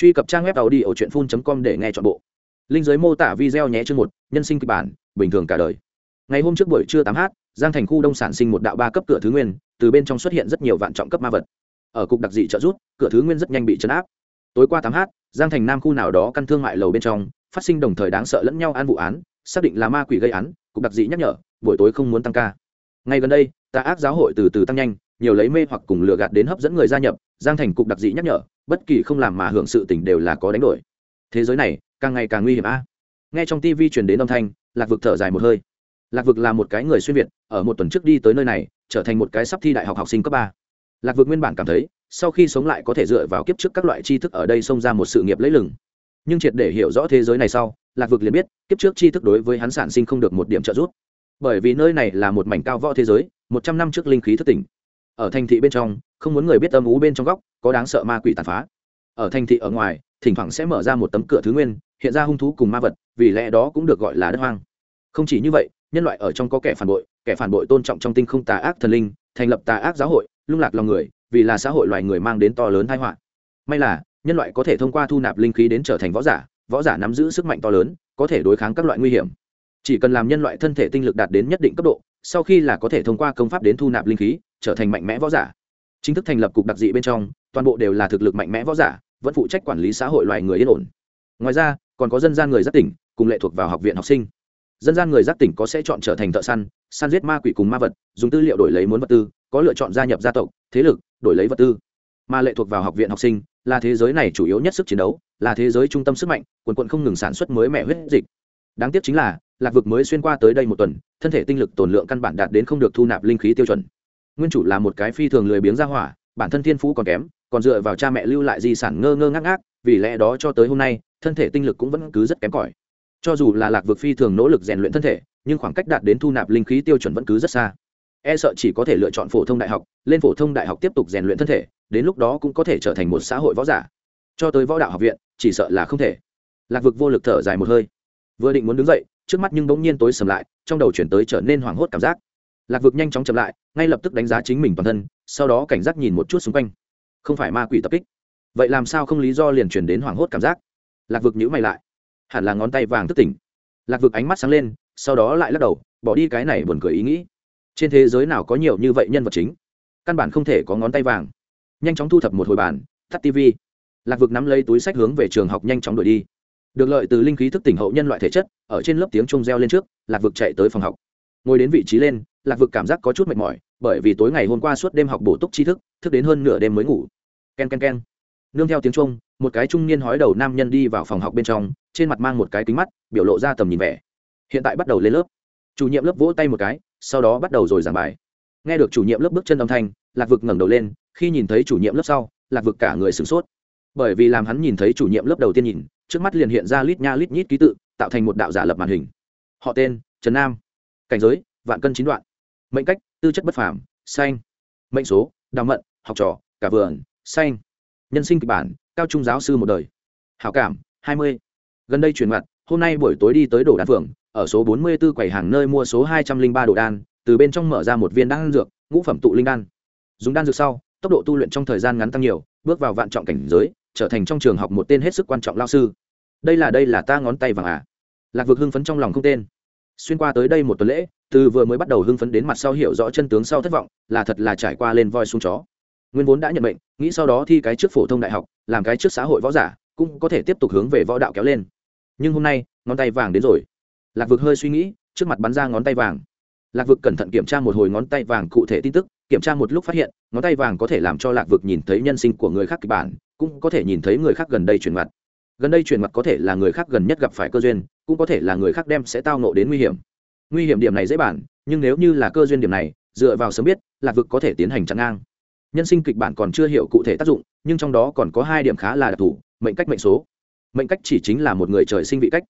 truy cập trang web tàu đi ở truyện com để nghe chọn bộ. Linh giới mô tả video nhé chương một, nhân sinh kịch bản, bình thường cả đời. Ngày hôm trước buổi trưa tám h giang thành khu đông sản sinh một đạo ba cấp cửa thứ nguyên, từ bên trong xuất hiện rất nhiều vạn trọng cấp ma vật. Ở cục đặc dị trợ rút cửa thứ nguyên rất nhanh bị chấn áp. Tối qua tám h giang thành nam khu nào đó căn thương mại lầu bên trong, phát sinh đồng thời đáng sợ lẫn nhau an vụ án, xác định là ma quỷ gây án, cục đặc dị nhắc nhở, buổi tối không muốn tăng ca. Ngay gần đây, tà ác giáo hội từ từ tăng nhanh, nhiều lấy mê hoặc cùng lừa gạt đến hấp dẫn người gia nhập, giang thành cục đặc dị nhắc nhở bất kỳ không làm mà hưởng sự tình đều là có đánh đổi. Thế giới này, càng ngày càng nguy hiểm a. Nghe trong tv truyền đến âm thanh, lạc vực thở dài một hơi. Lạc vực là một cái người xuyên việt, ở một tuần trước đi tới nơi này, trở thành một cái sắp thi đại học học sinh cấp ba. Lạc vực nguyên bản cảm thấy, sau khi sống lại có thể dựa vào kiếp trước các loại tri thức ở đây xông ra một sự nghiệp lấy lừng. Nhưng triệt để hiểu rõ thế giới này sau, lạc vực liền biết, kiếp trước tri thức đối với hắn sản sinh không được một điểm trợ giúp. Bởi vì nơi này là một mảnh cao võ thế giới, một trăm năm trước linh khí thất tỉnh ở thành thị bên trong, không muốn người biết âm ú bên trong góc, có đáng sợ ma quỷ tàn phá. Ở thành thị ở ngoài, thỉnh thoảng sẽ mở ra một tấm cửa thứ nguyên, hiện ra hung thú cùng ma vật, vì lẽ đó cũng được gọi là đất hoang. Không chỉ như vậy, nhân loại ở trong có kẻ phản bội, kẻ phản bội tôn trọng trong tinh không tà ác thần linh, thành lập tà ác giáo hội, lung lạc lòng người, vì là xã hội loài người mang đến to lớn tai họa. May là, nhân loại có thể thông qua thu nạp linh khí đến trở thành võ giả võ giả nắm giữ sức mạnh to lớn, có thể đối kháng các loại nguy hiểm. Chỉ cần làm nhân loại thân thể tinh lực đạt đến nhất định cấp độ, sau khi là có thể thông qua công pháp đến thu nạp linh khí trở thành mạnh mẽ võ giả. Chính thức thành lập cục đặc dị bên trong, toàn bộ đều là thực lực mạnh mẽ võ giả, vẫn phụ trách quản lý xã hội loài người yên ổn. Ngoài ra, còn có dân gian người giác tỉnh, cùng lệ thuộc vào học viện học sinh. Dân gian người giác tỉnh có sẽ chọn trở thành thợ săn săn giết ma quỷ cùng ma vật, dùng tư liệu đổi lấy muốn vật tư, có lựa chọn gia nhập gia tộc, thế lực, đổi lấy vật tư. Mà lệ thuộc vào học viện học sinh, là thế giới này chủ yếu nhất sức chiến đấu, là thế giới trung tâm sức mạnh, quần quận không ngừng sản xuất mới mẻ huyết dịch. Đáng tiếc chính là, lạc vực mới xuyên qua tới đây một tuần, thân thể tinh lực tồn lượng căn bản đạt đến không được thu nạp linh khí tiêu chuẩn nguyên chủ là một cái phi thường lười biếng ra hỏa, bản thân thiên phú còn kém, còn dựa vào cha mẹ lưu lại di sản ngơ ngơ ngác ngác, vì lẽ đó cho tới hôm nay, thân thể tinh lực cũng vẫn cứ rất kém cỏi. Cho dù là lạc vực phi thường nỗ lực rèn luyện thân thể, nhưng khoảng cách đạt đến thu nạp linh khí tiêu chuẩn vẫn cứ rất xa. E sợ chỉ có thể lựa chọn phổ thông đại học, lên phổ thông đại học tiếp tục rèn luyện thân thể, đến lúc đó cũng có thể trở thành một xã hội võ giả. Cho tới võ đạo học viện, chỉ sợ là không thể. Lạc vực vô lực thở dài một hơi. Vừa định muốn đứng dậy, trước mắt nhưng bỗng nhiên tối sầm lại, trong đầu chuyển tới trở nên hoảng hốt cảm giác lạc vực nhanh chóng chậm lại, ngay lập tức đánh giá chính mình toàn thân, sau đó cảnh giác nhìn một chút xung quanh. Không phải ma quỷ tập kích. Vậy làm sao không lý do liền chuyển đến hoảng hốt cảm giác? Lạc vực nhữ mày lại. Hẳn là ngón tay vàng thức tỉnh. Lạc vực ánh mắt sáng lên, sau đó lại lắc đầu, bỏ đi cái này buồn cười ý nghĩ. Trên thế giới nào có nhiều như vậy nhân vật chính? Căn bản không thể có ngón tay vàng. Nhanh chóng thu thập một hồi bản, tắt tv lạc vực nắm lấy túi sách hướng về trường học nhanh chóng đuổi đi. Được lợi từ linh khí thức tỉnh hậu nhân loại thể chất, ở trên lớp tiếng trung reo lên trước, lạc vực chạy tới phòng học. Ngồi đến vị trí lên lạc vực cảm giác có chút mệt mỏi, bởi vì tối ngày hôm qua suốt đêm học bổ túc tri thức thức đến hơn nửa đêm mới ngủ. K e n k e n k e n nương theo tiếng trung một cái trung niên hói đầu nam nhân đi vào phòng học bên trong, trên mặt mang một cái kính mắt, biểu lộ ra tầm nhìn vẻ. Hiện tại bắt đầu lên lớp. Chủ nhiệm lớp vỗ tay một cái, sau đó bắt đầu rồi giảng bài. Nghe được chủ nhiệm lớp bước chân âm thanh, lạc vực ngẩng đầu lên, khi nhìn thấy chủ nhiệm lớp sau, lạc vực cả người sửng sốt. Bởi vì làm hắn nhìn thấy chủ nhiệm lớp đầu tiên nhìn, trước mắt liền hiện ra lít nha lít nhít ký tự, tạo thành một đạo giả lập màn hình. Họ tên, trần nam. Cảnh giới, vạn cân chín đoạn mệnh cách, tư chất bất phàm xanh mệnh số, đào mận, học trò, cả vườn xanh nhân sinh kịch bản, cao trung giáo sư một đời. Hảo cảm, hai mươi. Gần đây chuyển mặt, hôm nay buổi tối đi tới đồ đan phường, ở số bốn mươi 44 quầy hàng nơi mua số hai trăm linh ba đồ đan, từ bên trong mở ra một viên đan dược, ngũ phẩm tụ linh đan. Dùng đan dược sau, tốc độ tu luyện trong thời gian ngắn tăng nhiều, bước vào vạn trọng cảnh giới, trở thành trong trường học một tên hết sức quan trọng lao sư. Đây là đây là ta ngón tay vàng à. Lạc vực hưng phấn trong lòng không tên xuyên qua tới đây một tuần lễ, từ vừa mới bắt đầu hưng phấn đến mặt sau hiểu rõ chân tướng sau thất vọng, là thật là trải qua lên voi xuống chó. Nguyên vốn đã nhận bệnh nghĩ sau đó thi cái trước phổ thông đại học, làm cái trước xã hội võ giả, cũng có thể tiếp tục hướng về võ đạo kéo lên. Nhưng hôm nay, ngón tay vàng đến rồi. Lạc vực hơi suy nghĩ, trước mặt bắn ra ngón tay vàng. Lạc vực cẩn thận kiểm tra một hồi ngón tay vàng cụ thể tin tức, kiểm tra một lúc phát hiện, ngón tay vàng có thể làm cho lạc vực nhìn thấy nhân sinh của người khác kịch bản, cũng có thể nhìn thấy người khác gần đây chuyển mặt gần đây chuyển mặt có thể là người khác gần nhất gặp phải cơ duyên, cũng có thể là người khác đem sẽ tao nộ đến nguy hiểm. Nguy hiểm điểm này dễ bản nhưng nếu như là cơ duyên điểm này, dựa vào sớm biết, lạc vực có thể tiến hành chặn ngang. Nhân sinh kịch bản còn chưa hiểu cụ thể tác dụng, nhưng trong đó còn có hai điểm khá là đặc thù, mệnh cách mệnh số. Mệnh cách chỉ chính là một người trời sinh vị cách.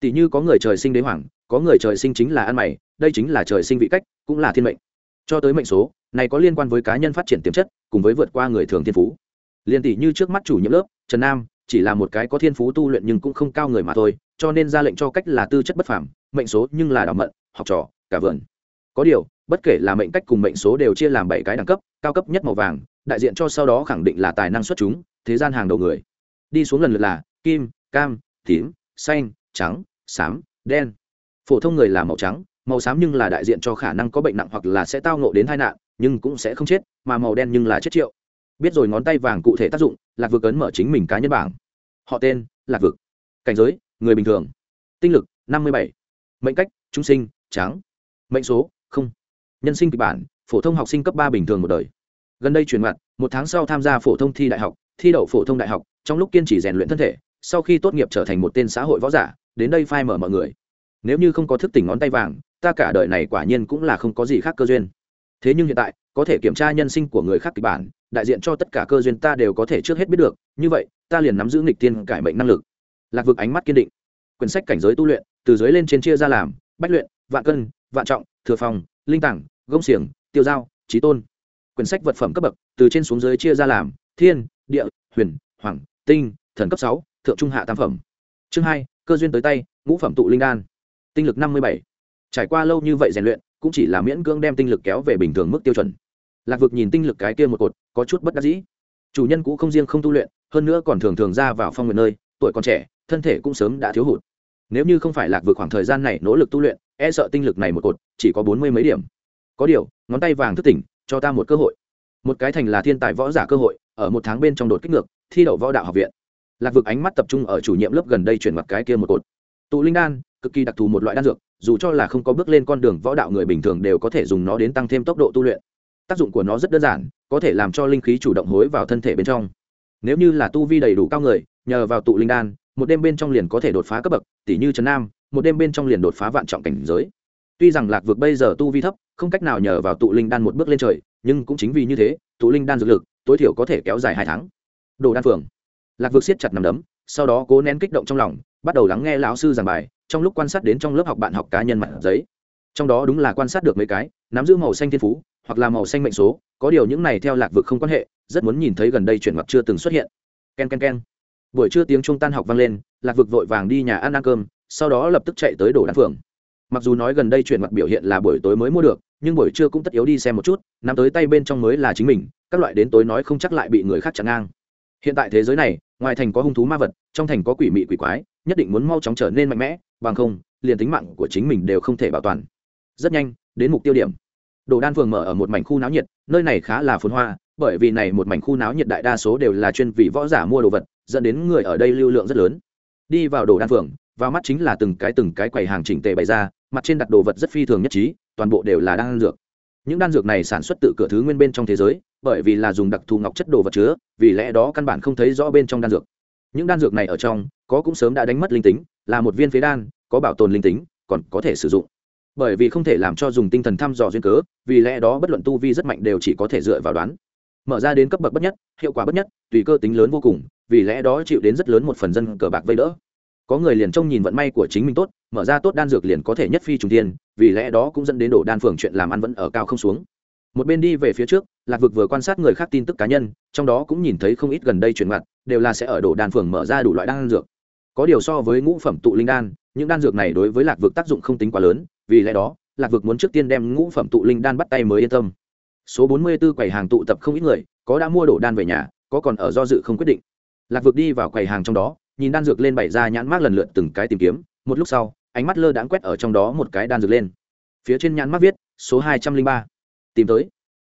Tỷ như có người trời sinh đế hoàng, có người trời sinh chính là ăn mày, đây chính là trời sinh vị cách, cũng là thiên mệnh. Cho tới mệnh số, này có liên quan với cá nhân phát triển tiềm chất, cùng với vượt qua người thường thiên phú. Liền tỷ như trước mắt chủ nhiệm lớp, trần nam chỉ là một cái có thiên phú tu luyện nhưng cũng không cao người mà thôi, cho nên ra lệnh cho cách là tư chất bất phàm, mệnh số nhưng là đào mận, học trò, cả vườn. Có điều, bất kể là mệnh cách cùng mệnh số đều chia làm bảy cái đẳng cấp, cao cấp nhất màu vàng, đại diện cho sau đó khẳng định là tài năng xuất chúng, thế gian hàng đầu người. Đi xuống lần lượt là kim, cam, tím, xanh, trắng, xám, đen. Phổ thông người là màu trắng, màu xám nhưng là đại diện cho khả năng có bệnh nặng hoặc là sẽ tao ngộ đến tai nạn, nhưng cũng sẽ không chết, mà màu đen nhưng là chết triệu biết rồi ngón tay vàng cụ thể tác dụng, lạc vực ấn mở chính mình cá nhân bảng. Họ tên, lạc vực. Cảnh giới, người bình thường. Tinh lực, năm mươi bảy. Mệnh cách trung sinh, trắng. Mệnh số, không. Nhân sinh kịch bản, phổ thông học sinh cấp ba bình thường một đời. Gần đây chuyển mặt một tháng sau tham gia phổ thông thi đại học, thi đậu phổ thông đại học, trong lúc kiên trì rèn luyện thân thể, sau khi tốt nghiệp trở thành một tên xã hội võ giả, đến đây phai mở mọi người. Nếu như không có thức tỉnh ngón tay vàng, ta cả đời này quả nhiên cũng là không có gì khác cơ duyên. Thế nhưng hiện tại, có thể kiểm tra nhân sinh của người khác kịch bản đại diện cho tất cả cơ duyên ta đều có thể trước hết biết được, như vậy, ta liền nắm giữ nghịch tiên cải mệnh năng lực. Lạc vực ánh mắt kiên định. Quyển sách cảnh giới tu luyện, từ dưới lên trên chia ra làm, bách luyện, vạn cân, vạn trọng, thừa phòng linh tảng, gông xiềng, tiêu giao trí tôn. Quyển sách vật phẩm cấp bậc, từ trên xuống dưới chia ra làm, thiên, địa, huyền, hoàng, tinh, thần cấp sáu, thượng trung hạ tam phẩm. Chương hai, cơ duyên tới tay, ngũ phẩm tụ linh đan. Tinh lực năm mươi bảy. Trải qua lâu như vậy rèn luyện, cũng chỉ là miễn cưỡng đem tinh lực kéo về bình thường mức tiêu chuẩn lạc vực nhìn tinh lực cái kia một cột, có chút bất đắc dĩ. Chủ nhân cũ không riêng không tu luyện, hơn nữa còn thường thường ra vào phong nguyện nơi, tuổi còn trẻ, thân thể cũng sớm đã thiếu hụt. Nếu như không phải lạc vực khoảng thời gian này nỗ lực tu luyện e sợ tinh lực này một cột, chỉ có bốn mươi mấy điểm. Có điều, ngón tay vàng thức tỉnh, cho ta một cơ hội. Một cái thành là thiên tài võ giả cơ hội, ở một tháng bên trong đột kích ngược, thi đậu võ đạo học viện. Lạc vực ánh mắt tập trung ở chủ nhiệm lớp gần đây chuyển mặt cái kia một cột. Tụ linh đan, cực kỳ đặc thù một loại đan dược, dù cho là không có bước lên con đường võ đạo người bình thường đều có thể dùng nó đến tăng thêm tốc độ tu luyện tác dụng của nó rất đơn giản, có thể làm cho linh khí chủ động hối vào thân thể bên trong. Nếu như là tu vi đầy đủ cao người, nhờ vào tụ linh đan, một đêm bên trong liền có thể đột phá cấp bậc tỷ như trấn nam, một đêm bên trong liền đột phá vạn trọng cảnh giới. Tuy rằng lạc vực bây giờ tu vi thấp, không cách nào nhờ vào tụ linh đan một bước lên trời, nhưng cũng chính vì như thế, tụ linh đan dược lực, tối thiểu có thể kéo dài hai tháng. Đồ đan phường lạc vực siết chặt nằm đấm, sau đó cố nén kích động trong lòng, bắt đầu lắng nghe lão sư giảng bài, trong lúc quan sát đến trong lớp học bạn học cá nhân mặt giấy. Trong đó đúng là quan sát được mấy cái, nắm giữ màu xanh thiên phú hoặc là màu xanh mệnh số, có điều những này theo lạc vực không quan hệ, rất muốn nhìn thấy gần đây chuyển mặt chưa từng xuất hiện. K e n k e n k e n buổi trưa tiếng trung tan học vang lên, lạc vực vội vàng đi nhà ăn ăn cơm, sau đó lập tức chạy tới đồ đan phường. Mặc dù nói gần đây chuyển mặt biểu hiện là buổi tối mới mua được, nhưng buổi trưa cũng tất yếu đi xem một chút, nắm tới tay bên trong mới là chính mình, các loại đến tối nói không chắc lại bị người khác chặn ngang. Hiện tại thế giới này, ngoài thành có hung thú ma vật, trong thành có quỷ mị quỷ quái, nhất định muốn mau chóng trở nên mạnh mẽ, bằng không, liền tính mạng của chính mình đều không thể bảo toàn. Rất nhanh, đến mục tiêu điểm đồ đan phường mở ở một mảnh khu náo nhiệt, nơi này khá là phồn hoa, bởi vì này một mảnh khu náo nhiệt đại đa số đều là chuyên vị võ giả mua đồ vật, dẫn đến người ở đây lưu lượng rất lớn. Đi vào đồ đan phường, vào mắt chính là từng cái từng cái quầy hàng chỉnh tề bày ra, mặt trên đặt đồ vật rất phi thường nhất trí, toàn bộ đều là đan dược. Những đan dược này sản xuất tự cửa thứ nguyên bên trong thế giới, bởi vì là dùng đặc thù ngọc chất đồ vật chứa, vì lẽ đó căn bản không thấy rõ bên trong đan dược. Những đan dược này ở trong, có cũng sớm đã đánh mất linh tính, là một viên phế đan, có bảo tồn linh tính, còn có thể sử dụng bởi vì không thể làm cho dùng tinh thần thăm dò duyên cớ, vì lẽ đó bất luận tu vi rất mạnh đều chỉ có thể dựa vào đoán. Mở ra đến cấp bậc bất nhất, hiệu quả bất nhất, tùy cơ tính lớn vô cùng, vì lẽ đó chịu đến rất lớn một phần dân cờ bạc vây đỡ. Có người liền trông nhìn vận may của chính mình tốt, mở ra tốt đan dược liền có thể nhất phi trùng tiên vì lẽ đó cũng dẫn đến đổ đan phường chuyện làm ăn vẫn ở cao không xuống. Một bên đi về phía trước, lạc vực vừa quan sát người khác tin tức cá nhân, trong đó cũng nhìn thấy không ít gần đây chuyển mặt, đều là sẽ ở đổ đan phường mở ra đủ loại đan dược. Có điều so với ngũ phẩm tụ linh đan, những đan dược này đối với lạc vực tác dụng không tính quá lớn vì lẽ đó, lạc vực muốn trước tiên đem ngũ phẩm tụ linh đan bắt tay mới yên tâm. Số bốn mươi 44 quầy hàng tụ tập không ít người, có đã mua đổ đan về nhà, có còn ở do dự không quyết định. Lạc vực đi vào quầy hàng trong đó, nhìn đan dược lên bày ra nhãn mát lần lượt từng cái tìm kiếm, một lúc sau, ánh mắt lơ đãng quét ở trong đó một cái đan dược lên. Phía trên nhãn mát viết, số hai trăm linh ba. Tìm tới.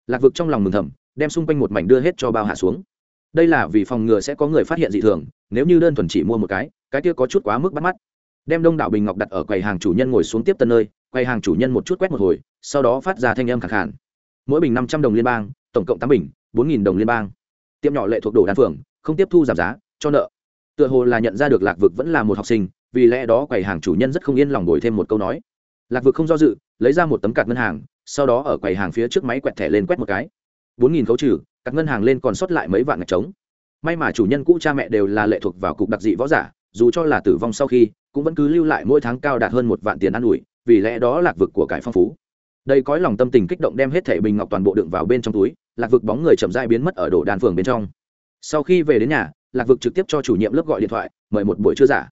Lạc vực trong lòng mừng thầm, đem xung quanh một mảnh đưa hết cho bao hạ xuống. Đây là vì phòng ngừa sẽ có người phát hiện dị thường, nếu như đơn thuần chỉ mua một cái cái kia có chút quá mức bắt mắt. Đem đông đảo bình ngọc đặt ở quầy hàng chủ nhân ngồi xuống tiếp tân nơi quầy hàng chủ nhân một chút quét một hồi, sau đó phát ra thanh âm khẳng khàn. mỗi bình năm trăm đồng liên bang, tổng cộng tám bình, bốn nghìn đồng liên bang. Tiệm nhỏ lệ thuộc đồ đan phường, không tiếp thu giảm giá, cho nợ. Tựa hồ là nhận ra được lạc vực vẫn là một học sinh, vì lẽ đó quầy hàng chủ nhân rất không yên lòng đổi thêm một câu nói. Lạc vực không do dự, lấy ra một tấm card ngân hàng, sau đó ở quầy hàng phía trước máy quẹt thẻ lên quét một cái. Bốn nghìn khấu trừ các ngân hàng lên còn sót lại mấy vạn ngạch trống. May mà chủ nhân cũ cha mẹ đều là lệ thuộc vào cục đặc dị võ giả, dù cho là tử vong sau khi, cũng vẫn cứ lưu lại mỗi tháng cao đạt hơn một vạn tiền ăn ủi vì lẽ đó lạc vực của cải phong phú. Đây cõi lòng tâm tình kích động đem hết thẻ bình ngọc toàn bộ đựng vào bên trong túi, lạc vực bóng người chậm dai biến mất ở đồ đàn phường bên trong. Sau khi về đến nhà, lạc vực trực tiếp cho chủ nhiệm lớp gọi điện thoại, mời một buổi trưa giả.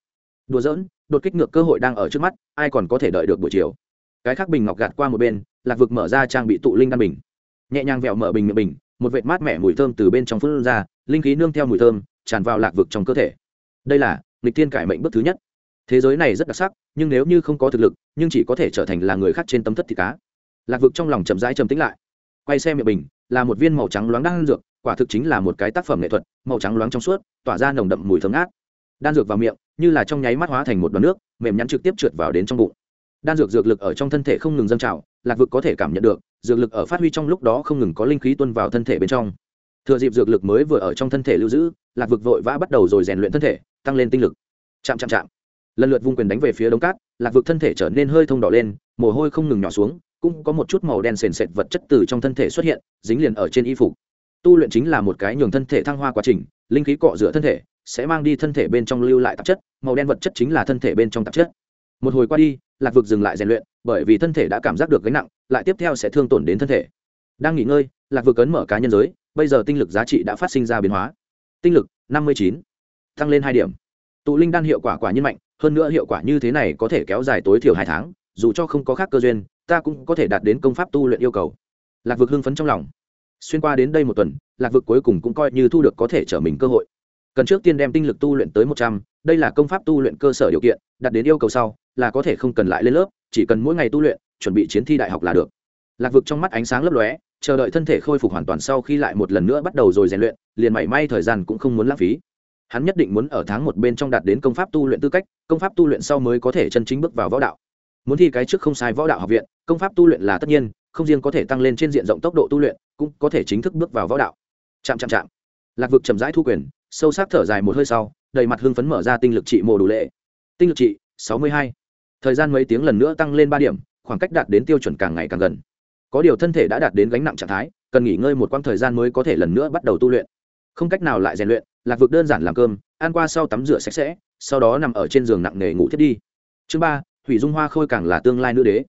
Đùa giỡn, đột kích ngược cơ hội đang ở trước mắt, ai còn có thể đợi được buổi chiều? Cái khác bình ngọc gạt qua một bên, lạc vực mở ra trang bị tụ linh đan bình. Nhẹ nhàng vẹo mở bình miệng bình, một vệt mát mẻ mùi thơm từ bên trong phun ra, linh khí nương theo mùi thơm, tràn vào lạc vực trong cơ thể. Đây là lịch thiên cải mệnh bước thứ nhất thế giới này rất đặc sắc, nhưng nếu như không có thực lực, nhưng chỉ có thể trở thành là người khác trên tấm thất thịt cá. Lạc vực trong lòng chậm rãi trầm tĩnh lại. Quay xe miệng bình, là một viên màu trắng loáng đan dược, quả thực chính là một cái tác phẩm nghệ thuật, màu trắng loáng trong suốt, tỏa ra nồng đậm mùi thơm ngát. Đan dược vào miệng, như là trong nháy mắt hóa thành một đoàn nước, mềm nhắn trực tiếp trượt vào đến trong bụng. Đan dược dược lực ở trong thân thể không ngừng dâng trào, lạc vực có thể cảm nhận được, dược lực ở phát huy trong lúc đó không ngừng có linh khí tuân vào thân thể bên trong. Thừa dịp dược lực mới vừa ở trong thân thể lưu giữ, lạc vực vội vã bắt đầu rồi rèn luyện thân thể, tăng lên tinh lực. Chạm chạm chạm lần lượt vung quyền đánh về phía đống cát, lạc vực thân thể trở nên hơi thông đỏ lên, mồ hôi không ngừng nhỏ xuống, cũng có một chút màu đen sền sệt vật chất từ trong thân thể xuất hiện, dính liền ở trên y phục. Tu luyện chính là một cái nhường thân thể thăng hoa quá trình, linh khí cọ rửa thân thể, sẽ mang đi thân thể bên trong lưu lại tạp chất, màu đen vật chất chính là thân thể bên trong tạp chất. Một hồi qua đi, lạc vực dừng lại rèn luyện, bởi vì thân thể đã cảm giác được gánh nặng, lại tiếp theo sẽ thương tổn đến thân thể. Đang nghỉ ngơi, lạc vực cấn mở cá nhân giới, bây giờ tinh lực giá trị đã phát sinh ra biến hóa. Tinh lực năm mươi chín, tăng lên hai điểm tụ linh đan hiệu quả quả nhiên mạnh, hơn nữa hiệu quả như thế này có thể kéo dài tối thiểu hai tháng, dù cho không có khác cơ duyên, ta cũng có thể đạt đến công pháp tu luyện yêu cầu. Lạc vực hưng phấn trong lòng. Xuyên qua đến đây một tuần, lạc vực cuối cùng cũng coi như thu được có thể trở mình cơ hội. Cần trước tiên đem tinh lực tu luyện tới một trăm, đây là công pháp tu luyện cơ sở điều kiện, đạt đến yêu cầu sau, là có thể không cần lại lên lớp, chỉ cần mỗi ngày tu luyện, chuẩn bị chiến thi đại học là được. Lạc vực trong mắt ánh sáng lấp lóe, chờ đợi thân thể khôi phục hoàn toàn sau khi lại một lần nữa bắt đầu rồi rèn luyện, liền mảy may thời gian cũng không muốn lãng phí hắn nhất định muốn ở tháng một bên trong đạt đến công pháp tu luyện tư cách, công pháp tu luyện sau mới có thể chân chính bước vào võ đạo. Muốn thi cái trước không sai võ đạo học viện, công pháp tu luyện là tất nhiên, không riêng có thể tăng lên trên diện rộng tốc độ tu luyện, cũng có thể chính thức bước vào võ đạo. Chạm chạm chạm. Lạc vực chậm rãi thu quyền, sâu sắc thở dài một hơi sau, đầy mặt hưng phấn mở ra tinh lực trị mồ đủ lệ. Tinh lực trị, sáu mươi hai. Thời gian mấy tiếng lần nữa tăng lên ba điểm, khoảng cách đạt đến tiêu chuẩn càng ngày càng gần. Có điều thân thể đã đạt đến gánh nặng trạng thái, cần nghỉ ngơi một quãng thời gian mới có thể lần nữa bắt đầu tu luyện không cách nào lại rèn luyện, lạc vực đơn giản làm cơm, ăn qua sau tắm rửa sạch sẽ, sau đó nằm ở trên giường nặng nề ngủ thiết đi. Chương ba, hủy dung hoa khôi càng là tương lai nữ đế.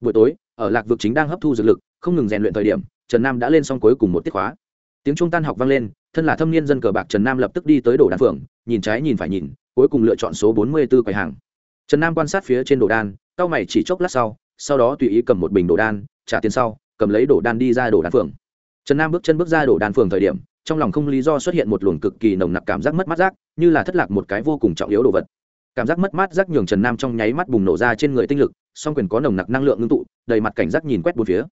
Buổi tối, ở lạc vực chính đang hấp thu dược lực, không ngừng rèn luyện thời điểm, trần nam đã lên xong cuối cùng một tiết khóa. Tiếng trung tan học vang lên, thân là thâm niên dân cờ bạc trần nam lập tức đi tới đồ đan phượng, nhìn trái nhìn phải nhìn, cuối cùng lựa chọn số bốn mươi b ố quầy hàng. Trần nam quan sát phía trên đồ đan cao mày chỉ chốc lát sau sau đó tùy ý cầm một bình đồ đan, trả tiền sau, cầm lấy đồ đan đi ra đồ đan phượng. Trần nam bước chân bước ra đồ đan phượng thời điểm trong lòng không lý do xuất hiện một luồng cực kỳ nồng nặc cảm giác mất mát giác như là thất lạc một cái vô cùng trọng yếu đồ vật. Cảm giác mất mát giác nhường trần nam trong nháy mắt bùng nổ ra trên người tinh lực, song quyền có nồng nặc năng lượng ngưng tụ, đầy mặt cảnh giác nhìn quét bốn phía.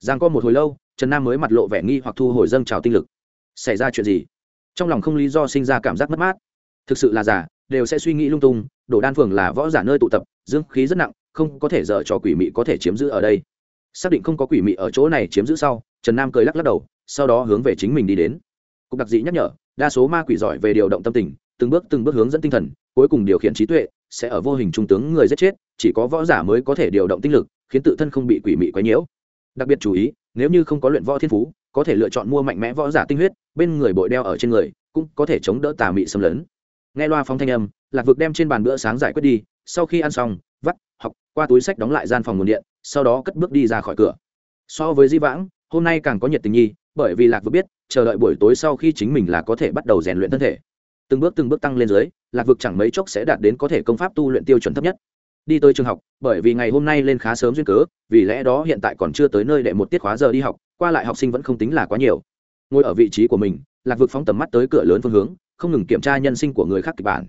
Giang có một hồi lâu, trần nam mới mặt lộ vẻ nghi hoặc thu hồi dâng trào tinh lực. Xảy ra chuyện gì? Trong lòng không lý do sinh ra cảm giác mất mát. Thực sự là giả, đều sẽ suy nghĩ lung tung đổ đan phường là võ giả nơi tụ tập, dương khí rất nặng, không có thể dở cho quỷ mị có thể chiếm giữ ở đây. Xác định không có quỷ mị ở chỗ này chiếm giữ sau, trần nam cười lắc lắc đầu, sau đó hướng về chính mình đi đến cục đặc dị nhắc nhở, đa số ma quỷ giỏi về điều động tâm tình, từng bước từng bước hướng dẫn tinh thần, cuối cùng điều khiển trí tuệ, sẽ ở vô hình trung tướng người giết chết, chỉ có võ giả mới có thể điều động tinh lực, khiến tự thân không bị quỷ mị quấy nhiễu. Đặc biệt chú ý, nếu như không có luyện võ thiên phú, có thể lựa chọn mua mạnh mẽ võ giả tinh huyết, bên người bội đeo ở trên người, cũng có thể chống đỡ tà mị xâm lấn. Nghe loa phóng thanh âm, lạc vực đem trên bàn bữa sáng giải quyết đi, sau khi ăn xong, vắt, học, qua túi sách đóng lại gian phòng nguồn điện, sau đó cất bước đi ra khỏi cửa. So với di vãng, hôm nay càng có nhiệt tình nhi bởi vì lạc vực biết, chờ đợi buổi tối sau khi chính mình là có thể bắt đầu rèn luyện thân thể. Từng bước từng bước tăng lên dưới, lạc vực chẳng mấy chốc sẽ đạt đến có thể công pháp tu luyện tiêu chuẩn thấp nhất. Đi tới trường học, bởi vì ngày hôm nay lên khá sớm duyên cớ, vì lẽ đó hiện tại còn chưa tới nơi để một tiết khóa giờ đi học, qua lại học sinh vẫn không tính là quá nhiều. Ngồi ở vị trí của mình, lạc vực phóng tầm mắt tới cửa lớn phương hướng, không ngừng kiểm tra nhân sinh của người khác kịch bản.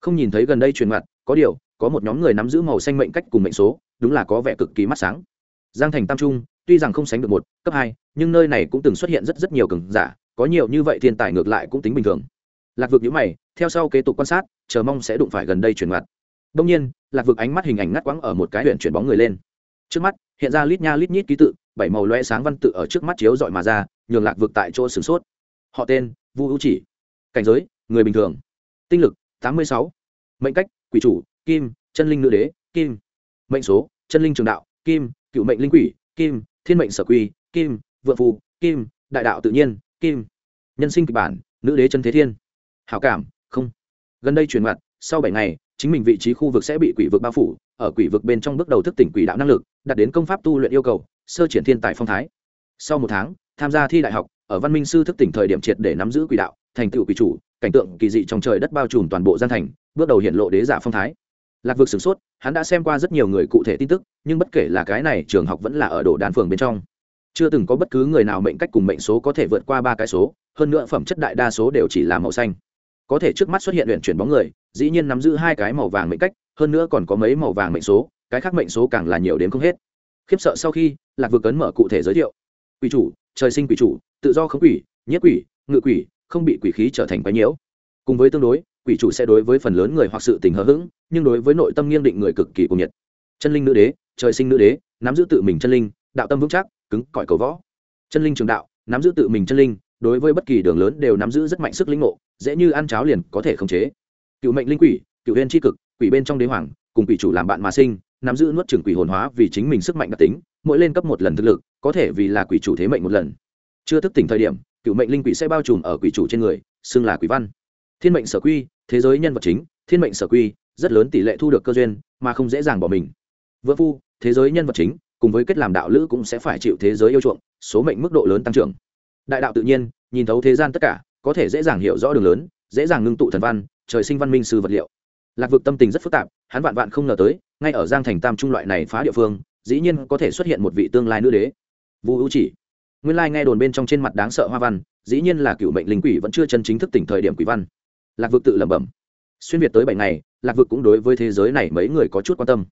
Không nhìn thấy gần đây truyền mặt, có điều, có một nhóm người nắm giữ màu xanh mệnh cách cùng mệnh số, đúng là có vẻ cực kỳ mắt sáng. Giang thành tam trung tuy rằng không sánh được một, cấp hai, nhưng nơi này cũng từng xuất hiện rất rất nhiều cường giả, có nhiều như vậy thiên tài ngược lại cũng tính bình thường. Lạc vực nhữ mày, theo sau kế tục quan sát, chờ mong sẽ đụng phải gần đây chuyển mặt. Đông nhiên, lạc vực ánh mắt hình ảnh ngắt quãng ở một cái huyện chuyển bóng người lên. Trước mắt, hiện ra lít nha lít nhít ký tự, bảy màu loe sáng văn tự ở trước mắt chiếu dọi mà ra, nhường lạc vực tại chỗ sửng sốt. Họ tên, vu hữu chỉ. Cảnh giới, người bình thường. Tinh lực, tám mươi sáu. Mệnh cách, quỷ chủ, kim, chân linh nữ đế, kim. Mệnh số, chân linh trường đạo, kim, cựu mệnh linh quỷ, kim thiên mệnh sở quy, kim, vượng phù kim, đại đạo tự nhiên, kim. Nhân sinh kịch bản, nữ đế chân thế thiên. Hảo cảm, không. Gần đây truyền mặt sau bảy ngày, chính mình vị trí khu vực sẽ bị quỷ vực bao phủ, ở quỷ vực bên trong bước đầu thức tỉnh quỷ đạo năng lực, đạt đến công pháp tu luyện yêu cầu, sơ triển thiên tài phong thái. Sau một tháng, tham gia thi đại học, ở văn minh sư thức tỉnh thời điểm triệt để nắm giữ quỷ đạo, thành tựu quỷ chủ, cảnh tượng kỳ dị trong trời đất bao trùm toàn bộ gian thành, bước đầu hiện lộ đế giả phong thái lạc vực sửng sốt, hắn đã xem qua rất nhiều người cụ thể tin tức, nhưng bất kể là cái này, trường học vẫn là ở đồ đàn phường bên trong. Chưa từng có bất cứ người nào mệnh cách cùng mệnh số có thể vượt qua ba cái số, hơn nữa phẩm chất đại đa số đều chỉ là màu xanh. Có thể trước mắt xuất hiện luyện chuyển bóng người, dĩ nhiên nắm giữ hai cái màu vàng mệnh cách, hơn nữa còn có mấy màu vàng mệnh số, cái khác mệnh số càng là nhiều đến không hết. Khiếp sợ sau khi, lạc vực cấn mở cụ thể giới thiệu. Quỷ chủ, trời sinh quỷ chủ, tự do không quỷ nhất quỷ, ngự quỷ, không bị quỷ khí trở thành quái nhiễu. Cùng với tương đối quỷ chủ sẽ đối với phần lớn người hoặc sự tình hờ hững, nhưng đối với nội tâm nghiêng định người cực kỳ cuồng nhiệt. Chân linh nữ đế, trời sinh nữ đế, nắm giữ tự mình chân linh, đạo tâm vững chắc, cứng, cỏi cầu võ. Chân linh trường đạo, nắm giữ tự mình chân linh, đối với bất kỳ đường lớn đều nắm giữ rất mạnh sức linh ngộ, dễ như ăn cháo liền có thể khống chế. Cựu mệnh linh quỷ, cựu huyên tri cực, quỷ bên trong đế hoàng, cùng quỷ chủ làm bạn mà sinh, nắm giữ nuốt trường quỷ hồn hóa vì chính mình sức mạnh đặc tính, mỗi lên cấp một lần thực lực, có thể vì là quỷ chủ thế mệnh một lần. Chưa thức tỉnh thời điểm, cựu mệnh linh quỷ sẽ bao trùm ở quỷ chủ trên người, xưng là quỷ văn thiên mệnh sở quy, thế giới nhân vật chính, thiên mệnh sở quy, rất lớn tỷ lệ thu được cơ duyên, mà không dễ dàng bỏ mình. Vợ phu, thế giới nhân vật chính, cùng với kết làm đạo lữ cũng sẽ phải chịu thế giới yêu chuộng, số mệnh mức độ lớn tăng trưởng. Đại đạo tự nhiên, nhìn thấu thế gian tất cả, có thể dễ dàng hiểu rõ đường lớn, dễ dàng ngưng tụ thần văn, trời sinh văn minh sư vật liệu. Lạc vực tâm tình rất phức tạp, hắn vạn vạn không ngờ tới, ngay ở giang thành tam trung loại này phá địa phương, dĩ nhiên có thể xuất hiện một vị tương lai nữ đế. Vu hữu chỉ. Nguyên lai nghe đồn bên trong trên mặt đáng sợ hoa văn, dĩ nhiên là cựu mệnh linh quỷ vẫn chưa chân chính thức tỉnh thời điểm quỷ văn lạc vực tự lẩm bẩm. Xuyên việt tới bảy ngày, lạc vực cũng đối với thế giới này mấy người có chút quan tâm.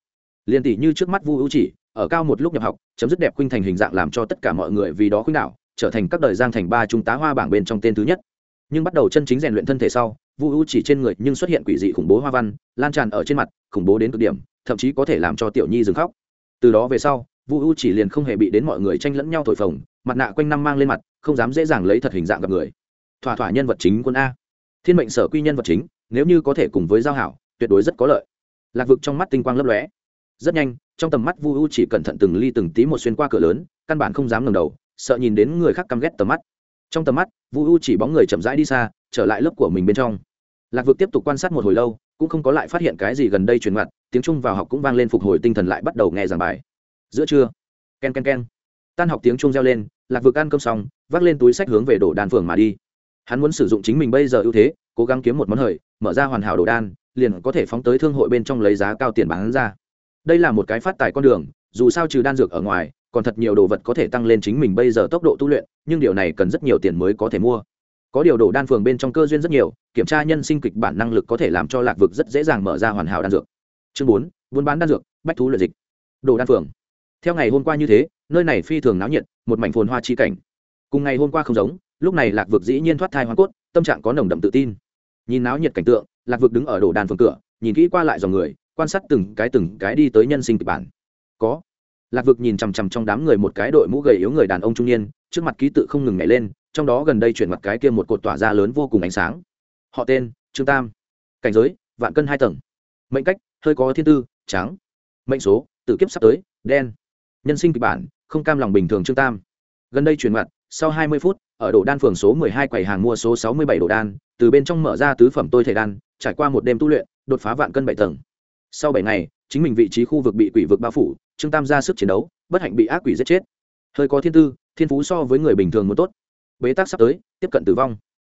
Liền tỷ như trước mắt vu hữu chỉ, ở cao một lúc nhập học, chấm dứt đẹp khuynh thành hình dạng làm cho tất cả mọi người vì đó khuynh đạo trở thành các đời giang thành ba trung tá hoa bảng bên trong tên thứ nhất. Nhưng bắt đầu chân chính rèn luyện thân thể sau, vu hữu chỉ trên người nhưng xuất hiện quỷ dị khủng bố hoa văn, lan tràn ở trên mặt, khủng bố đến cực điểm, thậm chí có thể làm cho tiểu nhi dừng khóc. Từ đó về sau, vu hữu chỉ liền không hề bị đến mọi người tranh lẫn nhau thổi phồng, mặt nạ quanh năm mang lên mặt, không dám dễ dàng lấy thật hình dạng gặp người. Thỏa thỏa nhân vật chính quân a thiên mệnh sở quy nhân vật chính, nếu như có thể cùng với giao hảo, tuyệt đối rất có lợi. Lạc vực trong mắt tinh quang lấp lóe. Rất nhanh, trong tầm mắt vu u chỉ cẩn thận từng ly từng tí một xuyên qua cửa lớn, căn bản không dám ngẩng đầu, sợ nhìn đến người khác căm ghét tầm mắt. Trong tầm mắt, vu u chỉ bóng người chậm rãi đi xa, trở lại lớp của mình bên trong. Lạc vực tiếp tục quan sát một hồi lâu, cũng không có lại phát hiện cái gì gần đây truyền mặt tiếng trung vào học cũng vang lên phục hồi tinh thần lại bắt đầu nghe giảng bài. Giữa trưa, ken ken ken. Tan học tiếng trung reo lên, lạc vực ăn cơm xong, vác lên túi sách hướng về đổ đan phường mà đi hắn muốn sử dụng chính mình bây giờ ưu thế, cố gắng kiếm một món hời, mở ra hoàn hảo đồ đan, liền có thể phóng tới thương hội bên trong lấy giá cao tiền bán ra. Đây là một cái phát tài con đường, dù sao trừ đan dược ở ngoài, còn thật nhiều đồ vật có thể tăng lên chính mình bây giờ tốc độ tu luyện, nhưng điều này cần rất nhiều tiền mới có thể mua. Có điều đồ đan phường bên trong cơ duyên rất nhiều, kiểm tra nhân sinh kịch bản năng lực có thể làm cho lạc vực rất dễ dàng mở ra hoàn hảo đan dược. Chương bốn, buôn bán đan dược, bách thú luyện dịch. Đồ đan phường. Theo ngày hôm qua như thế, nơi này phi thường náo nhiệt, một mảnh phồn hoa chi cảnh. Cùng ngày hôm qua không giống lúc này lạc vực dĩ nhiên thoát thai hoa cốt, tâm trạng có nồng đậm tự tin. Nhìn náo nhiệt cảnh tượng, lạc vực đứng ở đồ đàn phường cửa, nhìn kỹ qua lại dòng người, quan sát từng cái từng cái đi tới nhân sinh kịch bản. Có. Lạc vực nhìn chằm chằm trong đám người một cái đội mũ gầy yếu người đàn ông trung niên, trước mặt ký tự không ngừng nhảy lên, trong đó gần đây chuyển mặt cái kia một cột tỏa ra lớn vô cùng ánh sáng. Họ tên, trương tam. Cảnh giới, vạn cân hai tầng. Mệnh cách, hơi có thiên tư, trắng. Mệnh số tự kiếp sắp tới, đen. Nhân sinh kịch bản, không cam lòng bình thường trương tam. Gần đây chuyển mặt sau hai mươi phút, ở đồ đan phường số mười hai quầy hàng mua số sáu mươi bảy đồ đan, từ bên trong mở ra tứ phẩm tôi thể đan, trải qua một đêm tu luyện, đột phá vạn cân bảy tầng. Sau bảy ngày, chính mình vị trí khu vực bị quỷ vực bao phủ, trương tam ra sức chiến đấu, bất hạnh bị ác quỷ giết chết. Hơi có thiên tư, thiên phú so với người bình thường muốn tốt. Bế tắc sắp tới, tiếp cận tử vong.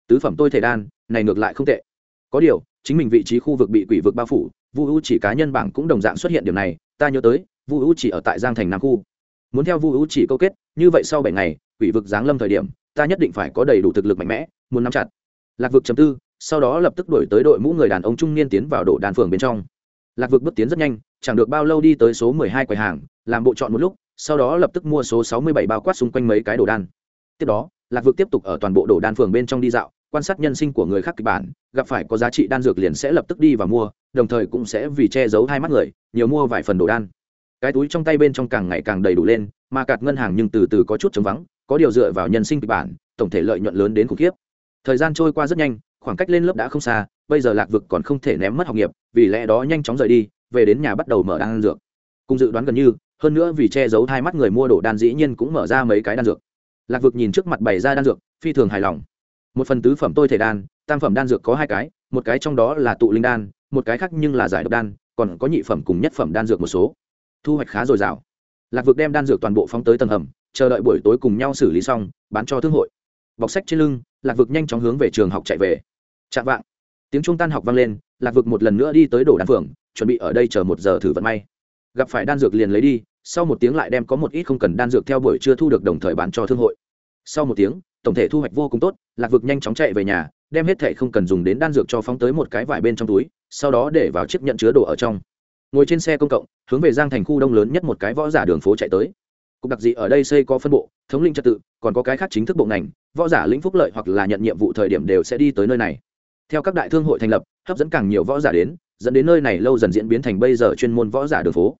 Tứ phẩm tôi thể đan, này ngược lại không tệ. Có điều, chính mình vị trí khu vực bị quỷ vực bao phủ, vu u chỉ cá nhân bảng cũng đồng dạng xuất hiện điểm này, ta nhớ tới, vu u chỉ ở tại giang thành nam khu. Muốn theo vu u chỉ câu kết, như vậy sau bảy ngày quỷ vực giáng lâm thời điểm, ta nhất định phải có đầy đủ thực lực mạnh mẽ, muốn nắm chặt. Lạc vực chấm tư, sau đó lập tức đổi tới đội mũ người đàn ông trung niên tiến vào đổ đàn phường bên trong. Lạc vực bước tiến rất nhanh, chẳng được bao lâu đi tới số mười hai quầy hàng, làm bộ chọn một lúc, sau đó lập tức mua số sáu mươi bảy bao quát xung quanh mấy cái đồ đan tiếp đó, lạc vực tiếp tục ở toàn bộ đồ đan phường bên trong đi dạo, quan sát nhân sinh của người khác kịch bản, gặp phải có giá trị đan dược liền sẽ lập tức đi và mua, đồng thời cũng sẽ vì che giấu hai mắt người, nhiều mua vài phần đồ đan. Cái túi trong tay bên trong càng ngày càng đầy đủ lên, mà cạt ngân hàng nhưng từ từ có chút trống vắng có điều dựa vào nhân sinh kịch bản, tổng thể lợi nhuận lớn đến khủng khiếp. Thời gian trôi qua rất nhanh, khoảng cách lên lớp đã không xa, bây giờ lạc vực còn không thể ném mất học nghiệp, vì lẽ đó nhanh chóng rời đi, về đến nhà bắt đầu mở đan dược. Cùng dự đoán gần như, hơn nữa vì che giấu hai mắt người mua đồ đan dĩ nhiên cũng mở ra mấy cái đan dược. Lạc vực nhìn trước mặt bày ra đan dược, phi thường hài lòng. Một phần tứ phẩm tôi thể đan, tam phẩm đan dược có hai cái, một cái trong đó là tụ linh đan, một cái khác nhưng là giải độc đan, còn có nhị phẩm cùng nhất phẩm đan dược một số. Thu hoạch khá dồi dào. Lạc vực đem đan dược toàn bộ phóng tới tầng hầm chờ đợi buổi tối cùng nhau xử lý xong, bán cho thương hội. Bọc sách trên lưng, lạc vực nhanh chóng hướng về trường học chạy về. Chạm vạng. Tiếng trung tan học vang lên, lạc vực một lần nữa đi tới đổ đan phường, chuẩn bị ở đây chờ một giờ thử vận may. Gặp phải đan dược liền lấy đi, sau một tiếng lại đem có một ít không cần đan dược theo buổi chưa thu được đồng thời bán cho thương hội. Sau một tiếng, tổng thể thu hoạch vô cùng tốt, lạc vực nhanh chóng chạy về nhà, đem hết thệ không cần dùng đến đan dược cho phóng tới một cái vải bên trong túi, sau đó để vào chiếc nhận chứa đồ ở trong. Ngồi trên xe công cộng, hướng về giang thành khu đông lớn nhất một cái võ giả đường phố chạy tới cục đặc dị ở đây xây có phân bộ, thống lĩnh trật tự, còn có cái khác chính thức bộ ngành, võ giả lĩnh phúc lợi hoặc là nhận nhiệm vụ thời điểm đều sẽ đi tới nơi này. Theo các đại thương hội thành lập, hấp dẫn càng nhiều võ giả đến, dẫn đến nơi này lâu dần diễn biến thành bây giờ chuyên môn võ giả đường phố.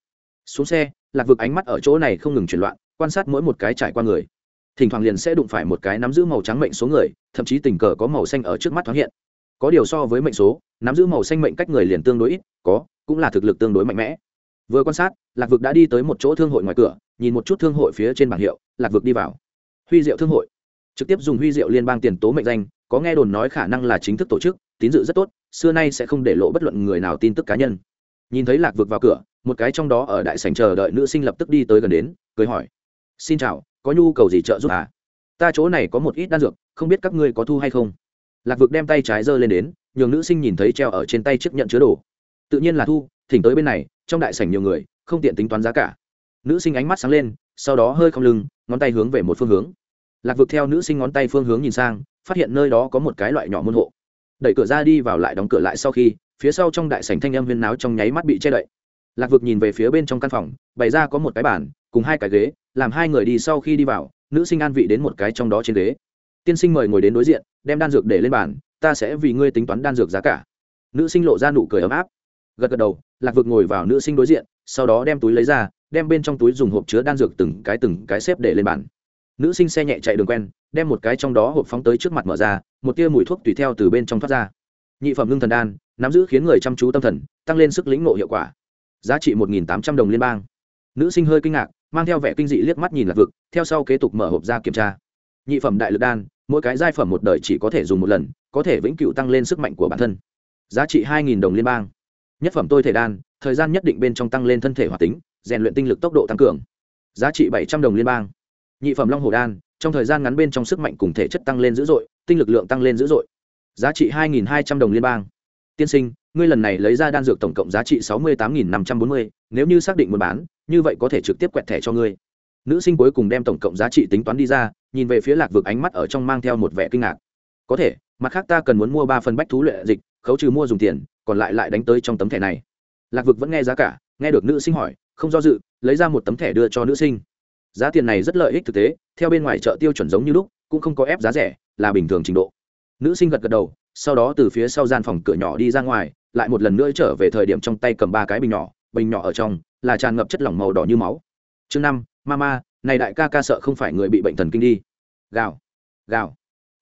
Xuống xe, lạc vực ánh mắt ở chỗ này không ngừng chuyển loạn, quan sát mỗi một cái trải qua người. Thỉnh thoảng liền sẽ đụng phải một cái nắm giữ màu trắng mệnh số người, thậm chí tình cờ có màu xanh ở trước mắt thoáng hiện. Có điều so với mệnh số, nắm giữ màu xanh mệnh cách người liền tương đối ít, có, cũng là thực lực tương đối mạnh mẽ vừa quan sát, lạc vực đã đi tới một chỗ thương hội ngoài cửa, nhìn một chút thương hội phía trên bảng hiệu, lạc vực đi vào. Huy diệu thương hội. Trực tiếp dùng huy diệu liên bang tiền tố mệnh danh, có nghe đồn nói khả năng là chính thức tổ chức, tín dự rất tốt, xưa nay sẽ không để lộ bất luận người nào tin tức cá nhân. Nhìn thấy lạc vực vào cửa, một cái trong đó ở đại sảnh chờ đợi nữ sinh lập tức đi tới gần đến, cười hỏi. Xin chào, có nhu cầu gì trợ giúp à? Ta chỗ này có một ít đan dược, không biết các ngươi có thu hay không? Lạc vực đem tay trái giơ lên đến, nhường nữ sinh nhìn thấy treo ở trên tay chiếc nhận chứa đồ. Tự nhiên là thu, thỉnh tới bên này trong đại sảnh nhiều người, không tiện tính toán giá cả. Nữ sinh ánh mắt sáng lên, sau đó hơi không lưng, ngón tay hướng về một phương hướng. Lạc vực theo nữ sinh ngón tay phương hướng nhìn sang, phát hiện nơi đó có một cái loại nhỏ môn hộ. Đẩy cửa ra đi vào lại đóng cửa lại sau khi, phía sau trong đại sảnh thanh âm huyên náo trong nháy mắt bị che đậy. Lạc vực nhìn về phía bên trong căn phòng, bày ra có một cái bàn, cùng hai cái ghế, làm hai người đi sau khi đi vào, nữ sinh an vị đến một cái trong đó trên ghế. Tiên sinh mời ngồi đến đối diện, đem đan dược để lên bàn, ta sẽ vì ngươi tính toán đan dược giá cả. Nữ sinh lộ ra nụ cười ấm áp, gật gật đầu lạc vực ngồi vào nữ sinh đối diện, sau đó đem túi lấy ra, đem bên trong túi dùng hộp chứa đan dược từng cái từng cái xếp để lên bàn. Nữ sinh xe nhẹ chạy đường quen, đem một cái trong đó hộp phóng tới trước mặt mở ra, một tia mùi thuốc tùy theo từ bên trong thoát ra. Nhị phẩm ngưng thần đan, nắm giữ khiến người chăm chú tâm thần, tăng lên sức lĩnh nộ hiệu quả. Giá trị một tám trăm đồng liên bang. Nữ sinh hơi kinh ngạc, mang theo vẻ kinh dị liếc mắt nhìn lạc vực, theo sau kế tục mở hộp ra kiểm tra. Nhị phẩm đại lực đan, mỗi cái giai phẩm một đời chỉ có thể dùng một lần, có thể vĩnh cửu tăng lên sức mạnh của bản thân. Giá trị hai đồng liên bang nhất phẩm tôi thể đan, thời gian nhất định bên trong tăng lên thân thể hoạt tính, rèn luyện tinh lực tốc độ tăng cường. Giá trị bảy trăm đồng liên bang. Nhị phẩm long hồ đan, trong thời gian ngắn bên trong sức mạnh cùng thể chất tăng lên dữ dội, tinh lực lượng tăng lên dữ dội. Giá trị hai nghìn hai trăm đồng liên bang. Tiên sinh, ngươi lần này lấy ra đan dược tổng cộng giá trị sáu mươi tám nghìn năm trăm bốn mươi, nếu như xác định muốn bán, như vậy có thể trực tiếp quẹt thẻ cho ngươi. Nữ sinh cuối cùng đem tổng cộng giá trị tính toán đi ra, nhìn về phía lạc vực ánh mắt ở trong mang theo một vẻ kinh ngạc. Có thể mặt khác ta cần muốn mua ba phần bách thú luyện dịch, khấu trừ mua dùng tiền, còn lại lại đánh tới trong tấm thẻ này. Lạc vực vẫn nghe giá cả, nghe được nữ sinh hỏi, không do dự, lấy ra một tấm thẻ đưa cho nữ sinh. Giá tiền này rất lợi ích thực tế, theo bên ngoài chợ tiêu chuẩn giống như lúc, cũng không có ép giá rẻ, là bình thường trình độ. Nữ sinh gật gật đầu, sau đó từ phía sau gian phòng cửa nhỏ đi ra ngoài, lại một lần nữa trở về thời điểm trong tay cầm ba cái bình nhỏ bình nhỏ ở trong, là tràn ngập chất lỏng màu đỏ như máu. Chương năm, mama, này đại ca ca sợ không phải người bị bệnh thần kinh đi. Gào gào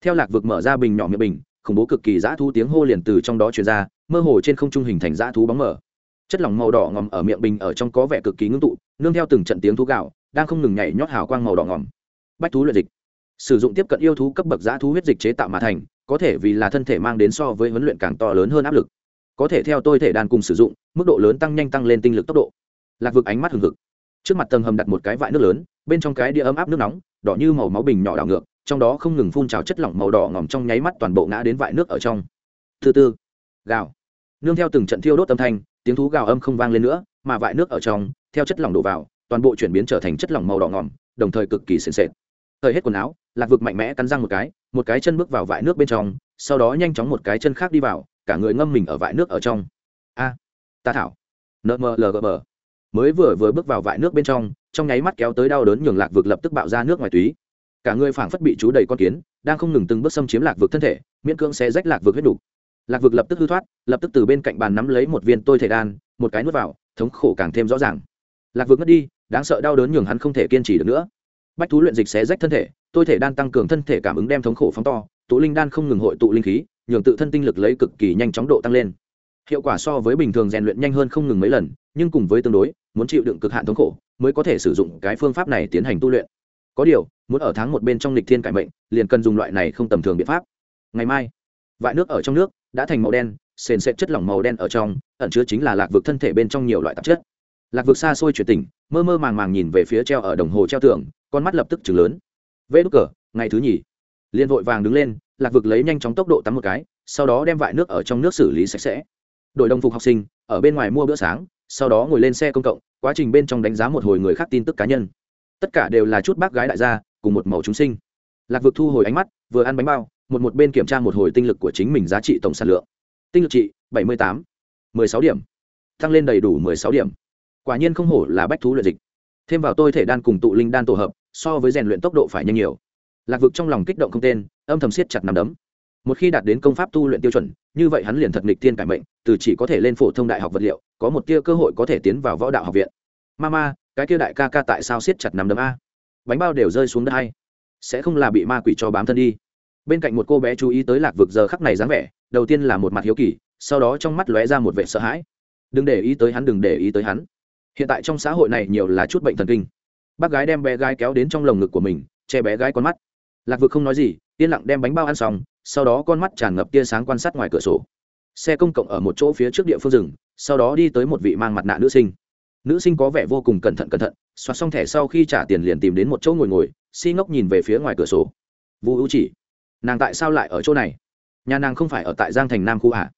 theo lạc vực mở ra bình nhỏ miệng bình, khủng bố cực kỳ dã thú tiếng hô liền từ trong đó truyền ra, mơ hồ trên không trung hình thành dã thú bóng mở chất lỏng màu đỏ ngòm ở miệng bình ở trong có vẻ cực kỳ ngưng tụ, nương theo từng trận tiếng thú gạo đang không ngừng nhảy nhót hào quang màu đỏ ngòm. Bách thú luyện dịch. Sử dụng tiếp cận yêu thú cấp bậc dã thú huyết dịch chế tạo mà thành, có thể vì là thân thể mang đến so với huấn luyện càng to lớn hơn áp lực. Có thể theo tôi thể đàn cùng sử dụng, mức độ lớn tăng nhanh tăng lên tinh lực tốc độ. Lạc vực ánh mắt hừng hực. Trước mặt tầng hầm đặt một cái vại nước lớn, bên trong cái đĩa ấm áp nước nóng, đỏ như màu máu bình nhỏ đảo ngược trong đó không ngừng phun trào chất lỏng màu đỏ ngỏm trong nháy mắt toàn bộ ngã đến vại nước ở trong. Thứ tư gào. Nương theo từng trận thiêu đốt âm thanh tiếng thú gào âm không vang lên nữa mà vại nước ở trong theo chất lỏng đổ vào toàn bộ chuyển biến trở thành chất lỏng màu đỏ ngỏm, đồng thời cực kỳ sền sệt. Thời hết quần áo lạc vực mạnh mẽ cắn răng một cái một cái chân bước vào vại nước bên trong sau đó nhanh chóng một cái chân khác đi vào cả người ngâm mình ở vại nước ở trong. A ta thảo. Nợ mờ lờ mới vừa vừa bước vào vại nước bên trong trong nháy mắt kéo tới đau đớn nhường lạc vực lập tức bạo ra nước ngoài túy cả người phảng phất bị chú đầy con kiến, đang không ngừng từng bước xâm chiếm lạc vực thân thể, miễn cưỡng sẽ rách lạc vực huyết đủ. lạc vực lập tức hư thoát, lập tức từ bên cạnh bàn nắm lấy một viên tôi thể đan, một cái nuốt vào, thống khổ càng thêm rõ ràng. Lạc vực mất đi, đáng sợ đau đớn nhường hắn không thể kiên trì được nữa. Bách thú luyện dịch xé rách thân thể, tôi thể đan tăng cường thân thể cảm ứng đem thống khổ phóng to, tụ linh đan không ngừng hội tụ linh khí, nhường tự thân tinh lực lấy cực kỳ nhanh chóng độ tăng lên. Hiệu quả so với bình thường rèn luyện nhanh hơn không ngừng mấy lần, nhưng cùng với tương đối, muốn chịu đựng cực hạn thống khổ, mới có thể sử dụng cái phương pháp này tiến hành tu luyện. Có điều muốn ở tháng một bên trong lịch thiên cải mệnh, liền cần dùng loại này không tầm thường biện pháp. Ngày mai, vại nước ở trong nước, đã thành màu đen, sền sệt chất lỏng màu đen ở trong, ẩn chứa chính là lạc vực thân thể bên trong nhiều loại tạp chất. Lạc vực xa xôi chuyển tỉnh, mơ mơ màng màng nhìn về phía treo ở đồng hồ treo tường, con mắt lập tức chừng lớn. Vê đúc cờ, ngày thứ nhì. Liền vội vàng đứng lên, lạc vực lấy nhanh chóng tốc độ tắm một cái, sau đó đem vại nước ở trong nước xử lý sạch sẽ. Đội đồng phục học sinh, ở bên ngoài mua bữa sáng, sau đó ngồi lên xe công cộng, quá trình bên trong đánh giá một hồi người khác tin tức cá nhân tất cả đều là chút bác gái đại gia, cùng một màu chúng sinh. Lạc vực thu hồi ánh mắt, vừa ăn bánh bao, một một bên kiểm tra một hồi tinh lực của chính mình giá trị tổng sản lượng. Tinh lực trị, bảy mươi tám, mười sáu điểm. Tăng lên đầy đủ mười sáu điểm. Quả nhiên không hổ là bách thú luyện dịch. Thêm vào tôi thể đan cùng tụ linh đan tổ hợp, so với rèn luyện tốc độ phải nhanh nhiều. Lạc vực trong lòng kích động không tên, âm thầm siết chặt nằm đấm. Một khi đạt đến công pháp tu luyện tiêu chuẩn, như vậy hắn liền thật nghịch tiên cải mệnh, từ chỉ có thể lên phổ thông đại học vật liệu, có một tia cơ hội có thể tiến vào võ đạo học viện. Ma ma cái kia đại ca ca tại sao siết chặt nằm đấm a? Bánh bao đều rơi xuống đất hay? Sẽ không là bị ma quỷ cho bám thân đi. Bên cạnh một cô bé chú ý tới lạc vực giờ khắc này dáng vẻ, đầu tiên là một mặt hiếu kỳ, sau đó trong mắt lóe ra một vẻ sợ hãi. Đừng để ý tới hắn, đừng để ý tới hắn. Hiện tại trong xã hội này nhiều là chút bệnh thần kinh. Bác gái đem bé gái kéo đến trong lồng ngực của mình, che bé gái con mắt. Lạc vực không nói gì, yên lặng đem bánh bao ăn xong, sau đó con mắt tràn ngập tia sáng quan sát ngoài cửa sổ. Xe công cộng ở một chỗ phía trước địa phương rừng, sau đó đi tới một vị mang mặt nạ nữ sinh nữ sinh có vẻ vô cùng cẩn thận cẩn thận xoát xong thẻ sau khi trả tiền liền tìm đến một chỗ ngồi ngồi, si ngốc nhìn về phía ngoài cửa sổ. Vu ưu chỉ, nàng tại sao lại ở chỗ này? Nhà nàng không phải ở tại giang thành nam khu ạ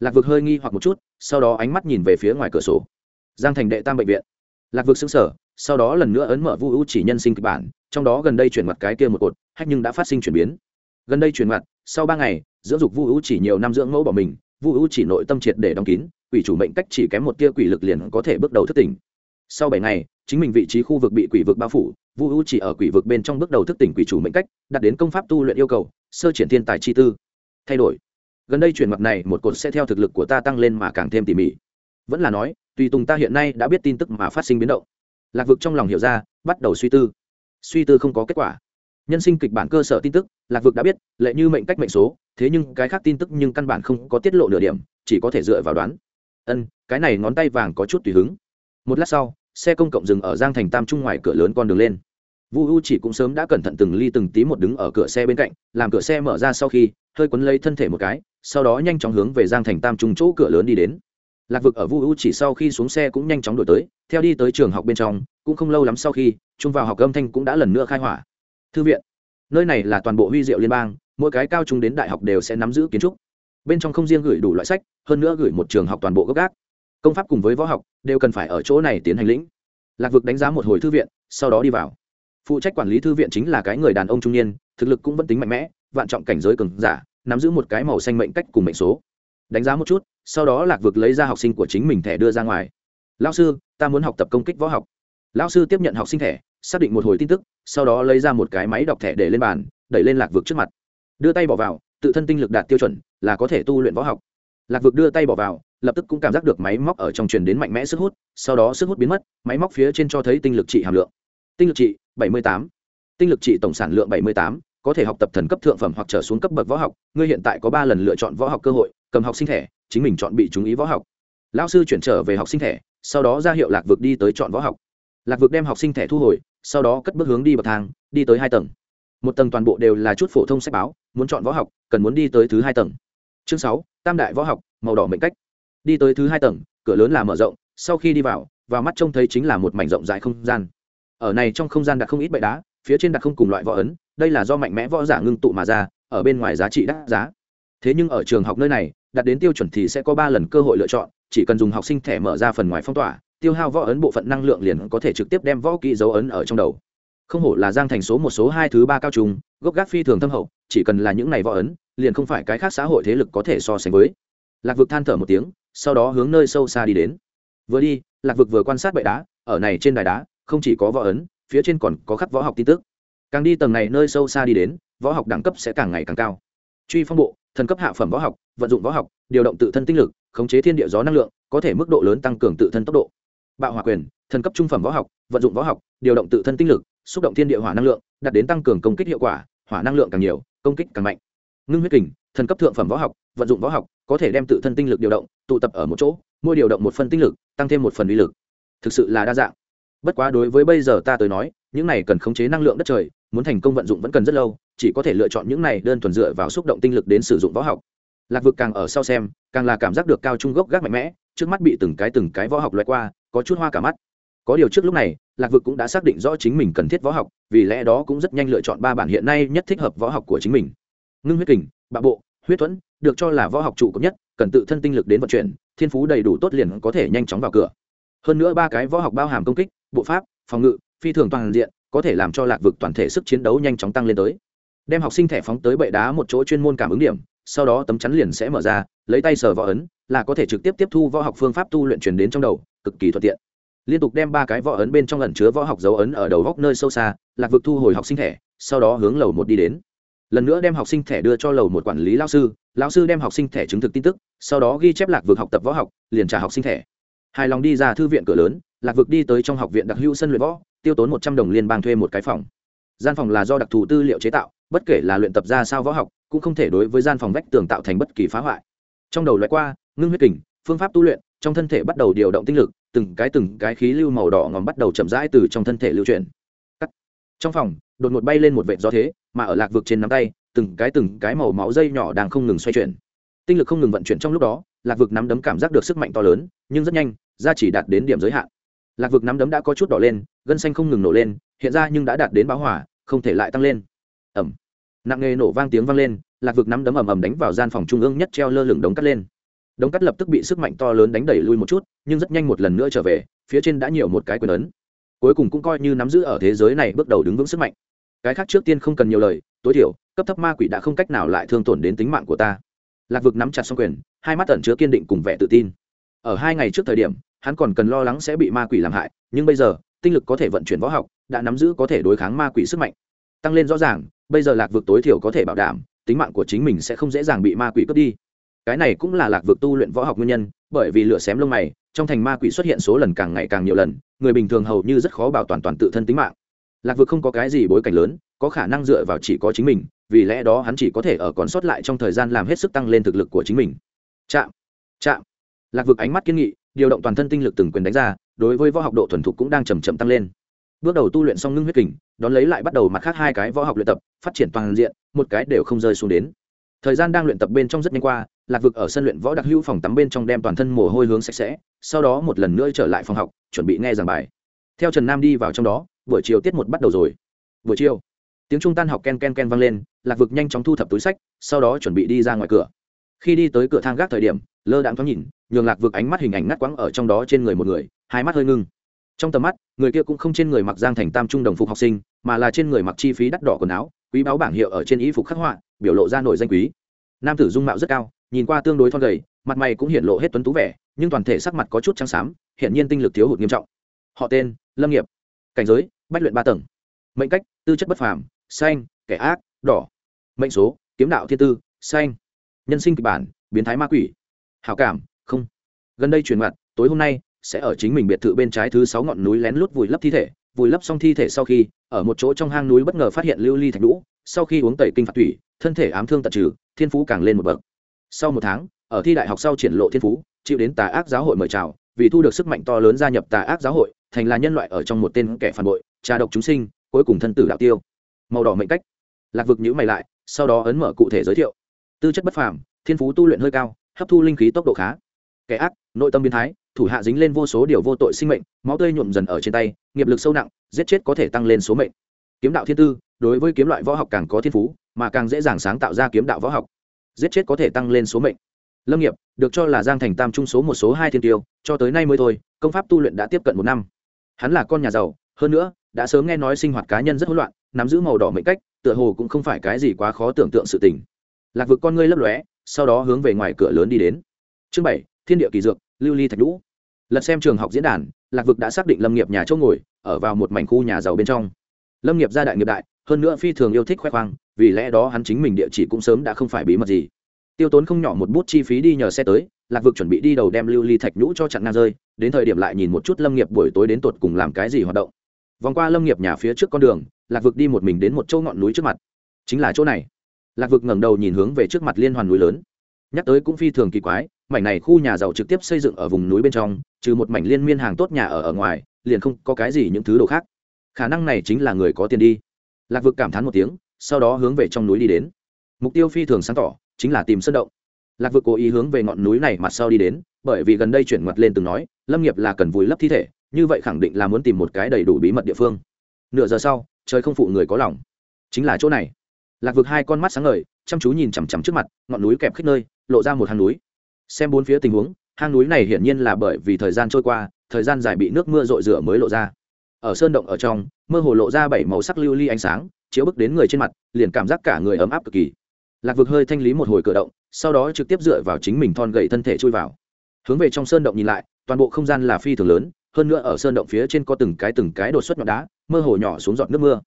lạc vực hơi nghi hoặc một chút, sau đó ánh mắt nhìn về phía ngoài cửa sổ. Giang thành đệ tam bệnh viện. Lạc vực xứng sở sau đó lần nữa ấn mở vu ưu chỉ nhân sinh kịch bản, trong đó gần đây chuyển mặt cái kia một cột, hách nhưng đã phát sinh chuyển biến. Gần đây chuyển mặt, sau ba ngày, dưỡng dục vu ưu chỉ nhiều năm dưỡng mẫu bỏ mình vu U chỉ nội tâm triệt để đóng kín, quỷ chủ mệnh cách chỉ kém một tia quỷ lực liền có thể bước đầu thức tỉnh. Sau bảy ngày, chính mình vị trí khu vực bị quỷ vực bao phủ, vu U chỉ ở quỷ vực bên trong bước đầu thức tỉnh quỷ chủ mệnh cách, đạt đến công pháp tu luyện yêu cầu, sơ triển thiên tài chi tư. Thay đổi. Gần đây chuyển mặt này, một cột sẽ theo thực lực của ta tăng lên mà càng thêm tỉ mỉ. Vẫn là nói, tùy tùng ta hiện nay đã biết tin tức mà phát sinh biến động. Lạc vực trong lòng hiểu ra, bắt đầu suy tư. Suy tư không có kết quả nhân sinh kịch bản cơ sở tin tức, lạc vực đã biết, lệ như mệnh cách mệnh số, thế nhưng cái khác tin tức nhưng căn bản không có tiết lộ nửa điểm, chỉ có thể dựa vào đoán. Ân, cái này ngón tay vàng có chút tùy hứng. Một lát sau, xe công cộng dừng ở giang thành tam trung ngoài cửa lớn con đường lên. Vu u chỉ cũng sớm đã cẩn thận từng ly từng tí một đứng ở cửa xe bên cạnh, làm cửa xe mở ra sau khi, hơi quấn lấy thân thể một cái, sau đó nhanh chóng hướng về giang thành tam trung chỗ cửa lớn đi đến. Lạc vực ở vu u chỉ sau khi xuống xe cũng nhanh chóng đổi tới, theo đi tới trường học bên trong, cũng không lâu lắm sau khi trung vào học âm thanh cũng đã lần nữa khai hỏa thư viện. Nơi này là toàn bộ huy diệu liên bang, mỗi cái cao trung đến đại học đều sẽ nắm giữ kiến trúc. Bên trong không riêng gửi đủ loại sách, hơn nữa gửi một trường học toàn bộ gốc gác. Công pháp cùng với võ học đều cần phải ở chỗ này tiến hành lĩnh. Lạc vực đánh giá một hồi thư viện, sau đó đi vào. Phụ trách quản lý thư viện chính là cái người đàn ông trung niên, thực lực cũng vẫn tính mạnh mẽ, vạn trọng cảnh giới cường giả, nắm giữ một cái màu xanh mệnh cách cùng mệnh số. Đánh giá một chút, sau đó lạc vực lấy ra học sinh của chính mình thẻ đưa ra ngoài. Lao sư, ta muốn học tập công kích võ học. Lao sư tiếp nhận học sinh thẻ xác định một hồi tin tức sau đó lấy ra một cái máy đọc thẻ để lên bàn đẩy lên lạc vực trước mặt. Đưa tay bỏ vào tự thân tinh lực đạt tiêu chuẩn là có thể tu luyện võ học. Lạc vực đưa tay bỏ vào lập tức cũng cảm giác được máy móc ở trong truyền đến mạnh mẽ sức hút sau đó sức hút biến mất máy móc phía trên cho thấy tinh lực trị hàm lượng. Tinh lực trị 78. tinh lực trị tổng sản lượng 78, có thể học tập thần cấp thượng phẩm hoặc trở xuống cấp bậc võ học ngươi hiện tại có ba lần lựa chọn võ học cơ hội cầm học sinh thẻ chính mình chọn bị chú ý võ học. Lão sư chuyển trở về học sinh thẻ sau đó ra hiệu lạc vực đi tới chọn võ học. Lạc vực đem học sinh thẻ thu hồi sau đó cất bước hướng đi bậc thang, đi tới hai tầng. Một tầng toàn bộ đều là chút phổ thông sách báo, muốn chọn võ học, cần muốn đi tới thứ hai tầng. Chương sáu, tam đại võ học, màu đỏ mệnh cách. Đi tới thứ hai tầng, cửa lớn là mở rộng, sau khi đi vào vào mắt trông thấy chính là một mảnh rộng rãi không gian. Ở này trong không gian đặt không ít bệ đá, phía trên đặt không cùng loại võ ấn, đây là do mạnh mẽ võ giả ngưng tụ mà ra, ở bên ngoài giá trị đắt giá. Thế nhưng ở trường học nơi này, đặt đến tiêu chuẩn thì sẽ có ba lần cơ hội lựa chọn, chỉ cần dùng học sinh thẻ mở ra phần ngoài phong tỏa tiêu hao võ ấn bộ phận năng lượng liền có thể trực tiếp đem võ kỹ dấu ấn ở trong đầu. Không hổ là giang thành số một, số hai thứ ba cao trùng, gốc gác phi thường thâm hậu, chỉ cần là những này võ ấn, liền không phải cái khác xã hội thế lực có thể so sánh với. Lạc vực than thở một tiếng, sau đó hướng nơi sâu xa đi đến. Vừa đi, lạc vực vừa quan sát bệ đá, ở này trên đài đá, không chỉ có võ ấn, phía trên còn có khắc võ học tin tức. Càng đi tầng này nơi sâu xa đi đến, võ học đẳng cấp sẽ càng ngày càng cao. Truy phong bộ, thần cấp hạ phẩm võ học, vận dụng võ học, điều động tự thân tinh lực, khống chế thiên địa gió năng lượng, có thể mức độ lớn tăng cường tự thân tốc độ bạo hỏa quyền, thần cấp trung phẩm võ học, vận dụng võ học, điều động tự thân tinh lực, xúc động thiên địa hỏa năng lượng, đạt đến tăng cường công kích hiệu quả, hỏa năng lượng càng nhiều, công kích càng mạnh. Ngưng huyết kình, thần cấp thượng phẩm võ học, vận dụng võ học, có thể đem tự thân tinh lực điều động, tụ tập ở một chỗ, mỗi điều động một phần tinh lực, tăng thêm một phần uy lực. Thực sự là đa dạng. Bất quá đối với bây giờ ta tới nói, những này cần khống chế năng lượng đất trời, muốn thành công vận dụng vẫn cần rất lâu, chỉ có thể lựa chọn những này đơn thuần dựa vào xúc động tinh lực đến sử dụng võ học. Lạc vực càng ở sau xem, càng là cảm giác được cao trung gốc gác mạnh mẽ, trước mắt bị từng cái từng cái võ học loại qua có chút hoa cả mắt. Có điều trước lúc này, lạc vực cũng đã xác định rõ chính mình cần thiết võ học, vì lẽ đó cũng rất nhanh lựa chọn ba bản hiện nay nhất thích hợp võ học của chính mình. Ngưng huyết kình, bạo bộ, huyết thuẫn được cho là võ học trụ cấp nhất, cần tự thân tinh lực đến vận chuyển, thiên phú đầy đủ tốt liền có thể nhanh chóng vào cửa. Hơn nữa ba cái võ học bao hàm công kích, bộ pháp, phòng ngự, phi thường toàn diện, có thể làm cho lạc vực toàn thể sức chiến đấu nhanh chóng tăng lên tới. Đem học sinh thẻ phóng tới bệ đá một chỗ chuyên môn cảm ứng điểm sau đó tấm chắn liền sẽ mở ra, lấy tay sờ võ ấn, là có thể trực tiếp tiếp thu võ học phương pháp tu luyện truyền đến trong đầu, cực kỳ thuận tiện. Liên tục đem ba cái võ ấn bên trong lần chứa võ học dấu ấn ở đầu góc nơi sâu xa, lạc vực thu hồi học sinh thẻ, sau đó hướng lầu một đi đến. Lần nữa đem học sinh thẻ đưa cho lầu một quản lý lao sư lao sư đem học sinh thẻ chứng thực tin tức, sau đó ghi chép lạc vực học tập võ học, liền trả học sinh thẻ. Hài lòng đi ra thư viện cửa lớn, lạc vực đi tới trong học viện đặc hữu sân luyện võ, tiêu tốn một trăm đồng liên bang thuê một cái phòng. Gian phòng là do đặc thù tư liệu chế tạo, bất kể là luyện tập ra sao võ học cũng không thể đối với gian phòng vách tường tạo thành bất kỳ phá hoại. Trong đầu loại qua, ngưng huyết kình, phương pháp tu luyện, trong thân thể bắt đầu điều động tinh lực, từng cái từng cái khí lưu màu đỏ ngòm bắt đầu chậm rãi từ trong thân thể lưu chuyển. Trong phòng, đột ngột bay lên một vệt gió thế, mà ở lạc vực trên nắm tay, từng cái từng cái màu máu dây nhỏ đang không ngừng xoay chuyển. Tinh lực không ngừng vận chuyển trong lúc đó, lạc vực nắm đấm cảm giác được sức mạnh to lớn, nhưng rất nhanh gia chỉ đạt đến điểm giới hạn. Lạc vực nắm đấm đã có chút đỏ lên, gân xanh không ngừng nổ lên, hiện ra nhưng đã đạt đến báo hỏa không thể lại tăng lên. Ẩm nặng nghề nổ vang tiếng vang lên lạc vực nắm đấm ầm ầm đánh vào gian phòng trung ương nhất treo lơ lửng đống cắt lên. Đống cắt lập tức bị sức mạnh to lớn đánh đẩy lui một chút, nhưng rất nhanh một lần nữa trở về, phía trên đã nhiều một cái quyền ấn. Cuối cùng cũng coi như nắm giữ ở thế giới này bước đầu đứng vững sức mạnh. Cái khác trước tiên không cần nhiều lời, tối thiểu, cấp thấp ma quỷ đã không cách nào lại thương tổn đến tính mạng của ta. Lạc vực nắm chặt xong quyền, hai mắt ẩn chứa kiên định cùng vẻ tự tin. Ở hai ngày trước thời điểm, hắn còn cần lo lắng sẽ bị ma quỷ làm hại, nhưng bây giờ, tinh lực có thể vận chuyển võ học, đã nắm giữ có thể đối kháng ma quỷ sức mạnh. Tăng lên rõ ràng, bây giờ lạc vực tối thiểu có thể bảo đảm tính mạng của chính mình sẽ không dễ dàng bị ma quỷ cướp đi. Cái này cũng là lạc vực tu luyện võ học nguyên nhân, bởi vì lửa xém lông mày, trong thành ma quỷ xuất hiện số lần càng ngày càng nhiều lần, người bình thường hầu như rất khó bảo toàn toàn tự thân tính mạng. Lạc vực không có cái gì bối cảnh lớn, có khả năng dựa vào chỉ có chính mình, vì lẽ đó hắn chỉ có thể ở còn sót lại trong thời gian làm hết sức tăng lên thực lực của chính mình. Chạm chạm. Lạc vực ánh mắt kiên nghị, điều động toàn thân tinh lực từng quyền đánh ra, đối với võ học độ thuần thục cũng đang chầm chậm tăng lên bước đầu tu luyện xong ngưng huyết kình, đón lấy lại bắt đầu mặt khác hai cái võ học luyện tập, phát triển toàn diện, một cái đều không rơi xuống đến. Thời gian đang luyện tập bên trong rất nhanh qua, lạc vực ở sân luyện võ đặc hữu phòng tắm bên trong đem toàn thân mồ hôi hướng sạch sẽ, sau đó một lần nữa trở lại phòng học, chuẩn bị nghe giảng bài. Theo trần nam đi vào trong đó, buổi chiều tiết một bắt đầu rồi. Buổi chiều, tiếng trung tan học ken ken ken vang lên, lạc vực nhanh chóng thu thập túi sách, sau đó chuẩn bị đi ra ngoài cửa. Khi đi tới cửa thang gác thời điểm, lơ đãng thoáng nhìn, nhường lạc vực ánh mắt hình ảnh ngắt quãng ở trong đó trên người một người, hai mắt hơi ngưng trong tầm mắt, người kia cũng không trên người mặc giang thành tam trung đồng phục học sinh, mà là trên người mặc chi phí đắt đỏ quần áo, quý báo bảng hiệu ở trên y phục khắc họa, biểu lộ ra nổi danh quý. Nam tử dung mạo rất cao, nhìn qua tương đối thon gầy, mặt mày cũng hiện lộ hết tuấn tú vẻ, nhưng toàn thể sắc mặt có chút trắng xám, hiện nhiên tinh lực thiếu hụt nghiêm trọng. Họ tên, lâm nghiệp. Cảnh giới, bách luyện ba tầng. Mệnh cách, tư chất bất phàm, xanh, kẻ ác, đỏ. Mệnh số, kiếm đạo thiên tư, xanh. Nhân sinh kịch bản, biến thái ma quỷ. Hảo cảm, không. Gần đây truyền mặt, tối hôm nay sẽ ở chính mình biệt thự bên trái thứ sáu ngọn núi lén lút vùi lấp thi thể, vùi lấp xong thi thể sau khi, ở một chỗ trong hang núi bất ngờ phát hiện lưu ly thạch lũ sau khi uống tẩy kinh phạt thủy thân thể ám thương tận trừ, thiên phú càng lên một bậc. Sau một tháng, ở thi đại học sau triển lộ thiên phú, chịu đến tà ác giáo hội mời chào, vì thu được sức mạnh to lớn gia nhập tà ác giáo hội, thành là nhân loại ở trong một tên kẻ phản bội, trà độc chúng sinh, cuối cùng thân tử đạo tiêu. Màu đỏ mệnh cách. Lạc vực nhữ mày lại, sau đó ấn mở cụ thể giới thiệu. Tư chất bất phàm, thiên phú tu luyện hơi cao, hấp thu linh khí tốc độ khá. Kẻ ác, nội tâm biến thái thủ hạ dính lên vô số điều vô tội sinh mệnh, máu tươi nhuộm dần ở trên tay, nghiệp lực sâu nặng, giết chết có thể tăng lên số mệnh. Kiếm đạo thiên tư, đối với kiếm loại võ học càng có thiên phú, mà càng dễ dàng sáng tạo ra kiếm đạo võ học. Giết chết có thể tăng lên số mệnh. Lâm nghiệp, được cho là giang thành tam trung số một, số hai thiên tiêu, cho tới nay mới thôi, công pháp tu luyện đã tiếp cận một năm. Hắn là con nhà giàu, hơn nữa, đã sớm nghe nói sinh hoạt cá nhân rất hỗn loạn, nắm giữ màu đỏ mệnh cách, tựa hồ cũng không phải cái gì quá khó tưởng tượng sự tình. Lạc vực con ngươi lấp lóe, sau đó hướng về ngoài cửa lớn đi đến. Chương bảy, thiên địa kỳ dược lưu ly thạch lũ lật xem trường học diễn đàn, lạc vực đã xác định lâm nghiệp nhà chỗ ngồi, ở vào một mảnh khu nhà giàu bên trong. Lâm nghiệp gia đại nghiệp đại, hơn nữa phi thường yêu thích khoe khoang, vì lẽ đó hắn chính mình địa chỉ cũng sớm đã không phải bí mật gì. Tiêu tốn không nhỏ một bút chi phí đi nhờ xe tới, lạc vực chuẩn bị đi đầu đem lưu ly thạch nhũ cho chặn ngang rơi, đến thời điểm lại nhìn một chút lâm nghiệp buổi tối đến tột cùng làm cái gì hoạt động. Vòng qua lâm nghiệp nhà phía trước con đường, lạc vực đi một mình đến một chỗ ngọn núi trước mặt. Chính là chỗ này. Lạc vực ngẩng đầu nhìn hướng về trước mặt liên hoàn núi lớn nhắc tới cũng phi thường kỳ quái, mảnh này khu nhà giàu trực tiếp xây dựng ở vùng núi bên trong, trừ một mảnh liên miên hàng tốt nhà ở ở ngoài, liền không có cái gì những thứ đồ khác. Khả năng này chính là người có tiền đi. Lạc vực cảm thán một tiếng, sau đó hướng về trong núi đi đến. Mục tiêu phi thường sáng tỏ, chính là tìm sơn động. Lạc vực cố ý hướng về ngọn núi này mặt sau đi đến, bởi vì gần đây chuyển mặt lên từng nói, lâm nghiệp là cần vùi lấp thi thể, như vậy khẳng định là muốn tìm một cái đầy đủ bí mật địa phương. Nửa giờ sau, trời không phụ người có lòng. Chính là chỗ này. Lạc vực hai con mắt sáng ngời, chăm chú nhìn chằm chằm trước mặt, ngọn núi kẹp khích nơi lộ ra một hang núi. Xem bốn phía tình huống, hang núi này hiển nhiên là bởi vì thời gian trôi qua, thời gian dài bị nước mưa rội rửa mới lộ ra. Ở sơn động ở trong, mơ hồ lộ ra bảy màu sắc lưu ly ánh sáng, chiếu bức đến người trên mặt, liền cảm giác cả người ấm áp cực kỳ. Lạc vực hơi thanh lý một hồi cử động, sau đó trực tiếp dựa vào chính mình thon gậy thân thể chui vào. Hướng về trong sơn động nhìn lại, toàn bộ không gian là phi thường lớn, hơn nữa ở sơn động phía trên có từng cái từng cái đột xuất nhọn đá, mơ hồ nhỏ xuống giọt nước mưa.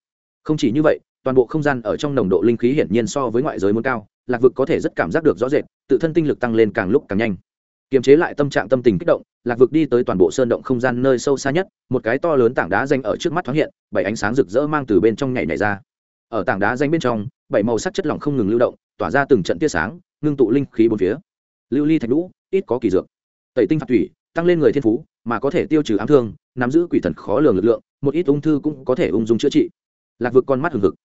Không chỉ như vậy, toàn bộ không gian ở trong nồng độ linh khí hiển nhiên so với ngoại giới muốn cao lạc vực có thể rất cảm giác được rõ rệt, tự thân tinh lực tăng lên càng lúc càng nhanh. Kiềm chế lại tâm trạng tâm tình kích động, lạc vực đi tới toàn bộ sơn động không gian nơi sâu xa nhất, một cái to lớn tảng đá danh ở trước mắt thoáng hiện, bảy ánh sáng rực rỡ mang từ bên trong nhảy nhảy ra. Ở tảng đá danh bên trong, bảy màu sắc chất lỏng không ngừng lưu động, tỏa ra từng trận tia sáng, ngưng tụ linh khí bốn phía. Lưu ly thạch lũ ít có kỳ dược. Tẩy tinh phạt thủy, tăng lên người thiên phú, mà có thể tiêu trừ ám thương, nắm giữ quỷ thần khó lường lực lượng, một ít ung thư cũng có thể ung dung chữa trị. Lạc vực con mắt hừng hực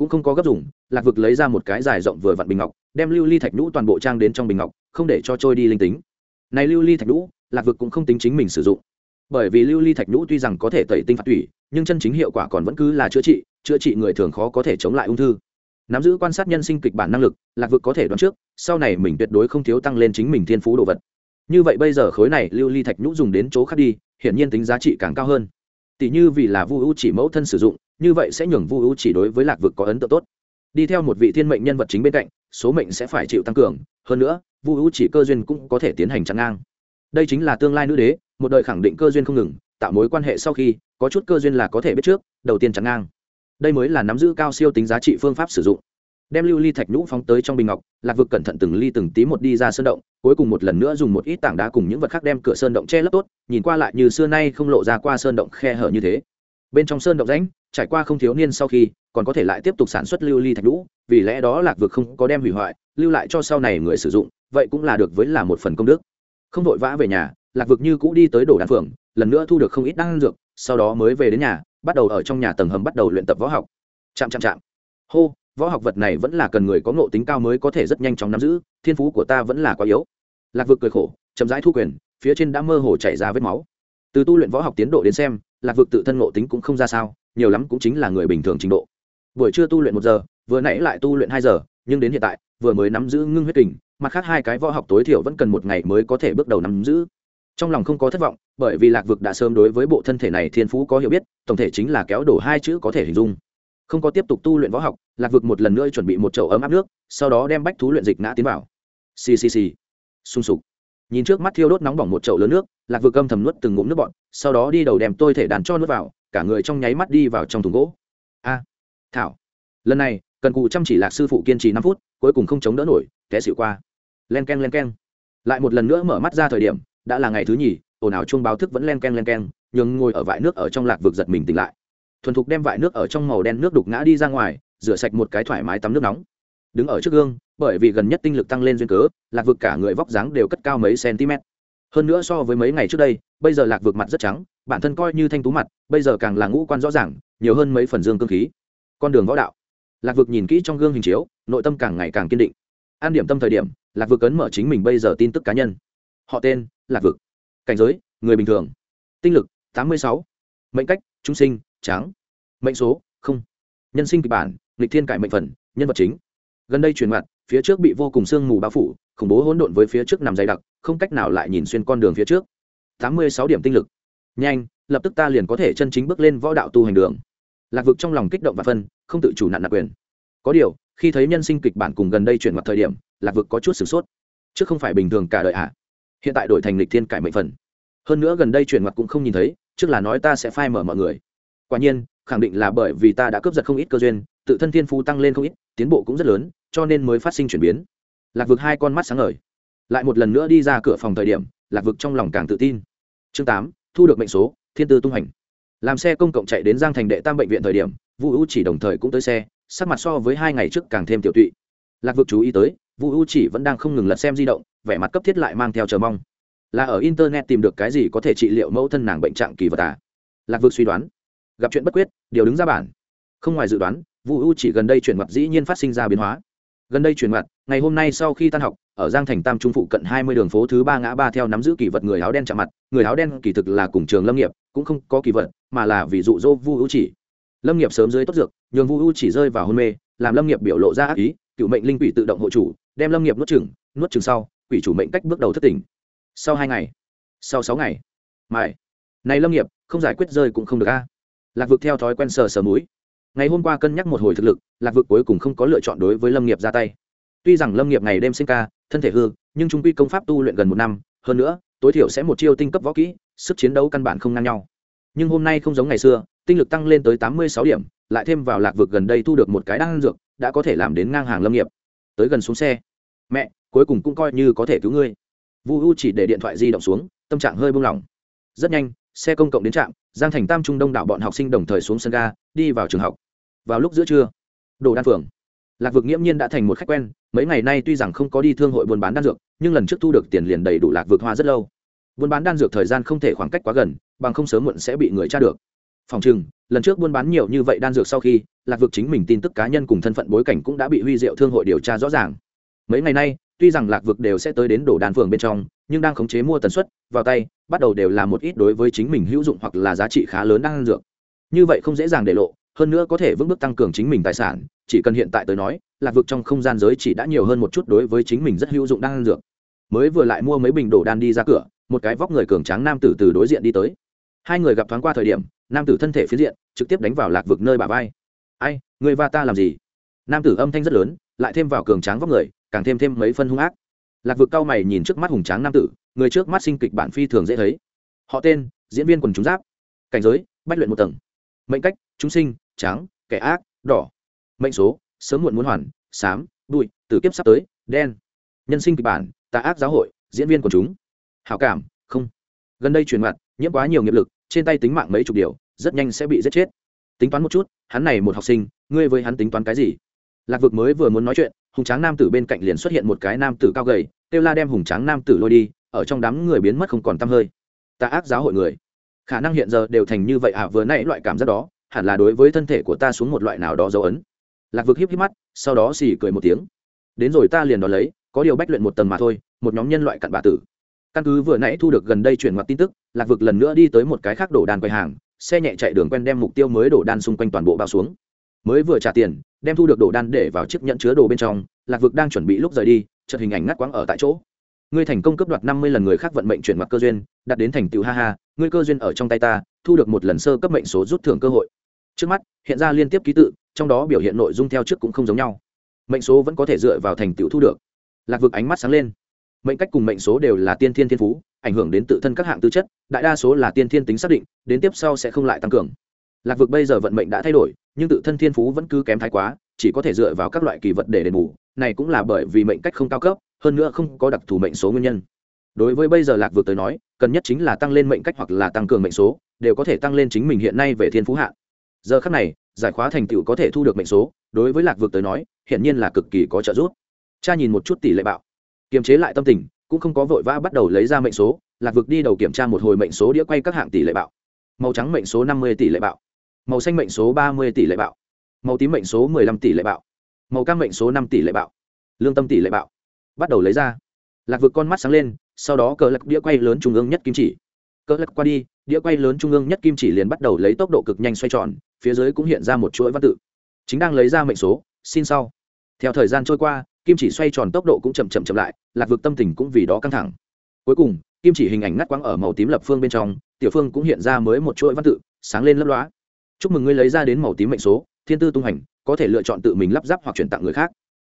cũng không có gấp dùng, lạc vực lấy ra một cái dài rộng vừa vặn bình ngọc, đem lưu ly thạch nhũ toàn bộ trang đến trong bình ngọc, không để cho trôi đi linh tính. Này lưu ly thạch nhũ, lạc vực cũng không tính chính mình sử dụng. Bởi vì lưu ly thạch nhũ tuy rằng có thể tẩy tinh phạt thủy nhưng chân chính hiệu quả còn vẫn cứ là chữa trị chữa trị người thường khó có thể chống lại ung thư. Nắm giữ quan sát nhân sinh kịch bản năng lực, lạc vực có thể đoán trước, sau này mình tuyệt đối không thiếu tăng lên chính mình thiên phú đồ vật. Như vậy bây giờ khối này lưu ly thạch nhũ dùng đến chỗ khác đi, hiển nhiên tính giá trị càng cao hơn tỷ như vì là vu ưu chỉ mẫu thân sử dụng, như vậy sẽ nhường vu ưu chỉ đối với lạc vực có ấn tượng tốt. Đi theo một vị thiên mệnh nhân vật chính bên cạnh, số mệnh sẽ phải chịu tăng cường, hơn nữa, vu ưu chỉ cơ duyên cũng có thể tiến hành chặn ngang. Đây chính là tương lai nữ đế, một đời khẳng định cơ duyên không ngừng, tạo mối quan hệ sau khi, có chút cơ duyên là có thể biết trước, đầu tiên chặn ngang. Đây mới là nắm giữ cao siêu tính giá trị phương pháp sử dụng đem lưu ly thạch nhũ phóng tới trong bình ngọc, lạc vực cẩn thận từng ly từng tí một đi ra sơn động, cuối cùng một lần nữa dùng một ít tảng đá cùng những vật khác đem cửa sơn động che lấp tốt, nhìn qua lại như xưa nay không lộ ra qua sơn động khe hở như thế. Bên trong sơn động rãnh, trải qua không thiếu niên sau khi, còn có thể lại tiếp tục sản xuất lưu ly thạch nhũ, vì lẽ đó lạc vực không có đem hủy hoại, lưu lại cho sau này người sử dụng, vậy cũng là được với là một phần công đức. Không vội vã về nhà, lạc vực như cũ đi tới đồ đàn phường lần nữa thu được không ít đan dược, sau đó mới về đến nhà, bắt đầu ở trong nhà tầng hầm bắt đầu luyện tập võ học. Chạm chạm chạm. Hô võ học vật này vẫn là cần người có ngộ tính cao mới có thể rất nhanh chóng nắm giữ, thiên phú của ta vẫn là quá yếu. Lạc vực cười khổ, chậm rãi thu quyền, phía trên đã mơ hồ chảy ra vết máu. Từ tu luyện võ học tiến độ đến xem, lạc vực tự thân ngộ tính cũng không ra sao, nhiều lắm cũng chính là người bình thường trình độ. Buổi trưa tu luyện một giờ, vừa nãy lại tu luyện hai giờ, nhưng đến hiện tại, vừa mới nắm giữ ngưng huyết kình, mặt khác hai cái võ học tối thiểu vẫn cần một ngày mới có thể bước đầu nắm giữ. Trong lòng không có thất vọng, bởi vì lạc vực đã sớm đối với bộ thân thể này thiên phú có hiểu biết, tổng thể chính là kéo đổ hai chữ có thể hình dung không có tiếp tục tu luyện võ học lạc vực một lần nữa chuẩn bị một chậu ấm áp nước sau đó đem bách thú luyện dịch nã tiến vào. Xì xì xì, sung sục. Nhìn trước mắt thiêu đốt nóng bỏng một chậu lớn nước lạc vực âm thầm nuốt từng ngụm nước bọn sau đó đi đầu đem tôi thể đàn cho nước vào cả người trong nháy mắt đi vào trong thùng gỗ. A. Thảo. Lần này cần cụ chăm chỉ lạc sư phụ kiên trì năm phút cuối cùng không chống đỡ nổi té xịu qua. Len k e n len k e n lại một lần nữa mở mắt ra thời điểm đã là ngày thứ nhì ồn ào chuông báo thức vẫn len k e n len k e n nhường ngồi ở vại nước ở trong lạc vực giật mình tỉnh lại thuần thục đem vại nước ở trong màu đen nước đục ngã đi ra ngoài, rửa sạch một cái thoải mái tắm nước nóng. Đứng ở trước gương, bởi vì gần nhất tinh lực tăng lên duyên cớ, lạc vực cả người vóc dáng đều cất cao mấy cm hơn nữa so với mấy ngày trước đây, bây giờ lạc vực mặt rất trắng, bản thân coi như thanh tú mặt, bây giờ càng là ngũ quan rõ ràng, nhiều hơn mấy phần dương cơ khí. Con đường võ đạo. Lạc vực nhìn kỹ trong gương hình chiếu, nội tâm càng ngày càng kiên định. An điểm tâm thời điểm, lạc vực ấn mở chính mình bây giờ tin tức cá nhân. Họ tên, lạc vực. Cảnh giới, người bình thường. Tinh lực, tám mươi sáu. Mệnh cách trung sinh tráng mệnh số, không. Nhân sinh kịch bản lịch thiên cải mệnh phần, nhân vật chính. Gần đây truyền mặt, phía trước bị vô cùng sương mù bao phủ, khủng bố hỗn độn với phía trước nằm dày đặc, không cách nào lại nhìn xuyên con đường phía trước. Tám mươi sáu điểm tinh lực. Nhanh, lập tức ta liền có thể chân chính bước lên võ đạo tu hành đường. Lạc vực trong lòng kích động và phân, không tự chủ nạn nạp quyền. Có điều, khi thấy nhân sinh kịch bản cùng gần đây chuyển mặt thời điểm, lạc vực có chút sửng sốt. Trước không phải bình thường cả đời ạ à. hiện tại đổi thành lịch thiên cải mệnh phần. Hơn nữa gần đây chuyển mặt cũng không nhìn thấy, trước là nói ta sẽ phai mở mọi người quả nhiên, khẳng định là bởi vì ta đã cướp giật không ít cơ duyên, tự thân thiên phu tăng lên không ít, tiến bộ cũng rất lớn, cho nên mới phát sinh chuyển biến. Lạc vực hai con mắt sáng ngời. Lại một lần nữa đi ra cửa phòng thời điểm, lạc vực trong lòng càng tự tin. Chương tám, thu được mệnh số, thiên tư tung hành. Làm xe công cộng chạy đến giang thành đệ tam bệnh viện thời điểm vũ u chỉ đồng thời cũng tới xe, sắc mặt so với hai ngày trước càng thêm tiểu tụy. Lạc vực chú ý tới vũ u chỉ vẫn đang không ngừng lật xem di động, vẻ mặt cấp thiết lại mang theo chờ mong. Là ở internet tìm được cái gì có thể trị liệu mẫu thân nàng bệnh trạng kỳ vật à? Lạc vực suy đoán gặp chuyện bất quyết, điều đứng ra bản. Không ngoài dự đoán, vu u chỉ gần đây chuyển mặt dĩ nhiên phát sinh ra biến hóa. Gần đây chuyển mặt ngày hôm nay sau khi tan học, ở giang thành tam trung phụ cận hai mươi đường phố thứ ba ngã ba theo nắm giữ kỳ vật người áo đen chạm mặt, người áo đen kỳ thực là cùng trường lâm nghiệp, cũng không có kỳ vật, mà là vì dụ dỗ vu u chỉ. Lâm nghiệp sớm dưới tốt dược, nhường vu u chỉ rơi vào hôn mê, làm lâm nghiệp biểu lộ ra ác ý, cựu mệnh linh quỷ tự động hộ chủ, đem lâm nghiệp nuốt chừng nuốt chừng sau, quỷ chủ mệnh cách bước đầu thất tỉnh. Sau hai ngày, sau sáu ngày, mãi, này lâm nghiệp, không giải quyết rơi cũng không được a lạc vực theo thói quen sờ sờ mũi. ngày hôm qua cân nhắc một hồi thực lực, lạc vực cuối cùng không có lựa chọn đối với lâm nghiệp ra tay. Tuy rằng lâm nghiệp ngày đêm sinh ca, thân thể hư, nhưng trung quy công pháp tu luyện gần một năm, hơn nữa, tối thiểu sẽ một chiêu tinh cấp võ kỹ, sức chiến đấu căn bản không ngang nhau. Nhưng hôm nay không giống ngày xưa, tinh lực tăng lên tới tám mươi sáu điểm, lại thêm vào lạc vực gần đây thu được một cái đan dược, đã có thể làm đến ngang hàng lâm nghiệp. Tới gần xuống xe. Mẹ, cuối cùng cũng coi như có thể cứu ngươi. Vu u chỉ để điện thoại di động xuống, tâm trạng hơi buông lỏng. Rất nhanh xe công cộng đến trạm, giang thành tam trung đông đảo bọn học sinh đồng thời xuống sân ga, đi vào trường học. Vào lúc giữa trưa, đồ đan phường lạc vực nghiễm nhiên đã thành một khách quen, mấy ngày nay tuy rằng không có đi thương hội buôn bán đan dược, nhưng lần trước thu được tiền liền đầy đủ lạc vực hoa rất lâu. Buôn bán đan dược thời gian không thể khoảng cách quá gần, bằng không sớm muộn sẽ bị người tra được. Phòng chừng lần trước buôn bán nhiều như vậy đan dược sau khi, lạc vực chính mình tin tức cá nhân cùng thân phận bối cảnh cũng đã bị huy diệu thương hội điều tra rõ ràng. Mấy ngày nay, tuy rằng lạc vực đều sẽ tới đến đổ đan phường bên trong nhưng đang khống chế mua tần suất, vào tay, bắt đầu đều là một ít đối với chính mình hữu dụng hoặc là giá trị khá lớn đang ăn dược. Như vậy không dễ dàng để lộ, hơn nữa có thể vững bước tăng cường chính mình tài sản, chỉ cần hiện tại tới nói, lạc vực trong không gian giới chỉ đã nhiều hơn một chút đối với chính mình rất hữu dụng đang ăn dược. Mới vừa lại mua mấy bình đổ đan đi ra cửa, một cái vóc người cường tráng nam tử từ đối diện đi tới. Hai người gặp thoáng qua thời điểm, nam tử thân thể phía diện, trực tiếp đánh vào lạc vực nơi bà vai. Ai, người và ta làm gì? Nam tử âm thanh rất lớn, lại thêm vào cường tráng vóc người, càng thêm thêm mấy phân hung ác lạc vực cao mày nhìn trước mắt hùng tráng nam tử, người trước mắt sinh kịch bản phi thường dễ thấy. Họ tên, diễn viên quần chúng giáp. Cảnh giới, bách luyện một tầng. Mệnh cách, chúng sinh trắng kẻ ác, đỏ. Mệnh số, sớm muộn muốn hoàn, xám, bụi, tử kiếp sắp tới, đen. Nhân sinh kịch bản, tà ác giáo hội, diễn viên quần chúng. Hảo cảm, không. Gần đây truyền mặt, nhiễm quá nhiều nghiệp lực, trên tay tính mạng mấy chục điều, rất nhanh sẽ bị giết chết. Tính toán một chút, hắn này một học sinh, ngươi với hắn tính toán cái gì? Lạc vực mới vừa muốn nói chuyện, hùng tráng nam tử bên cạnh liền xuất hiện một cái nam tử cao gầy, kêu la đem hùng tráng nam tử lôi đi, ở trong đám người biến mất không còn t hơi. Ta ác giáo hội người. Khả năng hiện giờ đều thành như vậy à vừa nãy loại cảm giác đó, hẳn là đối với thân thể của ta xuống một loại nào đó dấu ấn. Lạc vực híp híp mắt, sau đó xì cười một tiếng. Đến rồi ta liền đón lấy, có điều bách luyện một tầng mà thôi, một nhóm nhân loại cặn bà tử. Căn cứ vừa nãy thu được gần đây chuyển mặt tin tức, lạc vực lần nữa đi tới một cái khác đổ đàn quầy hàng, xe nhẹ chạy đường quen đem mục tiêu mới đổ đan xung quanh toàn bộ bao xuống mới vừa trả tiền, đem thu được đồ đan để vào chiếc nhẫn chứa đồ bên trong, lạc vực đang chuẩn bị lúc rời đi, chợt hình ảnh ngắt quãng ở tại chỗ. Ngươi thành công cấp đoạt năm mươi lần người khác vận mệnh chuyển mặt cơ duyên đặt đến thành tựu ha ha, ngươi cơ duyên ở trong tay ta, thu được một lần sơ cấp mệnh số rút thưởng cơ hội. Trước mắt, hiện ra liên tiếp ký tự, trong đó biểu hiện nội dung theo trước cũng không giống nhau. Mệnh số vẫn có thể dựa vào thành tựu thu được. Lạc vực ánh mắt sáng lên. Mệnh cách cùng mệnh số đều là tiên thiên thiên phú, ảnh hưởng đến tự thân các hạng tư chất, đại đa số là tiên thiên tính xác định, đến tiếp sau sẽ không lại tăng cường. Lạc vực bây giờ vận mệnh đã thay đổi nhưng tự thân thiên phú vẫn cứ kém thái quá, chỉ có thể dựa vào các loại kỳ vật để đền bù, này cũng là bởi vì mệnh cách không cao cấp, hơn nữa không có đặc thù mệnh số nguyên nhân. Đối với bây giờ lạc vượt tới nói, cần nhất chính là tăng lên mệnh cách hoặc là tăng cường mệnh số, đều có thể tăng lên chính mình hiện nay về thiên phú hạn. Giờ khắc này, giải khóa thành tựu có thể thu được mệnh số, đối với lạc vượt tới nói hiện nhiên là cực kỳ có trợ giúp. Cha nhìn một chút tỷ lệ bạo. Kiềm chế lại tâm tình, cũng không có vội vã bắt đầu lấy ra mệnh số, lạc vực đi đầu kiểm tra một hồi mệnh số đĩa quay các hạng tỷ lệ bạo. Màu trắng mệnh số năm mươi tỷ lệ bạo màu xanh mệnh số ba mươi tỷ lệ bạo, màu tím mệnh số mười lăm tỷ lệ bạo, màu cam mệnh số năm tỷ lệ bạo, lương tâm tỷ lệ bạo. Bắt đầu lấy ra. Lạc vực con mắt sáng lên, sau đó cờ lạc đĩa quay lớn trung ương nhất kim chỉ. Cờ lạc qua đi, đĩa quay lớn trung ương nhất kim chỉ liền bắt đầu lấy tốc độ cực nhanh xoay tròn, phía dưới cũng hiện ra một chuỗi văn tự. Chính đang lấy ra mệnh số, xin sau. Theo thời gian trôi qua, kim chỉ xoay tròn tốc độ cũng chậm chậm chậm lại, lạc vực tâm tình cũng vì đó căng thẳng. Cuối cùng, kim chỉ hình ảnh ngắt quãng ở màu tím lập phương bên trong, tiểu phương cũng hiện ra mới một chuỗi văn tự, sáng lên lấp loá chúc mừng ngươi lấy ra đến màu tím mệnh số, thiên tư tung hành, có thể lựa chọn tự mình lắp ráp hoặc chuyển tặng người khác.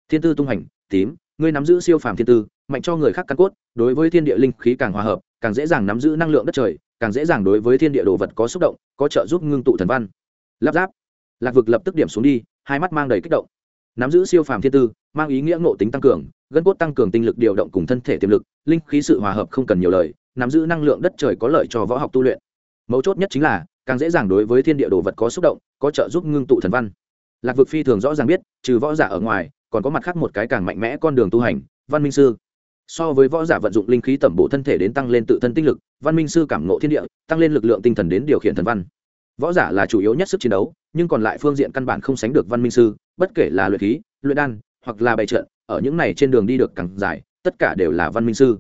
Thiên tư tung hành, tím, ngươi nắm giữ siêu phàm thiên tư, mạnh cho người khác căn cốt, đối với thiên địa linh khí càng hòa hợp, càng dễ dàng nắm giữ năng lượng đất trời, càng dễ dàng đối với thiên địa đồ vật có xúc động, có trợ giúp ngưng tụ thần văn. Lắp ráp. Lạc vực lập tức điểm xuống đi, hai mắt mang đầy kích động. Nắm giữ siêu phàm thiên tư, mang ý nghĩa ngộ tính tăng cường, gân cốt tăng cường tinh lực điều động cùng thân thể tiềm lực, linh khí sự hòa hợp không cần nhiều lời, nắm giữ năng lượng đất trời có lợi cho võ học tu luyện. Mấu chốt nhất chính là càng dễ dàng đối với thiên địa đồ vật có xúc động, có trợ giúp ngưng tụ thần văn. Lạc vực phi thường rõ ràng biết, trừ võ giả ở ngoài, còn có mặt khác một cái càng mạnh mẽ con đường tu hành, văn minh sư. So với võ giả vận dụng linh khí tẩm bổ thân thể đến tăng lên tự thân tinh lực, văn minh sư cảm ngộ thiên địa, tăng lên lực lượng tinh thần đến điều khiển thần văn. Võ giả là chủ yếu nhất sức chiến đấu, nhưng còn lại phương diện căn bản không sánh được văn minh sư, bất kể là luyện khí, luyện đan, hoặc là bày trận, ở những này trên đường đi được càng dài, tất cả đều là văn minh sư.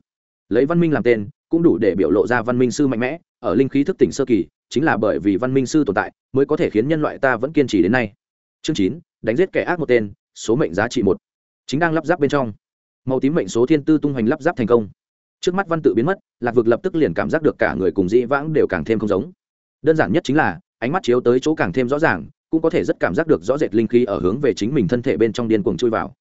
Lấy văn minh làm tên, cũng đủ để biểu lộ ra văn minh sư mạnh mẽ, ở linh khí thức tỉnh sơ kỳ chính là bởi vì văn minh sư tồn tại, mới có thể khiến nhân loại ta vẫn kiên trì đến nay. Chương chín, đánh giết kẻ ác một tên, số mệnh giá trị một. Chính đang lắp ráp bên trong. Màu tím mệnh số thiên tư tung hoành lắp ráp thành công. Trước mắt văn tự biến mất, lạc vực lập tức liền cảm giác được cả người cùng dĩ vãng đều càng thêm không giống. Đơn giản nhất chính là, ánh mắt chiếu tới chỗ càng thêm rõ ràng, cũng có thể rất cảm giác được rõ rệt linh khí ở hướng về chính mình thân thể bên trong điên cuồng chui vào.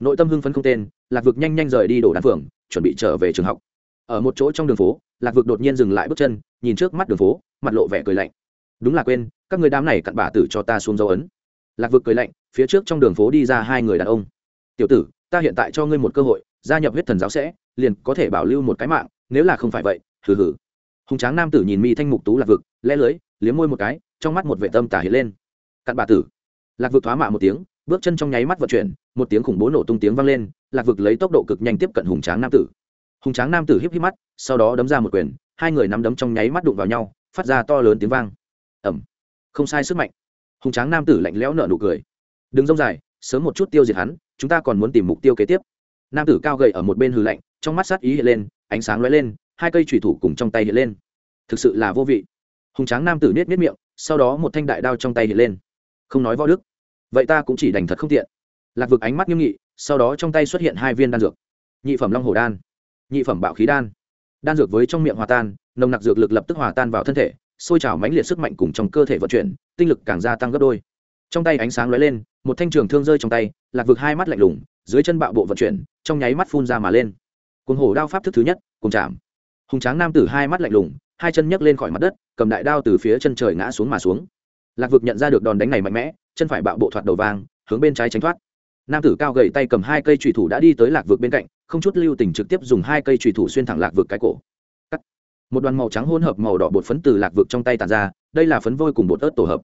Nội tâm hưng phấn không tên, lạc vực nhanh nhanh rời đi đổ đàn phường chuẩn bị trở về trường học. Ở một chỗ trong đường phố lạc vực đột nhiên dừng lại bước chân, nhìn trước mắt đường phố, mặt lộ vẻ cười lạnh. Đúng là quên, các người đám này cặn bả tử cho ta xuống dấu ấn. Lạc vực cười lạnh, phía trước trong đường phố đi ra hai người đàn ông. Tiểu tử, ta hiện tại cho ngươi một cơ hội, gia nhập huyết thần giáo sẽ, liền có thể bảo lưu một cái mạng, nếu là không phải vậy, hừ hừ. Hùng tráng nam tử nhìn mi thanh mục tú lạc vực lẽ lưới, liếm môi một cái, trong mắt một vệ tâm tả hiện lên. Cặn bà tử. Lạc vực thoá mạ một tiếng, bước chân trong nháy mắt vận chuyển, một tiếng khủng bố nổ tung tiếng vang lên, lạc vực lấy tốc độ cực nhanh tiếp cận hùng tráng nam tử. Hùng tráng nam tử híp híp mắt sau đó đấm ra một quyền, hai người nắm đấm trong nháy mắt đụng vào nhau, phát ra to lớn tiếng vang. Ẩm không sai sức mạnh. Hùng tráng nam tử lạnh lẽo nở nụ cười. Đừng rông dài, sớm một chút tiêu diệt hắn, chúng ta còn muốn tìm mục tiêu kế tiếp. Nam tử cao gầy ở một bên hư lạnh, trong mắt sát ý hiện lên, ánh sáng lóe lên, hai cây thủy thủ cùng trong tay hiện lên. Thực sự là vô vị. Hùng tráng nam tử nết nết miệng, sau đó một thanh đại đao trong tay hiện lên. Không nói võ đức. Vậy ta cũng chỉ đành thật không tiện. Lạc vực ánh mắt nghiêm nghị, sau đó trong tay xuất hiện hai viên đan dược. Nhị phẩm long hồ đan. Nhị phẩm bạo khí đan đan dược với trong miệng hòa tan, nồng nặc dược lực lập tức hòa tan vào thân thể xôi trào mãnh liệt sức mạnh cùng trong cơ thể vận chuyển, tinh lực càng gia tăng gấp đôi. Trong tay ánh sáng lóe lên, một thanh trường thương rơi trong tay, lạc vực hai mắt lạnh lùng, dưới chân bạo bộ vận chuyển, trong nháy mắt phun ra mà lên. Cuồng hổ đao pháp thức thứ nhất cùng chạm. Hùng tráng nam tử hai mắt lạnh lùng, hai chân nhấc lên khỏi mặt đất, cầm đại đao từ phía chân trời ngã xuống mà xuống. Lạc vực nhận ra được đòn đánh này mạnh mẽ, chân phải bạo bộ thoạt đầu vang, hướng bên trái tránh thoát. Nam tử cao gầy tay cầm hai cây trùy thủ đã đi tới lạc vực bên cạnh không chút lưu tình trực tiếp dùng hai cây trùy thủ xuyên thẳng lạc vực cái cổ. Cắt. một đoàn màu trắng hỗn hợp màu đỏ bột phấn từ lạc vực trong tay tàn ra, đây là phấn vôi cùng bột ớt tổ hợp.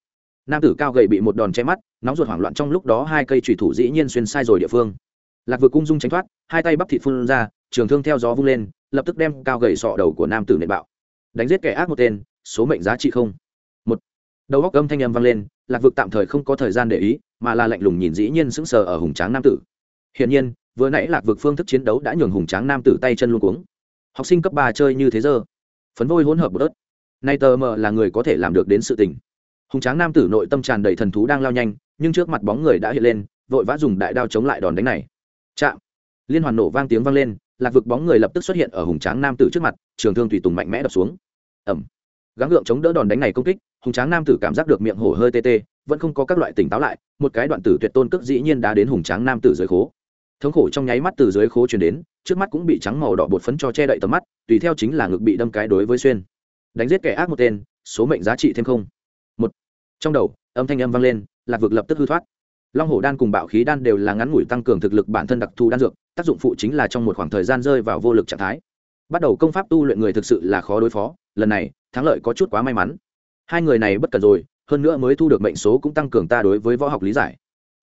Nam tử cao gầy bị một đòn che mắt, nóng ruột hoảng loạn trong lúc đó hai cây trùy thủ dĩ nhiên xuyên sai rồi địa phương. Lạc vực cung dung tránh thoát, hai tay bắp thịt phun ra, trường thương theo gió vung lên, lập tức đem cao gầy sọ đầu của nam tử nệ bạo. Đánh giết kẻ ác một tên, số mệnh giá trị không. Một. Đầu góc âm thanh âm vang lên, lạc vực tạm thời không có thời gian để ý, mà là lạnh lùng nhìn dĩ nhiên sững sờ ở hùng tráng nam tử. Hiển nhiên vừa nãy lạc vực phương thức chiến đấu đã nhường hùng tráng nam tử tay chân luôn cuống. Học sinh cấp ba chơi như thế giờ. Phấn vôi hỗn hợp một ớt nay tờ mờ là người có thể làm được đến sự tình. Hùng tráng nam tử nội tâm tràn đầy thần thú đang lao nhanh, nhưng trước mặt bóng người đã hiện lên, vội vã dùng đại đao chống lại đòn đánh này. Chạm. Liên hoàn nổ vang tiếng vang lên, lạc vực bóng người lập tức xuất hiện ở hùng tráng nam tử trước mặt, trường thương tùy tùng mạnh mẽ đập xuống. Ẩm gắng gượng chống đỡ đòn đánh này công kích, hùng tráng nam tử cảm giác được miệng hổ hơi tê tê, vẫn không có các loại tỉnh táo lại, một cái đoạn tử tuyệt tôn cước dĩ nhiên đã đến hùng tráng nam tử dưới khố thống khổ trong nháy mắt từ dưới khố chuyển đến, trước mắt cũng bị trắng màu đỏ bột phấn cho che đậy tầm mắt, tùy theo chính là ngực bị đâm cái đối với xuyên. Đánh giết kẻ ác một tên, số mệnh giá trị thêm không. Một. Trong đầu, âm thanh âm vang lên, lạc vực lập tức hư thoát. Long hổ đan cùng bạo khí đan đều là ngắn ngủi tăng cường thực lực bản thân đặc thù đan dược, tác dụng phụ chính là trong một khoảng thời gian rơi vào vô lực trạng thái. Bắt đầu công pháp tu luyện người thực sự là khó đối phó, lần này, thắng lợi có chút quá may mắn. Hai người này bất cần rồi, hơn nữa mới thu được mệnh số cũng tăng cường ta đối với võ học lý giải.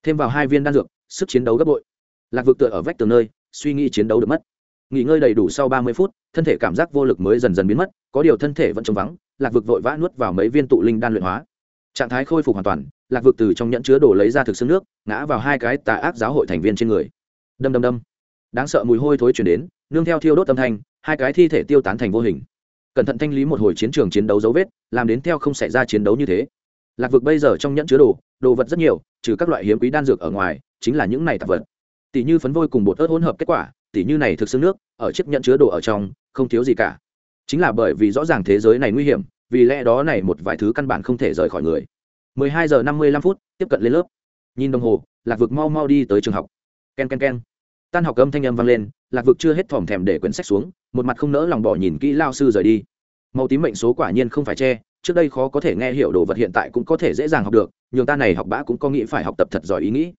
Thêm vào hai viên đan dược, sức chiến đấu gấp bội lạc vực tựa ở vách tường nơi, suy nghĩ chiến đấu được mất. Nghỉ ngơi đầy đủ sau ba mươi phút, thân thể cảm giác vô lực mới dần dần biến mất, có điều thân thể vẫn trống vắng, lạc vực vội vã nuốt vào mấy viên tụ linh đan luyện hóa. Trạng thái khôi phục hoàn toàn, lạc vực từ trong nhẫn chứa đổ lấy ra thực xương nước, ngã vào hai cái tà ác giáo hội thành viên trên người. Đâm đâm đâm. Đáng sợ mùi hôi thối chuyển đến, nương theo thiêu đốt âm thanh, hai cái thi thể tiêu tán thành vô hình. Cẩn thận thanh lý một hồi chiến trường chiến đấu dấu vết, làm đến theo không xảy ra chiến đấu như thế. Lạc vực bây giờ trong nhẫn chứa đồ đồ vật rất nhiều, trừ các loại hiếm quý đan dược ở ngoài, chính là những này tạp vật tỷ như phấn vôi cùng bột ớt hỗn hợp kết quả tỷ như này thực xương nước, ở chiếc nhẫn chứa đồ ở trong, không thiếu gì cả. Chính là bởi vì rõ ràng thế giới này nguy hiểm, vì lẽ đó này một vài thứ căn bản không thể rời khỏi người. 12 giờ 55 phút, tiếp cận lên lớp. Nhìn đồng hồ, lạc vực mau mau đi tới trường học. Ken ken ken. Tan học âm thanh âm vang lên, lạc vực chưa hết thỏm thèm để quyển sách xuống, một mặt không nỡ lòng bỏ nhìn kỹ lao sư rời đi. Màu tím mệnh số quả nhiên không phải che, trước đây khó có thể nghe hiểu đồ vật hiện tại cũng có thể dễ dàng học được, nhường ta này học bã cũng có nghĩ phải học tập thật giỏi ý nghĩ.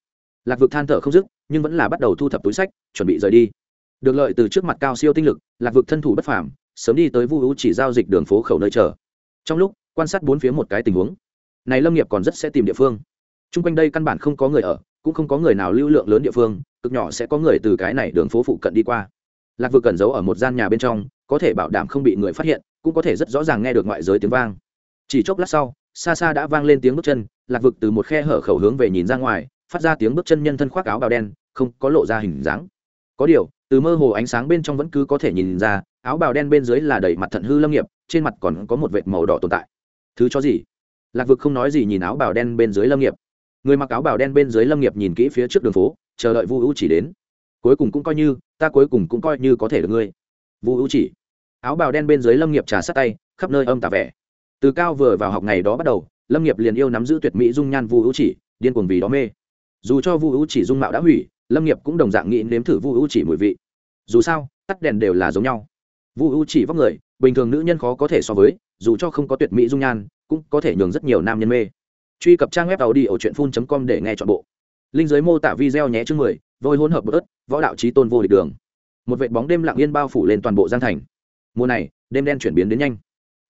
Lạc vực than thở không dứt nhưng vẫn là bắt đầu thu thập túi sách, chuẩn bị rời đi. Được lợi từ trước mặt cao siêu tinh lực, lạc vực thân thủ bất phàm, sớm đi tới vu U chỉ giao dịch đường phố khẩu nơi chờ. Trong lúc, quan sát bốn phía một cái tình huống. Này lâm nghiệp còn rất sẽ tìm địa phương. T r u n g quanh đây căn bản không có người ở, cũng không có người nào lưu lượng lớn địa phương, cực nhỏ sẽ có người từ cái này đường phố phụ cận đi qua. Lạc vực cần giấu ở một gian nhà bên trong, có thể bảo đảm không bị người phát hiện, cũng có thể rất rõ ràng nghe được ngoại giới tiếng vang. Chỉ chốc lát sau, xa xa đã vang lên tiếng bước chân, lạc vực từ một khe hở khẩu hướng về nhìn ra ngoài phát ra tiếng bước chân nhân thân khoác áo bào đen, không có lộ ra hình dáng. Có điều, từ mơ hồ ánh sáng bên trong vẫn cứ có thể nhìn ra, áo bào đen bên dưới là đầy mặt thận hư lâm nghiệp, trên mặt còn có một vệt màu đỏ tồn tại. Thứ cho gì? Lạc vực không nói gì nhìn áo bào đen bên dưới lâm nghiệp. Người mặc áo bào đen bên dưới lâm nghiệp nhìn kỹ phía trước đường phố, chờ đợi vu hữu chỉ đến. Cuối cùng cũng coi như, ta cuối cùng cũng coi như có thể được ngươi. Vu hữu chỉ. Áo bào đen bên dưới lâm nghiệp trà sát tay, khắp nơi âm tả vẻ. Từ cao vừa vào học ngày đó bắt đầu, lâm nghiệp liền yêu nắm giữ tuyệt mỹ dung nhan vu hữu chỉ, điên cuồng vì đó mê dù cho vu u chỉ dung mạo đã hủy, lâm nghiệp cũng đồng dạng nghĩ nếm thử vu u chỉ mùi vị. Dù sao, tắt đèn đều là giống nhau. Vu u chỉ vóc người, bình thường nữ nhân khó có thể so với, dù cho không có tuyệt mỹ dung nhan, cũng có thể nhường rất nhiều nam nhân mê. Truy cập trang web tàu đi ở truyện phun com để nghe chọn bộ. Linh giới mô tả video nhé chương mười, vôi hỗn hợp bớt ớt, võ đạo trí tôn vô địch đường. Một vệt bóng đêm lặng yên bao phủ lên toàn bộ giang thành. Mùa này, đêm đen chuyển biến đến nhanh.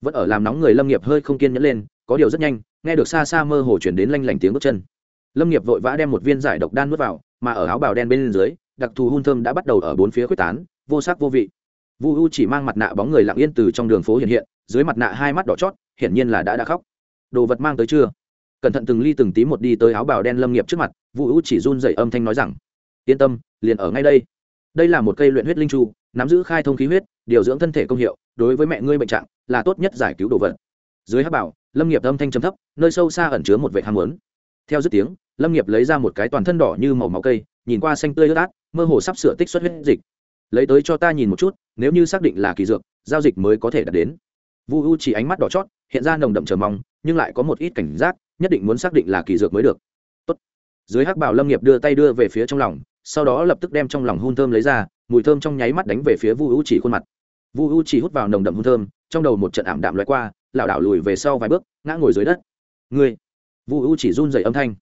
Vẫn ở làm nóng người lâm nghiệp hơi không kiên nhẫn lên, có điều rất nhanh, nghe được xa xa mơ hồ chuyển đến lanh lảnh tiếng bước chân lâm nghiệp vội vã đem một viên giải độc đan nuốt vào, mà ở áo bào đen bên dưới, đặc thù hun thơm đã bắt đầu ở bốn phía quyết tán, vô sắc vô vị. Vu u chỉ mang mặt nạ bóng người lặng yên từ trong đường phố hiện hiện, dưới mặt nạ hai mắt đỏ chót, hiển nhiên là đã đã khóc. Đồ vật mang tới chưa? Cẩn thận từng ly từng tí một đi tới áo bào đen lâm nghiệp trước mặt, vu u chỉ run dậy âm thanh nói rằng, yên tâm, liền ở ngay đây. Đây là một cây luyện huyết linh tru nắm giữ khai thông khí huyết, điều dưỡng thân thể công hiệu, đối với mẹ ngươi bệnh trạng là tốt nhất giải cứu đồ vật. Dưới hát bảo, lâm nghiệp âm thanh chấm thấp, nơi sâu xa ẩn chứa một vệ ham muốn theo dứt tiếng, lâm nghiệp lấy ra một cái toàn thân đỏ như màu máu cây, nhìn qua xanh tươi ướt át, mơ hồ sắp sửa tích xuất huyết dịch. Lấy tới cho ta nhìn một chút, nếu như xác định là kỳ dược, giao dịch mới có thể đạt đến. Vu u chỉ ánh mắt đỏ chót, hiện ra nồng đậm chờ mong, nhưng lại có một ít cảnh giác, nhất định muốn xác định là kỳ dược mới được. Tốt. dưới hắc bảo lâm nghiệp đưa tay đưa về phía trong lòng, sau đó lập tức đem trong lòng hun thơm lấy ra, mùi thơm trong nháy mắt đánh về phía vu u chỉ khuôn mặt. Vu u chỉ hút vào nồng đậm hun thơm, trong đầu một trận ảm đạm loại qua, lảo đảo lùi về sau vài bước, ngã ngồi dưới đất. Ngươi vu u chỉ run dậy âm thanh.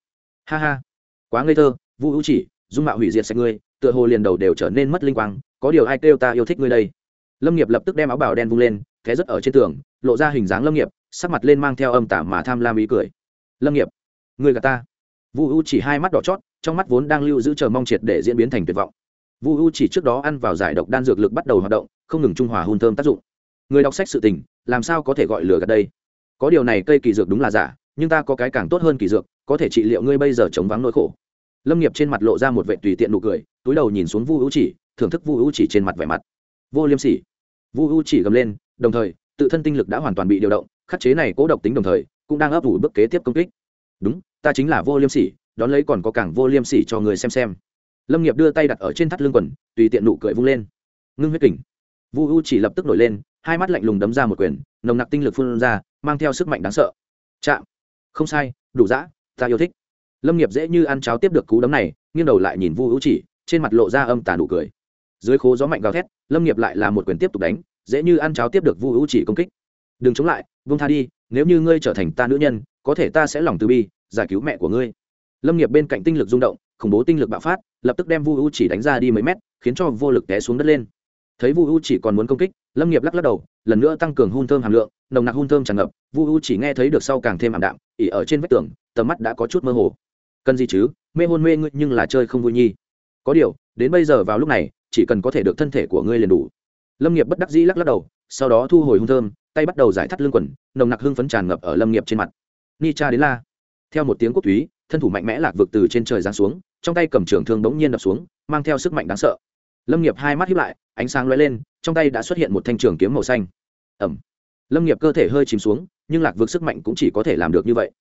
Ha ha. Quá ngây thơ, vu u chỉ, dung mạo hủy diệt sạch ngươi, tựa hồ liền đầu đều trở nên mất linh quang, có điều ai kêu ta yêu thích ngươi đây? Lâm nghiệp lập tức đem áo bào đen vung lên thế rất ở trên tường, lộ ra hình dáng lâm nghiệp, sắc mặt lên mang theo âm tả mà tham lam ý cười. Lâm nghiệp người gà ta. Vu u chỉ hai mắt đỏ chót, trong mắt vốn đang lưu giữ chờ mong triệt để diễn biến thành tuyệt vọng. Vu u chỉ trước đó ăn vào giải độc đan dược lực bắt đầu hoạt động, không ngừng trung hòa hôn thơm tác dụng. Người đọc sách sự tình, làm sao có thể gọi lừa gạt đây? Có điều này cây kỳ dược đúng là giả nhưng ta có cái càng tốt hơn kỳ dược, có thể trị liệu ngươi bây giờ chống vắng nỗi khổ. Lâm nghiệp trên mặt lộ ra một vệ tùy tiện nụ cười, túi đầu nhìn xuống vu hữu chỉ, thưởng thức vu hữu chỉ trên mặt vẻ mặt. Vô liêm sỉ. Vu hữu chỉ gầm lên, đồng thời, tự thân tinh lực đã hoàn toàn bị điều động, khắc chế này cố độc tính đồng thời, cũng đang ấp ủ bước kế tiếp công kích. Đúng, ta chính là vô liêm sỉ, đón lấy còn có càng vô liêm sỉ cho người xem xem. Lâm nghiệp đưa tay đặt ở trên thắt lưng quần, tùy tiện nụ cười vung lên. Ngưng huyết kỉnh vu u chỉ lập tức nổi lên, hai mắt lạnh lùng đấm ra một quyền, nồng nặc tinh lực phun ra, mang theo sức mạnh đáng sợ. Chạm không sai, đủ dã, ta yêu thích. Lâm nghiệp dễ như ăn cháo tiếp được cú đấm này, nghiêng đầu lại nhìn vu u chỉ, trên mặt lộ ra âm tàn đủ cười. Dưới khố gió mạnh gào thét, lâm nghiệp lại là một quyền tiếp tục đánh, dễ như ăn cháo tiếp được vu u chỉ công kích. Đừng chống lại vung tha đi, nếu như ngươi trở thành ta nữ nhân, có thể ta sẽ lòng từ bi, giải cứu mẹ của ngươi. Lâm nghiệp bên cạnh tinh lực rung động, khủng bố tinh lực bạo phát, lập tức đem vu u chỉ đánh ra đi mấy mét, khiến cho vô lực té xuống đất lên. Thấy vu u chỉ còn muốn công kích lâm nghiệp lắc lắc đầu lần nữa tăng cường hun thơm hàm lượng nồng nặc hun thơm tràn ngập vu u chỉ nghe thấy được sau càng thêm ảm đạm ỉ ở trên vách tường tầm mắt đã có chút mơ hồ cần gì chứ mê hôn mê ngươi nhưng là chơi không vui nhi có điều đến bây giờ vào lúc này chỉ cần có thể được thân thể của ngươi liền đủ lâm nghiệp bất đắc dĩ lắc lắc đầu sau đó thu hồi hung thơm tay bắt đầu giải thắt lưng quần nồng nặc hưng phấn tràn ngập ở lâm nghiệp trên mặt ni cha đến la theo một tiếng quốc túy thân thủ mạnh mẽ lạc vực từ trên trời giáng xuống trong tay cầm trường thương bỗng nhiên đập xuống mang theo sức mạnh đáng sợ lâm nghiệp hai mắt hiếp lại ánh sáng lóe lên trong tay đã xuất hiện một thanh trường kiếm màu xanh. Ẩm. Lâm nghiệp cơ thể hơi chìm xuống, nhưng lạc vực sức mạnh cũng chỉ có thể làm được như vậy.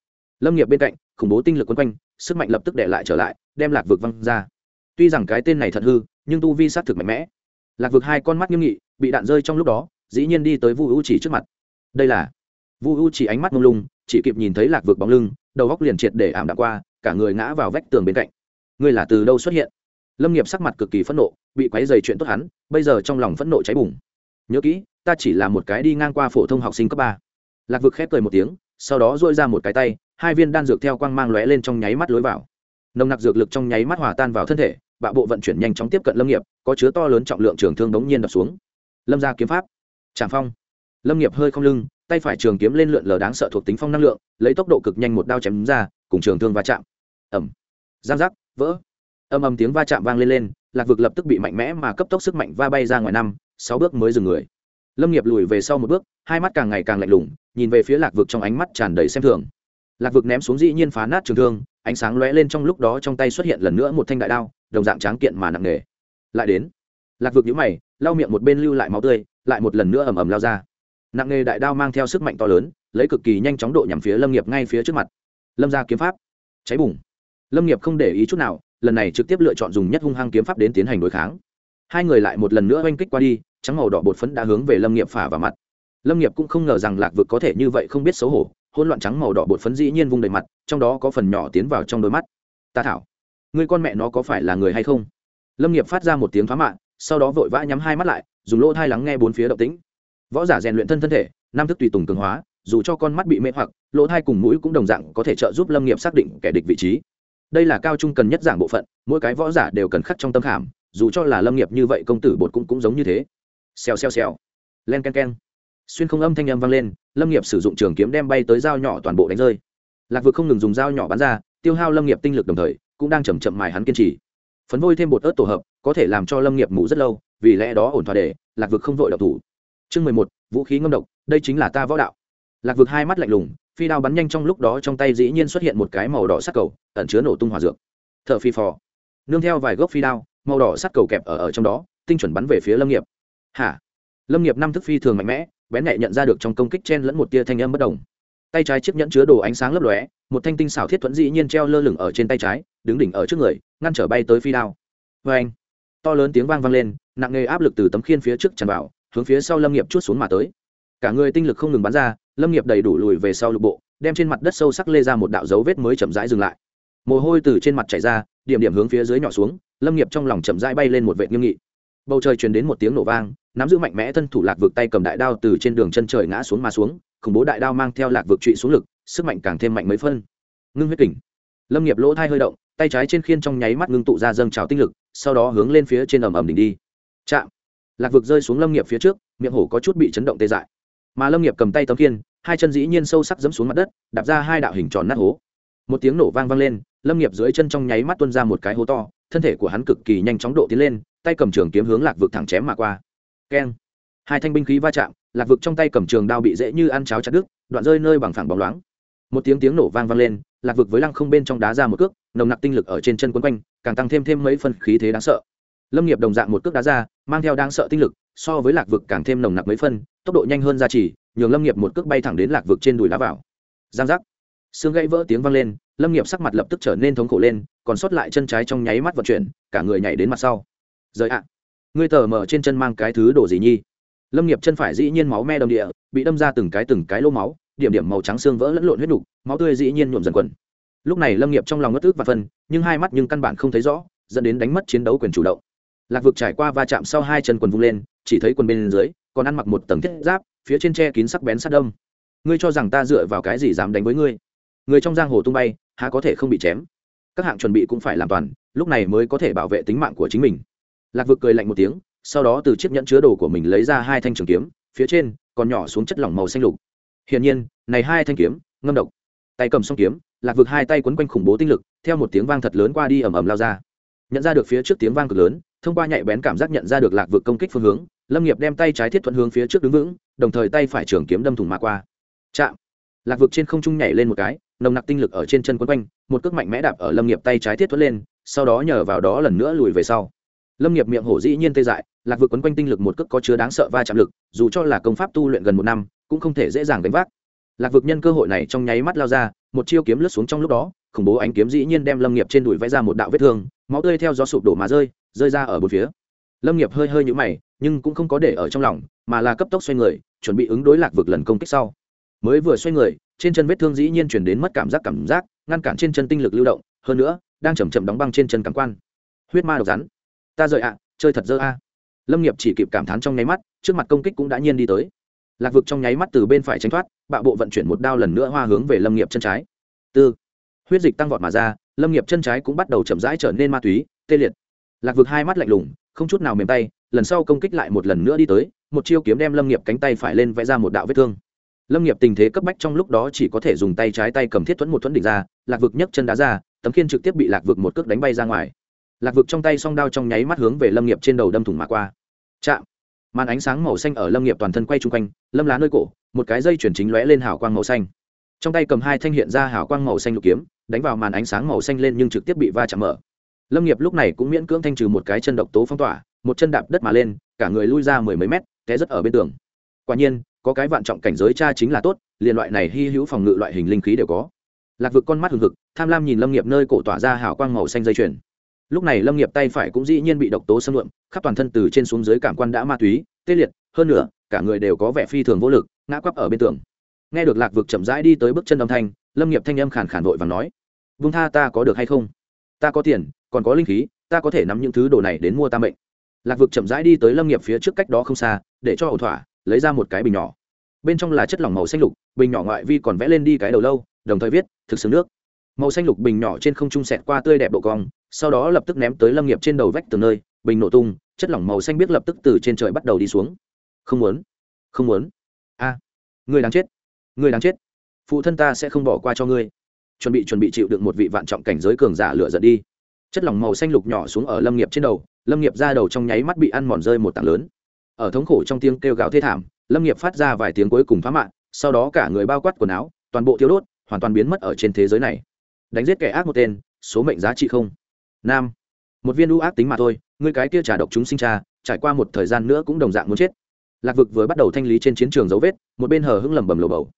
Lâm nghiệp bên cạnh, khủng bố tinh lực quấn quanh, sức mạnh lập tức để lại trở lại, đem lạc vực văng ra. Tuy rằng cái tên này thật hư, nhưng tu vi s á t thực mạnh mẽ. Lạc vực hai con mắt nghiêm nghị, bị đạn rơi trong lúc đó, dĩ nhiên đi tới vu u chỉ trước mặt. Đây là vu u chỉ ánh mắt mông lung, chỉ kịp nhìn thấy lạc vực bóng lưng, đầu góc liền triệt để ảm đạm qua, cả người ngã vào vách tường bên cạnh. Ngươi là từ đâu xuất hiện? Lâm nghiệp sắc mặt cực kỳ phẫn nộ, bị quáy dày chuyện tốt hắn, bây giờ trong lòng phẫn nộ cháy bùng. Nhớ kỹ, ta chỉ là một cái đi ngang qua phổ thông học sinh cấp ba. Lạc vực khép cười một tiếng, sau đó dội ra một cái tay, hai viên đan dược theo quang mang lóe lên trong nháy mắt lối vào. Nồng nặc dược lực trong nháy mắt hòa tan vào thân thể, bạo bộ vận chuyển nhanh chóng tiếp cận lâm nghiệp, có chứa to lớn trọng lượng trường thương đống nhiên đập xuống. Lâm ra kiếm pháp. Tràng phong. Lâm nghiệp hơi không lưng, tay phải trường kiếm lên lượn lờ đáng sợ thuộc tính phong năng lượng, lấy tốc độ cực nhanh một đao chém ra, cùng trường thương va chạm. Ẩm giang giác, vỡ âm âm tiếng va chạm vang lên lên, lạc vực lập tức bị mạnh mẽ mà cấp tốc sức mạnh va bay ra ngoài năm, sáu bước mới dừng người. Lâm nghiệp lùi về sau một bước, hai mắt càng ngày càng lạnh lùng, nhìn về phía lạc vực trong ánh mắt tràn đầy xem thường. Lạc vực ném xuống dĩ nhiên phá nát trường thương, ánh sáng lóe lên trong lúc đó trong tay xuất hiện lần nữa một thanh đại đao, đồng dạng tráng kiện mà nặng nề. Lại đến, lạc vực nhũ mày, lau miệng một bên lưu lại máu tươi, lại một lần nữa ầm ầm lao ra. Nặng nề đại đao mang theo sức mạnh to lớn, lấy cực kỳ nhanh chóng độ nhằm phía lâm nghiệp ngay phía trước mặt. Lâm ra kiếm pháp. Cháy bùng. Lâm nghiệp không để ý chút nào lần này trực tiếp lựa chọn dùng nhất hung hăng kiếm pháp đến tiến hành đối kháng. Hai người lại một lần nữa oanh kích qua đi, trắng màu đỏ bột phấn đã hướng về lâm nghiệp phả vào mặt. Lâm nghiệp cũng không ngờ rằng lạc vực có thể như vậy không biết xấu hổ hôn loạn trắng màu đỏ bột phấn dĩ nhiên vung đầy mặt, trong đó có phần nhỏ tiến vào trong đôi mắt. Ta thảo người con mẹ nó có phải là người hay không? Lâm nghiệp phát ra một tiếng phá mạng sau đó vội vã nhắm hai mắt lại, dùng lỗ thai lắng nghe bốn phía động tĩnh. Võ giả rèn luyện thân thân thể nam thức tùy tùng cường hóa, dù cho con mắt bị mê hoặc, lỗ thai cùng mũi cũng đồng dạng có thể trợ giúp lâm nghiệp xác định kẻ địch vị trí đây là cao trung cần nhất giảng bộ phận, mỗi cái võ giả đều cần khắc trong tâm khảm, dù cho là lâm nghiệp như vậy công tử bột cũng cũng giống như thế. Xèo xèo xèo. Len k e n k e n xuyên không âm thanh âm vang lên, lâm nghiệp sử dụng trường kiếm đem bay tới dao nhỏ toàn bộ đánh rơi. Lạc vực không ngừng dùng dao nhỏ bắn ra, tiêu hao lâm nghiệp tinh lực đồng thời, cũng đang chầm chậm mài hắn kiên trì. Phấn vôi thêm bột ớt tổ hợp, có thể làm cho lâm nghiệp ngủ rất lâu, vì lẽ đó ổn thỏa để, lạc vực không vội độc thủ. Chương mười một, vũ khí ngâm độc, đây chính là ta võ đạo. Lạc vực hai mắt lạnh lùng phi đao bắn nhanh trong lúc đó trong tay dĩ nhiên xuất hiện một cái màu đỏ sắc cầu ẩn chứa nổ tung hòa dược. T h ở phi phò. Nương theo vài gốc phi đao màu đỏ sắt cầu kẹp ở, ở trong đó tinh chuẩn bắn về phía lâm nghiệp. Hả? Lâm nghiệp năm thức phi thường mạnh mẽ bén nhạy nhận ra được trong công kích chen lẫn một tia thanh âm bất đồng tay trái chiếc nhẫn chứa đồ ánh sáng lấp lóe một thanh tinh xảo thiết thuẫn dĩ nhiên treo lơ lửng ở trên tay trái đứng đỉnh ở trước người ngăn trở bay tới phi đao. Vê anh to lớn tiếng vang vang lên nặng nề áp lực từ tấm khiên phía trước tràn vào hướng phía sau lâm nghiệp chút xuống mà tới. Cả người tinh lực không ngừng bắn ra lâm nghiệp đầy đủ lùi về sau lục bộ, đem trên mặt đất sâu sắc lê ra một đạo dấu vết mới chậm rãi dừng lại. Mồ hôi từ trên mặt chảy ra, điểm điểm hướng phía dưới nhỏ xuống, lâm nghiệp trong lòng chậm rãi bay lên một vệ nghiêm nghị. Bầu trời truyền đến một tiếng nổ vang, nắm giữ mạnh mẽ thân thủ lạc vực tay cầm đại đao từ trên đường chân trời ngã xuống mà xuống, khủng bố đại đao mang theo lạc vực trụy xuống lực, sức mạnh càng thêm mạnh mấy phân. Ngưng huyết kỉnh lâm nghiệp lỗ thai hơi động, tay trái trên khiên trong nháy mắt ngưng tụ ra dâng trào tinh lực, sau đó hướng lên phía trên ầm ầm đỉnh đi. Chạm. Lạc vực rơi xuống lâm nghiệp phía trước, miệng hổ có chút bị chấn động tê dại. Mà lâm nghiệp cầm tay tấm khiên hai chân dĩ nhiên sâu sắc dẫm xuống mặt đất, đạp ra hai đạo hình tròn nát hố. Một tiếng nổ vang vang lên, lâm nghiệp dưới chân trong nháy mắt tuôn ra một cái hố to, thân thể của hắn cực kỳ nhanh chóng độ tiến lên, tay cầm trường kiếm hướng lạc vực thẳng chém mà qua. Keng. Hai thanh binh khí va chạm, lạc vực trong tay cầm trường đao bị dễ như ăn cháo chặt đứt, đoạn rơi nơi bằng phẳng bóng loáng. Một tiếng tiếng nổ vang vang lên, lạc vực với lăng không bên trong đá ra một cước, nồng nặc tinh lực ở trên chân quấn quanh, càng tăng thêm thêm mấy phần khí thế đáng sợ. Lâm nghiệp đồng dạng một cước đá ra, mang theo đáng sợ tinh lực, so với lạc vực càng thêm nồng nặc mấy phân, tốc độ nhanh hơn ra chỉ nhường lâm nghiệp một cước bay thẳng đến lạc vực trên đùi đá vào. Giang giác. Xương gãy vỡ tiếng vang lên, lâm nghiệp sắc mặt lập tức trở nên thống khổ lên, còn sót lại chân trái trong nháy mắt vận chuyển, cả người nhảy đến mặt sau. Rời ạ. Ngươi tờ mở trên chân mang cái thứ đồ gì nhi lâm nghiệp chân phải dĩ nhiên máu me đầm địa, bị đâm ra từng cái từng cái lô máu, điểm điểm màu trắng xương vỡ lẫn lộn huyết đục, máu tươi dĩ nhiên nhuộm dần quần. Lúc này lâm nghiệp trong lòng ngất ức và phân, nhưng hai mắt nhưng căn bản không thấy rõ, dẫn đến đánh mất chiến đấu quyền chủ động. Lạc vực trải qua va chạm sau hai chân quần vung lên, chỉ thấy quần bên dưới, còn ăn mặc một tầng thiết giáp phía trên tre kín sắc bén sát đâm. ngươi cho rằng ta dựa vào cái gì dám đánh với ngươi? Người trong giang hồ tung bay, há có thể không bị chém? Các hạng chuẩn bị cũng phải làm toàn, lúc này mới có thể bảo vệ tính mạng của chính mình. Lạc vực cười lạnh một tiếng, sau đó từ chiếc nhẫn chứa đồ của mình lấy ra hai thanh trường kiếm, phía trên còn nhỏ xuống chất lỏng màu xanh lục. Hiển nhiên, này hai thanh kiếm, ngâm độc. Tay cầm song kiếm, lạc vực hai tay quấn quanh khủng bố tinh lực, theo một tiếng vang thật lớn qua đi ầm ầm lao ra. Nhận ra được phía trước tiếng vang cực lớn, thông qua nhạy bén cảm giác nhận ra được lạc vực công kích phương hướng lâm nghiệp đem tay trái thiết thuận hướng phía trước đứng vững, đồng thời tay phải trường kiếm đâm thủng mạ qua. Chạm! Lạc vực trên không trung nhảy lên một cái, nồng nặc tinh lực ở trên chân quấn quanh, một cước mạnh mẽ đạp ở lâm nghiệp tay trái thiết thuận lên, sau đó nhờ vào đó lần nữa lùi về sau. Lâm nghiệp miệng hổ dĩ nhiên tê dại, lạc vực quấn quanh tinh lực một cước có chứa đáng sợ va chạm lực, dù cho là công pháp tu luyện gần một năm, cũng không thể dễ dàng đánh vác. Lạc vực nhân cơ hội này trong nháy mắt lao ra, một chiêu kiếm lướt xuống trong lúc đó, khủng bố ánh kiếm dĩ nhiên đem lâm nghiệp trên đùi vẽ ra một đạo vết thương, máu tươi theo gió sụp đổ mà rơi rơi ra ở bốn phía lâm nghiệp hơi hơi nhũ mày, nhưng cũng không có để ở trong lòng, mà là cấp tốc xoay người, chuẩn bị ứng đối lạc vực lần công kích sau. Mới vừa xoay người, trên chân vết thương dĩ nhiên chuyển đến mất cảm giác cảm giác, ngăn cản trên chân tinh lực lưu động, hơn nữa, đang chầm chậm đóng băng trên chân cảm quan. Huyết ma độc rắn. Ta rời ạ, chơi thật dơ a. Lâm nghiệp chỉ kịp cảm thán trong nháy mắt, trước mặt công kích cũng đã nhiên đi tới. Lạc vực trong nháy mắt từ bên phải tránh thoát, bạo bộ vận chuyển một đao lần nữa hoa hướng về lâm nghiệp chân trái. Tư. Huyết dịch tăng vọt mà ra, lâm nghiệp chân trái cũng bắt đầu chậm rãi trở nên ma túy, tê liệt. Lạc vực hai mắt lạnh lùng không chút nào mềm tay, lần sau công kích lại một lần nữa đi tới, một chiêu kiếm đem lâm nghiệp cánh tay phải lên vẽ ra một đạo vết thương. Lâm nghiệp tình thế cấp bách trong lúc đó chỉ có thể dùng tay trái tay cầm thiết thuẫn một thuẫn đỉnh ra, lạc vực nhấc chân đá ra, tấm khiên trực tiếp bị lạc vực một cước đánh bay ra ngoài. Lạc vực trong tay song đao trong nháy mắt hướng về lâm nghiệp trên đầu đâm thủng mà qua. Chạm! Màn ánh sáng màu xanh ở lâm nghiệp toàn thân quay chung quanh, lâm lá nơi cổ, một cái dây chuyển chính lóe lên hào quang màu xanh. Trong tay cầm hai thanh hiện ra hào quang màu xanh lục kiếm, đánh vào màn ánh sáng màu xanh lên nhưng trực tiếp bị va chạm mở lâm nghiệp lúc này cũng miễn cưỡng thanh trừ một cái chân độc tố phong tỏa, một chân đạp đất mà lên, cả người lui ra mười mấy mét, té rất ở bên tường. Quả nhiên, có cái vạn trọng cảnh giới cha chính là tốt, liền loại này hy hữu phòng ngự loại hình linh khí đều có. Lạc vực con mắt hừng hực, tham lam nhìn lâm nghiệp nơi cổ tỏa ra hào quang màu xanh dây chuyền. Lúc này lâm nghiệp tay phải cũng dĩ nhiên bị độc tố xâm lượm, khắp toàn thân từ trên xuống dưới cảm quan đã ma túy, tê liệt, hơn nữa, cả người đều có vẻ phi thường vô lực, ngã quắp ở bên tường. Nghe được lạc vực chậm rãi đi tới bước chân âm thanh, lâm nghiệp thanh âm khàn khàn vội và nói vung tha ta có được hay không? Ta có tiền, còn có linh khí, ta có thể nắm những thứ đồ này đến mua ta mệnh. Lạc vực chậm rãi đi tới lâm nghiệp phía trước cách đó không xa, để cho ổn thỏa, lấy ra một cái bình nhỏ. Bên trong là chất lỏng màu xanh lục, bình nhỏ ngoại vi còn vẽ lên đi cái đầu lâu, đồng thời viết, thực xứng nước. Màu xanh lục bình nhỏ trên không trung sẹt qua tươi đẹp độ cong, sau đó lập tức ném tới lâm nghiệp trên đầu vách từ nơi, bình nổ tung, chất lỏng màu xanh biết lập tức từ trên trời bắt đầu đi xuống. Không muốn không muốn. A, người đáng chết, người đáng chết. Phụ thân ta sẽ không bỏ qua cho ngươi chuẩn bị chuẩn bị chịu được một vị vạn trọng cảnh giới cường giả lửa giận đi. Chất lỏng màu xanh lục nhỏ xuống ở lâm nghiệp trên đầu, lâm nghiệp ra đầu trong nháy mắt bị ăn mòn rơi một tảng lớn. Ở thống khổ trong tiếng kêu gào thê thảm, lâm nghiệp phát ra vài tiếng cuối cùng phá mạng, sau đó cả người bao quát quần áo, toàn bộ thiếu đốt, hoàn toàn biến mất ở trên thế giới này. Đánh giết kẻ ác một tên, số mệnh giá trị không. Nam. Một viên u ác tính mà thôi người cái kia trả độc chúng sinh cha trải qua một thời gian nữa cũng đồng dạng muốn chết. Lạc vực vừa bắt đầu thanh lý trên chiến trường dấu vết, một bên hờ hững lẩm bẩm lồ bầu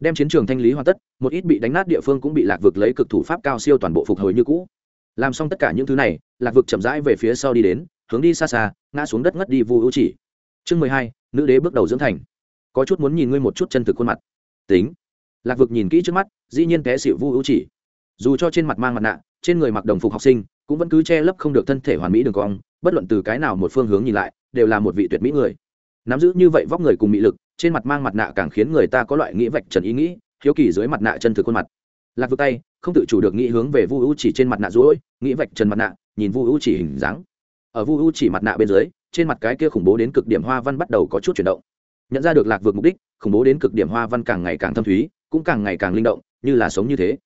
đem chiến trường thanh lý hoàn tất, một ít bị đánh nát địa phương cũng bị lạc vực lấy cực thủ pháp cao siêu toàn bộ phục hồi như cũ. Làm xong tất cả những thứ này, lạc vực chậm rãi về phía sau đi đến, hướng đi xa xa, ngã xuống đất ngất đi vu hữu chỉ. Chương mười hai, nữ đế bước đầu dưỡng thành. Có chút muốn nhìn ngươi một chút chân thực khuôn mặt. Tính. Lạc vực nhìn kỹ trước mắt, dĩ nhiên té xịu vu hữu chỉ. Dù cho trên mặt mang mặt nạ, trên người mặc đồng phục học sinh, cũng vẫn cứ che lấp không được thân thể hoàn mỹ đường cong, bất luận từ cái nào một phương hướng nhìn lại, đều là một vị tuyệt mỹ người. Nắm giữ như vậy vóc người cùng mỹ lực trên mặt mang mặt nạ càng khiến người ta có loại nghĩ vạch trần ý nghĩ, hiếu kỳ dưới mặt nạ chân thực khuôn mặt. Lạc vực tay, không tự chủ được nghĩ hướng về vu u chỉ trên mặt nạ rối nghĩ vạch trần mặt nạ, nhìn vu u chỉ hình dáng. Ở vu u chỉ mặt nạ bên dưới, trên mặt cái kia khủng bố đến cực điểm hoa văn bắt đầu có chút chuyển động. Nhận ra được lạc vực mục đích, khủng bố đến cực điểm hoa văn càng ngày càng thâm thúy, cũng càng ngày càng linh động, như là sống như thế.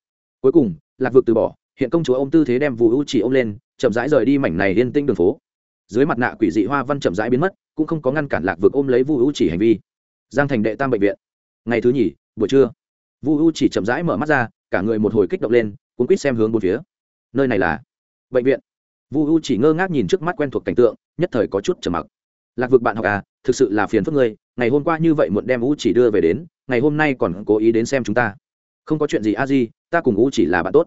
Cuối cùng, lạc vực từ bỏ, hiện công chúa ô m tư thế đem vu u chỉ ô m lên, chậm rãi rời đi mảnh này yên tĩnh đường phố. Dưới mặt nạ quỷ dị hoa văn chậm rãi biến mất, cũng không có ngăn cản lạc vực ôm lấy vu u chỉ hành vi giang thành đệ tam bệnh viện. Ngày thứ nhì, buổi trưa, vu u chỉ chậm rãi mở mắt ra, cả người một hồi kích động lên, cuốn quýt xem hướng bốn phía. Nơi này là bệnh viện. Vu u chỉ ngơ ngác nhìn trước mắt quen thuộc cảnh tượng, nhất thời có chút trầm mặc. Lạc vực bạn học à thực sự là phiền phức ngươi, ngày hôm qua như vậy muộn đem u chỉ đưa về đến, ngày hôm nay còn cố ý đến xem chúng ta. Không có chuyện gì a di, ta cùng u chỉ là bạn tốt.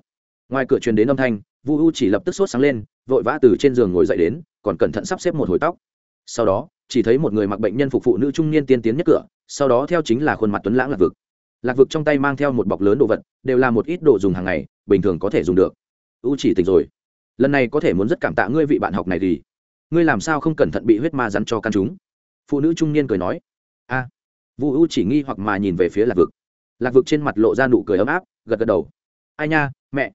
Ngoài cửa truyền đến âm thanh, vu u chỉ lập tức sốt sáng lên, vội vã từ trên giường ngồi dậy đến, còn cẩn thận sắp xếp một hồi tóc. Sau đó chỉ thấy một người mặc bệnh nhân phục vụ nữ trung niên tiên tiến nhất cửa sau đó theo chính là khuôn mặt tuấn lãng lạc vực. Lạc vực trong tay mang theo một bọc lớn đồ vật đều là một ít đồ dùng hàng ngày bình thường có thể dùng được. U chỉ tỉnh rồi. Lần này có thể muốn rất cảm tạ ngươi vị bạn học này thì. Ngươi làm sao không cẩn thận bị huyết ma rắn cho căn chúng? Phụ nữ trung niên cười nói. A. À, vu u chỉ nghi hoặc mà nhìn về phía lạc vực. Lạc vực trên mặt lộ ra nụ cười ấm áp gật gật đầu. Ai nha mẹ.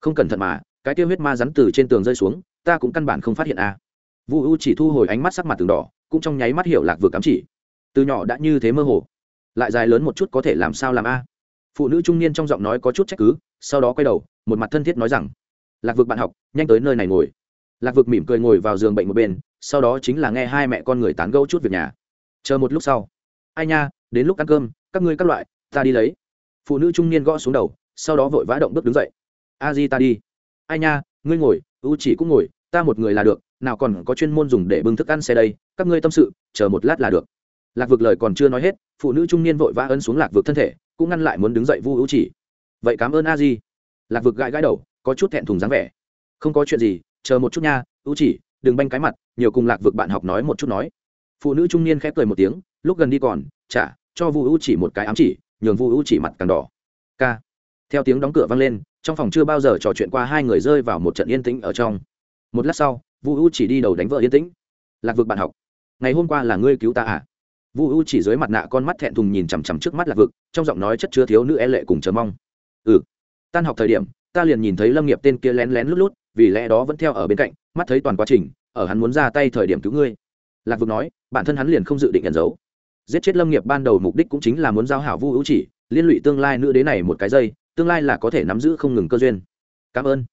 Không cẩn thận mà cái tiêu huyết ma rắn từ trên tường rơi xuống ta cũng căn bản không phát hiện a. À. vu u chỉ thu hồi ánh mắt sắc mặt từng đỏ cũng trong nháy mắt hiểu lạc vừa cắm chỉ. Từ nhỏ đã như thế mơ hồ. Lại dài lớn một chút có thể làm sao làm a? Phụ nữ trung niên trong giọng nói có chút trách cứ, sau đó quay đầu, một mặt thân thiết nói rằng, lạc vực bạn học, nhanh tới nơi này ngồi. Lạc vực mỉm cười ngồi vào giường bệnh một bên, sau đó chính là nghe hai mẹ con người tán gẫu chút việc nhà. Chờ một lúc sau, ai nha, đến lúc ăn cơm, các ngươi các loại, ta đi lấy. Phụ nữ trung niên gõ xuống đầu, sau đó vội vã động bước đứng dậy. A di ta đi. Ai nha, ngươi ngồi, u chỉ cũng ngồi ta một người là được, nào còn có chuyên môn dùng để bưng thức ăn xe đây, các ngươi tâm sự, chờ một lát là được. Lạc vực lời còn chưa nói hết, phụ nữ trung niên vội vã ấn xuống lạc vực thân thể, cũng ngăn lại muốn đứng dậy vu hữu chỉ. Vậy cảm ơn a di. Lạc vực gãi gãi đầu, có chút thẹn thùng dáng vẻ. Không có chuyện gì, chờ một chút nha, hữu chỉ, đừng banh cái mặt, nhiều cùng lạc vực bạn học nói một chút nói. Phụ nữ trung niên khép cười một tiếng, lúc gần đi còn trả cho vu hữu chỉ một cái ám chỉ, nhường vu hữu chỉ mặt càng đỏ. K theo tiếng đóng cửa vang lên, trong phòng chưa bao giờ trò chuyện qua hai người rơi vào một trận yên tĩnh ở trong một lát sau, vu U chỉ đi đầu đánh vợ yên tĩnh. Lạc vực bạn học, ngày hôm qua là ngươi cứu ta à? Vu u chỉ dưới mặt nạ con mắt thẹn thùng nhìn chằm chằm trước mắt lạc vực, trong giọng nói chất chứa thiếu nữ e lệ cùng chờ mong. Ừ tan học thời điểm, ta liền nhìn thấy lâm nghiệp tên kia lén lén lút lút, vì lẽ đó vẫn theo ở bên cạnh, mắt thấy toàn quá trình, ở hắn muốn ra tay thời điểm cứu ngươi. Lạc vực nói, bản thân hắn liền không dự định nhận giấu. Giết chết lâm nghiệp ban đầu mục đích cũng chính là muốn giao hảo vu u chỉ, liên lụy tương lai nữ đế này một cái dây, tương lai là có thể nắm giữ không ngừng cơ duyên. Cảm ơn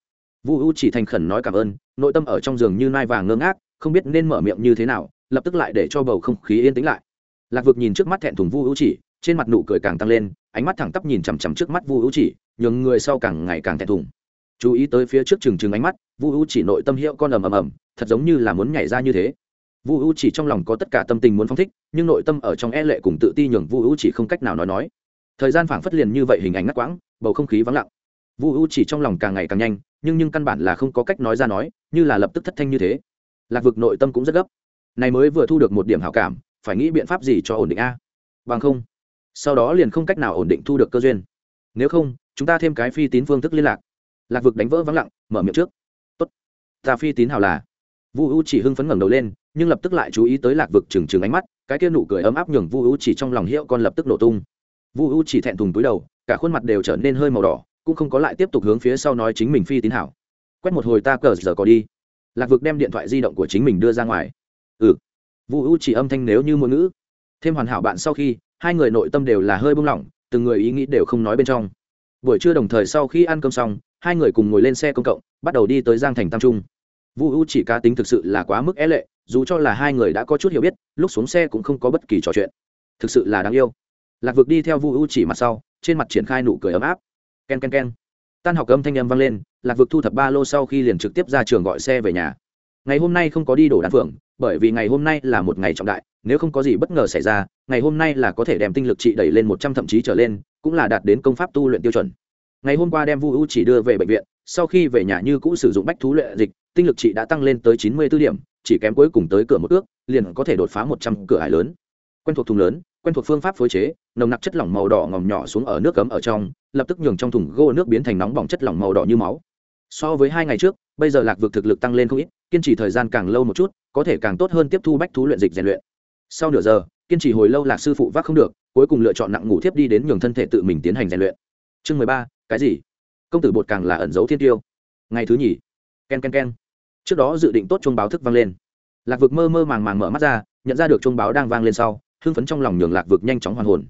vu u chỉ thành khẩn nói cảm ơn, nội tâm ở trong giường như nai vàng ngơ ngác, không biết nên mở miệng như thế nào, lập tức lại để cho bầu không khí yên tĩnh lại. Lạc vực nhìn trước mắt thẹn thùng vu U chỉ, trên mặt nụ cười càng tăng lên, ánh mắt thẳng tắp nhìn chằm chằm trước mắt vu U chỉ, nhường người sau càng ngày càng thẹn thùng. Chú ý tới phía trước trừng trừng ánh mắt, vu U chỉ nội tâm hiệu con ầm ầm ầm, thật giống như là muốn nhảy ra như thế. Vu U chỉ trong lòng có tất cả tâm tình muốn phong thích, nhưng nội tâm ở trong e lệ cùng tự ti nhường vu U chỉ không cách nào nói nói. Thời gian phảng phất liền như vậy hình ảnh ngắt quãng, bầu không khí vắng lặng vu U chỉ trong lòng càng ngày càng nhanh, nhưng nhưng căn bản là không có cách nói ra nói, như là lập tức thất thanh như thế. Lạc vực nội tâm cũng rất gấp. Này mới vừa thu được một điểm hảo cảm, phải nghĩ biện pháp gì cho ổn định a? Bằng không, sau đó liền không cách nào ổn định thu được cơ duyên. Nếu không, chúng ta thêm cái phi tín phương thức liên lạc. Lạc vực đánh vỡ vắng lặng, mở miệng trước. Tốt. ta phi tín hảo là. Vu u chỉ hưng phấn ngẩng đầu lên, nhưng lập tức lại chú ý tới lạc vực trừng trừng ánh mắt, cái kia nụ cười ấm áp nhường vu u chỉ trong lòng hiệu con lập tức nổ tung. Vu u chỉ thẹn thùng túi đầu, cả khuôn mặt đều trở nên hơi màu đỏ cũng không có lại tiếp tục hướng phía sau nói chính mình phi tín hảo. Quét một hồi ta cờ giờ có đi. Lạc vực đem điện thoại di động của chính mình đưa ra ngoài. Ừ. Vu u chỉ âm thanh nếu như ngôn ngữ. Thêm hoàn hảo bạn sau khi, hai người nội tâm đều là hơi bung lỏng, từng người ý nghĩ đều không nói bên trong. Buổi trưa đồng thời sau khi ăn cơm xong, hai người cùng ngồi lên xe công cộng, bắt đầu đi tới giang thành tam trung. Vu u chỉ cá tính thực sự là quá mức é lệ, dù cho là hai người đã có chút hiểu biết, lúc xuống xe cũng không có bất kỳ trò chuyện. Thực sự là đáng yêu. Lạc vực đi theo vu u chỉ mặt sau, trên mặt triển khai nụ cười ấm áp k e n k e n k e n tan học âm thanh âm vang lên, lạc vực thu thập ba lô sau khi liền trực tiếp ra trường gọi xe về nhà. Ngày hôm nay không có đi đổ đan phượng, bởi vì ngày hôm nay là một ngày trọng đại, nếu không có gì bất ngờ xảy ra, ngày hôm nay là có thể đem tinh lực trị đẩy lên một trăm thậm chí trở lên, cũng là đạt đến công pháp tu luyện tiêu chuẩn. Ngày hôm qua đem vu u chỉ đưa về bệnh viện, sau khi về nhà như cũ sử dụng bách thú luyện dịch, tinh lực trị đã tăng lên tới chín mươi b ố điểm, chỉ kém cuối cùng tới cửa một ước, liền có thể đột phá một trăm cửa hải lớn. Quen thuộc thùng lớn quen thuộc phương pháp phối chế, nồng nặc chất lỏng màu đỏ ngòm nhỏ xuống ở nước cấm ở trong, lập tức nhường trong thùng gỗ nước biến thành nóng bỏng chất lỏng màu đỏ như máu. So với hai ngày trước, bây giờ lạc vực thực lực tăng lên không ít, kiên trì thời gian càng lâu một chút, có thể càng tốt hơn tiếp thu bách thú luyện dịch rèn luyện. Sau nửa giờ, kiên trì hồi lâu lạc sư phụ vác không được, cuối cùng lựa chọn nặng ngủ thiếp đi đến nhường thân thể tự mình tiến hành rèn luyện. Chương mười ba, cái gì? Công tử bột càng là ẩn dấu thiên tiêu. Ngày thứ nhì. K e n k e n k e n trước đó dự định tốt chuông báo thức vang lên. Lạc vực mơ mơ màng màng mở mắt ra, nhận ra được chuông báo đang vang lên sau hưng phấn trong lòng nhường lạc vực nhanh chóng hoàn hồn.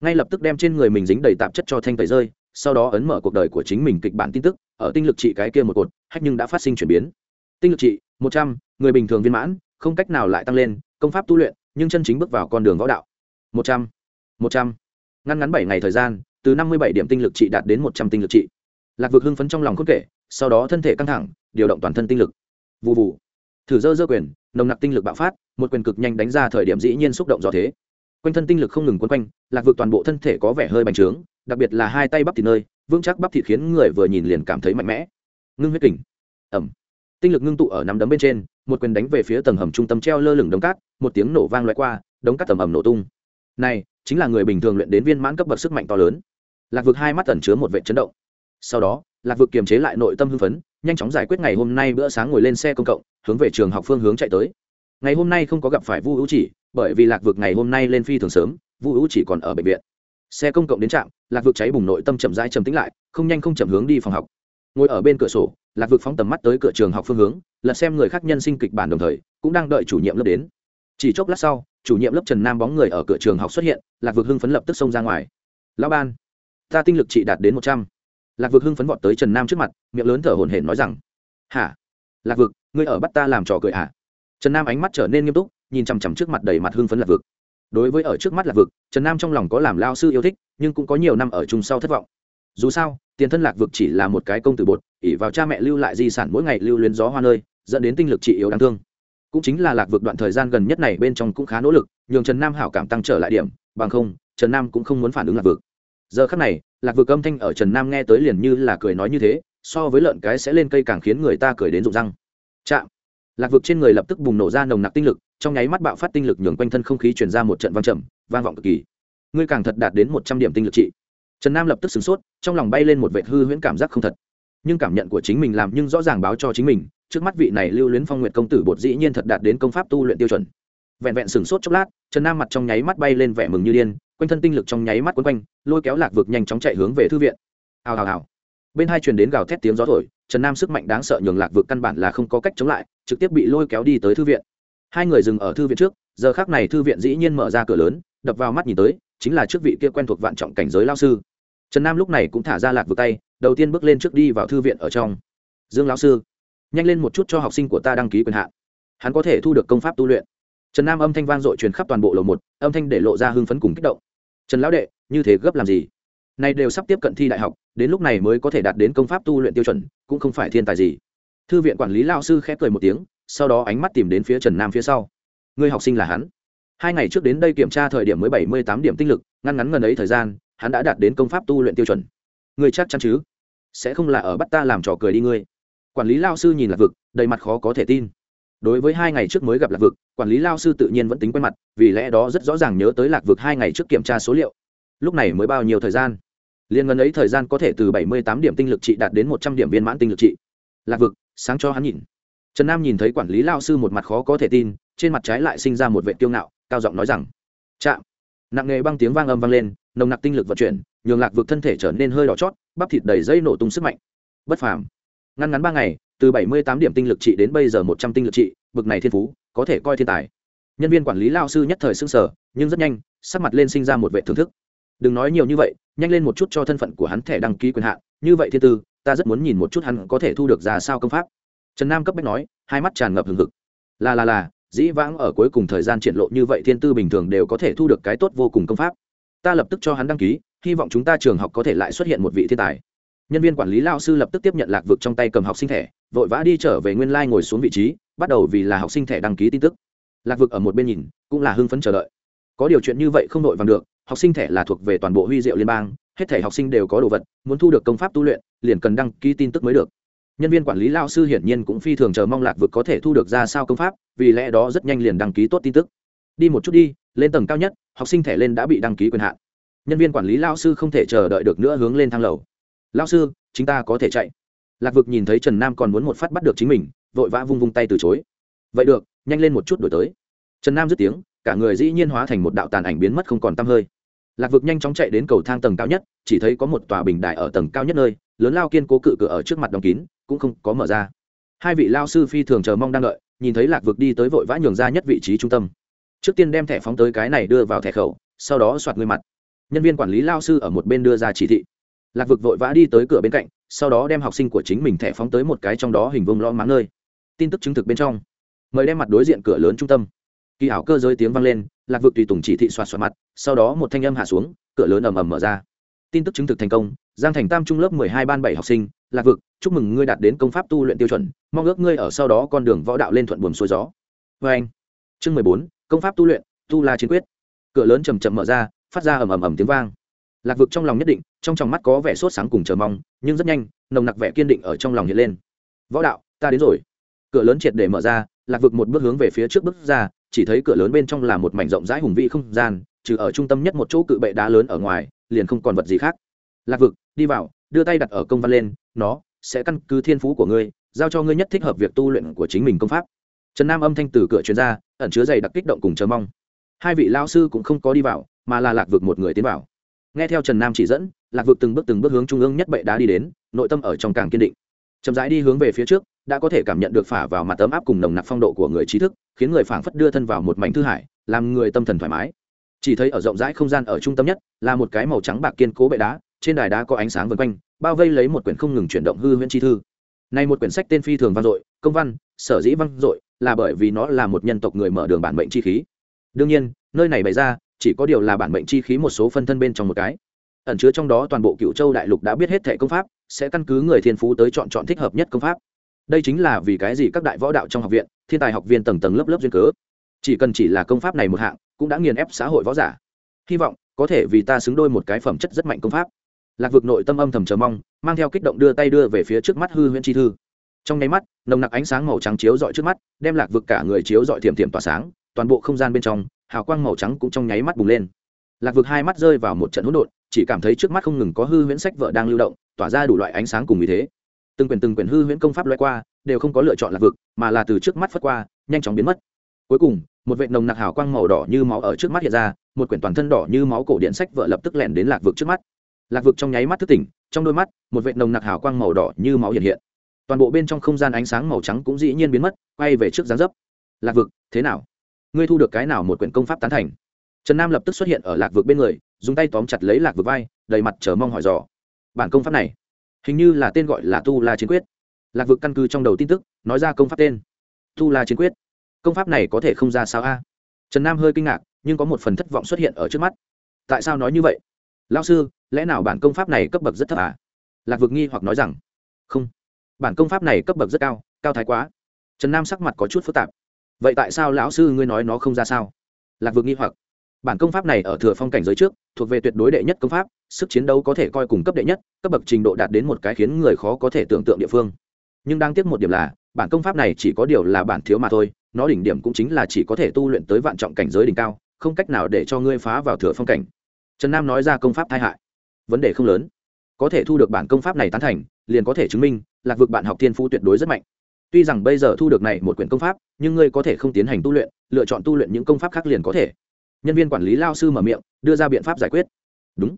Ngay lập tức đem trên người mình dính đầy tạp chất cho thanh tẩy rơi, sau đó ấn mở cuộc đời của chính mình kịch bản tin tức, ở tinh lực trị cái kia một cột, hách nhưng đã phát sinh chuyển biến. Tinh lực trị, một trăm, người bình thường viên mãn, không cách nào lại tăng lên, công pháp tu luyện, nhưng chân chính bước vào con đường võ đạo. Một trăm một trăm. Ngăn ngắn bảy ngày thời gian, từ năm mươi bảy điểm tinh lực trị đạt đến một trăm tinh lực trị. Lạc vực hưng phấn trong lòng khôn kể, sau đó thân thể căng thẳng, điều động toàn thân tinh lực. Vụ vụ thử dơ dơ quyền, nồng nặc tinh lực bạo phát, một quyền cực nhanh đánh ra thời điểm dĩ nhiên xúc động do thế. Quanh thân tinh lực không ngừng quấn quanh, lạc vực toàn bộ thân thể có vẻ hơi bành trướng, đặc biệt là hai tay bắp thịt nơi, vững chắc bắp thịt khiến người vừa nhìn liền cảm thấy mạnh mẽ. Ngưng huyết kình. Ẩm tinh lực ngưng tụ ở nắm đấm bên trên, một quyền đánh về phía tầng hầm trung tâm treo lơ lửng đống cát, một tiếng nổ vang loại qua, đống cát tầm ầm nổ tung. Này, chính là người bình thường luyện đến viên mãn cấp bậc sức mạnh to lớn. Lạc vực hai mắt ẩn chứa một vệ chấn động. Sau đó, lạc vực kiềm chế lại nội tâm hưng phấn, nhanh chóng giải quyết ngày hôm nay bữa sáng ngồi lên xe công cộng hướng về trường học phương hướng chạy tới. Ngày hôm nay không có gặp phải vu hữu chỉ, bởi vì lạc vực ngày hôm nay lên phi thường sớm, vu hữu chỉ còn ở bệnh viện. Xe công cộng đến trạm, lạc vực cháy bùng nội tâm chậm rãi chầm tính lại, không nhanh không chậm hướng đi phòng học. Ngồi ở bên cửa sổ, lạc vực phóng tầm mắt tới cửa trường học phương hướng, lật xem người khác nhân sinh kịch bản đồng thời, cũng đang đợi chủ nhiệm lớp đến. Chỉ chốc lát sau, chủ nhiệm lớp trần nam bóng người ở cửa trường học xuất hiện, lạc vực hưng phấn lập tức xông ra ngoài. Lão ban, ta tinh lực trị đạt đến một trăm. Lạc vực hưng phấn vọt tới trần nam trước mặt, miệng lớn thở hổn hển nói rằng, hả? Lạc vực, ngươi ở bắt ta làm trò cười hả? Trần nam ánh mắt trở nên nghiêm túc, nhìn chằm chằm trước mặt đầy mặt hưng phấn lạc vực. Đối với ở trước mắt lạc vực, trần nam trong lòng có làm lao sư yêu thích, nhưng cũng có nhiều năm ở chung sau thất vọng. Dù sao, tiền thân lạc vực chỉ là một cái công tử bột ỉ vào cha mẹ lưu lại di sản mỗi ngày lưu luyến gió hoa nơi, dẫn đến tinh lực trị yếu đáng thương. Cũng chính là lạc vực đoạn thời gian gần nhất này bên trong cũng khá nỗ lực, nhường trần nam hảo cảm tăng trở lại điểm, bằng không, trần nam cũng không muốn phản ứng lạc vực. Giờ khắc này, lạc vực âm thanh ở trần nam nghe tới liền như là cười nói như thế, so với lợn cái sẽ lên cây càng khiến người ta cười đến rụng răng chạm. Lạc vực trên người lập tức bùng nổ ra nồng nặc tinh lực, trong nháy mắt bạo phát tinh lực nhường quanh thân không khí chuyển ra một trận vang trầm, vang vọng cực kỳ. Ngươi càng thật đạt đến một trăm điểm tinh lực trị. Trần nam lập tức sửng sốt, trong lòng bay lên một vệ hư huyễn cảm giác không thật. Nhưng cảm nhận của chính mình làm nhưng rõ ràng báo cho chính mình, trước mắt vị này lưu luyến phong nguyện công tử bột dĩ nhiên thật đạt đến công pháp tu luyện tiêu chuẩn. Vẹn vẹn sửng sốt chốc lát, trần nam mặt trong nháy mắt bay lên vẻ mừng như điên, quanh thân tinh lực trong nháy mắt quấn quanh, lôi kéo lạc vực nhanh chóng chạy hướng về thư viện. Hào hào hào. Bên hai truyền đến gào thét tiếng gió thổi trần nam sức mạnh đáng sợ nhường lạc vực căn bản là không có cách chống lại, trực tiếp bị lôi kéo đi tới thư viện. Hai người dừng ở thư viện trước, giờ khác này thư viện dĩ nhiên mở ra cửa lớn, đập vào mắt nhìn tới, chính là trước vị kia quen thuộc vạn trọng cảnh giới lao sư. Trần nam lúc này cũng thả ra lạc vực tay, đầu tiên bước lên trước đi vào thư viện ở trong. Dương lão sư, nhanh lên một chút cho học sinh của ta đăng ký quyền hạn. Hắn có thể thu được công pháp tu luyện. Trần nam âm thanh vang dội truyền khắp toàn bộ lầu một, âm thanh để lộ ra hưng phấn cùng kích động. Trần lão đệ, như thế gấp làm gì? Này đều sắp tiếp cận thi đại học đến lúc này mới có thể đạt đến công pháp tu luyện tiêu chuẩn, cũng không phải thiên tài gì. Thư viện quản lý lao sư khép cười một tiếng, sau đó ánh mắt tìm đến phía trần nam phía sau. Người học sinh là hắn. Hai ngày trước đến đây kiểm tra thời điểm mới bảy mươi tám điểm tinh lực, ngăn ngắn ngần ấy thời gian, hắn đã đạt đến công pháp tu luyện tiêu chuẩn. Người chắc chắn chứ? Sẽ không là ở bắt ta làm trò cười đi ngươi. Quản lý lao sư nhìn lạc vực, đầy mặt khó có thể tin. Đối với hai ngày trước mới gặp lạc vực, quản lý lao sư tự nhiên vẫn tính quen mặt, vì lẽ đó rất rõ ràng nhớ tới lạc vực hai ngày trước kiểm tra số liệu. Lúc này mới bao nhiêu thời gian? Liên ngân ấy thời gian có thể từ bảy mươi tám điểm tinh lực trị đạt đến một trăm điểm viên mãn tinh lực trị. Lạc vực, sáng cho hắn nhìn. Trần nam nhìn thấy quản lý lao sư một mặt khó có thể tin, trên mặt trái lại sinh ra một vệ tiêu ngạo, cao giọng nói rằng, chạm. Nặng nghề băng tiếng vang âm vang lên, nồng nặc tinh lực vận chuyển, nhường lạc vực thân thể trở nên hơi đỏ chót, bắp thịt đầy dây nổ tung sức mạnh. Bất phàm. Ngăn ngắn ba ngày, từ bảy mươi tám điểm tinh lực trị đến bây giờ một trăm tinh lực trị, bực này thiên phú, có thể coi thiên tài. Nhân viên quản lý lao sư nhất thời s ư n g sở nhưng rất nhanh, sắc mặt lên sinh ra một vệ thưởng thức đừng nói nhiều như vậy, nhanh lên một chút cho thân phận của hắn thẻ đăng ký quyền hạn. Như vậy thiên tư, ta rất muốn nhìn một chút hắn có thể thu được ra sao công pháp. Trần nam cấp bách nói, hai mắt tràn ngập hừng hực. Là là là, dĩ vãng ở cuối cùng thời gian triển lộ như vậy thiên tư bình thường đều có thể thu được cái tốt vô cùng công pháp. Ta lập tức cho hắn đăng ký, hy vọng chúng ta trường học có thể lại xuất hiện một vị thiên tài. Nhân viên quản lý lao sư lập tức tiếp nhận lạc vực trong tay cầm học sinh thẻ, vội vã đi trở về nguyên lai、like、ngồi xuống vị trí, bắt đầu vì là học sinh thẻ đăng ký tin tức. Lạc vực ở một bên nhìn, cũng là hưng phấn chờ đợi. Có điều chuyện như vậy không đội vàng được học sinh thẻ là thuộc về toàn bộ huy diệu liên bang, hết thẻ học sinh đều có đồ vật, muốn thu được công pháp tu luyện, liền cần đăng ký tin tức mới được. Nhân viên quản lý lao sư hiển nhiên cũng phi thường chờ mong lạc vực có thể thu được ra sao công pháp, vì lẽ đó rất nhanh liền đăng ký tốt tin tức. Đi một chút đi, lên tầng cao nhất, học sinh thẻ lên đã bị đăng ký quyền hạn. Nhân viên quản lý lao sư không thể chờ đợi được nữa hướng lên thang lầu. Lao sư chúng ta có thể chạy. Lạc vực nhìn thấy trần nam còn muốn một phát bắt được chính mình, vội vã vung vung tay từ chối. Vậy được, nhanh lên một chút đổi tới. Trần nam dứt tiếng, cả người dĩ nhiên hóa thành một đạo tàn ảnh biến mất không còn t hơi lạc vực nhanh chóng chạy đến cầu thang tầng cao nhất, chỉ thấy có một tòa bình đại ở tầng cao nhất nơi, lớn lao kiên cố cự cửa ở trước mặt đóng kín, cũng không có mở ra. Hai vị lao sư phi thường chờ mong đang đợi, nhìn thấy lạc vực đi tới vội vã nhường ra nhất vị trí trung tâm. Trước tiên đem thẻ phóng tới cái này đưa vào thẻ khẩu, sau đó soạt người mặt. Nhân viên quản lý lao sư ở một bên đưa ra chỉ thị. Lạc vực vội vã đi tới cửa bên cạnh, sau đó đem học sinh của chính mình thẻ phóng tới một cái trong đó hình vông lo mắng nơi. Tin tức chứng thực bên trong. Mời đem mặt đối diện cửa lớn trung tâm. Kỳ ảo cơ giới tiếng vang lên lạc vực tùy tùng chỉ thị soạt soạt mặt, sau đó một thanh âm hạ xuống, cửa lớn ầm ầm mở ra. Tin tức chứng thực thành công, giang thành tam trung lớp mười hai ban bảy học sinh, lạc vực, chúc mừng ngươi đạt đến công pháp tu luyện tiêu chuẩn, mong ước ngươi ở sau đó con đường võ đạo lên thuận buồm xuôi gió. Vê anh, chương mười bốn, công pháp tu luyện, tu la chiến quyết. Cửa lớn chầm chậm mở ra, phát ra ầm ầm ầm tiếng vang. Lạc vực trong lòng nhất định, trong tròng mắt có vẻ sốt sáng cùng chờ mong, nhưng rất nhanh, nồng nặc vẻ kiên định ở trong lòng hiện lên. Võ đạo, ta đến rồi. Cửa lớn triệt để mở ra, lạc vực một bước hướng về phía trước bước ra chỉ thấy cửa lớn bên trong là một mảnh rộng rãi hùng vĩ không gian, trừ ở trung tâm nhất một chỗ cự bệ đá lớn ở ngoài, liền không còn vật gì khác. Lạc vực, đi vào, đưa tay đặt ở công văn lên, nó sẽ căn cứ thiên phú của ngươi, giao cho ngươi nhất thích hợp việc tu luyện của chính mình công pháp. Trần nam âm thanh từ cửa chuyên gia ẩn chứa dày đặc kích động cùng chờ mong. Hai vị lao sư cũng không có đi vào, mà là lạc vực một người tiến vào. Nghe theo trần nam chỉ dẫn, lạc vực từng bước từng bước hướng trung ương nhất bệ đá đi đến, nội tâm ở trong càng kiên định. Chậm rãi đi hướng về phía trước đã có thể cảm nhận được phả vào mặt tấm áp cùng nồng nặc phong độ của người trí thức, khiến người phảng phất đưa thân vào một mảnh thư hải, làm người tâm thần thoải mái. Chỉ thấy ở rộng rãi không gian ở trung tâm nhất, là một cái màu trắng bạc kiên cố bệ đá, trên đài đá có ánh sáng vân quanh, bao vây lấy một quyển không ngừng chuyển động hư huyễn chi thư. Này một quyển sách tên phi thường văn dội, công văn, sở dĩ văn dội, là bởi vì nó là một nhân tộc người mở đường bản mệnh chi khí. Đương nhiên, nơi này bày ra, chỉ có điều là bản mệnh chi khí một số phân thân bên trong một cái. Ẩn chứa trong đó toàn bộ cựu châu đại lục đã biết hết thẻ công pháp, sẽ căn cứ người thiên phú tới chọn chọn thích hợp nhất công pháp đây chính là vì cái gì các đại võ đạo trong học viện, thiên tài học viên tầng tầng lớp lớp duyên cớ? Chỉ cần chỉ là công pháp này một hạng, cũng đã nghiền ép xã hội võ giả. Hy vọng, có thể vì ta xứng đôi một cái phẩm chất rất mạnh công pháp. Lạc vực nội tâm âm thầm chờ mong, mang theo kích động đưa tay đưa về phía trước mắt hư huyễn chi thư. Trong nháy mắt, nồng nặc ánh sáng màu trắng chiếu dọi trước mắt, đem lạc vực cả người chiếu dọi thiểm thiểm tỏa sáng, toàn bộ không gian bên trong, hào quang màu trắng cũng trong nháy mắt bùng lên. Lạc vực hai mắt rơi vào một trận hỗn độn, chỉ cảm thấy trước mắt không ngừng có hư huyễn sách vợ đang lưu động, tỏa ra đủ loại ánh sáng cùng vì thế từng quyển từng quyển hư huyễn công pháp loại qua, đều không có lựa chọn lạc vực, mà là từ trước mắt phất qua, nhanh chóng biến mất. Cuối cùng, một vệ nồng nặc hào quang màu đỏ như máu ở trước mắt hiện ra, một quyển toàn thân đỏ như máu cổ điện sách vợ lập tức lẻn đến lạc vực trước mắt. Lạc vực trong nháy mắt thức tỉnh, trong đôi mắt, một vệ nồng nặc hào quang màu đỏ như máu hiện hiện. Toàn bộ bên trong không gian ánh sáng màu trắng cũng dĩ nhiên biến mất, quay về trước gián dấp. Lạc vực, thế nào? Ngươi thu được cái nào một quyển công pháp tán thành? Trần nam lập tức xuất hiện ở lạc vực bên người, dùng tay tóm chặt lấy lạc vực vai, đầy mặt chờ mong hỏi dò. Bản công pháp này hình như là tên gọi là tu la chiến quyết. Lạc vực căn cứ trong đầu tin tức, nói ra công pháp tên. Tu la chiến quyết. Công pháp này có thể không ra sao a? Trần nam hơi kinh ngạc, nhưng có một phần thất vọng xuất hiện ở trước mắt. Tại sao nói như vậy? Lao sư, lẽ nào bản công pháp này cấp bậc rất thấp à? Lạc vực nghi hoặc nói rằng, không. Bản công pháp này cấp bậc rất cao cao thái quá. Trần nam sắc mặt có chút phức tạp. Vậy tại sao lão sư ngươi nói nó không ra sao? Lạc vực nghi hoặc bản công pháp này ở thừa phong cảnh giới trước, thuộc về tuyệt đối đệ nhất công pháp, sức chiến đấu có thể coi cùng cấp đệ nhất, cấp bậc trình độ đạt đến một cái khiến người khó có thể tưởng tượng địa phương. Nhưng đang tiếc một điểm là, bản công pháp này chỉ có điều là bản thiếu mà thôi, nó đỉnh điểm cũng chính là chỉ có thể tu luyện tới vạn trọng cảnh giới đỉnh cao, không cách nào để cho ngươi phá vào thừa phong cảnh. Trần nam nói ra công pháp tai hại. Vấn đề không lớn. Có thể thu được bản công pháp này tán thành, liền có thể chứng minh, lạc vực bạn học thiên phú tuyệt đối rất mạnh. Tuy rằng bây giờ thu được này một quyển công pháp, nhưng ngươi có thể không tiến hành tu luyện, lựa chọn tu luyện những công pháp khác liền có thể nhân viên quản lý lao sư mở miệng, đưa ra biện pháp giải quyết. Đúng.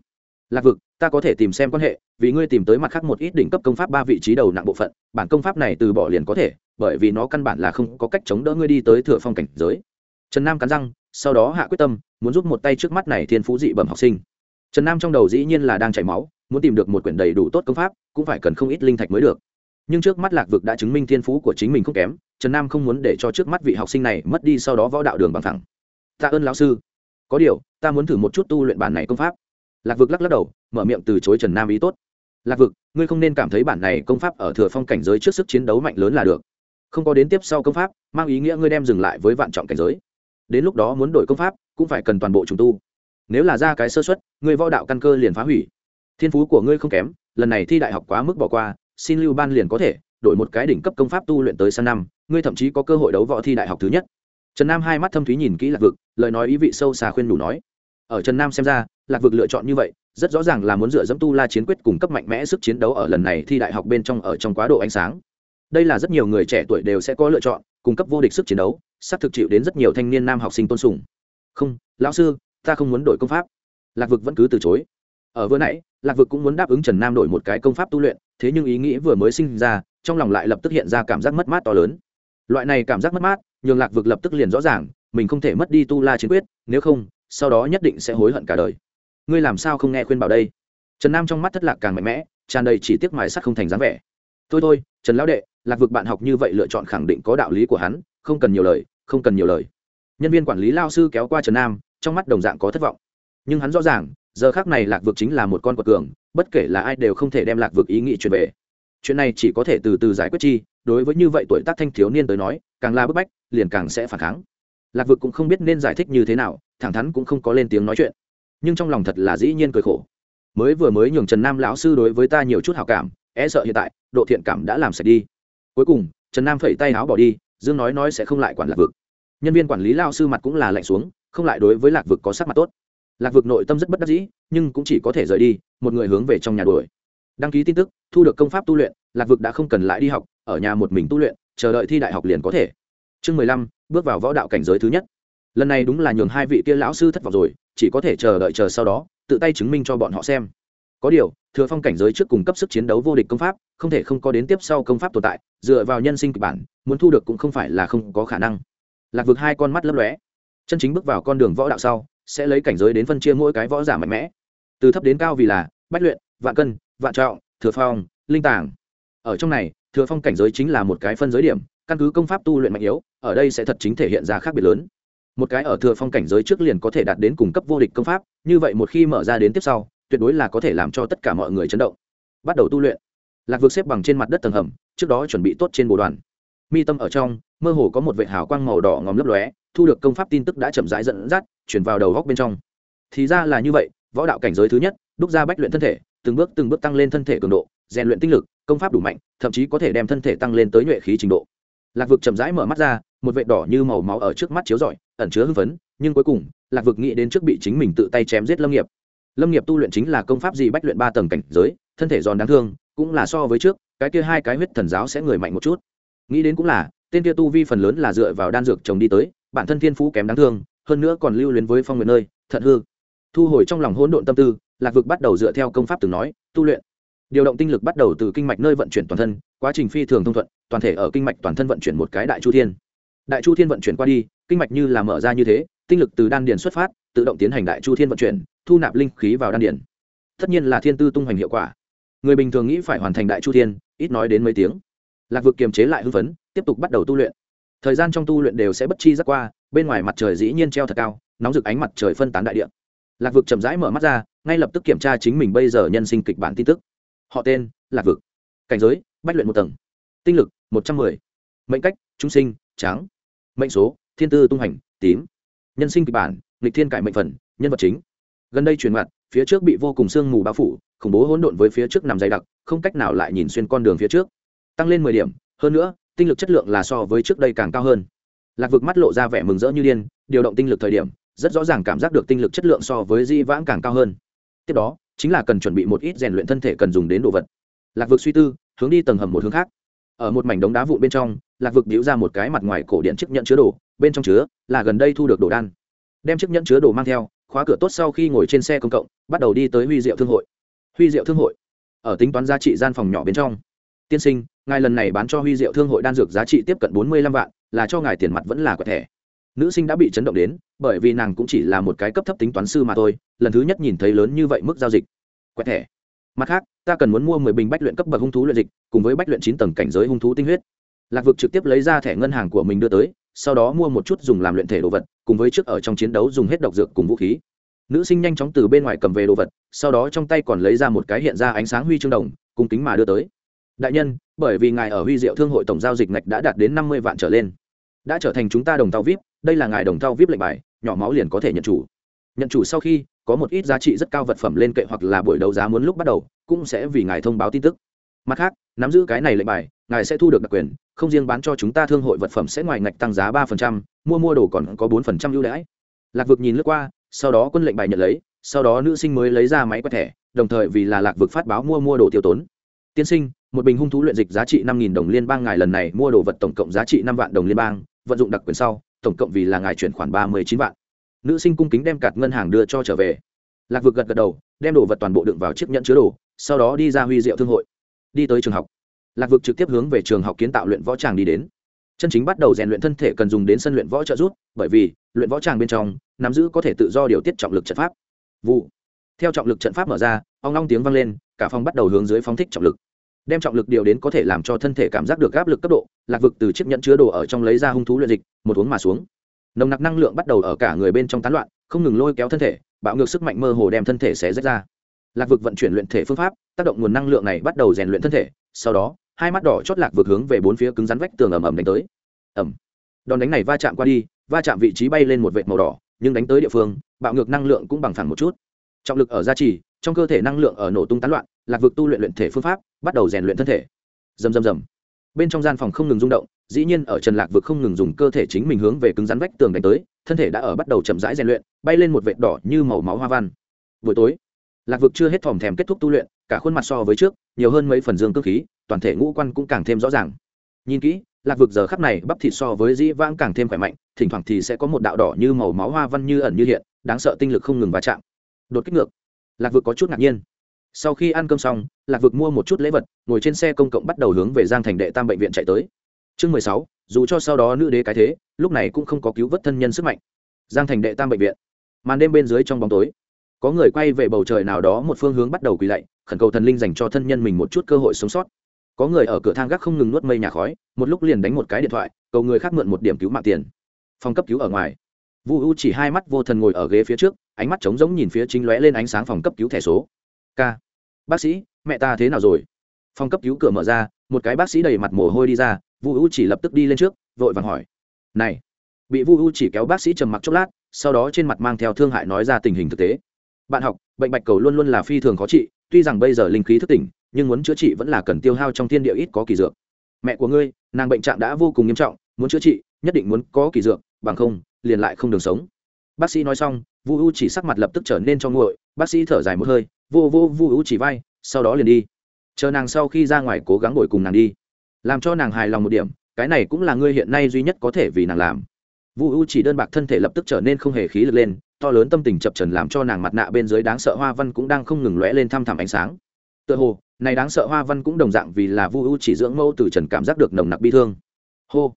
Lạc vực, ta có thể tìm xem quan hệ, vì ngươi tìm tới mặt khác một ít đỉnh cấp công pháp ba vị trí đầu nặng bộ phận, bản công pháp này từ bỏ liền có thể, bởi vì nó căn bản là không có cách chống đỡ ngươi đi tới thừa phong cảnh giới. Trần nam cắn răng, sau đó hạ quyết tâm, muốn giúp một tay trước mắt này thiên phú dị bẩm học sinh. Trần nam trong đầu dĩ nhiên là đang chảy máu, muốn tìm được một quyển đầy đủ tốt công pháp, cũng phải cần không ít linh thạch mới được. Nhưng trước mắt lạc vực đã chứng minh thiên phú của chính mình không kém, trần nam không muốn để cho trước mắt vị học sinh này mất đi sau đó võ đạo đường bằng thẳng. Tạ ơn lão sư có điều, ta muốn thử một chút tu luyện bản này công pháp. Lạc vực lắc lắc đầu, mở miệng từ chối trần nam ý tốt. Lạc vực, ngươi không nên cảm thấy bản này công pháp ở thừa phong cảnh giới trước sức chiến đấu mạnh lớn là được. Không có đến tiếp sau công pháp, mang ý nghĩa ngươi đem dừng lại với vạn trọng cảnh giới. Đến lúc đó muốn đổi công pháp, cũng phải cần toàn bộ trùng tu. Nếu là ra cái sơ xuất ngươi võ đạo căn cơ liền phá hủy. Thiên phú của ngươi không kém, lần này thi đại học quá mức bỏ qua, xin lưu ban liền có thể, đổi một cái đỉnh cấp công pháp tu luyện tới sang năm, ngươi thậm chí có cơ hội đấu võ thi đại học thứ nhất trần nam hai mắt thâm thúy nhìn kỹ lạc vực, lời nói ý vị sâu xa khuyên đủ nói. Ở trần nam xem ra, lạc vực lựa chọn như vậy, rất rõ ràng là muốn dựa dẫm tu la chiến quyết cung cấp mạnh mẽ sức chiến đấu ở lần này thi đại học bên trong ở trong quá độ ánh sáng. Đây là rất nhiều người trẻ tuổi đều sẽ có lựa chọn cung cấp vô địch sức chiến đấu, sắp thực chịu đến rất nhiều thanh niên nam học sinh tôn sùng. Không, lão sư, ta không muốn đổi công pháp. Lạc vực vẫn cứ từ chối. Ở vừa nãy, lạc vực cũng muốn đáp ứng trần nam đổi một cái công pháp tu luyện, thế nhưng ý nghĩ vừa mới sinh ra, trong lòng lại lập tức hiện ra cảm giác mất mát to lớn loại này cảm giác mất mát, nhường lạc vực lập tức liền rõ ràng, mình không thể mất đi tu la chiến quyết, nếu không, sau đó nhất định sẽ hối hận cả đời. Ngươi làm sao không nghe khuyên bảo đây? Trần nam trong mắt thất lạc càng mạnh mẽ, tràn đầy chỉ tiếc mài sắt không thành dáng vẻ. Thôi thôi, trần lão đệ, lạc vực bạn học như vậy lựa chọn khẳng định có đạo lý của hắn, không cần nhiều lời, không cần nhiều lời. Nhân viên quản lý lao sư kéo qua trần nam, trong mắt đồng dạng có thất vọng. Nhưng hắn rõ ràng, giờ khác này lạc vực chính là một con quật cường, bất kể là ai đều không thể đem lạc vực ý nghĩ truyền về chuyện này chỉ có thể từ từ giải quyết chi, đối với như vậy tuổi tác thanh thiếu niên tới nói, càng la bức bách, liền càng sẽ phản kháng. Lạc vực cũng không biết nên giải thích như thế nào, thẳng thắn cũng không có lên tiếng nói chuyện. Nhưng trong lòng thật là dĩ nhiên cười khổ. Mới vừa mới nhường trần nam lão sư đối với ta nhiều chút hảo cảm e sợ hiện tại, độ thiện cảm đã làm sạch đi. Cuối cùng, trần nam phẩy tay áo bỏ đi, dương nói nói sẽ không lại quản lạc vực. Nhân viên quản lý lao sư mặt cũng là lạnh xuống, không lại đối với lạc vực có sắc mặt tốt. Lạc vực nội tâm rất bất đắc dĩ, nhưng cũng chỉ có thể rời đi, một người hướng về trong nhà đuổi đăng ký tin tức, thu được công pháp tu luyện, lạc vực đã không cần lại đi học, ở nhà một mình tu luyện, chờ đợi thi đại học liền có thể. Chương mười lăm, bước vào võ đạo cảnh giới thứ nhất. Lần này đúng là nhường hai vị kia lão sư thất vọng rồi, chỉ có thể chờ đợi chờ sau đó, tự tay chứng minh cho bọn họ xem. Có điều, thừa phong cảnh giới trước cung cấp sức chiến đấu vô địch công pháp, không thể không có đến tiếp sau công pháp tồn tại, dựa vào nhân sinh kịch bản, muốn thu được cũng không phải là không có khả năng. Lạc vực hai con mắt lấp lóe. Chân chính bước vào con đường võ đạo sau, sẽ lấy cảnh giới đến phân chia mỗi cái võ giả mạnh mẽ. Từ thấp đến cao vì là, bách luyện, vạn cân vạn trọng, thừa phong, linh tàng. Ở trong này, thừa phong cảnh giới chính là một cái phân giới điểm, căn cứ công pháp tu luyện mạnh yếu, ở đây sẽ thật chính thể hiện ra khác biệt lớn. Một cái ở thừa phong cảnh giới trước liền có thể đạt đến cùng cấp vô địch công pháp, như vậy một khi mở ra đến tiếp sau, tuyệt đối là có thể làm cho tất cả mọi người chấn động. Bắt đầu tu luyện. Lạc vực xếp bằng trên mặt đất tầng hầm, trước đó chuẩn bị tốt trên bộ đoàn. Mi tâm ở trong, mơ hồ có một vệ hào quang màu đỏ ngòm lấp lóe, thu được công pháp tin tức đã chậm rãi dẫn dắt, chuyển vào đầu góc bên trong. Thì ra là như vậy, võ đạo cảnh giới thứ nhất, đúc ra bách luyện thân thể từng bước từng bước tăng lên thân thể cường độ, rèn luyện tinh lực, công pháp đủ mạnh, thậm chí có thể đem thân thể tăng lên tới nhuệ khí trình độ. Lạc vực chậm rãi mở mắt ra, một vệ đỏ như màu máu ở trước mắt chiếu rọi, ẩn chứa hưng phấn, nhưng cuối cùng, lạc vực nghĩ đến trước bị chính mình tự tay chém giết lâm nghiệp. Lâm nghiệp tu luyện chính là công pháp gì bách luyện ba tầng cảnh giới, thân thể giòn đáng thương, cũng là so với trước, cái kia hai cái huyết thần giáo sẽ người mạnh một chút. Nghĩ đến cũng là, tên kia tu vi phần lớn là dựa vào đan dược trồng đi tới, bản thân thiên phú kém đáng thương, hơn nữa còn lưu luyến với phong nguyện nơi, thận hư. Thu hồi trong lòng hỗn độn tâm tư lạc vực bắt đầu dựa theo công pháp từng nói, tu luyện. Điều động tinh lực bắt đầu từ kinh mạch nơi vận chuyển toàn thân, quá trình phi thường thông thuận, toàn thể ở kinh mạch toàn thân vận chuyển một cái đại chu thiên. Đại chu thiên vận chuyển qua đi, kinh mạch như là mở ra như thế, tinh lực từ đan điền xuất phát, tự động tiến hành đại chu thiên vận chuyển, thu nạp linh khí vào đan điền. Tất nhiên là thiên tư tung hoành hiệu quả. Người bình thường nghĩ phải hoàn thành đại chu thiên, ít nói đến mấy tiếng. Lạc vực kiềm chế lại hưng phấn, tiếp tục bắt đầu tu luyện. Thời gian trong tu luyện đều sẽ bất chi rất qua, bên ngoài mặt trời dĩ nhiên treo thật cao, nóng rực ánh mặt trời phân tán đại địa. Lạc vực chậm rãi mở mắt ra ngay lập tức kiểm tra chính mình bây giờ nhân sinh kịch bản tin tức. Họ tên, lạc vực. Cảnh giới, bách luyện một tầng. Tinh lực, một trăm mười. Mệnh cách trung sinh, tráng. Mệnh số, thiên tư tung hành, tím. Nhân sinh kịch bản, nghịch thiên cải mệnh phần, nhân vật chính. Gần đây truyền mặt phía trước bị vô cùng sương mù bao phủ, khủng bố hỗn độn với phía trước nằm dày đặc, không cách nào lại nhìn xuyên con đường phía trước. Tăng lên mười điểm, hơn nữa, tinh lực chất lượng là so với trước đây càng cao hơn. Lạc vực mắt lộ ra vẻ mừng rỡ như điên, điều động tinh lực thời điểm, rất rõ ràng cảm giác được tinh lực chất lượng so với di vãng càng cao hơn tiếp đó, chính là cần chuẩn bị một ít rèn luyện thân thể cần dùng đến đồ vật. Lạc vực suy tư, hướng đi tầng hầm một hướng khác. Ở một mảnh đống đá vụn bên trong, lạc vực biểu ra một cái mặt ngoài cổ điện chiếc nhẫn chứa đồ, bên trong chứa là gần đây thu được đồ đan. Đem chiếc nhẫn chứa đồ mang theo, khóa cửa tốt sau khi ngồi trên xe công cộng, bắt đầu đi tới huy diệu thương hội. Huy diệu thương hội, ở tính toán giá trị gian phòng nhỏ bên trong. Tiên sinh, ngài lần này bán cho huy diệu thương hội đan dược giá trị tiếp cận bốn mươi lăm vạn, là cho ngài tiền mặt vẫn là quẹt thẻ? Nữ sinh đã bị chấn động đến, bởi vì nàng cũng chỉ là một cái cấp thấp tính toán sư mà thôi, lần thứ nhất nhìn thấy lớn như vậy mức giao dịch. Quẹt thẻ. Mặt khác, ta cần muốn mua mười bình bách luyện cấp bậc hung thú luyện dịch, cùng với bách luyện chín tầng cảnh giới hung thú tinh huyết. Lạc vực trực tiếp lấy ra thẻ ngân hàng của mình đưa tới, sau đó mua một chút dùng làm luyện thể đồ vật, cùng với trước ở trong chiến đấu dùng hết độc dược cùng vũ khí. Nữ sinh nhanh chóng từ bên ngoài cầm về đồ vật, sau đó trong tay còn lấy ra một cái hiện ra ánh sáng huy chương đồng cùng kính mà đưa tới. Đại nhân, bởi vì ngài ở huy diệu thương hội tổng giao dịch ngạch đã đạt đến năm mươi vạn trở lên, đã trở thành chúng ta đồng tàu vip đây là ngài đồng thao vip lệnh bài, nhỏ máu liền có thể nhận chủ. Nhận chủ sau khi, có một ít giá trị rất cao vật phẩm lên kệ hoặc là buổi đấu giá muốn lúc bắt đầu, cũng sẽ vì ngài thông báo tin tức. Mặt khác, nắm giữ cái này lệnh bài, ngài sẽ thu được đặc quyền, không riêng bán cho chúng ta thương hội vật phẩm sẽ ngoài ngạch tăng giá ba phần trăm, mua mua đồ còn có bốn phần trăm ưu đãi. Lạc vực nhìn lướt qua, sau đó quân lệnh bài nhận lấy, sau đó nữ sinh mới lấy ra máy quét thẻ, đồng thời vì là lạc vực phát báo mua mua đồ tiêu tốn. Tiên sinh, một bình hung thú luyện dịch giá trị năm đồng liên bang, ngài lần này mua đồ vật tổng cộng giá trị năm vạn đồng liên bang, vận dụng đặc quyền sau tổng cộng vì là ngài chuyển khoản ba mươi chín vạn. Nữ sinh cung kính đem cạt ngân hàng đưa cho trở về. Lạc vực gật gật đầu, đem đồ vật toàn bộ đựng vào chiếc nhẫn chứa đồ, sau đó đi ra huy diệu thương hội. Đi tới trường học. Lạc vực trực tiếp hướng về trường học kiến tạo luyện võ tràng đi đến. Chân chính bắt đầu rèn luyện thân thể cần dùng đến sân luyện võ trợ rút bởi vì, luyện võ tràng bên trong, nắm giữ có thể tự do điều tiết trọng lực trận pháp. Vụ. Theo trọng lực trận pháp mở ra, ong long tiếng vang lên, cả phòng bắt đầu hướng dưới phóng thích trọng lực đem trọng lực điều đến có thể làm cho thân thể cảm giác được áp lực cấp độ, lạc vực từ chiếc nhẫn chứa đồ ở trong lấy ra hung thú luyện dịch, một uống mà xuống. Nồng nặc năng lượng bắt đầu ở cả người bên trong tán loạn, không ngừng lôi kéo thân thể, bạo ngược sức mạnh mơ hồ đem thân thể xé rách ra. Lạc vực vận chuyển luyện thể phương pháp, tác động nguồn năng lượng này bắt đầu rèn luyện thân thể, sau đó, hai mắt đỏ chót lạc vực hướng về bốn phía cứng rắn vách tường ầm ầm đánh tới. Ầm. Đòn đánh này va chạm qua đi, va chạm vị trí bay lên một vệt màu đỏ, nhưng đánh tới địa phương, bạo ngược năng lượng cũng bằng phẳng một chút. Trọng lực ở gia trì, trong cơ thể năng lượng ở nổ tung tán loạn lạc vực tu luyện luyện thể phương pháp, bắt đầu rèn luyện thân thể. Dầm dầm dầm bên trong gian phòng không ngừng rung động, dĩ nhiên ở trần lạc vực không ngừng dùng cơ thể chính mình hướng về cứng rắn vách tường đánh tới, thân thể đã ở bắt đầu chậm rãi rèn luyện, bay lên một vệt đỏ như màu máu hoa văn. Buổi tối, lạc vực chưa hết thòm thèm kết thúc tu luyện, cả khuôn mặt so với trước, nhiều hơn mấy phần dương cơ khí, toàn thể ngũ quan cũng càng thêm rõ ràng. Nhìn kỹ, lạc vực giờ khắp này bắp thịt so với dĩ vãng càng thêm khỏe mạnh, thỉnh thoảng thì sẽ có một đạo đỏ như màu máu hoa văn như ẩn như hiện, đáng sợ tinh lực không ngừng va chạm. Đột kích ngược. Lạc vực có chút ngạc nhiên sau khi ăn cơm xong, lạc vực mua một chút lễ vật, ngồi trên xe công cộng bắt đầu hướng về giang thành đệ tam bệnh viện chạy tới. Chương mười sáu, dù cho sau đó nữ đế cái thế, lúc này cũng không có cứu vớt thân nhân sức mạnh. Giang thành đệ tam bệnh viện. Màn đêm bên dưới trong bóng tối, có người quay về bầu trời nào đó một phương hướng bắt đầu quỳ lạy, khẩn cầu thần linh dành cho thân nhân mình một chút cơ hội sống sót. Có người ở cửa thang gác không ngừng nuốt mây nhà khói, một lúc liền đánh một cái điện thoại, cầu người khác mượn một điểm cứu mạng tiền. Phòng cấp cứu ở ngoài. Vu u chỉ hai mắt vô thần ngồi ở ghế phía trước, ánh mắt trống rỗng nhìn phía chính lóe lên ánh sáng phòng cấp cứu thẻ số. K bác sĩ, mẹ ta thế nào rồi? Phòng cấp cứu cửa mở ra, một cái bác sĩ đầy mặt mồ hôi đi ra, vu u chỉ lập tức đi lên trước, vội vàng hỏi. Này. Bị vu u chỉ kéo bác sĩ trầm mặc chốc lát, sau đó trên mặt mang theo thương hại nói ra tình hình thực tế. Bạn học, bệnh bạch cầu luôn luôn là phi thường khó trị, tuy rằng bây giờ linh khí thức tỉnh, nhưng muốn chữa trị vẫn là cần tiêu hao trong thiên địa ít có kỳ dược. Mẹ của ngươi, nàng bệnh trạng đã vô cùng nghiêm trọng, muốn chữa trị, nhất định muốn có kỳ dược, bằng không, liền lại không đường sống bác sĩ nói xong, vu u chỉ sắc mặt lập tức trở nên cho nguội, bác sĩ thở dài một hơi, vô vô vu u chỉ vai, sau đó liền đi. Chờ nàng sau khi ra ngoài cố gắng ngồi cùng nàng đi. Làm cho nàng hài lòng một điểm, cái này cũng là ngươi hiện nay duy nhất có thể vì nàng làm. Vu u chỉ đơn bạc thân thể lập tức trở nên không hề khí lực lên, to lớn tâm tình chập trần làm cho nàng mặt nạ bên dưới đáng sợ hoa văn cũng đang không ngừng lóe lên thăm thẳm ánh sáng. Tựa hồ, này đáng sợ hoa văn cũng đồng dạng vì là vu u chỉ dưỡng mẫu từ trần cảm giác được nồng nặc bi thương. Hô!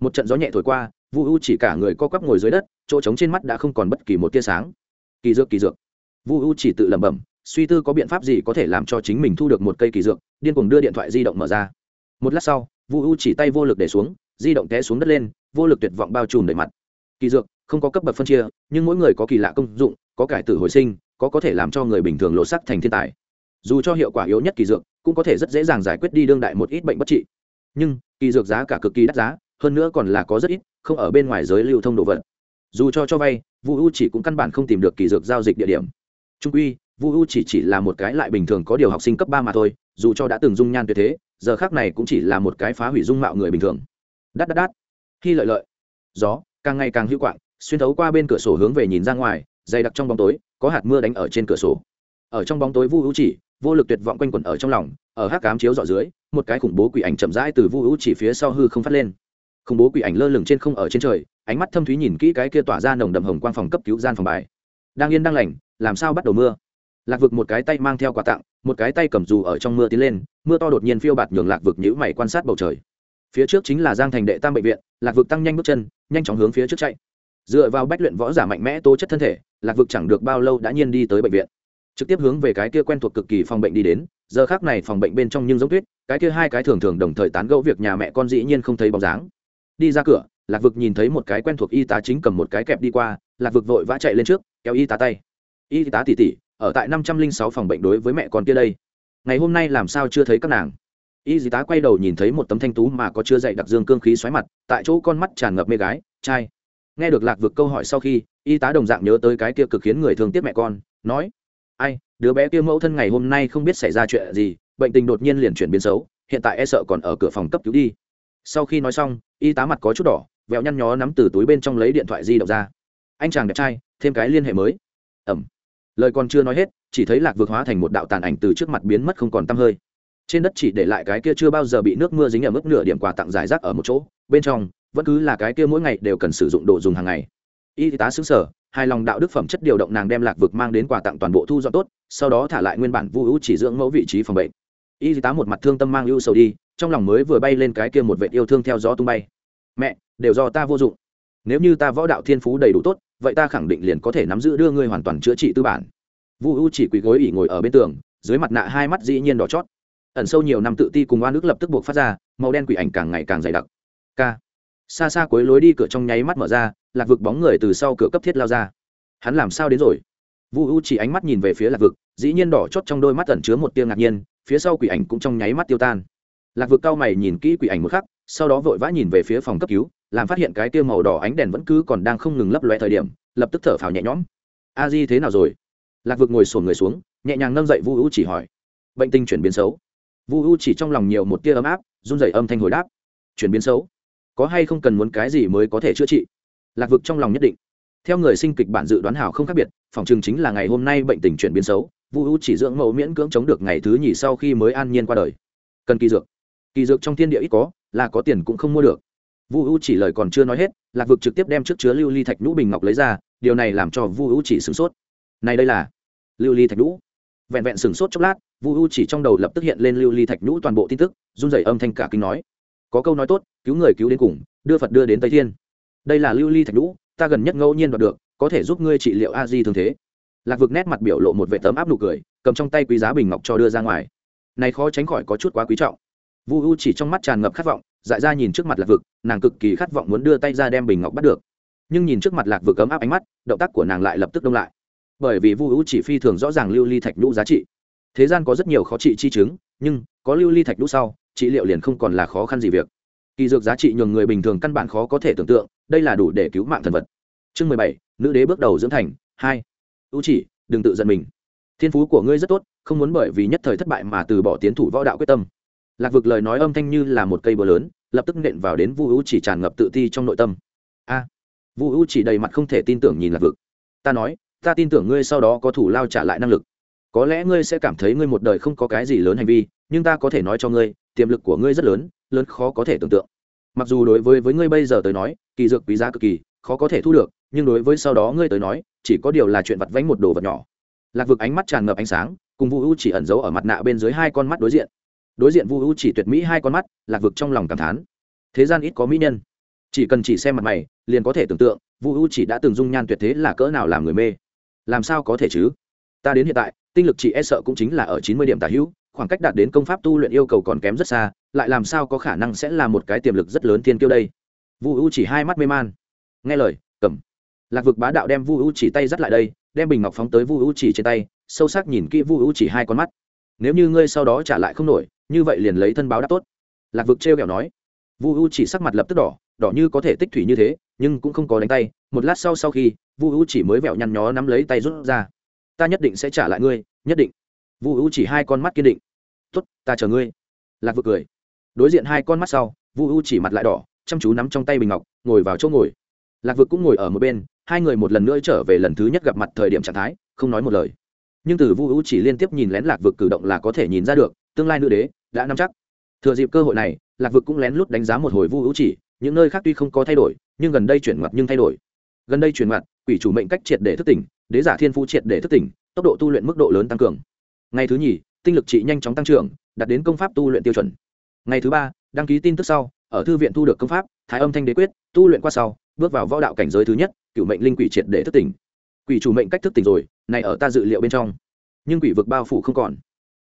Một trận gió nhẹ thổi qua vu u chỉ cả người co quắp ngồi dưới đất, chỗ trống trên mắt đã không còn bất kỳ một tia sáng. Kỳ dược kỳ dược. Vu u chỉ tự lẩm bẩm, suy tư có biện pháp gì có thể làm cho chính mình thu được một cây kỳ dược, điên cuồng đưa điện thoại di động mở ra. Một lát sau, vu u chỉ tay vô lực để xuống, di động té xuống đất lên, vô lực tuyệt vọng bao trùm đầy mặt. Kỳ dược, không có cấp bậc phân chia, nhưng mỗi người có kỳ lạ công dụng, có cải tử hồi sinh, có có thể làm cho người bình thường lộ sắc thành thiên tài. Dù cho hiệu quả yếu nhất kỳ dược, cũng có thể rất dễ dàng giải quyết đi đương đại một ít bệnh bất trị. Nhưng, kỳ dược giá cả cực kỳ đắt giá hơn nữa còn là có rất ít, không ở bên ngoài giới lưu thông đồ vật. Dù cho cho vay, vu u chỉ cũng căn bản không tìm được kỳ dược giao dịch địa điểm. Trung uy vu u chỉ chỉ là một cái lại bình thường có điều học sinh cấp ba mà thôi, dù cho đã từng dung nhan tuyệt thế, giờ khác này cũng chỉ là một cái phá hủy dung mạo người bình thường. Đắt đắt đắt. Khi lợi lợi, gió càng ngày càng hữu quạng, xuyên thấu qua bên cửa sổ hướng về nhìn ra ngoài, dày đặc trong bóng tối, có hạt mưa đánh ở trên cửa sổ. Ở trong bóng tối vu U chỉ, vô lực tuyệt vọng quanh quẩn ở trong lòng, ở hát cám chiếu dọ dưới, một cái khủng bố quỷ ảnh chậm rãi từ vu U chỉ phía sau hư không phát lên khủng bố quỷ ảnh lơ lửng trên không ở trên trời, ánh mắt thâm thúy nhìn kỹ cái kia tỏa ra nồng đậm hồng quang phòng cấp cứu gian phòng bài. Đang yên đang lành, làm sao bắt đầu mưa? Lạc vực một cái tay mang theo quà tặng, một cái tay cầm dù ở trong mưa tiến lên, mưa to đột nhiên phiêu bạt nhường lạc vực nhữ mày quan sát bầu trời. Phía trước chính là giang thành đệ tam bệnh viện, lạc vực tăng nhanh bước chân, nhanh chóng hướng phía trước chạy. Dựa vào bách luyện võ giả mạnh mẽ tố chất thân thể, lạc vực chẳng được bao lâu đã nhiên đi tới bệnh viện. Trực tiếp hướng về cái kia quen thuộc cực kỳ phòng bệnh đi đến, giờ khác này phòng bệnh bên trong nhưng giống tuyết, cái kia hai cái thường thường đồng thời tán gẫu việc nhà mẹ con dĩ nhiên không thấy bóng dáng đi ra cửa, lạc vực nhìn thấy một cái quen thuộc y tá chính cầm một cái kẹp đi qua, lạc vực vội vã chạy lên trước, kéo y tá tay. Y tá tỉ tỉ, ở tại năm trăm linh sáu phòng bệnh đối với mẹ con kia đây. Ngày hôm nay làm sao chưa thấy các nàng? Y tá quay đầu nhìn thấy một tấm thanh tú mà có chưa dậy đặc dương cương khí xoáy mặt, tại chỗ con mắt tràn ngập mê gái, trai. Nghe được lạc vực câu hỏi sau khi, y tá đồng dạng nhớ tới cái kia cực khiến người thương tiếc mẹ con, nói, ai, đứa bé kia mẫu thân ngày hôm nay không biết xảy ra chuyện gì, bệnh tình đột nhiên liền chuyển biến xấu, hiện tại e sợ còn ở cửa phòng cấp cứu đi. Sau khi nói xong y tá mặt có chút đỏ, vẹo nhăn nhó nắm từ túi bên trong lấy điện thoại di động ra. Anh chàng đẹp trai, thêm cái liên hệ mới. Ẩm. Lời còn chưa nói hết, chỉ thấy lạc vượt hóa thành một đạo tàn ảnh từ trước mặt biến mất không còn tăm hơi. Trên đất chỉ để lại cái kia chưa bao giờ bị nước mưa dính ở mức nửa điểm quà tặng giải rác ở một chỗ. Bên trong, vẫn cứ là cái kia mỗi ngày đều cần sử dụng đồ dùng hàng ngày. Y tá xứng sở, hài lòng đạo đức phẩm chất điều động nàng đem lạc vực mang đến quà tặng toàn bộ thu dọn tốt, sau đó thả lại nguyên bản vu hữu chỉ dưỡng mẫu vị trí phòng bệnh. Y tá một mặt thương tâm mang ưu sầu đi trong lòng mới vừa bay lên cái kia một vệ yêu thương theo gió tung bay. Mẹ, đều do ta vô dụng. Nếu như ta võ đạo thiên phú đầy đủ tốt, vậy ta khẳng định liền có thể nắm giữ đưa ngươi hoàn toàn chữa trị tư bản. Vu u chỉ quỳ gối ỉ ngồi ở bên tường, dưới mặt nạ hai mắt dĩ nhiên đỏ chót. Ẩn sâu nhiều năm tự ti cùng oan ức lập tức buộc phát ra, màu đen quỷ ảnh càng ngày càng dày đặc. K xa xa cuối lối đi cửa trong nháy mắt mở ra, lạc vực bóng người từ sau cửa cấp thiết lao ra. Hắn làm sao đến rồi? Vu u chỉ ánh mắt nhìn về phía lạc vực, dĩ nhiên đỏ chót trong đôi mắt ẩn chứa một tia ngạc nhiên, phía sau quỷ ảnh cũng trong nháy mắt tiêu tan lạc vực cao mày nhìn kỹ quỷ ảnh một khắc, sau đó vội vã nhìn về phía phòng cấp cứu, làm phát hiện cái tiêu màu đỏ ánh đèn vẫn cứ còn đang không ngừng lấp loe thời điểm, lập tức thở phào nhẹ nhõm. A di thế nào rồi? Lạc vực ngồi sồn người xuống, nhẹ nhàng nâng dậy vu u chỉ hỏi. Bệnh tình chuyển biến xấu. Vu u chỉ trong lòng nhiều một tia ấm áp, run rẩy âm thanh hồi đáp. Chuyển biến xấu? Có hay không cần muốn cái gì mới có thể chữa trị? Lạc vực trong lòng nhất định. Theo người sinh kịch bản dự đoán hảo không khác biệt, phòng chừng chính là ngày hôm nay bệnh tình chuyển biến xấu, vu u chỉ dưỡng mẫu miễn cưỡng chống được ngày thứ nhì sau khi mới an nhiên qua đời. Cần kỳ dược kỳ dược trong thiên địa ít có, là có tiền cũng không mua được. Vu u chỉ lời còn chưa nói hết, lạc vực trực tiếp đem trước chứa lưu ly thạch nhũ bình ngọc lấy ra, điều này làm cho vu u chỉ sửng sốt. Này đây là lưu ly thạch nhũ. Vẹn vẹn sửng sốt chốc lát, vu u chỉ trong đầu lập tức hiện lên lưu ly thạch nhũ toàn bộ tin tức, run rẩy âm thanh cả kinh nói. Có câu nói tốt, cứu người cứu đến cùng, đưa phật đưa đến tây thiên. Đây là lưu ly thạch nhũ, ta gần nhất ngẫu nhiên đoạt được, có thể giúp ngươi trị liệu a di thường thế. Lạc vực nét mặt biểu lộ một vệ tấm áp nụ cười, cầm trong tay quý giá bình ngọc cho đưa ra ngoài. Này khó tránh khỏi có chút quá quý trọng vu u chỉ trong mắt tràn ngập khát vọng, dại ra nhìn trước mặt lạc vực, nàng cực kỳ khát vọng muốn đưa tay ra đem bình ngọc bắt được. Nhưng nhìn trước mặt lạc vực cấm áp ánh mắt, động tác của nàng lại lập tức đông lại. Bởi vì vu u chỉ phi thường rõ ràng lưu ly thạch nhũ giá trị. Thế gian có rất nhiều khó trị chi chứng, nhưng có lưu ly thạch nhũ sau, trị liệu liền không còn là khó khăn gì việc. Kỳ dược giá trị nhường người bình thường căn bản khó có thể tưởng tượng, đây là đủ để cứu mạng thần vật. Chương mười bảy, nữ đế bước đầu dưỡng thành, hai. U chỉ, đừng tự giận mình. Thiên phú của ngươi rất tốt, không muốn bởi vì nhất thời thất bại mà từ bỏ tiến thủ võ đạo quyết tâm lạc vực lời nói âm thanh như là một cây bờ lớn, lập tức nện vào đến vu u chỉ tràn ngập tự ti trong nội tâm. A! Vu u chỉ đầy mặt không thể tin tưởng nhìn lạc vực. Ta nói, ta tin tưởng ngươi sau đó có thủ lao trả lại năng lực. Có lẽ ngươi sẽ cảm thấy ngươi một đời không có cái gì lớn hành vi, nhưng ta có thể nói cho ngươi, tiềm lực của ngươi rất lớn lớn khó có thể tưởng tượng. Mặc dù đối với với ngươi bây giờ tới nói, kỳ dược quý giá cực kỳ, khó có thể thu được, nhưng đối với sau đó ngươi tới nói, chỉ có điều là chuyện vặt vánh một đồ vật nhỏ. Lạc vực ánh mắt tràn ngập ánh sáng, cùng vu u chỉ ẩn giấu ở mặt nạ bên dưới hai con mắt đối diện đối diện vu u chỉ tuyệt mỹ hai con mắt, lạc vực trong lòng cảm thán. Thế gian ít có mỹ nhân. Chỉ cần chỉ xem mặt mày, liền có thể tưởng tượng, vu u chỉ đã từng dung nhan tuyệt thế là cỡ nào làm người mê. Làm sao có thể chứ? Ta đến hiện tại, tinh lực chị e sợ cũng chính là ở chín mươi điểm tả hữu, khoảng cách đạt đến công pháp tu luyện yêu cầu còn kém rất xa, lại làm sao có khả năng sẽ là một cái tiềm lực rất lớn thiên kiêu đây? Vu u chỉ hai mắt mê man. Nghe lời, cầm. Lạc vực bá đạo đem vu u chỉ tay dắt lại đây, đem bình ngọc phóng tới vu u chỉ trên tay, sâu sắc nhìn kỹ vu u chỉ hai con mắt. Nếu như ngươi sau đó trả lại không nổi như vậy liền lấy thân báo đáp tốt. Lạc vực trêu kẹo nói. Vu u chỉ sắc mặt lập tức đỏ đỏ như có thể tích thủy như thế, nhưng cũng không có đánh tay. Một lát sau sau khi, vu u chỉ mới vẹo nhăn nhó nắm lấy tay rút ra. Ta nhất định sẽ trả lại ngươi, nhất định. Vu u chỉ hai con mắt kiên định. Tốt, ta chờ ngươi. Lạc vực cười. Đối diện hai con mắt sau, vu u chỉ mặt lại đỏ, chăm chú nắm trong tay bình ngọc, ngồi vào chỗ ngồi. Lạc vực cũng ngồi ở một bên, hai người một lần nữa trở về lần thứ nhất gặp mặt thời điểm trạng thái, không nói một lời. Nhưng từ vu u chỉ liên tiếp nhìn lén lạc vực cử động là có thể nhìn ra được tương lai nữ đế đã nắm chắc. Thừa dịp cơ hội này, lạc vực cũng lén lút đánh giá một hồi vu hữu chỉ, những nơi khác tuy không có thay đổi, nhưng gần đây chuyển mặt nhưng thay đổi. Gần đây chuyển mặt quỷ chủ mệnh cách triệt để thức tỉnh, đế giả thiên phú triệt để thức tỉnh, tốc độ tu luyện mức độ lớn tăng cường. Ngày thứ nhì, tinh lực trị nhanh chóng tăng trưởng, đạt đến công pháp tu luyện tiêu chuẩn. Ngày thứ ba, đăng ký tin tức sau, ở thư viện thu được công pháp, thái âm thanh đế quyết, tu luyện qua sau, bước vào võ đạo cảnh giới thứ nhất cựu mệnh linh quỷ triệt để thức tỉnh. Quỷ chủ mệnh cách thức tỉnh rồi, này ở ta dự liệu bên trong. Nhưng quỷ vực bao phủ không còn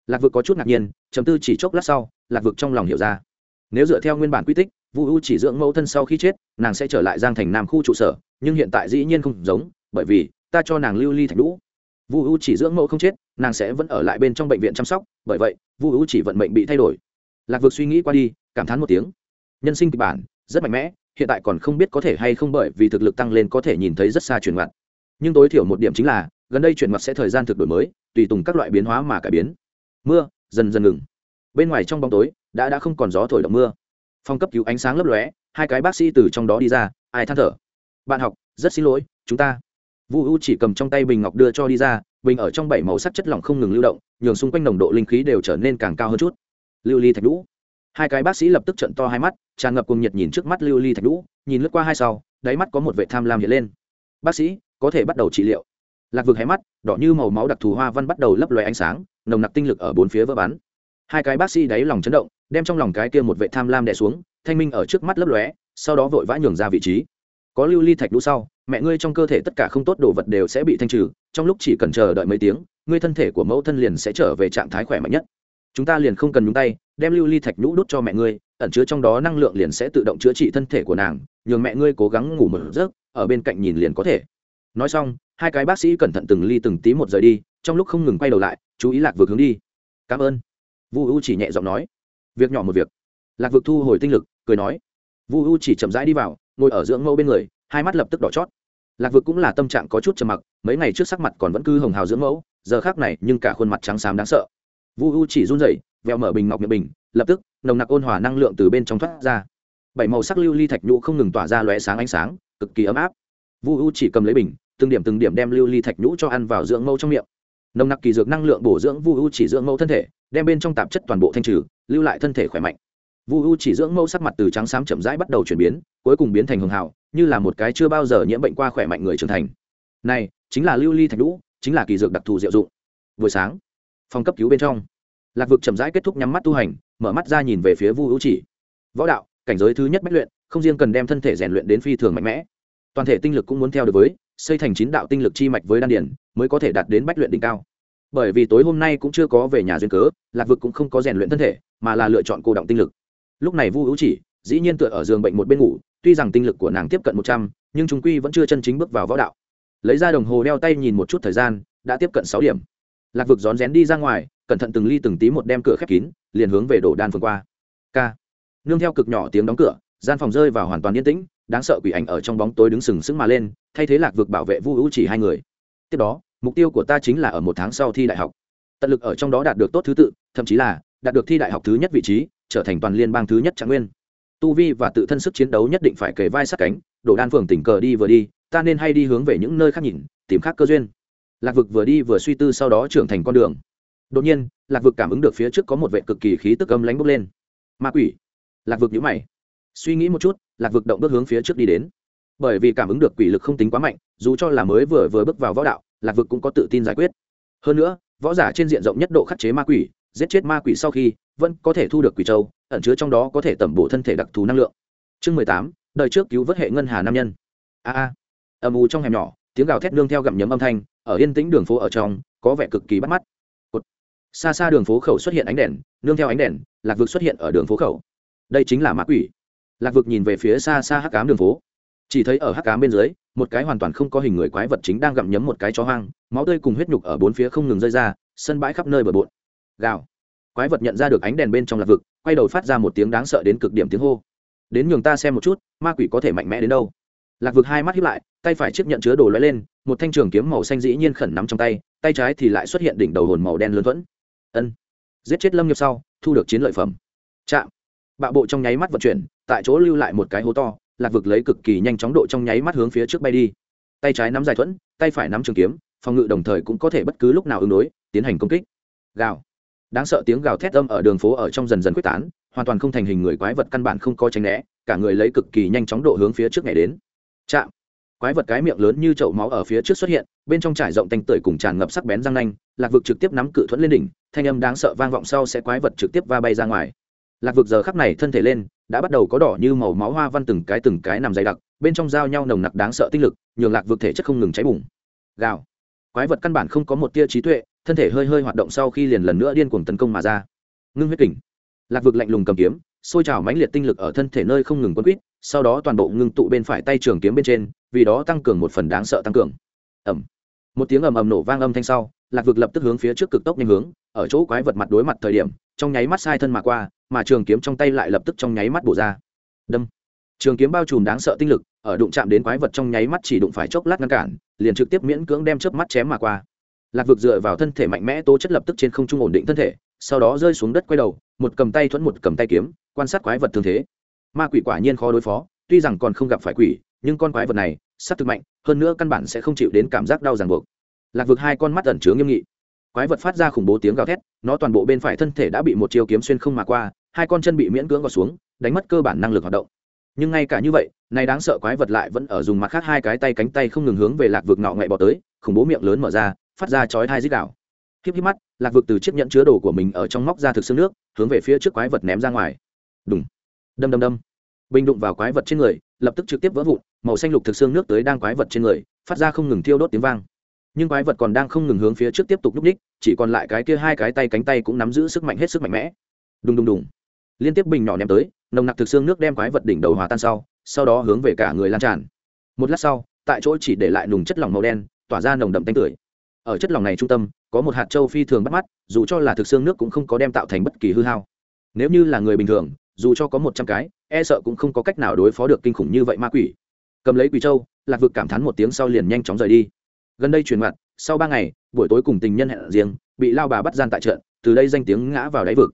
lạc vực có chút ngạc nhiên chấm tư chỉ chốc lát sau, lạc vực trong lòng hiểu ra. Nếu dựa theo nguyên bản quy tích, vu u chỉ dưỡng mẫu thân sau khi chết, nàng sẽ trở lại giang thành nam khu trụ sở, nhưng hiện tại dĩ nhiên không giống, bởi vì, ta cho nàng lưu ly thạch lũ vu u chỉ dưỡng mẫu không chết, nàng sẽ vẫn ở lại bên trong bệnh viện chăm sóc, bởi vậy, vu u chỉ vận mệnh bị thay đổi. Lạc vực suy nghĩ qua đi, cảm thán một tiếng. Nhân sinh kịch bản, rất mạnh mẽ, hiện tại còn không biết có thể hay không bởi vì thực lực tăng lên có thể nhìn thấy rất xa chuyển mặt nhưng tối thiểu một điểm chính là, gần đây chuyển mặt sẽ thời gian thực đổi mới, tùy tùng các loại biến hóa mà cải biến mưa, dần dần ngừng. Bên ngoài trong bóng tối, đã đã không còn gió thổi động mưa. Phong cấp cứu ánh sáng lấp lóe, hai cái bác sĩ từ trong đó đi ra, ai than thở? Bạn học, rất xin lỗi, chúng ta. Vu u chỉ cầm trong tay bình ngọc đưa cho đi ra, bình ở trong bảy màu sắc chất lỏng không ngừng lưu động, nhường xung quanh nồng độ linh khí đều trở nên càng cao hơn chút. Lưu ly thạch đũ hai cái bác sĩ lập tức trận to hai mắt, tràn ngập cùng nhiệt nhìn trước mắt lưu ly thạch đũ nhìn lướt qua hai sau, đáy mắt có một vệ tham lam hiện lên. Bác sĩ, có thể bắt đầu trị liệu lạc vực hé mắt, đỏ như màu máu đặc thù hoa văn bắt đầu lấp loé ánh sáng, nồng nặc tinh lực ở bốn phía vỡ bắn. Hai cái bác sĩ đáy lòng chấn động, đem trong lòng cái kia một vệ tham lam đè xuống, thanh minh ở trước mắt lấp lóe, sau đó vội vã nhường ra vị trí. Có lưu ly thạch đũ sau, mẹ ngươi trong cơ thể tất cả không tốt đồ vật đều sẽ bị thanh trừ, trong lúc chỉ cần chờ đợi mấy tiếng, ngươi thân thể của mẫu thân liền sẽ trở về trạng thái khỏe mạnh nhất. Chúng ta liền không cần nhúng tay, đem lưu ly thạch nhũ đút cho mẹ ngươi, ẩn chứa trong đó năng lượng liền sẽ tự động chữa trị thân thể của nàng, nhường mẹ ngươi cố gắng ngủ một giấc, ở bên cạnh nhìn liền có thể. Nói xong hai cái bác sĩ cẩn thận từng ly từng tí một rời đi, trong lúc không ngừng quay đầu lại, chú ý lạc vực hướng đi. Cảm ơn. Vu u chỉ nhẹ giọng nói. Việc nhỏ một việc. Lạc vực thu hồi tinh lực, cười nói. Vu u chỉ chậm rãi đi vào, ngồi ở dưỡng mẫu bên người, hai mắt lập tức đỏ chót. Lạc vực cũng là tâm trạng có chút trầm mặc, mấy ngày trước sắc mặt còn vẫn cứ hồng hào dưỡng mẫu, giờ khác này nhưng cả khuôn mặt trắng xám đáng sợ. Vu u chỉ run rẩy vẹo mở bình ngọc miệng bình, lập tức, nồng nặc ôn hòa năng lượng từ bên trong thoát ra. Bảy màu sắc lưu ly thạch nhũ không ngừng tỏa ra lóe sáng ánh sáng, cực kỳ ấm áp. Vu u chỉ cầm lấy bình từng điểm từng điểm đem lưu ly thạch nhũ cho ăn vào dưỡng mẫu trong miệng. Nồng nặc kỳ dược năng lượng bổ dưỡng vu u chỉ dưỡng mẫu thân thể, đem bên trong tạp chất toàn bộ thanh trừ, lưu lại thân thể khỏe mạnh. Vu u chỉ dưỡng mẫu sắc mặt từ trắng xám chậm rãi bắt đầu chuyển biến, cuối cùng biến thành hường hào, như là một cái chưa bao giờ nhiễm bệnh qua khỏe mạnh người trưởng thành. Này, chính là lưu ly thạch nhũ, chính là kỳ dược đặc thù diệu dụng. Buổi sáng, phòng cấp cứu bên trong, lạc vực chậm rãi kết thúc nhắm mắt tu hành, mở mắt ra nhìn về phía vu hữu chỉ. Võ đạo, cảnh giới thứ nhất bách luyện, không riêng cần đem thân thể rèn luyện đến phi thường mạnh mẽ toàn thể tinh lực cũng muốn theo được với, xây thành chín đạo tinh lực chi mạch với đan điển mới có thể đạt đến bách luyện đỉnh cao. Bởi vì tối hôm nay cũng chưa có về nhà duyên cớ, lạc vực cũng không có rèn luyện thân thể, mà là lựa chọn cô động tinh lực. Lúc này vu hữu chỉ, dĩ nhiên tựa ở giường bệnh một bên ngủ, tuy rằng tinh lực của nàng tiếp cận một trăm, nhưng chúng quy vẫn chưa chân chính bước vào võ đạo. Lấy ra đồng hồ đeo tay nhìn một chút thời gian, đã tiếp cận sáu điểm. Lạc vực rón rén đi ra ngoài, cẩn thận từng ly từng tí một đem cửa khép kín, liền hướng về đổ đan phường qua. K nương theo cực nhỏ tiếng đóng cửa, gian phòng rơi vào hoàn toàn yên tĩnh đáng sợ quỷ ảnh ở trong bóng tối đứng sừng sững mà lên, thay thế lạc vực bảo vệ vu hữu chỉ hai người. Tiếp đó, mục tiêu của ta chính là ở một tháng sau thi đại học. Tận lực ở trong đó đạt được tốt thứ tự, thậm chí là đạt được thi đại học thứ nhất vị trí, trở thành toàn liên bang thứ nhất trạng nguyên. Tu vi và tự thân sức chiến đấu nhất định phải kề vai sát cánh, đổ đan phường tình cờ đi vừa đi, ta nên hay đi hướng về những nơi khác nhìn, tìm khác cơ duyên. Lạc vực vừa đi vừa suy tư sau đó trưởng thành con đường. Đột nhiên, lạc vực cảm ứng được phía trước có một vệ cực kỳ khí tức âm lánh bốc lên. Ma quỷ. Lạc vực nhũ mày. Suy nghĩ một chút lạc vực động bước hướng phía trước đi đến. Bởi vì cảm ứng được quỷ lực không tính quá mạnh, dù cho là mới vừa vừa bước vào võ đạo, lạc vực cũng có tự tin giải quyết. Hơn nữa, võ giả trên diện rộng nhất độ khắc chế ma quỷ, giết chết ma quỷ sau khi, vẫn có thể thu được quỷ châu, ẩn chứa trong đó có thể tẩm bổ thân thể đặc thù năng lượng. Chương mười tám, đời trước cứu vớt hệ ngân hà nam nhân. A a. Âm u trong hẻm nhỏ, tiếng gào thét nương theo gặm nhấm âm thanh, ở yên tĩnh đường phố ở trong, có vẻ cực kỳ bắt mắt. Cột. xa xa đường phố khẩu xuất hiện ánh đèn, nương theo ánh đèn, lạc vực xuất hiện ở đường phố khẩu. Đây chính là ma quỷ lạc vực nhìn về phía xa xa hắc cám đường phố. Chỉ thấy ở hắc cám bên dưới, một cái hoàn toàn không có hình người quái vật chính đang gặm nhấm một cái chó hoang, máu tươi cùng huyết nhục ở bốn phía không ngừng rơi ra, sân bãi khắp nơi bờ bộn. Gào. Quái vật nhận ra được ánh đèn bên trong lạc vực, quay đầu phát ra một tiếng đáng sợ đến cực điểm tiếng hô. Đến nhường ta xem một chút, ma quỷ có thể mạnh mẽ đến đâu? Lạc vực hai mắt hiếp lại, tay phải chiếc nhận chứa đồ lóe lên, một thanh trường kiếm màu xanh dĩ nhiên khẩn nắm trong tay tay trái thì lại xuất hiện đỉnh đầu hồn màu đen lớn thuẫn. Ân. Giết chết lâm nghiệp sau, thu được chiến lợi phẩm. Chạm bạo bộ trong nháy mắt vận chuyển, tại chỗ lưu lại một cái hố to, lạc vực lấy cực kỳ nhanh chóng độ trong nháy mắt hướng phía trước bay đi. Tay trái nắm dài thuẫn, tay phải nắm trường kiếm, phòng ngự đồng thời cũng có thể bất cứ lúc nào ứng đối, tiến hành công kích. Gào. Đáng sợ tiếng gào thét âm ở đường phố ở trong dần dần quyết tán, hoàn toàn không thành hình người quái vật căn bản không có tránh né, cả người lấy cực kỳ nhanh chóng độ hướng phía trước ngày đến. Chạm. Quái vật cái miệng lớn như chậu máu ở phía trước xuất hiện, bên trong trải rộng tanh tưởi cùng tràn ngập sắc bén răng nanh, lạc vực trực tiếp nắm cự thuẫn lên đỉnh, thanh âm đáng sợ vang vọng sau sẽ quái vật trực tiếp va bay ra ngoài lạc vực giờ khắc này thân thể lên, đã bắt đầu có đỏ như màu máu hoa văn từng cái từng cái nằm dày đặc, bên trong giao nhau nồng nặc đáng sợ tinh lực, nhường lạc vực thể chất không ngừng cháy bùng. Gào. Quái vật căn bản không có một tia trí tuệ, thân thể hơi hơi hoạt động sau khi liền lần nữa điên cuồng tấn công mà ra. Ngưng huyết kình. Lạc vực lạnh lùng cầm kiếm xôi trào mãnh liệt tinh lực ở thân thể nơi không ngừng quân quýt, sau đó toàn bộ ngưng tụ bên phải tay trường kiếm bên trên, vì đó tăng cường một phần đáng sợ tăng cường. Ẩm một tiếng ầm ầm nổ vang âm thanh sau, lạc vực lập tức hướng phía trước cực tốc nhanh hướng, ở chỗ quái vật mặt đối mặt thời điểm, trong nháy mắt sai thân mà qua mà trường kiếm trong tay lại lập tức trong nháy mắt bổ ra. Đâm. Trường kiếm bao trùm đáng sợ tinh lực, ở đụng chạm đến quái vật trong nháy mắt chỉ đụng phải chốc lát ngăn cản, liền trực tiếp miễn cưỡng đem chớp mắt chém mà qua. Lạc vực dựa vào thân thể mạnh mẽ tố chất lập tức trên không trung ổn định thân thể, sau đó rơi xuống đất quay đầu, một cầm tay thuẫn một cầm tay kiếm, quan sát quái vật thường thế. Ma quỷ quả nhiên khó đối phó, tuy rằng còn không gặp phải quỷ, nhưng con quái vật này sắc thực mạnh, hơn nữa căn bản sẽ không chịu đến cảm giác đau ràng buộc. Lạc vực hai con mắt ẩn chứa nghiêm nghị. Quái vật phát ra khủng bố tiếng gào thét, nó toàn bộ bên phải thân thể đã bị một chiêu kiếm xuyên không mà qua hai con chân bị miễn cưỡng gọt xuống, đánh mất cơ bản năng lực hoạt động. Nhưng ngay cả như vậy này đáng sợ quái vật lại vẫn ở dùng mặt khác hai cái tay cánh tay không ngừng hướng về lạc vực ngọ ngậy bỏ tới, khủng bố miệng lớn mở ra, phát ra chói thai dít đảo híp híp mắt, lạc vực từ chiếc nhẫn chứa đồ của mình ở trong móc ra thực xương nước, hướng về phía trước quái vật ném ra ngoài. Đúng đâm đâm đâm. Bình đụng vào quái vật trên người, lập tức trực tiếp vỡ vụn, màu xanh lục thực xương nước tới đang quái vật trên người, phát ra không ngừng thiêu đốt tiếng vang. Nhưng quái vật còn đang không ngừng hướng phía trước tiếp tục núp ních, chỉ còn lại cái kia hai cái tay cánh tay cũng nắm giữ sức mạnh hết sức mạnh mẽ. Đùng đùng đùng liên tiếp bình nhỏ ném tới, nồng nặc thực xương nước đem quái vật đỉnh đầu hòa tan sau sau đó hướng về cả người lan tràn. Một lát sau, tại chỗ chỉ để lại nùng chất lỏng màu đen, tỏa ra nồng đậm tanh tưởi. Ở chất lỏng này trung tâm, có một hạt châu phi thường bắt mắt, dù cho là thực xương nước cũng không có đem tạo thành bất kỳ hư hao. Nếu như là người bình thường, dù cho có một trăm cái e sợ cũng không có cách nào đối phó được kinh khủng như vậy ma quỷ. Cầm lấy quỷ châu, lạc vực cảm thán một tiếng sau liền nhanh chóng rời đi. Gần đây truyền mặt, sau ba ngày, buổi tối cùng tình nhân hẹn riêng, bị lao bà bắt gian tại trận, từ đây danh tiếng ngã vào đáy vực.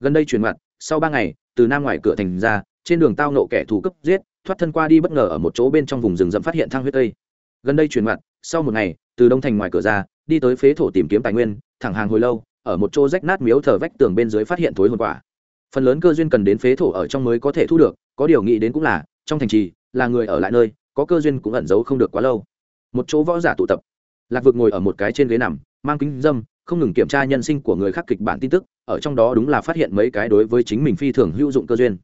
Gần đây truyền mặt sau ba ngày, từ nam ngoài cửa thành ra, trên đường tao nộ kẻ thù cấp giết, thoát thân qua đi bất ngờ ở một chỗ bên trong vùng rừng rậm phát hiện thang huyết tây. Gần đây truyền mặt, sau một ngày, từ đông thành ngoài cửa ra, đi tới phế thổ tìm kiếm tài nguyên, thẳng hàng hồi lâu, ở một chỗ rách nát miếu thờ vách tường bên dưới phát hiện thối hồn quả. Phần lớn cơ duyên cần đến phế thổ ở trong mới có thể thu được, có điều nghĩ đến cũng là, trong thành trì, là người ở lại nơi, có cơ duyên cũng ẩn giấu không được quá lâu. Một chỗ võ giả tụ tập. Lạc vực ngồi ở một cái trên ghế nằm, mang kính dâm không ngừng kiểm tra nhân sinh của người khác kịch bản tin tức, ở trong đó đúng là phát hiện mấy cái đối với chính mình phi thường hữu dụng cơ duyên.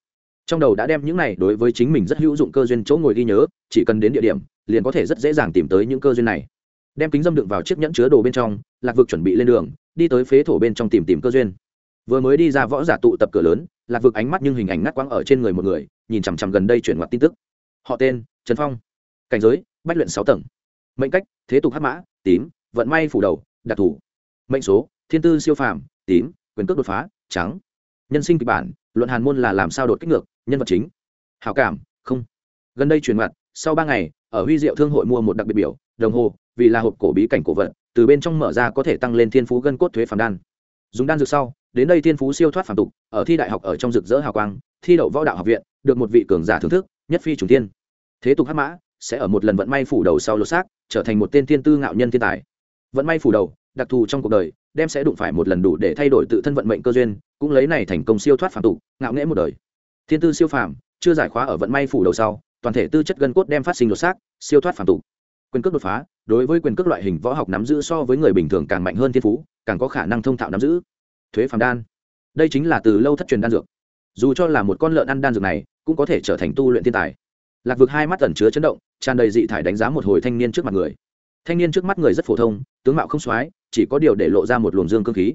Trong đầu đã đem những này đối với chính mình rất hữu dụng cơ duyên chỗ ngồi ghi nhớ, chỉ cần đến địa điểm, liền có thể rất dễ dàng tìm tới những cơ duyên này. Đem kính dâm đựng vào chiếc nhẫn chứa đồ bên trong, lạc vực chuẩn bị lên đường, đi tới phế thổ bên trong tìm tìm cơ duyên. Vừa mới đi ra võ giả tụ tập cửa lớn, lạc vực ánh mắt nhưng hình ảnh ngắt quãng ở trên người một người, nhìn chằm chằm gần đây chuyển ngoặt tin tức. Họ tên, trần phong. Cảnh giới, bách luyện sáu tầng. Mệnh cách, thế tục hắc mã, tím, vận may phủ đầu, đặc thù mệnh số, thiên tư siêu phàm, tím, quyền cước đột phá, trắng. Nhân sinh kịch bản, luận hàn môn là làm sao đột kích ngược, nhân vật chính. Hảo cảm, không. Gần đây truyền mặt, sau ba ngày, ở huy diệu thương hội mua một đặc biệt biểu, đồng hồ, vì là hộp cổ bí cảnh cổ vật, từ bên trong mở ra có thể tăng lên thiên phú gân cốt thuế phàm đan. Dùng đan dược sau, đến đây thiên phú siêu thoát phàm tục, ở thi đại học ở trong rực rỡ hào quang, thi đậu võ đạo học viện, được một vị cường giả thưởng thức, nhất phi trùng tiên. Thế tục hắc mã, sẽ ở một lần vận may phủ đầu sau lột xác, trở thành một tên thiên tư ngạo nhân thiên tài. Vận may phủ đầu đặc thù trong cuộc đời, đem sẽ đụng phải một lần đủ để thay đổi tự thân vận mệnh cơ duyên, cũng lấy này thành công siêu thoát phản tục, ngạo nghễ một đời. Thiên tư siêu phàm, chưa giải khóa ở vận may phủ đầu sau, toàn thể tư chất gân cốt đem phát sinh lột xác, siêu thoát phản tục. Quyền cước đột phá, đối với quyền cước loại hình võ học nắm giữ so với người bình thường càng mạnh hơn thiên phú, càng có khả năng thông thạo nắm giữ. Thuế phàm đan. Đây chính là từ lâu thất truyền đan dược. Dù cho là một con lợn ăn đan dược này, cũng có thể trở thành tu luyện thiên tài. Lạc vực hai mắt tẩn chứa chấn động, tràn đầy dị thải đánh giá một hồi thanh niên trước mặt người thanh niên trước mắt người rất phổ thông, tướng mạo không soái, chỉ có điều để lộ ra một luồng dương cơ khí.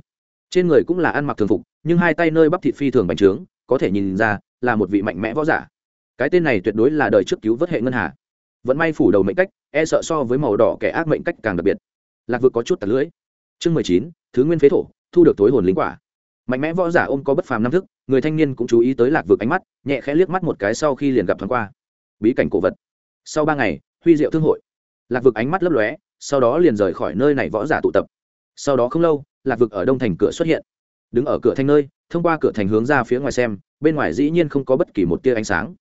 Trên người cũng là ăn mặc thường phục, nhưng hai tay nơi bắp thịt phi thường bành trướng, có thể nhìn ra là một vị mạnh mẽ võ giả. Cái tên này tuyệt đối là đời trước cứu vớt hệ ngân hà. Vẫn may phủ đầu mệnh cách e sợ so với màu đỏ kẻ ác mệnh cách càng đặc biệt. Lạc vực có chút tạt lưỡi. Chương mười chín, thứ nguyên phế thổ, thu được tối hồn lính quả. Mạnh mẽ võ giả ôm có bất phàm năm thức, người thanh niên cũng chú ý tới lạc vực ánh mắt, nhẹ khẽ liếc mắt một cái sau khi liền gặp thoáng qua. Bí cảnh cổ vật. Sau ba ngày, huy diệu thương hội lạc vực ánh mắt lấp lóe, sau đó liền rời khỏi nơi này võ giả tụ tập. Sau đó không lâu, lạc vực ở đông thành cửa xuất hiện. Đứng ở cửa thành nơi, thông qua cửa thành hướng ra phía ngoài xem, bên ngoài dĩ nhiên không có bất kỳ một tia ánh sáng.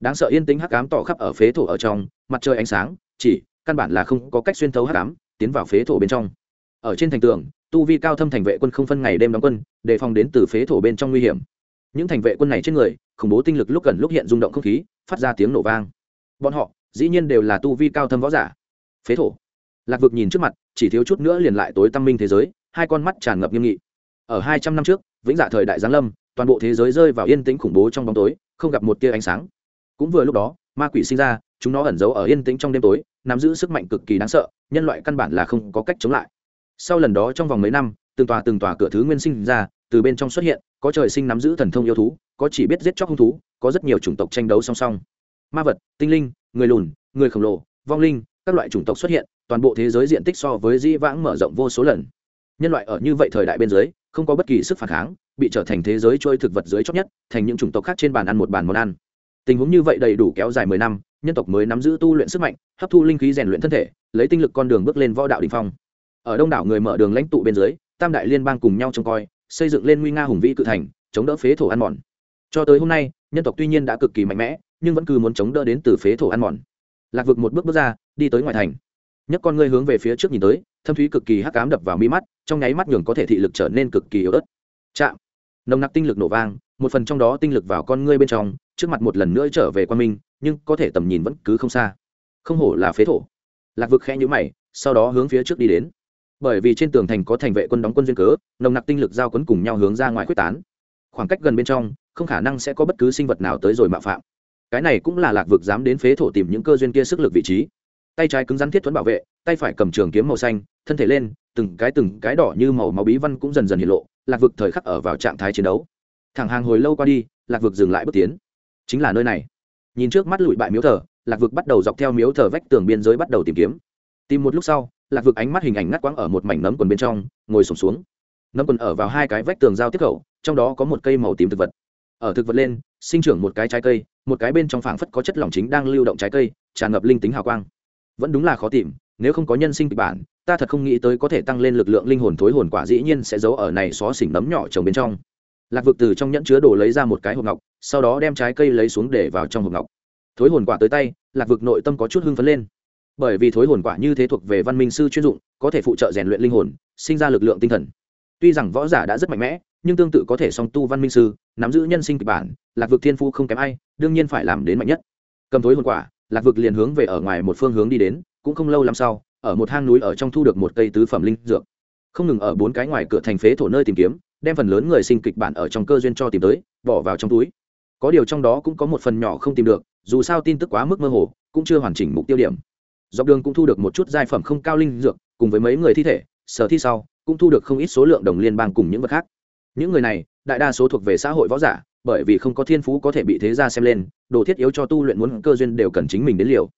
Đáng sợ yên tĩnh hắc ám tỏ khắp ở phế thổ ở trong, mặt trời ánh sáng, chỉ, căn bản là không có cách xuyên thấu hắc ám, tiến vào phế thổ bên trong. Ở trên thành tường, tu vi cao thâm thành vệ quân không phân ngày đêm đóng quân, đề phòng đến từ phế thổ bên trong nguy hiểm. Những thành vệ quân này trên người, khủng bố tinh lực lúc gần lúc hiện rung động không khí, phát ra tiếng nổ vang. Bọn họ, dĩ nhiên đều là tu vi cao thâm võ giả phế thổ. Lạc vực nhìn trước mặt, chỉ thiếu chút nữa liền lại tối tâm minh thế giới, hai con mắt tràn ngập nghiêm nghị. Ở hai trăm năm trước, vĩnh dạ thời đại giáng lâm, toàn bộ thế giới rơi vào yên tĩnh khủng bố trong bóng tối, không gặp một tia ánh sáng. Cũng vừa lúc đó, ma quỷ sinh ra, chúng nó ẩn giấu ở yên tĩnh trong đêm tối, nắm giữ sức mạnh cực kỳ đáng sợ, nhân loại căn bản là không có cách chống lại. Sau lần đó trong vòng mấy năm, từng tòa từng tòa cửa thứ nguyên sinh ra, từ bên trong xuất hiện, có trời sinh nắm giữ thần thông yêu thú, có chỉ biết giết chóc hung thú, có rất nhiều chủng tộc tranh đấu song song. Ma vật, tinh linh, người lùn, người khổng lồ, vong linh các loại chủng tộc xuất hiện, toàn bộ thế giới diện tích so với di vãng mở rộng vô số lần. Nhân loại ở như vậy thời đại bên dưới, không có bất kỳ sức phản kháng, bị trở thành thế giới trôi thực vật dưới chót nhất, thành những chủng tộc khác trên bàn ăn một bàn món ăn. Tình huống như vậy đầy đủ kéo dài mười năm, nhân tộc mới nắm giữ tu luyện sức mạnh, hấp thu linh khí rèn luyện thân thể, lấy tinh lực con đường bước lên võ đạo đình phong. Ở đông đảo người mở đường lãnh tụ bên dưới, tam đại liên bang cùng nhau trông coi, xây dựng lên nguy nga hùng vĩ cự thành, chống đỡ phế thổ ăn mòn. Cho tới hôm nay, nhân tộc tuy nhiên đã cực kỳ mạnh mẽ, nhưng vẫn cứ muốn chống đỡ đến từ phế thổ ăn mòn. Lạc vực một bước bước ra đi tới ngoài thành. Nhấc con ngươi hướng về phía trước nhìn tới, thâm thúy cực kỳ hắc cám đập vào mi mắt, trong nháy mắt nhường có thể thị lực trở nên cực kỳ yếu ớt. Chạm. Nồng nặc tinh lực nổ vang, một phần trong đó tinh lực vào con ngươi bên trong, trước mặt một lần nữa trở về quan minh, nhưng có thể tầm nhìn vẫn cứ không xa. Không hổ là phế thổ. Lạc vực khẽ nhũ mày, sau đó hướng phía trước đi đến. Bởi vì trên tường thành có thành vệ quân đóng quân duyên cớ, nồng nặc tinh lực giao quấn cùng nhau hướng ra ngoài quyết tán. Khoảng cách gần bên trong, không khả năng sẽ có bất cứ sinh vật nào tới rồi mạo phạm. Cái này cũng là lạc vực dám đến phế thổ tìm những cơ duyên kia sức lực vị trí tay trái cứng rắn thiết thuẫn bảo vệ tay phải cầm trường kiếm màu xanh thân thể lên từng cái từng cái đỏ như màu máu bí văn cũng dần dần hiện lộ lạc vực thời khắc ở vào trạng thái chiến đấu. Thẳng hàng hồi lâu qua đi lạc vực dừng lại bước tiến. Chính là nơi này. Nhìn trước mắt lụi bại miếu thờ lạc vực bắt đầu dọc theo miếu thờ vách tường biên giới bắt đầu tìm kiếm. Tìm một lúc sau lạc vực ánh mắt hình ảnh ngắt quãng ở một mảnh nấm quần bên trong ngồi sụp xuống, xuống. Nấm quần ở vào hai cái vách tường giao tiếp khẩu trong đó có một cây màu tím thực vật. Ở thực vật lên sinh trưởng một cái trái cây một cái bên trong phảng phất có chất lỏng chính đang lưu động trái cây tràn ngập linh tính hào quang vẫn đúng là khó tìm, nếu không có nhân sinh kịch bản, ta thật không nghĩ tới có thể tăng lên lực lượng linh hồn thối hồn quả dĩ nhiên sẽ giấu ở này xó xỉnh nấm nhỏ trồng bên trong. Lạc vực từ trong nhẫn chứa đồ lấy ra một cái hộp ngọc, sau đó đem trái cây lấy xuống để vào trong hộp ngọc. Thối hồn quả tới tay, lạc vực nội tâm có chút hưng phấn lên. Bởi vì thối hồn quả như thế thuộc về văn minh sư chuyên dụng, có thể phụ trợ rèn luyện linh hồn, sinh ra lực lượng tinh thần. Tuy rằng võ giả đã rất mạnh mẽ, nhưng tương tự có thể song tu văn minh sư, nắm giữ nhân sinh kịch bản, lạc vực thiên phu không kém ai, đương nhiên phải làm đến mạnh nhất. Cầm thối hồn quả lạc vực liền hướng về ở ngoài một phương hướng đi đến, cũng không lâu lắm sau, ở một hang núi ở trong thu được một cây tứ phẩm linh dược. Không ngừng ở bốn cái ngoài cửa thành phế thổ nơi tìm kiếm, đem phần lớn người sinh kịch bản ở trong cơ duyên cho tìm tới, bỏ vào trong túi. Có điều trong đó cũng có một phần nhỏ không tìm được, dù sao tin tức quá mức mơ hồ, cũng chưa hoàn chỉnh mục tiêu điểm. Dọc đường cũng thu được một chút giai phẩm không cao linh dược, cùng với mấy người thi thể, sở thi sau, cũng thu được không ít số lượng đồng liên bang cùng những vật khác. Những người này, đại đa số thuộc về xã hội võ giả bởi vì không có thiên phú có thể bị thế gia xem lên, đồ thiết yếu cho tu luyện muốn cơ duyên đều cần chính mình đến liều.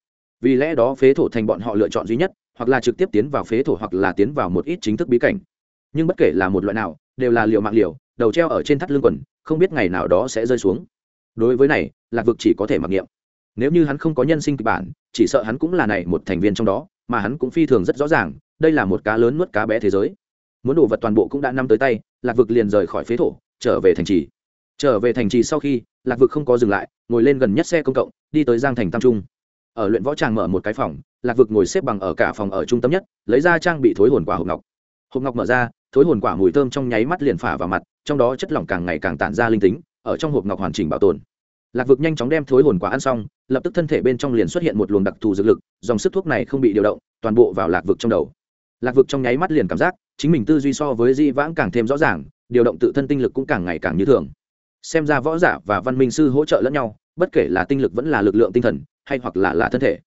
Vì lẽ đó phế thổ thành bọn họ lựa chọn duy nhất, hoặc là trực tiếp tiến vào phế thổ hoặc là tiến vào một ít chính thức bí cảnh. Nhưng bất kể là một loại nào, đều là liều mạng liều, đầu treo ở trên thắt lưng quần, không biết ngày nào đó sẽ rơi xuống. Đối với này, lạc vực chỉ có thể mặc niệm. Nếu như hắn không có nhân sinh kịch bản, chỉ sợ hắn cũng là này một thành viên trong đó, mà hắn cũng phi thường rất rõ ràng, đây là một cá lớn nuốt cá bé thế giới. Muốn đồ vật toàn bộ cũng đã năm tới tay, lạc vực liền rời khỏi phế thổ, trở về thành trì trở về thành trì sau khi, lạc vực không có dừng lại, ngồi lên gần nhất xe công cộng, đi tới giang thành tam trung. Ở luyện võ tràng mở một cái phòng, lạc vực ngồi xếp bằng ở cả phòng ở trung tâm nhất, lấy ra trang bị thối hồn quả hộp ngọc. Hộp ngọc mở ra, thối hồn quả mùi thơm trong nháy mắt liền phả vào mặt, trong đó chất lỏng càng ngày càng tản ra linh tính, ở trong hộp ngọc hoàn chỉnh bảo tồn. Lạc vực nhanh chóng đem thối hồn quả ăn xong, lập tức thân thể bên trong liền xuất hiện một luồng đặc thù dược lực, dòng sức thuốc này không bị điều động, toàn bộ vào lạc vực trong đầu. Lạc vực trong nháy mắt liền cảm giác, chính mình tư duy so với di vãng càng thêm rõ ràng, điều động tự thân tinh lực cũng càng ngày càng như thường xem ra võ giả và văn minh sư hỗ trợ lẫn nhau, bất kể là tinh lực vẫn là lực lượng tinh thần, hay hoặc là là thân thể.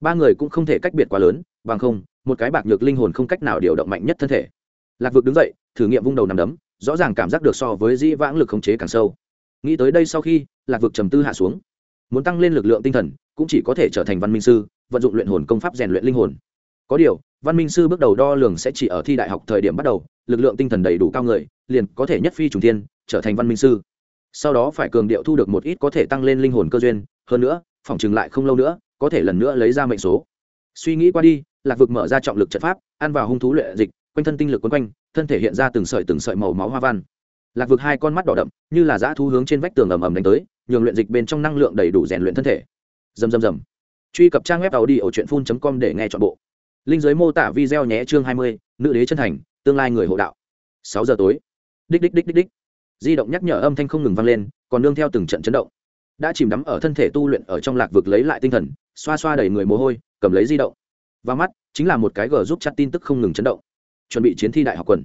Ba người cũng không thể cách biệt quá lớn, bằng không, một cái bạc nhược linh hồn không cách nào điều động mạnh nhất thân thể. Lạc vực đứng dậy, thử nghiệm vung đầu nằm đấm, rõ ràng cảm giác được so với dĩ vãng lực khống chế càng sâu. Nghĩ tới đây sau khi, lạc vực trầm tư hạ xuống. Muốn tăng lên lực lượng tinh thần, cũng chỉ có thể trở thành văn minh sư, vận dụng luyện hồn công pháp rèn luyện linh hồn. Có điều, văn minh sư bước đầu đo lường sẽ chỉ ở thi đại học thời điểm bắt đầu, lực lượng tinh thần đầy đủ cao người, liền có thể nhất phi trùng thiên, trở thành văn minh sư sau đó phải cường điệu thu được một ít có thể tăng lên linh hồn cơ duyên, hơn nữa phỏng chừng lại không lâu nữa, có thể lần nữa lấy ra mệnh số. Suy nghĩ qua đi, lạc vực mở ra trọng lực trận pháp, ăn vào hung thú luyện dịch, quanh thân tinh lực quấn quanh, thân thể hiện ra từng sợi từng sợi màu máu hoa văn. Lạc vực hai con mắt đỏ đậm, như là dã thu hướng trên vách tường ầm ầm đánh tới, nhường luyện dịch bên trong năng lượng đầy đủ rèn luyện thân thể. Dầm dầm dầm truy cập trang web tàu đi ở truyện phun com để nghe chọn bộ. Linh giới mô tả video nhé chương hai mươi, nữ đế chân thành, tương lai người hộ đạo. sáu giờ tối. Đích đích đích đích đích di động nhắc nhở âm thanh không ngừng vang lên, còn nương theo từng trận chấn động. Đã chìm đắm ở thân thể tu luyện ở trong lạc vực lấy lại tinh thần, xoa xoa đầy người mồ hôi, cầm lấy di động. Và mắt, chính là một cái gờ giúp chặt tin tức không ngừng chấn động. Chuẩn bị chiến thi đại học quần.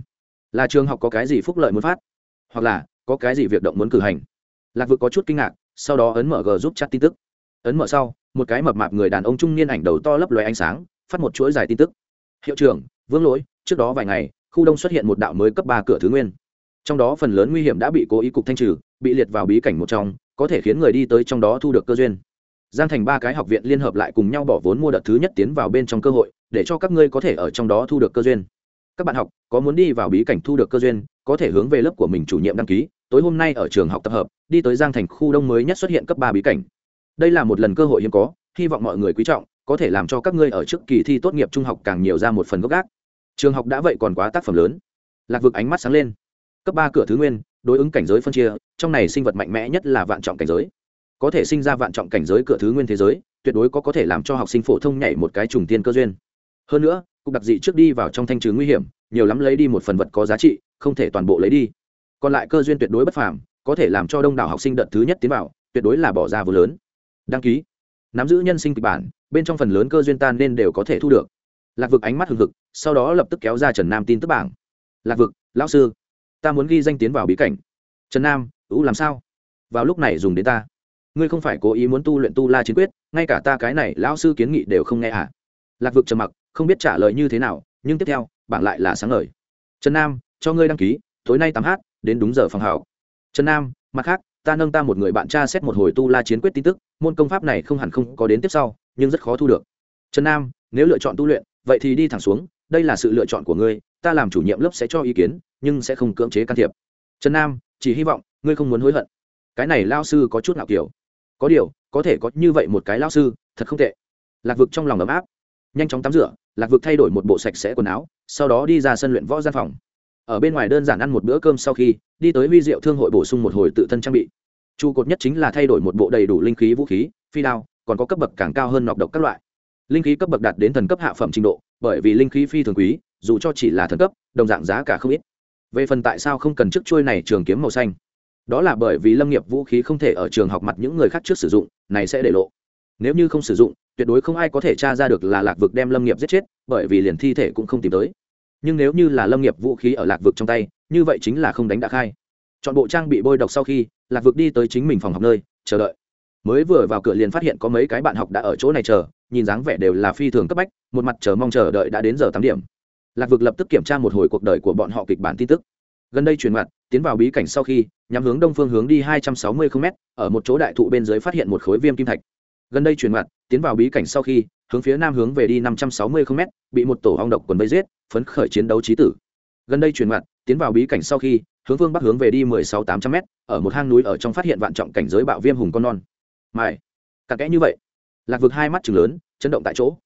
Là trường học có cái gì phúc lợi muốn phát? Hoặc là, có cái gì việc động muốn cử hành? Lạc vực có chút kinh ngạc, sau đó ấn mở g giúp chat tin tức. Ấn mở sau, một cái mập mạp người đàn ông trung niên ảnh đầu to lấp loé ánh sáng, phát một chuỗi dài tin tức. Hiệu trưởng, vương lỗi, trước đó vài ngày, khu đông xuất hiện một đạo mới cấp ba cửa thứ nguyên trong đó phần lớn nguy hiểm đã bị cố ý cục thanh trừ, bị liệt vào bí cảnh một trong, có thể khiến người đi tới trong đó thu được cơ duyên. Giang thành ba cái học viện liên hợp lại cùng nhau bỏ vốn mua đợt thứ nhất tiến vào bên trong cơ hội, để cho các ngươi có thể ở trong đó thu được cơ duyên. Các bạn học, có muốn đi vào bí cảnh thu được cơ duyên, có thể hướng về lớp của mình chủ nhiệm đăng ký, tối hôm nay ở trường học tập hợp, đi tới giang thành khu đông mới nhất xuất hiện cấp ba bí cảnh. Đây là một lần cơ hội hiếm có, hy vọng mọi người quý trọng, có thể làm cho các ngươi ở trước kỳ thi tốt nghiệp trung học càng nhiều ra một phần gốc gác. Trường học đã vậy còn quá tác phẩm lớn. Lạc vực ánh mắt sáng lên cấp ba cửa thứ nguyên, đối ứng cảnh giới phân chia, trong này sinh vật mạnh mẽ nhất là vạn trọng cảnh giới. Có thể sinh ra vạn trọng cảnh giới cửa thứ nguyên thế giới, tuyệt đối có có thể làm cho học sinh phổ thông nhảy một cái trùng tiên cơ duyên. Hơn nữa, cục đặc dị trước đi vào trong thanh trừ nguy hiểm, nhiều lắm lấy đi một phần vật có giá trị, không thể toàn bộ lấy đi. Còn lại cơ duyên tuyệt đối bất phàm, có thể làm cho đông đảo học sinh đợt thứ nhất tiến vào, tuyệt đối là bỏ ra vừa lớn. Đăng ký. Nắm giữ nhân sinh kịch bản, bên trong phần lớn cơ duyên tan nên đều có thể thu được. Lạc vực ánh mắt hừng hực, sau đó lập tức kéo ra trần nam tin tức bảng. Lạc vực, lão sư ta muốn ghi danh tiến vào bí cảnh. Trần nam, ú, làm sao? Vào lúc này dùng đến ta. Ngươi không phải cố ý muốn tu luyện tu la chiến quyết, ngay cả ta cái này lão sư kiến nghị đều không nghe à? Lạc vực trầm mặc, không biết trả lời như thế nào, nhưng tiếp theo, bảng lại là sáng lời. trần nam, cho ngươi đăng ký, tối nay tám h đến đúng giờ phòng hảo. Trần nam, mặt khác, ta nâng ta một người bạn tra xét một hồi tu la chiến quyết tin tức, môn công pháp này không hẳn không có đến tiếp sau, nhưng rất khó thu được. Trần nam, nếu lựa chọn tu luyện, vậy thì đi thẳng xuống, đây là sự lựa chọn của ngươi ta làm chủ nhiệm lớp sẽ cho ý kiến, nhưng sẽ không cưỡng chế can thiệp. Trần nam, chỉ hy vọng, ngươi không muốn hối hận. Cái này lao sư có chút nào kiểu. Có điều, có thể có như vậy một cái lao sư, thật không tệ. Lạc vực trong lòng ấm áp. Nhanh chóng tắm rửa, lạc vực thay đổi một bộ sạch sẽ quần áo, sau đó đi ra sân luyện võ gian phòng. Ở bên ngoài đơn giản ăn một bữa cơm sau khi, đi tới huy diệu thương hội bổ sung một hồi tự thân trang bị. Trụ cột nhất chính là thay đổi một bộ đầy đủ linh khí vũ khí, phi đao, còn có cấp bậc càng cao hơn nọc độc các loại. Linh khí cấp bậc đạt đến thần cấp hạ phẩm trình độ, bởi vì linh khí phi thường quý dù cho chỉ là thần cấp, đồng dạng giá cả không ít. Về phần tại sao không cần chiếc chuôi này trường kiếm màu xanh? Đó là bởi vì lâm nghiệp vũ khí không thể ở trường học mặt những người khác trước sử dụng, này sẽ để lộ. Nếu như không sử dụng, tuyệt đối không ai có thể tra ra được là lạc vực đem lâm nghiệp giết chết, bởi vì liền thi thể cũng không tìm tới. Nhưng nếu như là lâm nghiệp vũ khí ở lạc vực trong tay, như vậy chính là không đánh đã khai. Chọn bộ trang bị bôi độc sau khi, lạc vực đi tới chính mình phòng học nơi, chờ đợi. Mới vừa vào cửa liền phát hiện có mấy cái bạn học đã ở chỗ này chờ, nhìn dáng vẻ đều là phi thường cấp bách, một mặt chờ mong chờ đợi đã đến giờ tám điểm lạc vực lập tức kiểm tra một hồi cuộc đời của bọn họ kịch bản tin tức. Gần đây truyền mặt, tiến vào bí cảnh sau khi, nhắm hướng đông phương hướng đi hai trăm sáu mươi km ở một chỗ đại thụ bên dưới phát hiện một khối viêm kim thạch. Gần đây truyền mặt, tiến vào bí cảnh sau khi, hướng phía nam hướng về đi năm trăm sáu mươi km bị một tổ hong độc quần vây giết, phấn khởi chiến đấu trí tử. Gần đây truyền mặt, tiến vào bí cảnh sau khi, hướng phương bắc hướng về đi mười sáu tám trăm m ở một hang núi ở trong phát hiện vạn trọng cảnh giới bạo viêm hùng con non. Mài, cặn kẽ như vậy. Lạc vực hai mắt chừng lớn, chấn động tại chỗ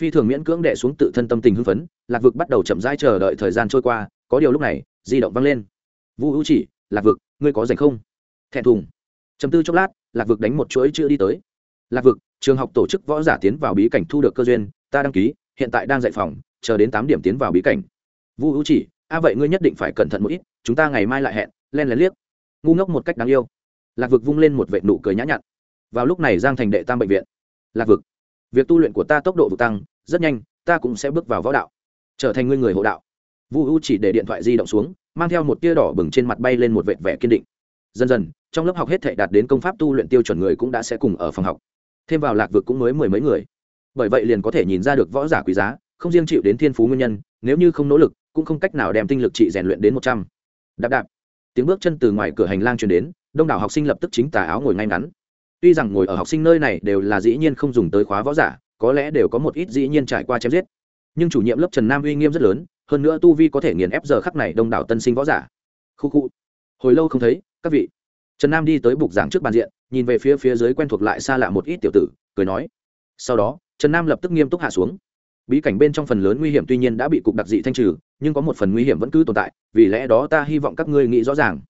phi thường miễn cưỡng đệ xuống tự thân tâm tình hưng phấn, lạc vực bắt đầu chậm rãi chờ đợi thời gian trôi qua, có điều lúc này, di động văng lên. Vu hữu chỉ, lạc vực, ngươi có rảnh không? Thẹn thùng. Chầm tư chốc lát, lạc vực đánh một chuỗi chữ đi tới. Lạc vực, trường học tổ chức võ giả tiến vào bí cảnh thu được cơ duyên, ta đăng ký, hiện tại đang dạy phòng, chờ đến tám điểm tiến vào bí cảnh. Vu hữu chỉ, a vậy ngươi nhất định phải cẩn thận một ít, chúng ta ngày mai lại hẹn, len lén liếc. Ngu ngốc một cách đáng yêu. Lạc vực vung lên một vệ nụ cười nhã nhặn. Vào lúc này giang thành đệ tam bệnh viện. Lạc vực việc tu luyện của ta tốc độ vụ tăng, rất nhanh, ta cũng sẽ bước vào võ đạo, trở thành ngươi người hộ đạo. Vu u chỉ để điện thoại di động xuống, mang theo một tia đỏ bừng trên mặt bay lên một vệt vẻ kiên định. Dần dần, trong lớp học hết thể đạt đến công pháp tu luyện tiêu chuẩn người cũng đã sẽ cùng ở phòng học. Thêm vào lạc vực cũng mới mười mấy người. Bởi vậy liền có thể nhìn ra được võ giả quý giá, không riêng chịu đến thiên phú nguyên nhân, nếu như không nỗ lực, cũng không cách nào đem tinh lực trị rèn luyện đến một trăm. Đạp đạp. Tiếng bước chân từ ngoài cửa hành lang truyền đến, đông đảo học sinh lập tức chính tà áo ngồi ngay ngắn tuy rằng ngồi ở học sinh nơi này đều là dĩ nhiên không dùng tới khóa võ giả, có lẽ đều có một ít dĩ nhiên trải qua chém giết. Nhưng chủ nhiệm lớp trần nam uy nghiêm rất lớn, hơn nữa tu vi có thể nghiền ép giờ khắc này đông đảo tân sinh võ giả. Khu khu. Hồi lâu không thấy, các vị. Trần nam đi tới bục giảng trước bàn diện, nhìn về phía phía dưới quen thuộc lại xa lạ một ít tiểu tử, cười nói. Sau đó, trần nam lập tức nghiêm túc hạ xuống. Bí cảnh bên trong phần lớn nguy hiểm tuy nhiên đã bị cục đặc dị thanh trừ, nhưng có một phần nguy hiểm vẫn cứ tồn tại, vì lẽ đó ta hy vọng các ngươi nghĩ rõ ràng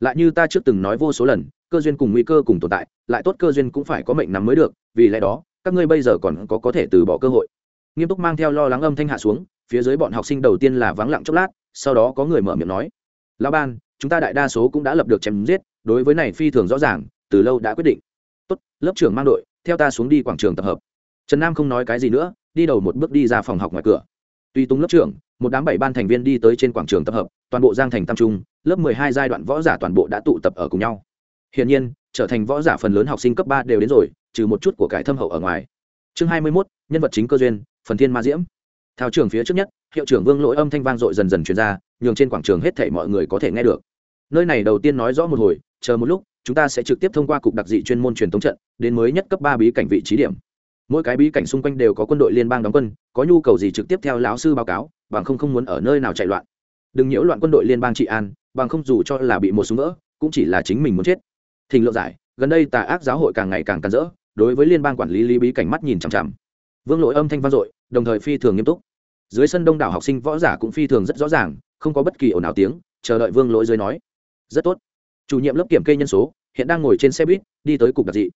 lại như ta trước từng nói vô số lần, cơ duyên cùng nguy cơ cùng tồn tại, lại tốt cơ duyên cũng phải có mệnh nắm mới được, vì lẽ đó, các ngươi bây giờ còn có có thể từ bỏ cơ hội. Nghiêm túc mang theo lo lắng âm thanh hạ xuống, phía dưới bọn học sinh đầu tiên là vắng lặng chốc lát, sau đó có người mở miệng nói, lão ban, chúng ta đại đa số cũng đã lập được chém giết, đối với này phi thường rõ ràng, từ lâu đã quyết định. Tốt, lớp trưởng mang đội, theo ta xuống đi quảng trường tập hợp. Trần nam không nói cái gì nữa, đi đầu một bước đi ra phòng học ngoài cửa. Tuy tung lớp trưởng, một đám bảy ban thành viên đi tới trên quảng trường tập hợp toàn bộ giang thành tam trung, lớp mười hai giai đoạn võ giả toàn bộ đã tụ tập ở cùng nhau. Hiển nhiên, trở thành võ giả phần lớn học sinh cấp ba đều đến rồi, trừ một chút của cải thâm hậu ở ngoài. Chương hai mươi mốt, nhân vật chính cơ duyên, phần thiên ma diễm. Thao trường phía trước nhất, hiệu trưởng vương lỗi âm thanh vang dội dần dần truyền ra, nhường trên quảng trường hết thảy mọi người có thể nghe được. Nơi này đầu tiên nói rõ một hồi, chờ một lúc, chúng ta sẽ trực tiếp thông qua cục đặc dị chuyên môn truyền thống trận, đến mới nhất cấp ba bí cảnh vị trí điểm. Mỗi cái bí cảnh xung quanh đều có quân đội liên bang đóng quân, có nhu cầu gì trực tiếp theo lão sư báo cáo, bằng không không muốn ở nơi nào chạy loạn đừng nhiễu loạn quân đội liên bang trị an, bằng không dù cho là bị một súng vỡ, cũng chỉ là chính mình muốn chết. Thình lượng giải, gần đây tà ác giáo hội càng ngày càng càn rỡ, đối với liên bang quản lý lý bí cảnh mắt nhìn chằm chằm. Vương lỗi âm thanh vang dội, đồng thời phi thường nghiêm túc. Dưới sân đông đảo học sinh võ giả cũng phi thường rất rõ ràng, không có bất kỳ ồn ào tiếng, chờ đợi vương lỗi dưới nói. Rất tốt. Chủ nhiệm lớp kiểm kê nhân số, hiện đang ngồi trên xe buýt, đi tới cục đặc dị.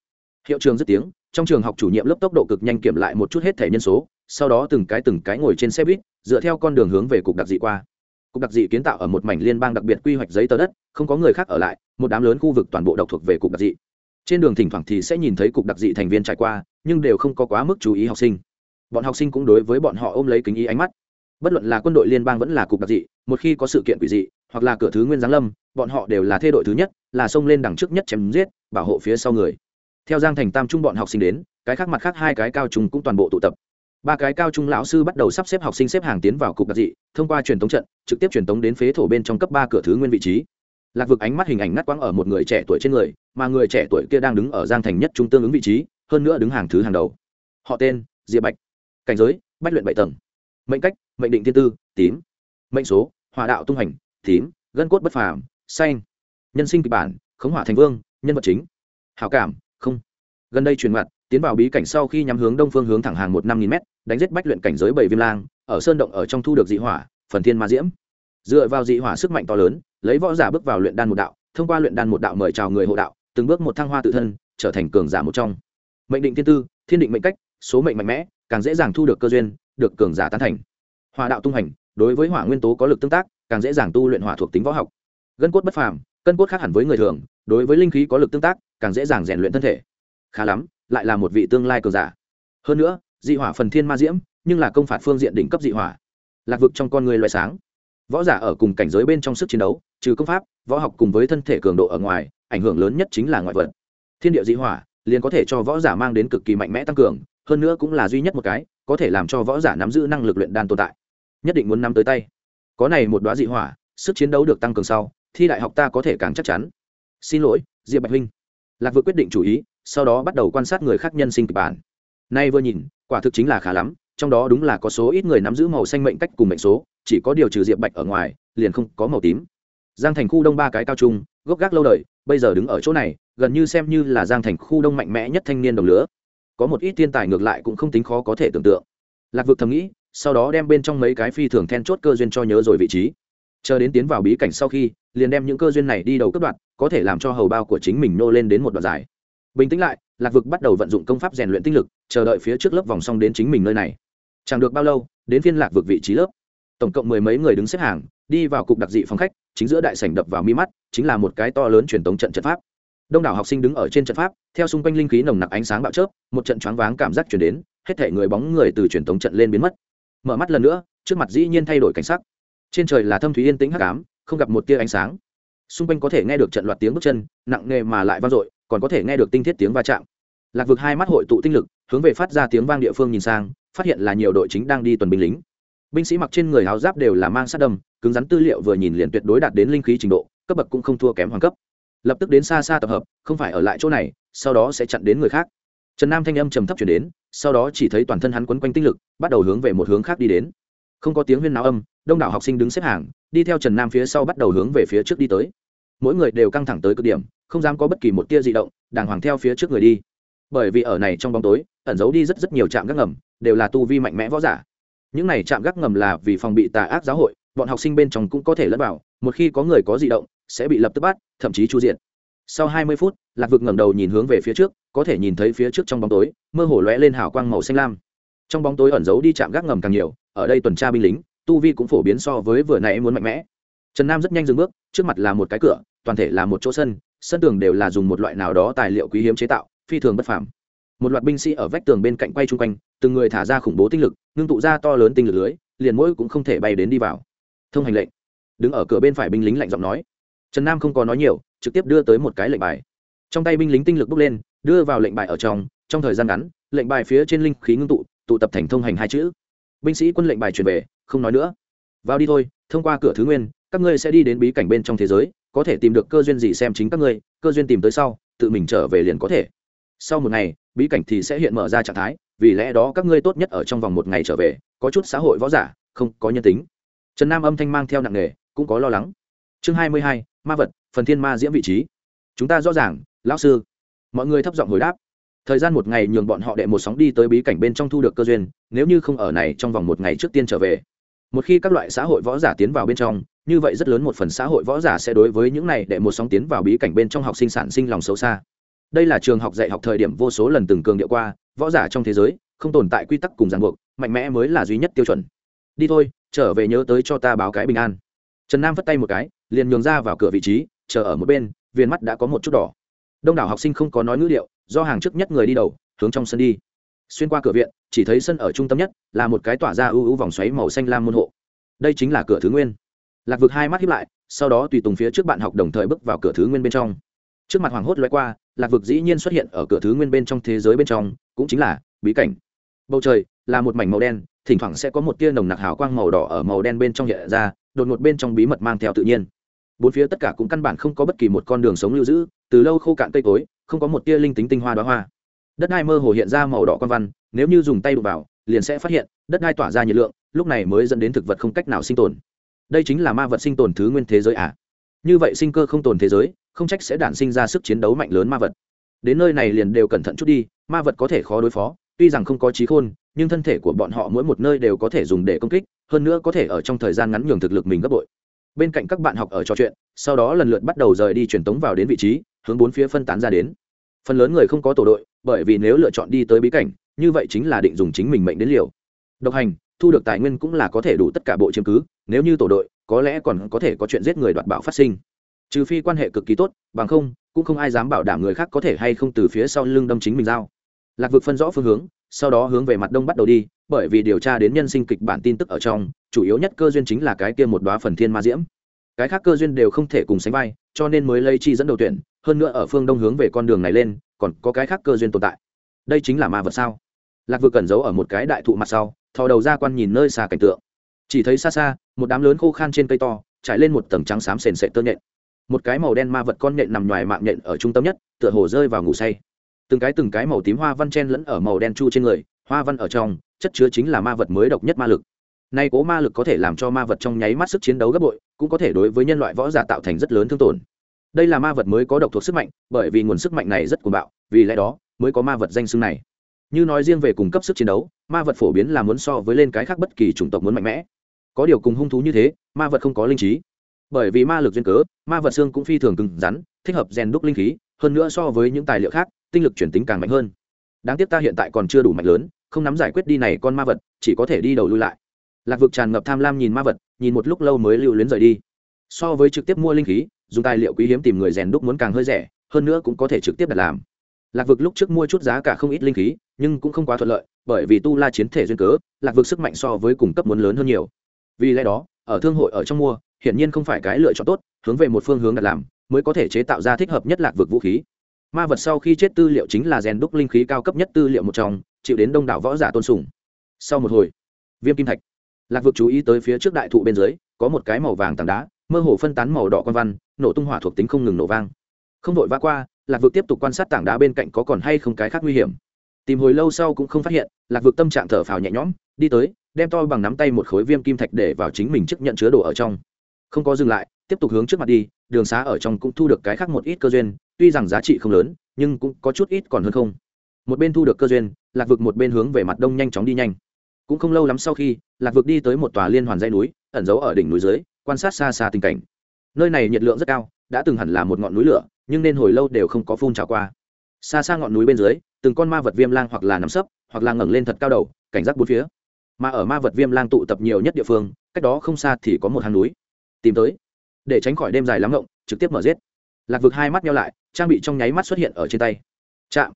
Hiệu trường dứt tiếng, trong trường học chủ nhiệm lớp tốc độ cực nhanh kiểm lại một chút hết thẻ nhân số, sau đó từng cái từng cái ngồi trên xe buýt, dựa theo con đường hướng về cục đặc dị qua cục đặc dị kiến tạo ở một mảnh liên bang đặc biệt quy hoạch giấy tờ đất, không có người khác ở lại, một đám lớn khu vực toàn bộ độc thuộc về cục đặc dị. Trên đường thỉnh thoảng thì sẽ nhìn thấy cục đặc dị thành viên trải qua, nhưng đều không có quá mức chú ý học sinh. Bọn học sinh cũng đối với bọn họ ôm lấy kính ý ánh mắt. Bất luận là quân đội liên bang vẫn là cục đặc dị, một khi có sự kiện quỷ dị, hoặc là cửa thứ nguyên giáng lâm, bọn họ đều là thê đội thứ nhất, là xông lên đằng trước nhất chém giết, bảo hộ phía sau người. Theo giang thành tam trung bọn học sinh đến, cái khác mặt khác hai cái cao trung cũng toàn bộ tụ tập ba cái cao trung lão sư bắt đầu sắp xếp học sinh xếp hàng tiến vào cục đặc dị, thông qua truyền thống trận, trực tiếp truyền thống đến phế thổ bên trong cấp ba cửa thứ nguyên vị trí. Lạc vực ánh mắt hình ảnh ngắt quãng ở một người trẻ tuổi trên người, mà người trẻ tuổi kia đang đứng ở giang thành nhất trung tương ứng vị trí, hơn nữa đứng hàng thứ hàng đầu. Họ tên, diệp bạch. Cảnh giới, bách luyện bảy tầng. Mệnh cách, mệnh định thiên tư, tím. Mệnh số hòa đạo tung hành, tím. Gân cốt bất phàm, xanh. Nhân sinh kịch bản, khống hỏa thành vương, nhân vật chính. Hảo cảm, không. Gần đây truyền mặt tiến vào bí cảnh sau khi nhắm hướng đông phương hướng thẳng hàng một năm nghìn m đánh giết bách luyện cảnh giới bảy viêm lang, ở sơn động ở trong thu được dị hỏa, phần thiên ma diễm. Dựa vào dị hỏa sức mạnh to lớn, lấy võ giả bước vào luyện đan một đạo, thông qua luyện đan một đạo mời chào người hộ đạo, từng bước một thăng hoa tự thân, trở thành cường giả một trong. Mệnh định thiên tư, thiên định mệnh cách, số mệnh mạnh mẽ, càng dễ dàng thu được cơ duyên, được cường giả tán thành. Hỏa đạo tung hành, đối với hỏa nguyên tố có lực tương tác, càng dễ dàng tu luyện hỏa thuộc tính võ học. Gân cốt bất phàm, cân cốt khác hẳn với người thường, đối với linh khí có lực tương tác, càng dễ dàng rèn luyện thân thể. Khá lắm lại là một vị tương lai cường giả. Hơn nữa, dị hỏa phần thiên ma diễm, nhưng là công phạt phương diện đỉnh cấp dị hỏa. Lạc vực trong con người loại sáng. Võ giả ở cùng cảnh giới bên trong sức chiến đấu, trừ công pháp, võ học cùng với thân thể cường độ ở ngoài, ảnh hưởng lớn nhất chính là ngoại vật. Thiên địa dị hỏa, liền có thể cho võ giả mang đến cực kỳ mạnh mẽ tăng cường, hơn nữa cũng là duy nhất một cái, có thể làm cho võ giả nắm giữ năng lực luyện đan tồn tại. Nhất định muốn nắm tới tay. Có này một đoá dị hỏa, sức chiến đấu được tăng cường sau, thi đại học ta có thể càng chắc chắn. Xin lỗi, diệp bạch huynh. Lạc vừa quyết định chủ ý sau đó bắt đầu quan sát người khác nhân sinh kịch bản. Nay vừa nhìn, quả thực chính là khá lắm, trong đó đúng là có số ít người nắm giữ màu xanh mệnh cách cùng mệnh số, chỉ có điều trừ diệp bạch ở ngoài, liền không có màu tím. Giang thành khu đông ba cái cao trung, gốc gác lâu đời, bây giờ đứng ở chỗ này, gần như xem như là giang thành khu đông mạnh mẽ nhất thanh niên đồng lứa. Có một ít thiên tài ngược lại cũng không tính khó có thể tưởng tượng. Lạc vực thầm nghĩ, sau đó đem bên trong mấy cái phi thường then chốt cơ duyên cho nhớ rồi vị trí. Chờ đến tiến vào bí cảnh sau khi, liền đem những cơ duyên này đi đầu cấp đoạn có thể làm cho hầu bao của chính mình nô lên đến một đoạn dài bình tĩnh lại, lạc vực bắt đầu vận dụng công pháp rèn luyện tinh lực, chờ đợi phía trước lớp vòng xong đến chính mình nơi này. Chẳng được bao lâu, đến phiên lạc vực vị trí lớp. Tổng cộng mười mấy người đứng xếp hàng, đi vào cục đặc dị phòng khách, chính giữa đại sảnh đập vào mi mắt, chính là một cái to lớn truyền thống trận trận pháp. Đông đảo học sinh đứng ở trên trận pháp, theo xung quanh linh khí nồng nặc ánh sáng bạo chớp, một trận choáng váng cảm giác chuyển đến, hết thể người bóng người từ truyền thống trận lên biến mất. Mở mắt lần nữa, trước mặt dĩ nhiên thay đổi cảnh sắc. Trên trời là thâm thúy yên tĩnh hắc ám, không gặp một tia ánh sáng. Xung quanh có thể nghe được trận loạt tiếng bước chân, nặng nề mà lại vang dội còn có thể nghe được tinh thiết tiếng va chạm. Lạc vực hai mắt hội tụ tinh lực, hướng về phát ra tiếng vang địa phương nhìn sang, phát hiện là nhiều đội chính đang đi tuần binh lính. Binh sĩ mặc trên người áo giáp đều là mang sát đâm, cứng rắn tư liệu vừa nhìn liền tuyệt đối đạt đến linh khí trình độ, cấp bậc cũng không thua kém hoàng cấp. Lập tức đến xa xa tập hợp, không phải ở lại chỗ này, sau đó sẽ chặn đến người khác. Trần nam thanh âm trầm thấp chuyển đến, sau đó chỉ thấy toàn thân hắn quấn quanh tinh lực, bắt đầu hướng về một hướng khác đi đến. Không có tiếng huyên náo âm, đông đảo học sinh đứng xếp hàng, đi theo trần nam phía sau bắt đầu hướng về phía trước đi tới. Mỗi người đều căng thẳng tới cực điểm không dám có bất kỳ một tia di động, đàng hoàng theo phía trước người đi. Bởi vì ở này trong bóng tối, ẩn giấu đi rất rất nhiều trạm gác ngầm, đều là tu vi mạnh mẽ võ giả. Những này trạm gác ngầm là vì phòng bị tà ác giáo hội, bọn học sinh bên trong cũng có thể lẫn vào, một khi có người có di động, sẽ bị lập tức bắt, thậm chí chu diện sau hai mươi phút, lạc vực ngẩng đầu nhìn hướng về phía trước, có thể nhìn thấy phía trước trong bóng tối, mơ hồ lóe lên hào quang màu xanh lam. Trong bóng tối ẩn giấu đi chạm gác ngầm càng nhiều, ở đây tuần tra binh lính, tu vi cũng phổ biến so với vừa nãy muốn mạnh mẽ. Trần nam rất nhanh dừng bước, trước mặt là một cái cửa, toàn thể là một chỗ sân sân tường đều là dùng một loại nào đó tài liệu quý hiếm chế tạo, phi thường bất phàm. Một loạt binh sĩ ở vách tường bên cạnh quay chung quanh, từng người thả ra khủng bố tinh lực, ngưng tụ ra to lớn tinh lực lưới, liền mỗi cũng không thể bay đến đi vào. Thông hành lệnh. Đứng ở cửa bên phải binh lính lạnh giọng nói. Trần nam không có nói nhiều, trực tiếp đưa tới một cái lệnh bài. Trong tay binh lính tinh lực bốc lên, đưa vào lệnh bài ở trong trong thời gian ngắn, lệnh bài phía trên linh khí ngưng tụ tụ tập thành thông hành hai chữ. Binh sĩ quân lệnh bài truyền về, không nói nữa. Vào đi thôi, thông qua cửa thứ nguyên, các ngươi sẽ đi đến bí cảnh bên trong thế giới có thể tìm được cơ duyên gì xem chính các ngươi, cơ duyên tìm tới sau, tự mình trở về liền có thể. Sau một ngày, bí cảnh thì sẽ hiện mở ra trạng thái, vì lẽ đó các ngươi tốt nhất ở trong vòng một ngày trở về, có chút xã hội võ giả, không có nhân tính. Trần nam âm thanh mang theo nặng nghề cũng có lo lắng. Chương hai mươi hai, ma vật, phần thiên ma diễm vị trí. Chúng ta rõ ràng, lão sư. Mọi người thấp giọng hồi đáp. Thời gian một ngày nhường bọn họ đệ một sóng đi tới bí cảnh bên trong thu được cơ duyên, nếu như không ở này trong vòng một ngày trước tiên trở về một khi các loại xã hội võ giả tiến vào bên trong, như vậy rất lớn một phần xã hội võ giả sẽ đối với những này để một sóng tiến vào bí cảnh bên trong học sinh sản sinh lòng xấu xa. Đây là trường học dạy học thời điểm vô số lần từng cường điệu qua, võ giả trong thế giới, không tồn tại quy tắc cùng ràng buộc, mạnh mẽ mới là duy nhất tiêu chuẩn. Đi thôi, trở về nhớ tới cho ta báo cái bình an. Trần nam vất tay một cái, liền nhường ra vào cửa vị trí, chờ ở một bên viên mắt đã có một chút đỏ. Đông đảo học sinh không có nói ngữ điệu, do hàng trước nhất người đi đầu, hướng trong sân đi xuyên qua cửa viện, chỉ thấy sân ở trung tâm nhất là một cái tỏa ra ưu ưu vòng xoáy màu xanh lam môn hộ. Đây chính là cửa thứ nguyên. Lạc vực hai mắt hiếp lại, sau đó tùy tùng phía trước bạn học đồng thời bước vào cửa thứ nguyên bên trong. Trước mặt hoàng hốt loay qua, lạc vực dĩ nhiên xuất hiện ở cửa thứ nguyên bên trong thế giới bên trong, cũng chính là bí cảnh. Bầu trời là một mảnh màu đen, thỉnh thoảng sẽ có một tia nồng nặc hào quang màu đỏ ở màu đen bên trong hiện ra, đột ngột bên trong bí mật mang theo tự nhiên. Bốn phía tất cả cũng căn bản không có bất kỳ một con đường sống lưu giữ, từ lâu khô cạn cây cối, không có một tia linh tính tinh hoa đoá hoa đất đai mơ hồ hiện ra màu đỏ quan văn, nếu như dùng tay đụng vào, liền sẽ phát hiện, đất đai tỏa ra nhiệt lượng, lúc này mới dẫn đến thực vật không cách nào sinh tồn. Đây chính là ma vật sinh tồn thứ nguyên thế giới à? Như vậy sinh cơ không tồn thế giới, không trách sẽ đản sinh ra sức chiến đấu mạnh lớn ma vật. Đến nơi này liền đều cẩn thận chút đi, ma vật có thể khó đối phó, tuy rằng không có trí khôn, nhưng thân thể của bọn họ mỗi một nơi đều có thể dùng để công kích, hơn nữa có thể ở trong thời gian ngắn nhường thực lực mình gấp bội. Bên cạnh các bạn học ở trò chuyện, sau đó lần lượt bắt đầu rời đi truyền tống vào đến vị trí, hướng bốn phía phân tán ra đến. Phần lớn người không có tổ đội bởi vì nếu lựa chọn đi tới bí cảnh, như vậy chính là định dùng chính mình mệnh đến liều. Độc hành, thu được tài nguyên cũng là có thể đủ tất cả bộ chứng cứ, nếu như tổ đội, có lẽ còn có thể có chuyện giết người đoạt bảo phát sinh. Trừ phi quan hệ cực kỳ tốt, bằng không, cũng không ai dám bảo đảm người khác có thể hay không từ phía sau lưng đâm chính mình giao lạc vực phân rõ phương hướng, sau đó hướng về mặt đông bắt đầu đi, bởi vì điều tra đến nhân sinh kịch bản tin tức ở trong, chủ yếu nhất cơ duyên chính là cái kia một đoá phần thiên ma diễm. Cái khác cơ duyên đều không thể cùng sánh vai, cho nên mới lấy chi dẫn đầu tuyển, hơn nữa ở phương đông hướng về con đường này lên còn có cái khác cơ duyên tồn tại. Đây chính là ma vật sao? Lạc vừa cẩn giấu ở một cái đại thụ mặt sau, thò đầu ra quan nhìn nơi xa cảnh tượng. Chỉ thấy xa xa, một đám lớn khô khan trên cây to, trải lên một tầng trắng xám sền sệt tơ nhện. Một cái màu đen ma vật con nhện nằm ngoài mạng nhện ở trung tâm nhất, tựa hồ rơi vào ngủ say. Từng cái từng cái màu tím hoa văn chen lẫn ở màu đen chu trên người, hoa văn ở trong, chất chứa chính là ma vật mới độc nhất ma lực. Nay cố ma lực có thể làm cho ma vật trong nháy mắt sức chiến đấu gấp bội, cũng có thể đối với nhân loại võ giả tạo thành rất lớn thương tổn đây là ma vật mới có độc thuộc sức mạnh, bởi vì nguồn sức mạnh này rất cuồng bạo, vì lẽ đó mới có ma vật danh xưng này. Như nói riêng về cung cấp sức chiến đấu, ma vật phổ biến là muốn so với lên cái khác bất kỳ chủng tộc muốn mạnh mẽ. Có điều cùng hung thú như thế, ma vật không có linh trí. Bởi vì ma lực duyên cớ, ma vật xương cũng phi thường cứng rắn, thích hợp rèn đúc linh khí, hơn nữa so với những tài liệu khác, tinh lực chuyển tính càng mạnh hơn. Đáng tiếc ta hiện tại còn chưa đủ mạnh lớn, không nắm giải quyết đi này con ma vật, chỉ có thể đi đầu lui lại. Lạc vực tràn ngập tham lam nhìn ma vật, nhìn một lúc lâu mới lưu luyến rời đi. So với trực tiếp mua linh khí dùng tài liệu quý hiếm tìm người rèn đúc muốn càng hơi rẻ, hơn nữa cũng có thể trực tiếp đặt làm. Lạc vực lúc trước mua chút giá cả không ít linh khí, nhưng cũng không quá thuận lợi, bởi vì tu la chiến thể duyên cớ, lạc vực sức mạnh so với cung cấp muốn lớn hơn nhiều. Vì lẽ đó, ở thương hội ở trong mua, hiển nhiên không phải cái lựa chọn tốt, hướng về một phương hướng đặt làm, mới có thể chế tạo ra thích hợp nhất lạc vực vũ khí. Ma vật sau khi chết tư liệu chính là rèn đúc linh khí cao cấp nhất tư liệu một trong, chịu đến đông đảo võ giả tôn sùng. Sau một hồi, viêm kim thạch. Lạc vực chú ý tới phía trước đại thụ bên dưới, có một cái màu vàng tảng đá, mơ hồ phân tán màu đỏ quan văn nổ tung hỏa thuộc tính không ngừng nổ vang. Không vội vã qua, lạc vực tiếp tục quan sát tảng đá bên cạnh có còn hay không cái khác nguy hiểm. Tìm hồi lâu sau cũng không phát hiện, lạc vực tâm trạng thở phào nhẹ nhõm, đi tới, đem to bằng nắm tay một khối viêm kim thạch để vào chính mình chức nhận chứa đồ ở trong. Không có dừng lại, tiếp tục hướng trước mặt đi, đường xá ở trong cũng thu được cái khác một ít cơ duyên, tuy rằng giá trị không lớn, nhưng cũng có chút ít còn hơn không. Một bên thu được cơ duyên, lạc vực một bên hướng về mặt đông nhanh chóng đi nhanh. Cũng không lâu lắm sau khi, lạc vực đi tới một tòa liên hoàn dây núi, ẩn giấu ở đỉnh núi dưới, quan sát xa xa tình cảnh nơi này nhiệt lượng rất cao, đã từng hẳn là một ngọn núi lửa, nhưng nên hồi lâu đều không có phun trào qua. Xa xa ngọn núi bên dưới, từng con ma vật viêm lang hoặc là nắm sấp, hoặc là ngẩng lên thật cao đầu, cảnh giác bốn phía. Mà ở ma vật viêm lang tụ tập nhiều nhất địa phương, cách đó không xa thì có một hang núi. Tìm tới. Để tránh khỏi đêm dài lắm ngộng, trực tiếp mở giết. Lạc vực hai mắt nhau lại, trang bị trong nháy mắt xuất hiện ở trên tay. Chạm.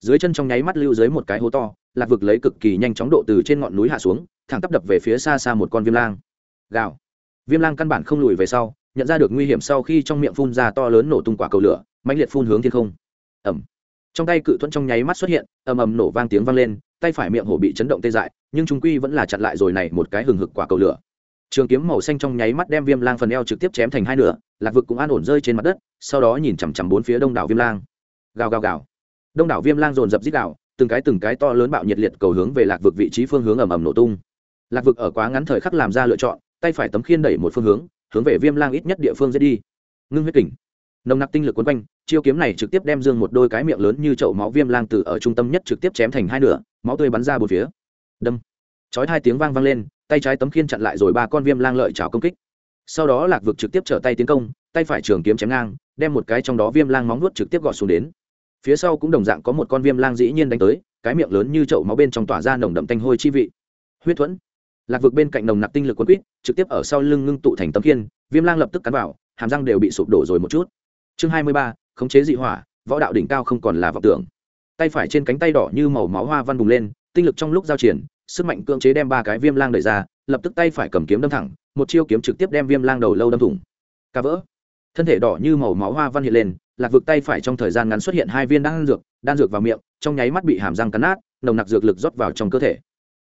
Dưới chân trong nháy mắt lưu dưới một cái hố to, lạc vực lấy cực kỳ nhanh chóng độ từ trên ngọn núi hạ xuống, thẳng tắp đập về phía xa xa một con viêm lang. Gào. Viêm lang căn bản không lùi về sau nhận ra được nguy hiểm sau khi trong miệng phun ra to lớn nổ tung quả cầu lửa mãnh liệt phun hướng thiên không. Ẩm trong tay cự thuẫn trong nháy mắt xuất hiện ầm ầm nổ vang tiếng vang lên tay phải miệng hổ bị chấn động tê dại nhưng chúng quy vẫn là chặn lại rồi này một cái hừng hực quả cầu lửa. Trường kiếm màu xanh trong nháy mắt đem viêm lang phần eo trực tiếp chém thành hai nửa lạc vực cũng an ổn rơi trên mặt đất sau đó nhìn chằm chằm bốn phía đông đảo viêm lang. Gào gào gào. Đông đảo viêm lang dồn dập dít đảo, từng cái từng cái to lớn bạo nhiệt liệt cầu hướng về lạc vực vị trí phương hướng ầm ầm nổ tung. Lạc vực ở quá ngắn thời khắc làm ra lựa chọn tay phải tấm khiên đẩy một phương hướng hướng về viêm lang ít nhất địa phương dễ đi. Ngưng huyết kình. Nồng nặc tinh lực quấn quanh, chiêu kiếm này trực tiếp đem dương một đôi cái miệng lớn như chậu máu viêm lang từ ở trung tâm nhất trực tiếp chém thành hai nửa, máu tươi bắn ra bốn phía. Đâm. Chói hai tiếng vang vang lên, tay trái tấm khiên chặn lại rồi ba con viêm lang lợi chảo công kích. Sau đó lạc vực trực tiếp trở tay tiến công, tay phải trường kiếm chém ngang, đem một cái trong đó viêm lang móng nuốt trực tiếp gọt xuống đến. Phía sau cũng đồng dạng có một con viêm lang dĩ nhiên đánh tới, cái miệng lớn như chậu máu bên trong tỏa ra nồng đậm tanh hôi chi vị. Huyết thuẫn lạc vực bên cạnh nồng nặc tinh lực quân quýt, trực tiếp ở sau lưng ngưng tụ thành tấm khiên, viêm lang lập tức cắn vào, hàm răng đều bị sụp đổ rồi một chút. Chương hai mươi ba, khống chế dị hỏa, võ đạo đỉnh cao không còn là vọng tưởng. Tay phải trên cánh tay đỏ như màu máu hoa văn bùng lên, tinh lực trong lúc giao triển, sức mạnh cưỡng chế đem ba cái viêm lang đẩy ra, lập tức tay phải cầm kiếm đâm thẳng, một chiêu kiếm trực tiếp đem viêm lang đầu lâu đâm thủng. Cá vỡ. Thân thể đỏ như màu máu hoa văn hiện lên, lạc vực tay phải trong thời gian ngắn xuất hiện hai viên đan dược đan dược vào miệng, trong nháy mắt bị hàm răng cắn nát, nồng nặc dược lực rót vào trong cơ thể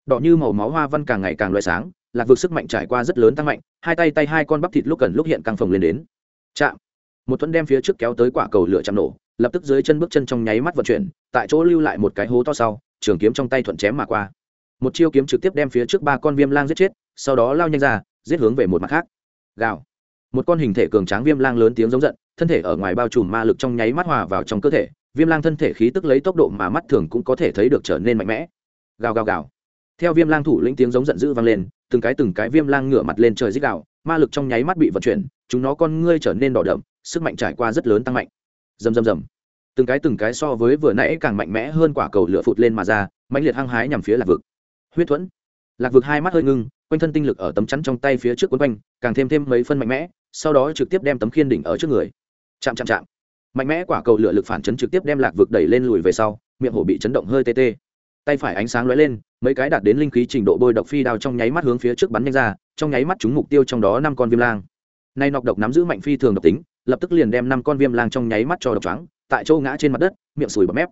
đỏ như màu máu hoa văn càng ngày càng loại sáng, lạc vực sức mạnh trải qua rất lớn tăng mạnh, hai tay tay hai con bắp thịt lúc cần lúc hiện căng phồng lên đến. Chạm. Một thuẫn đem phía trước kéo tới quả cầu lửa chạm nổ, lập tức dưới chân bước chân trong nháy mắt vận chuyển, tại chỗ lưu lại một cái hố to sau, trường kiếm trong tay thuận chém mà qua. Một chiêu kiếm trực tiếp đem phía trước ba con viêm lang giết chết, sau đó lao nhanh ra, giết hướng về một mặt khác. Gào. Một con hình thể cường tráng viêm lang lớn tiếng giống giận, thân thể ở ngoài bao trùm ma lực trong nháy mắt hòa vào trong cơ thể, viêm lang thân thể khí tức lấy tốc độ mà mắt thường cũng có thể thấy được trở nên mạnh mẽ. Gào gào gào theo viêm lang thủ lĩnh tiếng giống giận dữ vang lên, từng cái từng cái viêm lang ngửa mặt lên trời dích đạo ma lực trong nháy mắt bị vận chuyển, chúng nó con ngươi trở nên đỏ đậm, sức mạnh trải qua rất lớn tăng mạnh. Rầm rầm rầm. Từng cái từng cái so với vừa nãy càng mạnh mẽ hơn quả cầu lửa phụt lên mà ra mạnh liệt hăng hái nhằm phía lạc vực. Huyết thuẫn. Lạc vực hai mắt hơi ngưng, quanh thân tinh lực ở tấm chắn trong tay phía trước quấn quanh, càng thêm thêm mấy phân mạnh mẽ, sau đó trực tiếp đem tấm khiên đỉnh ở trước người. Chạm chạm chạm. Mạnh mẽ quả cầu lửa lực phản chấn trực tiếp đem lạc vực đẩy lên lùi về sau, miệng hổ bị chấn động hơi tê tê. Tay phải ánh sáng lóe lên mấy cái đạt đến linh khí trình độ bôi độc phi đao trong nháy mắt hướng phía trước bắn nhanh ra, trong nháy mắt trúng mục tiêu trong đó năm con viêm lang. Nay nọc độc nắm giữ mạnh phi thường độc tính, lập tức liền đem năm con viêm lang trong nháy mắt cho độc trắng tại chỗ ngã trên mặt đất, miệng sùi bọt mép.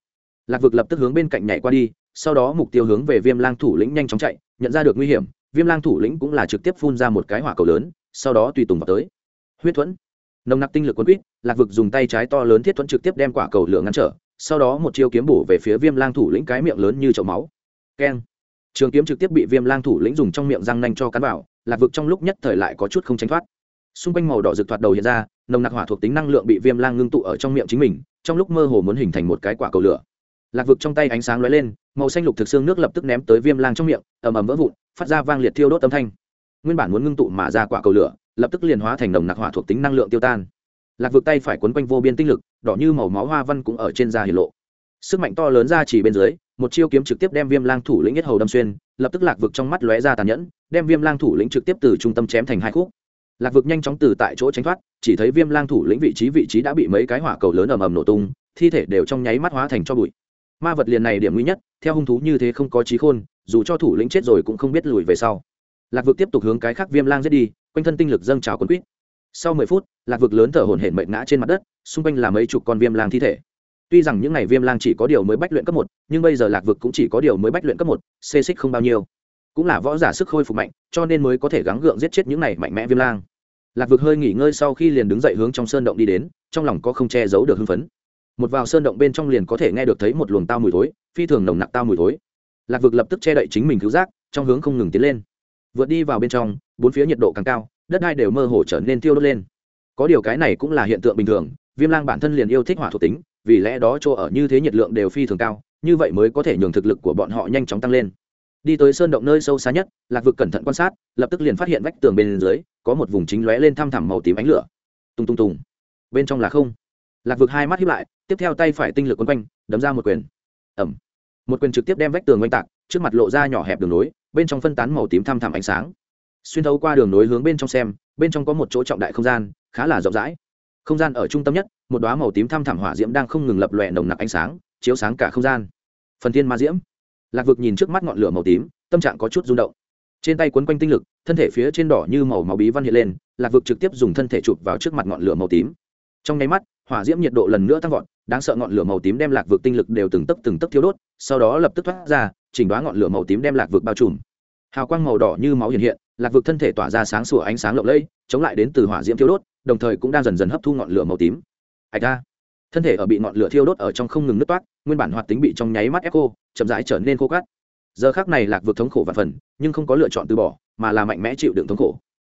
Lạc vực lập tức hướng bên cạnh nhảy qua đi, sau đó mục tiêu hướng về viêm lang thủ lĩnh nhanh chóng chạy, nhận ra được nguy hiểm, viêm lang thủ lĩnh cũng là trực tiếp phun ra một cái hỏa cầu lớn, sau đó tùy tùng vào tới. Huyết thuẫn. Nồng nặc tinh lực quân quýt, lạc vực dùng tay trái to lớn thiết thuẫn trực tiếp đem quả cầu lửa ngăn trở, sau đó một chiêu kiếm bổ về phía viêm lang thủ lĩnh cái miệng lớn như chậu máu. Keng trường kiếm trực tiếp bị viêm lang thủ lĩnh dùng trong miệng răng nanh cho cắn vào, lạc vực trong lúc nhất thời lại có chút không tránh thoát. Xung quanh màu đỏ rực thoạt đầu hiện ra, nồng nặc hỏa thuộc tính năng lượng bị viêm lang ngưng tụ ở trong miệng chính mình, trong lúc mơ hồ muốn hình thành một cái quả cầu lửa. Lạc vực trong tay ánh sáng lóe lên, màu xanh lục thực xương nước lập tức ném tới viêm lang trong miệng, ầm ầm vỡ vụn, phát ra vang liệt thiêu đốt âm thanh. Nguyên bản muốn ngưng tụ mà ra quả cầu lửa, lập tức liền hóa thành nồng nặc hỏa thuộc tính năng lượng tiêu tan. Lạc vực tay phải quấn quanh vô biên tinh lực, đỏ như màu máu hoa văn cũng ở trên da hiển lộ. Sức mạnh to lớn ra chỉ bên dưới một chiêu kiếm trực tiếp đem viêm lang thủ lĩnh nhất hầu đâm xuyên, lập tức lạc vực trong mắt lóe ra tàn nhẫn, đem viêm lang thủ lĩnh trực tiếp từ trung tâm chém thành hai khúc. Lạc vực nhanh chóng từ tại chỗ tránh thoát, chỉ thấy viêm lang thủ lĩnh vị trí vị trí đã bị mấy cái hỏa cầu lớn ầm ầm nổ tung, thi thể đều trong nháy mắt hóa thành cho bụi. Ma vật liền này điểm nguy nhất, theo hung thú như thế không có trí khôn, dù cho thủ lĩnh chết rồi cũng không biết lùi về sau. Lạc vực tiếp tục hướng cái khác viêm lang giết đi, quanh thân tinh lực dâng trào quấn quýt. Sau mười phút, lạc vực lớn thở hổn hển mệt ngã trên mặt đất, xung quanh là mấy chục con viêm lang thi thể tuy rằng những ngày viêm lang chỉ có điều mới bách luyện cấp một, nhưng bây giờ lạc vực cũng chỉ có điều mới bách luyện cấp một, xê xích không bao nhiêu. Cũng là võ giả sức khôi phục mạnh, cho nên mới có thể gắng gượng giết chết những này mạnh mẽ viêm lang. Lạc vực hơi nghỉ ngơi sau khi liền đứng dậy hướng trong sơn động đi đến, trong lòng có không che giấu được hưng phấn. Một vào sơn động bên trong liền có thể nghe được thấy một luồng tao mùi thối, phi thường nồng nặc tao mùi thối. Lạc vực lập tức che đậy chính mình cứu giác, trong hướng không ngừng tiến lên. Vượt đi vào bên trong, bốn phía nhiệt độ càng cao, đất đai đều mơ hồ trở nên tiêu đốt lên. Có điều cái này cũng là hiện tượng bình thường, viêm lang bản thân liền yêu thích hỏa thuộc tính vì lẽ đó chỗ ở như thế nhiệt lượng đều phi thường cao, như vậy mới có thể nhường thực lực của bọn họ nhanh chóng tăng lên. Đi tới sơn động nơi sâu xa nhất, lạc vực cẩn thận quan sát, lập tức liền phát hiện vách tường bên dưới, có một vùng chính lóe lên thăm thẳm màu tím ánh lửa. Tung tung tùng. Bên trong là không. Lạc vực hai mắt hiếp lại, tiếp theo tay phải tinh lực quấn quanh, đấm ra một quyền. Ẩm một quyền trực tiếp đem vách tường oanh tạc, trước mặt lộ ra nhỏ hẹp đường nối, bên trong phân tán màu tím thăm thẳm ánh sáng. Xuyên thấu qua đường nối hướng bên trong xem, bên trong có một chỗ trọng đại không gian, khá là rộng rãi không gian ở trung tâm nhất, một đoá màu tím thăm thẳm hỏa diễm đang không ngừng lập lòe nồng nặc ánh sáng, chiếu sáng cả không gian. Phần thiên ma diễm. Lạc vực nhìn trước mắt ngọn lửa màu tím, tâm trạng có chút rung động. Trên tay quấn quanh tinh lực, thân thể phía trên đỏ như màu máu bí văn hiện lên, lạc vực trực tiếp dùng thân thể chụp vào trước mặt ngọn lửa màu tím. Trong nháy mắt, hỏa diễm nhiệt độ lần nữa tăng vọt, đáng sợ ngọn lửa màu tím đem lạc vực tinh lực đều từng tấc từng tấc thiếu đốt, sau đó lập tức thoát ra, chỉnh đoá ngọn lửa màu tím đem lạc vực bao trùm. Hào quang màu đỏ như máu hiện hiện lạc vực thân thể tỏa ra sáng sủa ánh sáng lộng lẫy, chống lại đến từ hỏa diễm thiêu đốt, đồng thời cũng đang dần dần hấp thu ngọn lửa màu tím. Ạch ra. Thân thể ở bị ngọn lửa thiêu đốt ở trong không ngừng nứt toát, nguyên bản hoạt tính bị trong nháy mắt ép khô, chậm rãi trở nên khô cát. Giờ khác này lạc vực thống khổ và phần, nhưng không có lựa chọn từ bỏ, mà là mạnh mẽ chịu đựng thống khổ.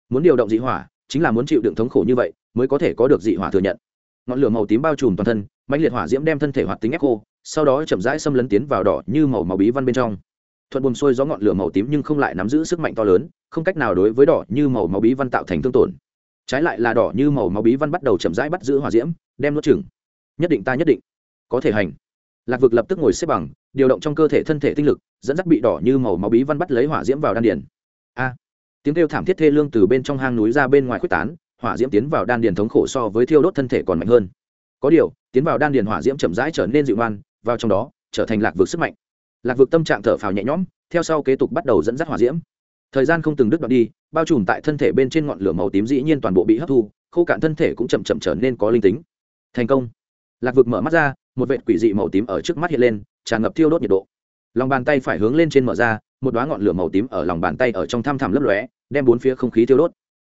Muốn điều động dị hỏa, chính là muốn chịu đựng thống khổ như vậy, mới có thể có được dị hỏa thừa nhận. Ngọn lửa màu tím bao trùm toàn thân mạnh liệt hỏa diễm đem thân thể hoạt tính ép khô, sau đó chậm rãi xâm lấn tiến vào đỏ như màu màu bí văn bên trong thuận buồn xuôi gió ngọn lửa màu tím nhưng không lại nắm giữ sức mạnh to lớn, không cách nào đối với đỏ như màu máu bí văn tạo thành thương tổn. Trái lại là đỏ như màu máu bí văn bắt đầu chậm rãi bắt giữ hỏa diễm, đem nuốt chừng nhất định ta nhất định có thể hành. Lạc vực lập tức ngồi xếp bằng, điều động trong cơ thể thân thể tinh lực, dẫn dắt bị đỏ như màu máu bí văn bắt lấy hỏa diễm vào đan điền. A! Tiếng kêu thảm thiết thê lương từ bên trong hang núi ra bên ngoài quyết tán, hỏa diễm tiến vào đan điền thống khổ so với thiêu đốt thân thể còn mạnh hơn. Có điều, tiến vào đan điền hỏa diễm chậm rãi trở nên dịu ngoan, vào trong đó, trở thành lạc vực sức mạnh lạc vực tâm trạng thở phào nhẹ nhõm, theo sau kế tục bắt đầu dẫn dắt hỏa diễm. Thời gian không từng đứt đoạn đi, bao trùm tại thân thể bên trên ngọn lửa màu tím dĩ nhiên toàn bộ bị hấp thu, khô cạn thân thể cũng chậm chậm trở nên có linh tính. Thành công. Lạc vực mở mắt ra, một vệt quỷ dị màu tím ở trước mắt hiện lên, tràn ngập thiêu đốt nhiệt độ. Lòng bàn tay phải hướng lên trên mở ra, một đoá ngọn lửa màu tím ở lòng bàn tay ở trong thăm thẳm lấp lóe, đem bốn phía không khí thiêu đốt.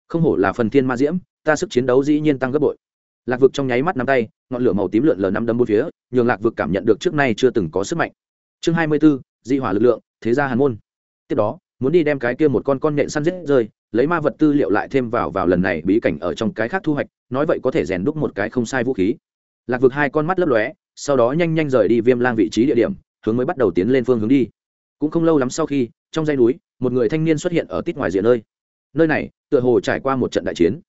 Không hổ là phần thiên ma diễm, ta sức chiến đấu dĩ nhiên tăng gấp bội. Lạc vực trong nháy mắt nắm tay, ngọn lửa màu tím lượn lờ năm đấm bốn phía, nhường lạc vực cảm nhận được trước nay chưa từng có sức mạnh chương hai mươi b ố dị hỏa lực lượng, thế gia hàn môn. Tiếp đó, muốn đi đem cái kia một con con nhện săn giết rơi, lấy ma vật tư liệu lại thêm vào vào lần này bí cảnh ở trong cái khác thu hoạch, nói vậy có thể rèn đúc một cái không sai vũ khí. Lạc vực hai con mắt lấp lóe, sau đó nhanh nhanh rời đi viêm lang vị trí địa điểm, hướng mới bắt đầu tiến lên phương hướng đi. Cũng không lâu lắm sau khi, trong dãy núi, một người thanh niên xuất hiện ở tít ngoài diện nơi. Nơi này, tựa hồ trải qua một trận đại chiến.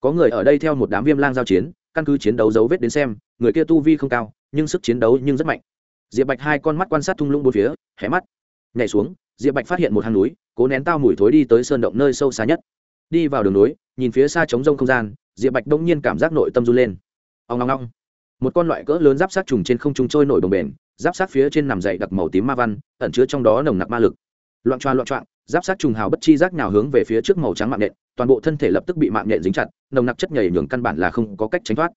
Có người ở đây theo một đám viêm lang giao chiến, căn cứ chiến đấu dấu vết đến xem, người kia tu vi không cao, nhưng sức chiến đấu nhưng rất mạnh diệp bạch hai con mắt quan sát thung lũng bốn phía, hé mắt, nhảy xuống, diệp bạch phát hiện một hang núi, cố nén tao mùi thối đi tới sơn động nơi sâu xa nhất. Đi vào đường núi, nhìn phía xa trống rông không gian, diệp bạch đông nhiên cảm giác nội tâm run lên. Ông long long một con loại cỡ lớn giáp sát trùng trên không trung trôi nổi đồng bền giáp sát phía trên nằm dậy đặc màu tím ma văn, ẩn chứa trong đó nồng nặc ma lực. Loạn choa loạn choạng, giáp sát trùng hào bất chi giác nào hướng về phía trước màu trắng mạng nện toàn bộ thân thể lập tức bị mạng nện dính chặt, nồng nặc chất nhảy nhường căn bản là không có cách tránh thoát.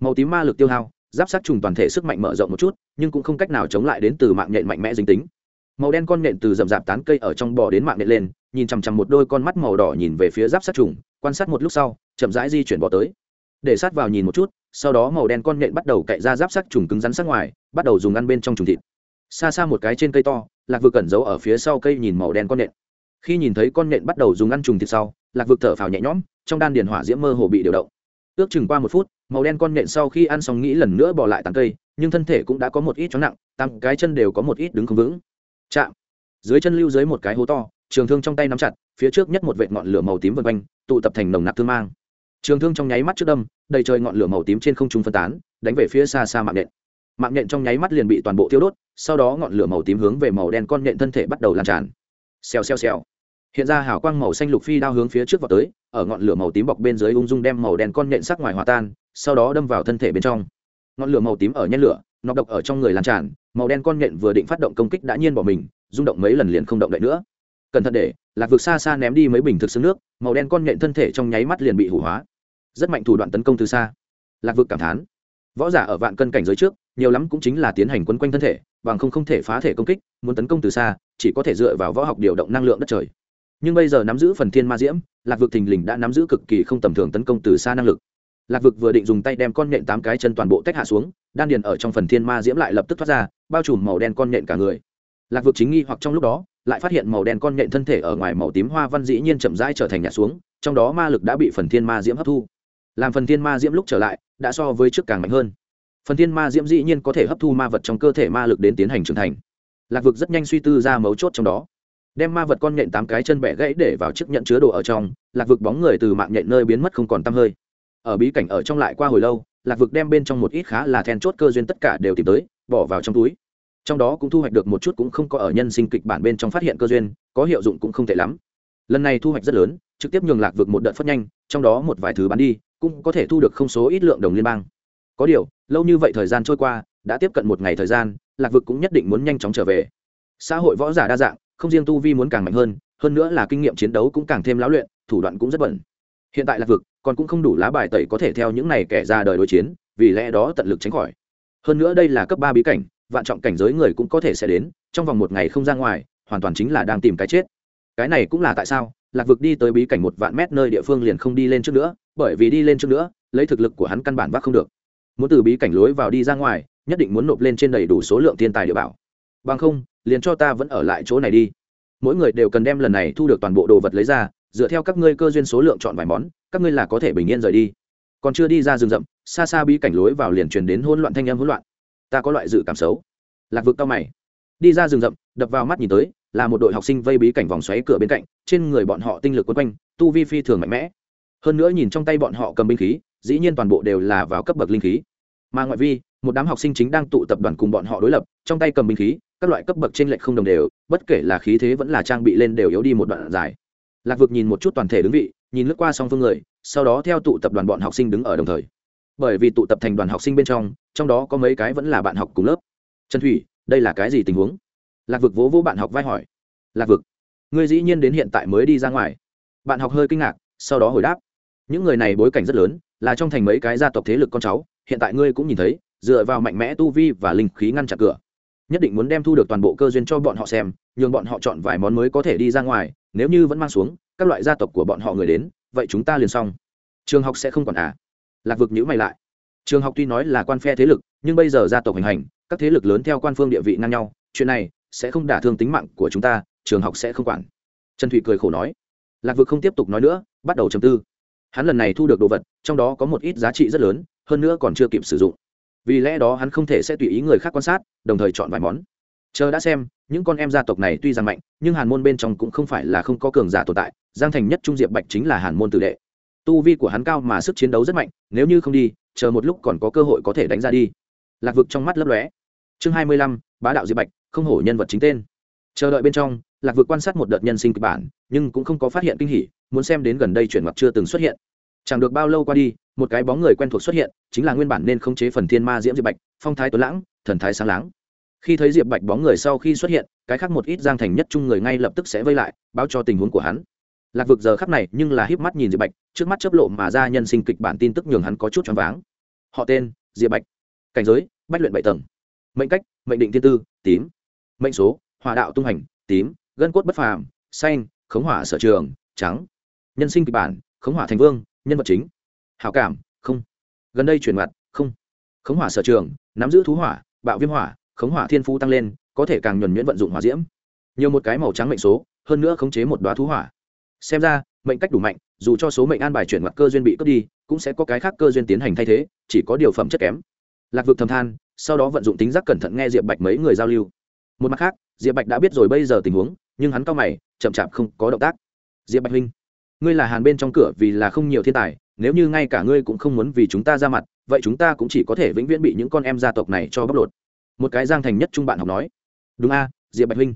Màu tím ma lực tiêu hao giáp sát trùng toàn thể sức mạnh mở rộng một chút, nhưng cũng không cách nào chống lại đến từ mạng nhện mạnh mẽ dính tính. Màu đen con nhện từ rậm rạp tán cây ở trong bò đến mạng nhện lên, nhìn chằm chằm một đôi con mắt màu đỏ nhìn về phía giáp sát trùng, quan sát một lúc sau, chậm rãi di chuyển bò tới. Để sát vào nhìn một chút, sau đó màu đen con nhện bắt đầu cậy ra giáp sát trùng cứng rắn sát ngoài, bắt đầu dùng ăn bên trong trùng thịt. Xa xa một cái trên cây to, lạc vực cẩn giấu ở phía sau cây nhìn màu đen con nhện. Khi nhìn thấy con nhện bắt đầu dùng ăn trùng thịt sau, lạc vực thở phào nhẹ nhõm, trong đan điền hỏa diễm mơ hồ bị điều động. Ước chừng qua một phút màu đen con nhện sau khi ăn xong nghĩ lần nữa bỏ lại tàn cây, nhưng thân thể cũng đã có một ít chóng nặng tăng cái chân đều có một ít đứng không vững. Chạm. Dưới chân lưu dưới một cái hố to, trường thương trong tay nắm chặt, phía trước nhất một vệt ngọn lửa màu tím vân quanh, tụ tập thành nồng nặc thương mang. Trường thương trong nháy mắt trước đâm, đầy trời ngọn lửa màu tím trên không trung phân tán, đánh về phía xa xa mạng nhện. Mạng nhện trong nháy mắt liền bị toàn bộ tiêu đốt, sau đó ngọn lửa màu tím hướng về màu đen con nhện thân thể bắt đầu lan tràn. Xèo xèo xèo. Hiện ra hào quang màu xanh lục phi đao hướng phía trước vào tới, ở ngọn lửa màu tím bọc bên dưới ung dung đem màu đen con nhện sắc ngoài hòa tan sau đó đâm vào thân thể bên trong. Ngọn lửa màu tím ở nhen lửa, nọc độc ở trong người lan tràn, màu đen con nhện vừa định phát động công kích đã nhiên bỏ mình, rung động mấy lần liền không động đậy nữa. Cẩn thận để, lạc vực xa xa ném đi mấy bình thực xương nước, màu đen con nhện thân thể trong nháy mắt liền bị hủ hóa. Rất mạnh thủ đoạn tấn công từ xa. Lạc vực cảm thán. Võ giả ở vạn cân cảnh giới trước, nhiều lắm cũng chính là tiến hành quấn quanh thân thể, bằng không không thể phá thể công kích, muốn tấn công từ xa, chỉ có thể dựa vào võ học điều động năng lượng đất trời. Nhưng bây giờ nắm giữ phần thiên ma diễm, lạc vực thình lình đã nắm giữ cực kỳ không tầm thường tấn công từ xa năng lực lạc vực vừa định dùng tay đem con nện tám cái chân toàn bộ tách hạ xuống, đan điền ở trong phần thiên ma diễm lại lập tức thoát ra, bao trùm màu đen con nện cả người. Lạc vực chính nghi hoặc trong lúc đó, lại phát hiện màu đen con nện thân thể ở ngoài màu tím hoa văn dĩ nhiên chậm rãi trở thành nhạt xuống, trong đó ma lực đã bị phần thiên ma diễm hấp thu. Làm phần thiên ma diễm lúc trở lại, đã so với trước càng mạnh hơn. Phần thiên ma diễm dĩ nhiên có thể hấp thu ma vật trong cơ thể ma lực đến tiến hành trưởng thành. Lạc vực rất nhanh suy tư ra mấu chốt trong đó. Đem ma vật con nhện tám cái chân bẻ gãy để vào chiếc nhận chứa đồ ở trong, lạc vực bóng người từ mạng nhện nơi biến mất không còn t hơi ở bí cảnh ở trong lại qua hồi lâu, lạc vực đem bên trong một ít khá là then chốt cơ duyên tất cả đều tìm tới, bỏ vào trong túi. Trong đó cũng thu hoạch được một chút cũng không có ở nhân sinh kịch bản bên trong phát hiện cơ duyên, có hiệu dụng cũng không tệ lắm. Lần này thu hoạch rất lớn, trực tiếp nhường lạc vực một đợt phát nhanh, trong đó một vài thứ bán đi, cũng có thể thu được không số ít lượng đồng liên bang. Có điều, lâu như vậy thời gian trôi qua, đã tiếp cận một ngày thời gian, lạc vực cũng nhất định muốn nhanh chóng trở về. Xã hội võ giả đa dạng, không riêng tu vi muốn càng mạnh hơn hơn nữa là kinh nghiệm chiến đấu cũng càng thêm lão luyện, thủ đoạn cũng rất bẩn hiện tại lạc vực còn cũng không đủ lá bài tẩy có thể theo những này kẻ ra đời đối chiến, vì lẽ đó tận lực tránh khỏi. Hơn nữa đây là cấp ba bí cảnh, vạn trọng cảnh giới người cũng có thể sẽ đến, trong vòng một ngày không ra ngoài, hoàn toàn chính là đang tìm cái chết. Cái này cũng là tại sao lạc vực đi tới bí cảnh một vạn mét nơi địa phương liền không đi lên trước nữa, bởi vì đi lên trước nữa, lấy thực lực của hắn căn bản vác không được. Muốn từ bí cảnh lối vào đi ra ngoài, nhất định muốn nộp lên trên đầy đủ số lượng thiên tài địa bảo. Bằng không, liền cho ta vẫn ở lại chỗ này đi. Mỗi người đều cần đem lần này thu được toàn bộ đồ vật lấy ra dựa theo các ngươi cơ duyên số lượng chọn vài món, các ngươi là có thể bình yên rời đi. Còn chưa đi ra rừng rậm, xa xa bí cảnh lối vào liền truyền đến hỗn loạn thanh âm hỗn loạn. Ta có loại dự cảm xấu. Lạc vực cao mày. Đi ra rừng rậm, đập vào mắt nhìn tới, là một đội học sinh vây bí cảnh vòng xoáy cửa bên cạnh, trên người bọn họ tinh lực quấn quanh, tu vi phi thường mạnh mẽ. Hơn nữa nhìn trong tay bọn họ cầm binh khí, dĩ nhiên toàn bộ đều là vào cấp bậc linh khí. Mà ngoại vi, một đám học sinh chính đang tụ tập đoàn cùng bọn họ đối lập, trong tay cầm binh khí, các loại cấp bậc trên lệch không đồng đều, bất kể là khí thế vẫn là trang bị lên đều yếu đi một đoạn dài lạc vực nhìn một chút toàn thể đứng vị, nhìn lướt qua song phương người, sau đó theo tụ tập đoàn bọn học sinh đứng ở đồng thời. Bởi vì tụ tập thành đoàn học sinh bên trong trong đó có mấy cái vẫn là bạn học cùng lớp. Trần thủy, đây là cái gì tình huống? Lạc vực vỗ vỗ bạn học vai hỏi. Lạc vực, ngươi dĩ nhiên đến hiện tại mới đi ra ngoài. Bạn học hơi kinh ngạc, sau đó hồi đáp. Những người này bối cảnh rất lớn, là trong thành mấy cái gia tộc thế lực con cháu, hiện tại ngươi cũng nhìn thấy, dựa vào mạnh mẽ tu vi và linh khí ngăn chặn cửa. Nhất định muốn đem thu được toàn bộ cơ duyên cho bọn họ xem, nhường bọn họ chọn vài món mới có thể đi ra ngoài nếu như vẫn mang xuống, các loại gia tộc của bọn họ người đến, vậy chúng ta liền xong. Trường học sẽ không còn à? Lạc vực nhữ mày lại. Trường học tuy nói là quan phe thế lực, nhưng bây giờ gia tộc hành hành, các thế lực lớn theo quan phương địa vị ngang nhau, chuyện này sẽ không đả thương tính mạng của chúng ta, trường học sẽ không quản. Trần thụy cười khổ nói. Lạc vực không tiếp tục nói nữa, bắt đầu chầm tư. Hắn lần này thu được đồ vật, trong đó có một ít giá trị rất lớn, hơn nữa còn chưa kịp sử dụng. Vì lẽ đó hắn không thể sẽ tùy ý người khác quan sát, đồng thời chọn vài món. Chờ đã xem những con em gia tộc này tuy rằng mạnh, nhưng hàn môn bên trong cũng không phải là không có cường giả tồn tại, giang thành nhất trung diệp bạch chính là hàn môn tử đệ. Tu vi của hắn cao mà sức chiến đấu rất mạnh, nếu như không đi, chờ một lúc còn có cơ hội có thể đánh ra đi. Lạc vực trong mắt lấp lóe. Chương hai mươi lăm, bá đạo diệp bạch, không hổ nhân vật chính tên. Chờ đợi bên trong, lạc vực quan sát một đợt nhân sinh kịch bản, nhưng cũng không có phát hiện kinh hỉ, muốn xem đến gần đây chuyển mặt chưa từng xuất hiện. Chẳng được bao lâu qua đi, một cái bóng người quen thuộc xuất hiện, chính là nguyên bản nên khống chế phần thiên ma diễm diệp bạch, phong thái tuấn lãng, thần thái sáng láng khi thấy diệp bạch bóng người sau khi xuất hiện, cái khác một ít giang thành nhất chung người ngay lập tức sẽ vây lại, báo cho tình huống của hắn. Lạc vực giờ khắp này nhưng là híp mắt nhìn diệp bạch, trước mắt chấp lộ mà ra nhân sinh kịch bản tin tức nhường hắn có chút choáng váng. Họ tên, diệp bạch. Cảnh giới, bách luyện bảy tầng. Mệnh cách, mệnh định thiên tư, tím. Mệnh số hòa đạo tung hành, tím. Gân cốt bất phàm, xanh, khống hỏa sở trường, trắng. Nhân sinh kịch bản, khống hỏa thành vương, nhân vật chính. Hảo cảm, không. Gần đây chuyển mặt, không. Khống hỏa sở trường, nắm giữ thú hỏa, bạo viêm hỏa khống hỏa thiên phú tăng lên, có thể càng nhuẩn nhuyễn vận dụng hỏa diễm. Nhiều một cái màu trắng mệnh số, hơn nữa khống chế một đoá thú hỏa. Xem ra, mệnh cách đủ mạnh, dù cho số mệnh an bài chuyển mặt cơ duyên bị cướp đi, cũng sẽ có cái khác cơ duyên tiến hành thay thế, chỉ có điều phẩm chất kém. Lạc vực thầm than, sau đó vận dụng tính giác cẩn thận nghe diệp bạch mấy người giao lưu. Một mặt khác, diệp bạch đã biết rồi bây giờ tình huống, nhưng hắn cao mày, chậm chạp không có động tác. Diệp bạch huynh, ngươi là hàn bên trong cửa vì là không nhiều thiên tài, nếu như ngay cả ngươi cũng không muốn vì chúng ta ra mặt, vậy chúng ta cũng chỉ có thể vĩnh viễn bị những con em gia tộc này cho bóc lột một cái giang thành nhất trung bạn học nói, đúng a, diệp bạch huynh,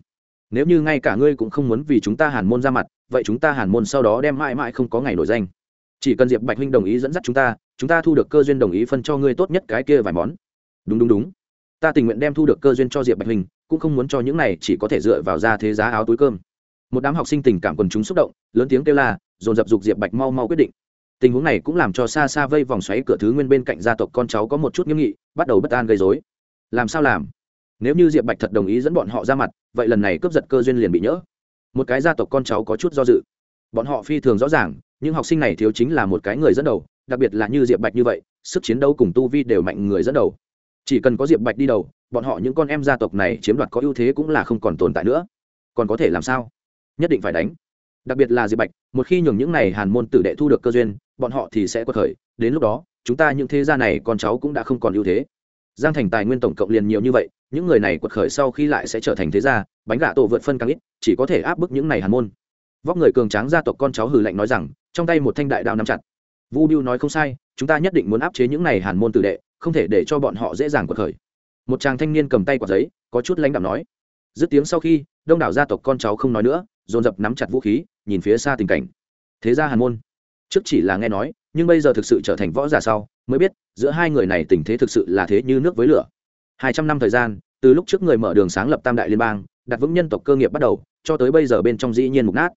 nếu như ngay cả ngươi cũng không muốn vì chúng ta hàn môn ra mặt, vậy chúng ta hàn môn sau đó đem mãi mãi không có ngày nổi danh. Chỉ cần diệp bạch huynh đồng ý dẫn dắt chúng ta chúng ta thu được cơ duyên đồng ý phân cho ngươi tốt nhất cái kia vài món. Đúng đúng đúng. Ta tình nguyện đem thu được cơ duyên cho diệp bạch huynh, cũng không muốn cho những này chỉ có thể dựa vào ra thế giá áo túi cơm. Một đám học sinh tình cảm quần chúng xúc động, lớn tiếng kêu la, dồn dập dục diệp bạch mau mau quyết định. Tình huống này cũng làm cho xa xa vây vòng xoáy cửa thứ nguyên bên cạnh gia tộc con cháu có một chút nghiêm nghị, bắt đầu bất an gây dối làm sao làm? Nếu như diệp bạch thật đồng ý dẫn bọn họ ra mặt, vậy lần này cướp giật cơ duyên liền bị nhỡ. Một cái gia tộc con cháu có chút do dự. Bọn họ phi thường rõ ràng, những học sinh này thiếu chính là một cái người dẫn đầu, đặc biệt là như diệp bạch như vậy, sức chiến đấu cùng tu vi đều mạnh người dẫn đầu. Chỉ cần có diệp bạch đi đầu, bọn họ những con em gia tộc này chiếm đoạt có ưu thế cũng là không còn tồn tại nữa. Còn có thể làm sao? Nhất định phải đánh. Đặc biệt là diệp bạch, một khi nhường những này hàn môn tử đệ thu được cơ duyên, bọn họ thì sẽ có khởi. Đến lúc đó, chúng ta những thế gia này con cháu cũng đã không còn ưu thế giang thành tài nguyên tổng cộng liền nhiều như vậy, những người này quật khởi sau khi lại sẽ trở thành thế gia, bánh gà tổ vượt phân càng ít, chỉ có thể áp bức những này hàn môn. Vóc người cường tráng gia tộc con cháu hừ lạnh nói rằng, trong tay một thanh đại đao nắm chặt. Vu biêu nói không sai, chúng ta nhất định muốn áp chế những này hàn môn tử đệ, không thể để cho bọn họ dễ dàng quật khởi. Một chàng thanh niên cầm tay quả giấy, có chút lãnh đạo nói. Dứt tiếng sau khi, đông đảo gia tộc con cháu không nói nữa, dồn dập nắm chặt vũ khí, nhìn phía xa tình cảnh. Thế ra hàn môn. Trước chỉ là nghe nói nhưng bây giờ thực sự trở thành võ giả sau, mới biết, giữa hai người này tình thế thực sự là thế như nước với lửa. Hai trăm năm thời gian, từ lúc trước người mở đường sáng lập tam đại liên bang, đặt vững nhân tộc cơ nghiệp bắt đầu, cho tới bây giờ bên trong dĩ nhiên mục nát.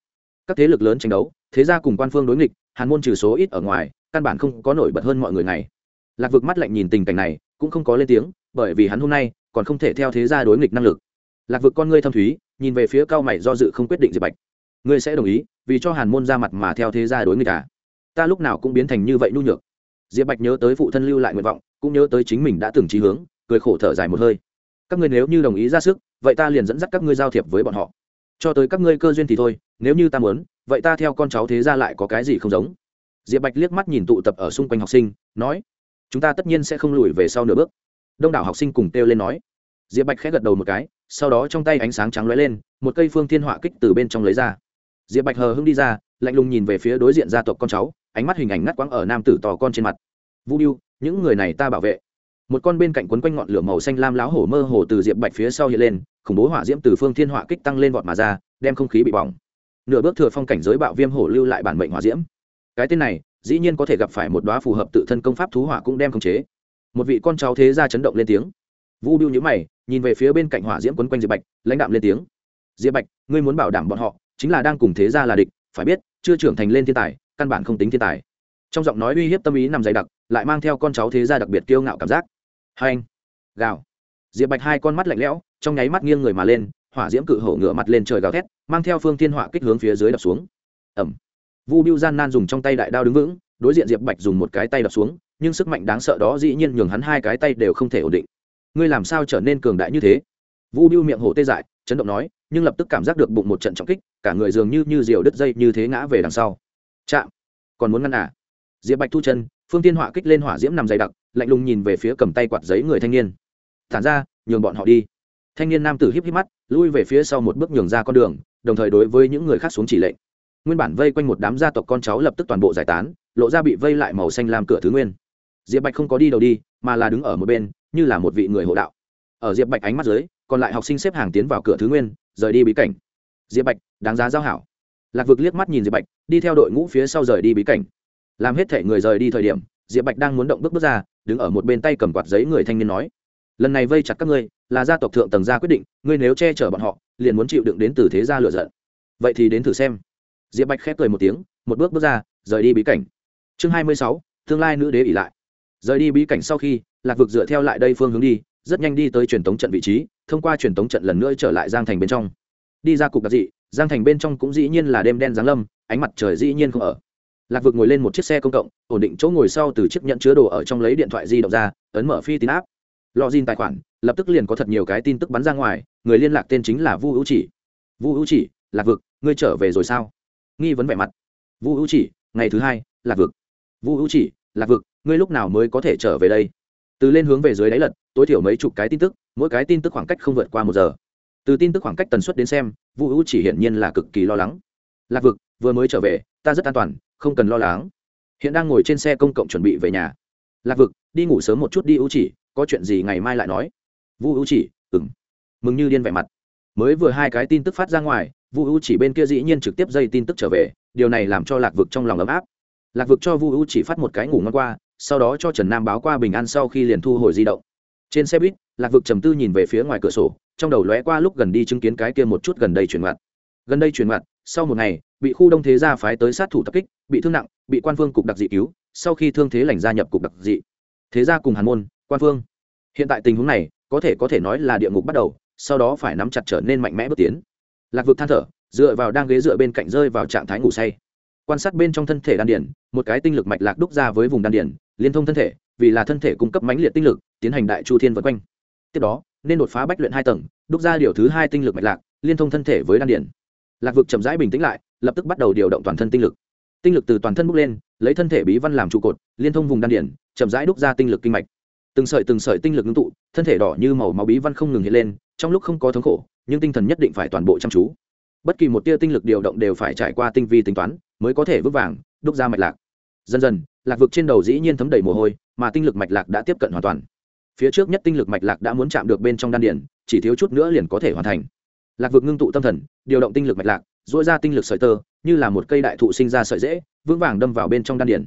Các thế lực lớn tranh đấu, thế gia cùng quan phương đối nghịch, hàn môn trừ số ít ở ngoài, căn bản không có nổi bật hơn mọi người này. Lạc vực mắt lạnh nhìn tình cảnh này, cũng không có lên tiếng, bởi vì hắn hôm nay còn không thể theo thế gia đối nghịch năng lực. Lạc vực con ngươi thâm thúy, nhìn về phía cao mày do dự không quyết định diệp bạch. Ngươi sẽ đồng ý vì cho hàn môn ra mặt mà theo thế gia đối nghịch à? Ta lúc nào cũng biến thành như vậy nhu nhược. Diệp bạch nhớ tới phụ thân lưu lại nguyện vọng, cũng nhớ tới chính mình đã từng trí hướng, cười khổ thở dài một hơi. Các ngươi nếu như đồng ý ra sức, vậy ta liền dẫn dắt các ngươi giao thiệp với bọn họ. Cho tới các ngươi cơ duyên thì thôi, nếu như ta muốn, vậy ta theo con cháu thế ra lại có cái gì không giống. Diệp bạch liếc mắt nhìn tụ tập ở xung quanh học sinh, nói, chúng ta tất nhiên sẽ không lùi về sau nửa bước. Đông đảo học sinh cùng kêu lên nói. Diệp bạch khẽ gật đầu một cái, sau đó trong tay ánh sáng trắng lóe lên, một cây phương thiên họa kích từ bên trong lấy ra. Diệp bạch hờ hưng đi ra, lạnh lùng nhìn về phía đối diện gia tộc con cháu ánh mắt hình ảnh ngắt quãng ở nam tử tò con trên mặt. Vu điêu những người này ta bảo vệ. Một con bên cạnh quấn quanh ngọn lửa màu xanh lam láo hổ mơ hồ từ diệp bạch phía sau hiện lên, khủng bố hỏa diễm từ phương thiên hỏa kích tăng lên vọt mà ra, đem không khí bị bỏng. Nửa bước thừa phong cảnh giới bạo viêm hổ lưu lại bản mệnh hỏa diễm. Cái tên này, dĩ nhiên có thể gặp phải một đóa phù hợp tự thân công pháp thú hỏa cũng đem khống chế. Một vị con cháu thế ra chấn động lên tiếng. Vu biêu nhữ mày, nhìn về phía bên cạnh hỏa diễm quấn quanh diệp bạch, lãnh đạm lên tiếng. Diệp bạch, ngươi muốn bảo đảm bọn họ, chính là đang cùng thế gia là địch, phải biết, chưa trưởng thành lên thiên tài căn bản không tính thiên tài. Trong giọng nói uy hiếp tâm ý nằm dày đặc, lại mang theo con cháu thế gia đặc biệt kiêu ngạo cảm giác. Hai anh, gào. Diệp bạch hai con mắt lạnh lẽo, trong nháy mắt nghiêng người mà lên, hỏa diễm cự hổ ngửa mặt lên trời gào thét, mang theo phương thiên hỏa kích hướng phía dưới đập xuống. Ẩm vu biêu gian nan dùng trong tay đại đao đứng vững, đối diện diệp bạch dùng một cái tay đập xuống, nhưng sức mạnh đáng sợ đó dĩ nhiên nhường hắn hai cái tay đều không thể ổn định. Ngươi làm sao trở nên cường đại như thế? Vu biêu miệng hổ tê dại, chấn động nói, nhưng lập tức cảm giác được bụng một trận trọng kích, cả người dường như như diều đứt dây như thế ngã về đằng sau chạm. Còn muốn ngăn à? Diệp bạch thu chân, phương tiên họa kích lên hỏa diễm nằm dày đặc, lạnh lùng nhìn về phía cầm tay quạt giấy người thanh niên. Thản ra, nhường bọn họ đi. Thanh niên nam tử híp híp mắt, lui về phía sau một bước nhường ra con đường, đồng thời đối với những người khác xuống chỉ lệnh. Nguyên bản vây quanh một đám gia tộc con cháu lập tức toàn bộ giải tán, lộ ra bị vây lại màu xanh làm cửa thứ nguyên. Diệp bạch không có đi đầu đi, mà là đứng ở một bên, như là một vị người hộ đạo. Ở diệp bạch ánh mắt dưới, còn lại học sinh xếp hàng tiến vào cửa thứ nguyên, rời đi bí cảnh. Diệp bạch, đáng giá giao hảo lạc vực liếc mắt nhìn diệp bạch, đi theo đội ngũ phía sau rời đi bí cảnh. Làm hết thể người rời đi thời điểm, diệp bạch đang muốn động bước bước ra, đứng ở một bên tay cầm quạt giấy người thanh niên nói, lần này vây chặt các ngươi, là gia tộc thượng tầng gia quyết định, ngươi nếu che chở bọn họ, liền muốn chịu đựng đến từ thế gia lựa giận. Vậy thì đến thử xem. Diệp bạch khép cười một tiếng, một bước bước ra, rời đi bí cảnh. Chương hai mươi sáu, tương lai nữ đế ỉ lại. Rời đi bí cảnh sau khi, lạc vực dựa theo lại đây phương hướng đi, rất nhanh đi tới truyền tống trận vị trí, thông qua truyền tống trận lần nữa trở lại giang thành bên trong đi ra cục đặc dị, giang thành bên trong cũng dĩ nhiên là đêm đen giáng lâm, ánh mặt trời dĩ nhiên không ở. Lạc vực ngồi lên một chiếc xe công cộng, ổn định chỗ ngồi sau từ chiếc nhận chứa đồ ở trong lấy điện thoại di động ra, ấn mở phi tín áp login tin tài khoản, lập tức liền có thật nhiều cái tin tức bắn ra ngoài, người liên lạc tên chính là vu hữu chỉ. Vu hữu chỉ, lạc vực, ngươi trở về rồi sao? Nghi vấn vẻ mặt. Vu hữu chỉ, ngày thứ hai, lạc vực. Vu hữu chỉ, lạc vực, ngươi lúc nào mới có thể trở về đây? Từ lên hướng về dưới đáy lật, tối thiểu mấy chục cái tin tức, mỗi cái tin tức khoảng cách không vượt qua một giờ từ tin tức khoảng cách tần suất đến xem, vu hữu chỉ hiển nhiên là cực kỳ lo lắng. Lạc vực, vừa mới trở về, ta rất an toàn, không cần lo lắng. Hiện đang ngồi trên xe công cộng chuẩn bị về nhà. Lạc vực, đi ngủ sớm một chút đi ưu chỉ, có chuyện gì ngày mai lại nói. Vu ưu chỉ ừng mừng như điên vẻ mặt. Mới vừa hai cái tin tức phát ra ngoài, vu ưu chỉ bên kia dĩ nhiên trực tiếp dây tin tức trở về, điều này làm cho lạc vực trong lòng ấm áp. Lạc vực cho vu ưu chỉ phát một cái ngủ ngon qua, sau đó cho trần nam báo qua bình an sau khi liền thu hồi di động. Trên xe buýt lạc vực trầm tư nhìn về phía ngoài cửa sổ, trong đầu lóe qua lúc gần đi chứng kiến cái kia một chút gần đây chuyển mặt gần đây chuyển mặt sau một ngày, bị khu đông thế gia phái tới sát thủ tập kích, bị thương nặng, bị quan phương cục đặc dị cứu, sau khi thương thế lành gia nhập cục đặc dị. Thế gia cùng hàn môn, quan phương hiện tại tình huống này, có thể có thể nói là địa ngục bắt đầu, sau đó phải nắm chặt trở nên mạnh mẽ bước tiến. Lạc vực than thở, dựa vào đang ghế dựa bên cạnh rơi vào trạng thái ngủ say. Quan sát bên trong thân thể đan điển một cái tinh lực mạch lạc đúc ra với vùng đan điển liên thông thân thể, vì là thân thể cung cấp mãnh liệt tinh lực, tiến hành đại chu thiên vân quanh tiếp đó, nên đột phá bách luyện hai tầng, đúc ra điều thứ hai tinh lực mạch lạc, liên thông thân thể với đan điển lạc vực chậm rãi bình tĩnh lại, lập tức bắt đầu điều động toàn thân tinh lực. Tinh lực từ toàn thân bốc lên, lấy thân thể bí văn làm trụ cột, liên thông vùng đan điển chậm rãi đúc ra tinh lực kinh mạch. Từng sợi từng sợi tinh lực ngưng tụ, thân thể đỏ như màu máu bí văn không ngừng hiện lên, trong lúc không có thống khổ, nhưng tinh thần nhất định phải toàn bộ chăm chú. Bất kỳ một tia tinh lực điều động đều phải trải qua tinh vi tính toán, mới có thể vững vàng, đúc ra mạch lạc. Dần dần, lạc vực trên đầu dĩ nhiên thấm đầy mồ hôi, mà tinh lực mạch lạc đã tiếp cận hoàn toàn phía trước nhất tinh lực mạch lạc đã muốn chạm được bên trong đan điển chỉ thiếu chút nữa liền có thể hoàn thành. Lạc vực ngưng tụ tâm thần, điều động tinh lực mạch lạc dỗi ra tinh lực sợi tơ, như là một cây đại thụ sinh ra sợi dễ, vững vàng đâm vào bên trong đan điển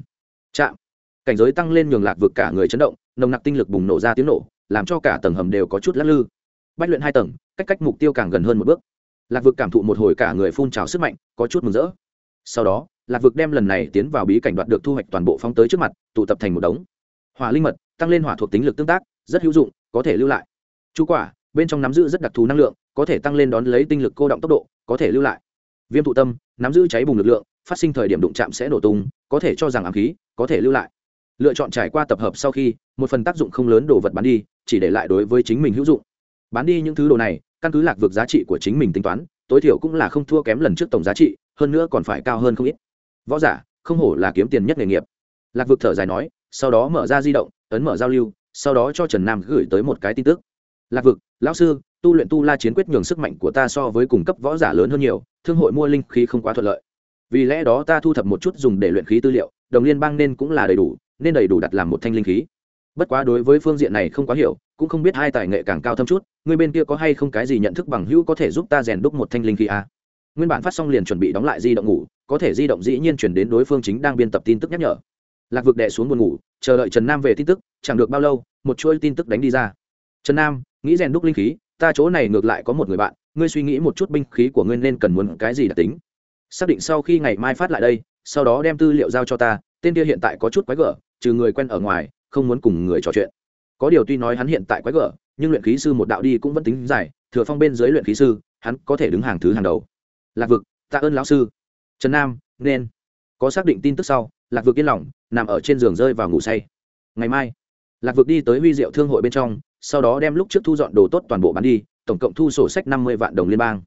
chạm. Cảnh giới tăng lên nhường lạc vực cả người chấn động, nồng nặc tinh lực bùng nổ ra tiếng nổ, làm cho cả tầng hầm đều có chút lắc lư. Bách luyện hai tầng, cách cách mục tiêu càng gần hơn một bước. Lạc vực cảm thụ một hồi cả người phun trào sức mạnh, có chút mừng rỡ. Sau đó, lạc vực đem lần này tiến vào bí cảnh đoạt được thu hoạch toàn bộ phóng tới trước mặt, tụ tập thành một đống. Hỏa linh mật, tăng lên hỏa thuộc tính lực tương tác rất hữu dụng, có thể lưu lại. Chú quả, bên trong nắm giữ rất đặc thù năng lượng, có thể tăng lên đón lấy tinh lực cô động tốc độ, có thể lưu lại. Viêm thụ tâm, nắm giữ cháy bùng lực lượng, phát sinh thời điểm đụng chạm sẽ nổ tung, có thể cho rằng ám khí, có thể lưu lại. Lựa chọn trải qua tập hợp sau khi, một phần tác dụng không lớn đồ vật bán đi, chỉ để lại đối với chính mình hữu dụng. Bán đi những thứ đồ này, căn cứ lạc vực giá trị của chính mình tính toán, tối thiểu cũng là không thua kém lần trước tổng giá trị, hơn nữa còn phải cao hơn không ít. Võ giả, không hổ là kiếm tiền nhất nghề nghiệp. Lạc vực thở dài nói, sau đó mở ra di động, ấn mở giao lưu sau đó cho trần nam gửi tới một cái tin tức. Lạc vực, lão sư, tu luyện tu la chiến quyết nhường sức mạnh của ta so với cung cấp võ giả lớn hơn nhiều, thương hội mua linh khí không quá thuận lợi. Vì lẽ đó ta thu thập một chút dùng để luyện khí tư liệu, đồng liên bang nên cũng là đầy đủ, nên đầy đủ đặt làm một thanh linh khí. Bất quá đối với phương diện này không quá hiểu, cũng không biết hai tài nghệ càng cao thâm chút, người bên kia có hay không cái gì nhận thức bằng hữu có thể giúp ta rèn đúc một thanh linh khí a nguyên bản phát xong liền chuẩn bị đóng lại di động ngủ, có thể di động dĩ nhiên chuyển đến đối phương chính đang biên tập tin tức nhắc nhở lạc vực đệ xuống buồn ngủ, chờ đợi trần nam về tin tức, chẳng được bao lâu, một chuỗi tin tức đánh đi ra. Trần nam, nghĩ rèn đúc linh khí, ta chỗ này ngược lại có một người bạn, ngươi suy nghĩ một chút binh khí của ngươi nên cần muốn cái gì đặc tính. Xác định sau khi ngày mai phát lại đây, sau đó đem tư liệu giao cho ta, tên kia hiện tại có chút quái gở, trừ người quen ở ngoài, không muốn cùng người trò chuyện. Có điều tuy nói hắn hiện tại quái gở, nhưng luyện khí sư một đạo đi cũng vẫn tính dài, thừa phong bên dưới luyện khí sư, hắn có thể đứng hàng thứ hàng đầu. Lạc vực, tạ ơn lão sư. Trần nam, nên. Có xác định tin tức sau, lạc vực yên lòng nằm ở trên giường rơi vào ngủ say. Ngày mai, lạc vực đi tới huy diệu thương hội bên trong, sau đó đem lúc trước thu dọn đồ tốt toàn bộ bán đi, tổng cộng thu sổ sách năm mươi vạn đồng liên bang.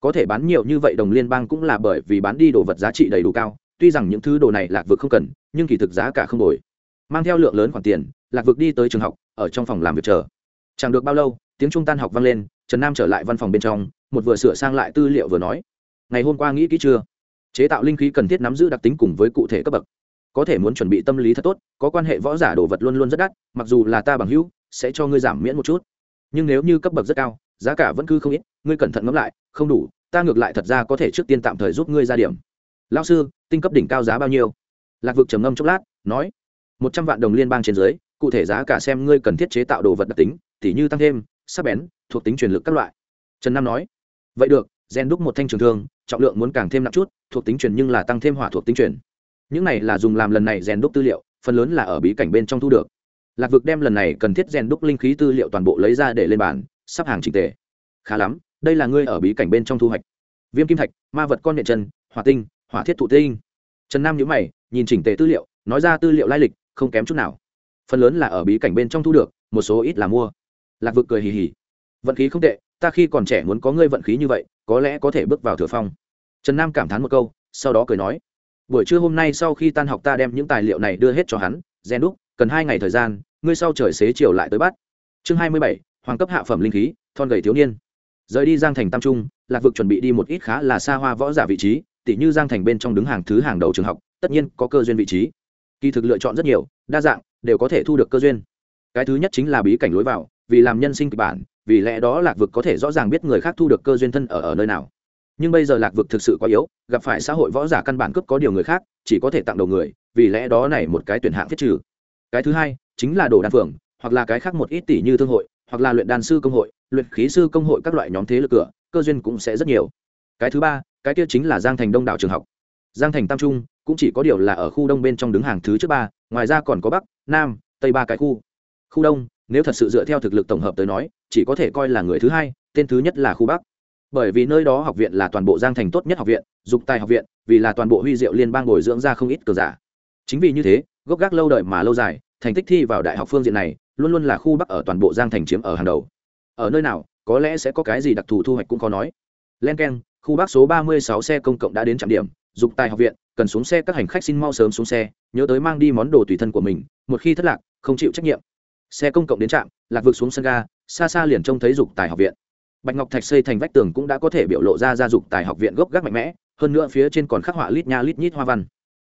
Có thể bán nhiều như vậy đồng liên bang cũng là bởi vì bán đi đồ vật giá trị đầy đủ cao, tuy rằng những thứ đồ này lạc vực không cần, nhưng kỳ thực giá cả không đổi. Mang theo lượng lớn khoản tiền, lạc vực đi tới trường học, ở trong phòng làm việc chờ. Chẳng được bao lâu, tiếng trung tan học vang lên, trần nam trở lại văn phòng bên trong, một vừa sửa sang lại tư liệu vừa nói. Ngày hôm qua nghĩ kỹ chưa? Chế tạo linh khí cần thiết nắm giữ đặc tính cùng với cụ thể cấp bậc có thể muốn chuẩn bị tâm lý thật tốt, có quan hệ võ giả đồ vật luôn luôn rất đắt, mặc dù là ta bằng hữu, sẽ cho ngươi giảm miễn một chút. Nhưng nếu như cấp bậc rất cao, giá cả vẫn cứ không ít, ngươi cẩn thận ngẫm lại, không đủ, ta ngược lại thật ra có thể trước tiên tạm thời giúp ngươi ra điểm. Lao sư, tinh cấp đỉnh cao giá bao nhiêu? Lạc vực trầm ngâm chốc lát, nói, một trăm vạn đồng liên bang trên dưới, cụ thể giá cả xem ngươi cần thiết chế tạo đồ vật đặc tính, tỉ như tăng thêm, sắc bén, thuộc tính truyền lực các loại. Trần nam nói, vậy được, gen đúc một thanh trường thương, trọng lượng muốn càng thêm nặng chút, thuộc tính truyền nhưng là tăng thêm hỏa thuộc tính truyền những này là dùng làm lần này rèn đúc tư liệu, phần lớn là ở bí cảnh bên trong thu được. Lạc vực đem lần này cần thiết rèn đúc linh khí tư liệu toàn bộ lấy ra để lên bàn, sắp hàng trình tề. Khá lắm, đây là ngươi ở bí cảnh bên trong thu hoạch. Viêm kim thạch, ma vật con nhện chân, hỏa tinh, hỏa thiết thụ tinh. Trần nam nhữ mày, nhìn chỉnh tề tư liệu, nói ra tư liệu lai lịch, không kém chút nào. Phần lớn là ở bí cảnh bên trong thu được, một số ít là mua. Lạc vực cười hì hì. Vận khí không tệ, ta khi còn trẻ muốn có ngươi vận khí như vậy, có lẽ có thể bước vào thừa phong. Trần nam cảm thán một câu, sau đó cười nói buổi trưa hôm nay sau khi tan học ta đem những tài liệu này đưa hết cho hắn, gen đúc, cần hai ngày thời gian, ngươi sau trời xế chiều lại tới bắt. Chương hai mươi bảy, hoàng cấp hạ phẩm linh khí, thon gầy thiếu niên. Rời đi giang thành tam trung, lạc vực chuẩn bị đi một ít khá là xa hoa võ giả vị trí, tỉ như giang thành bên trong đứng hàng thứ hàng đầu trường học, tất nhiên có cơ duyên vị trí. Kỳ thực lựa chọn rất nhiều, đa dạng, đều có thể thu được cơ duyên. Cái thứ nhất chính là bí cảnh lối vào, vì làm nhân sinh kịch bản, vì lẽ đó lạc vực có thể rõ ràng biết người khác thu được cơ duyên thân ở ở nơi nào nhưng bây giờ lạc vực thực sự quá yếu, gặp phải xã hội võ giả căn bản cướp có điều người khác, chỉ có thể tặng đầu người, vì lẽ đó này một cái tuyển hạng thiết trừ. Cái thứ hai, chính là đồ đan phường hoặc là cái khác một ít tỷ như thương hội, hoặc là luyện đan sư công hội, luyện khí sư công hội các loại nhóm thế lực cửa, cơ duyên cũng sẽ rất nhiều. Cái thứ ba, cái kia chính là giang thành đông đảo trường học. Giang thành tam trung cũng chỉ có điều là ở khu đông bên trong đứng hàng thứ trước ba, ngoài ra còn có bắc, nam, tây ba cái khu. Khu đông, nếu thật sự dựa theo thực lực tổng hợp tới nói, chỉ có thể coi là người thứ hai, tên thứ nhất là khu bắc bởi vì nơi đó học viện là toàn bộ giang thành tốt nhất học viện, dục tài học viện, vì là toàn bộ huy diệu liên bang bồi dưỡng ra không ít cờ giả. Chính vì như thế, gốc gác lâu đời mà lâu dài, thành tích thi vào đại học phương diện này, luôn luôn là khu bắc ở toàn bộ giang thành chiếm ở hàng đầu. Ở nơi nào, có lẽ sẽ có cái gì đặc thù thu hoạch cũng khó nói. Len k e n khu bắc số ba mươi sáu xe công cộng đã đến trạm điểm, dục tài học viện, cần xuống xe các hành khách xin mau sớm xuống xe, nhớ tới mang đi món đồ tùy thân của mình, một khi thất lạc, không chịu trách nhiệm. Xe công cộng đến trạm, lạc vực xuống sân ga, xa xa liền trông thấy dục tài học viện bạch ngọc thạch xây thành vách tường cũng đã có thể biểu lộ ra gia dục tài học viện gốc gác mạnh mẽ, hơn nữa phía trên còn khắc họa lít nha lít nhít hoa văn.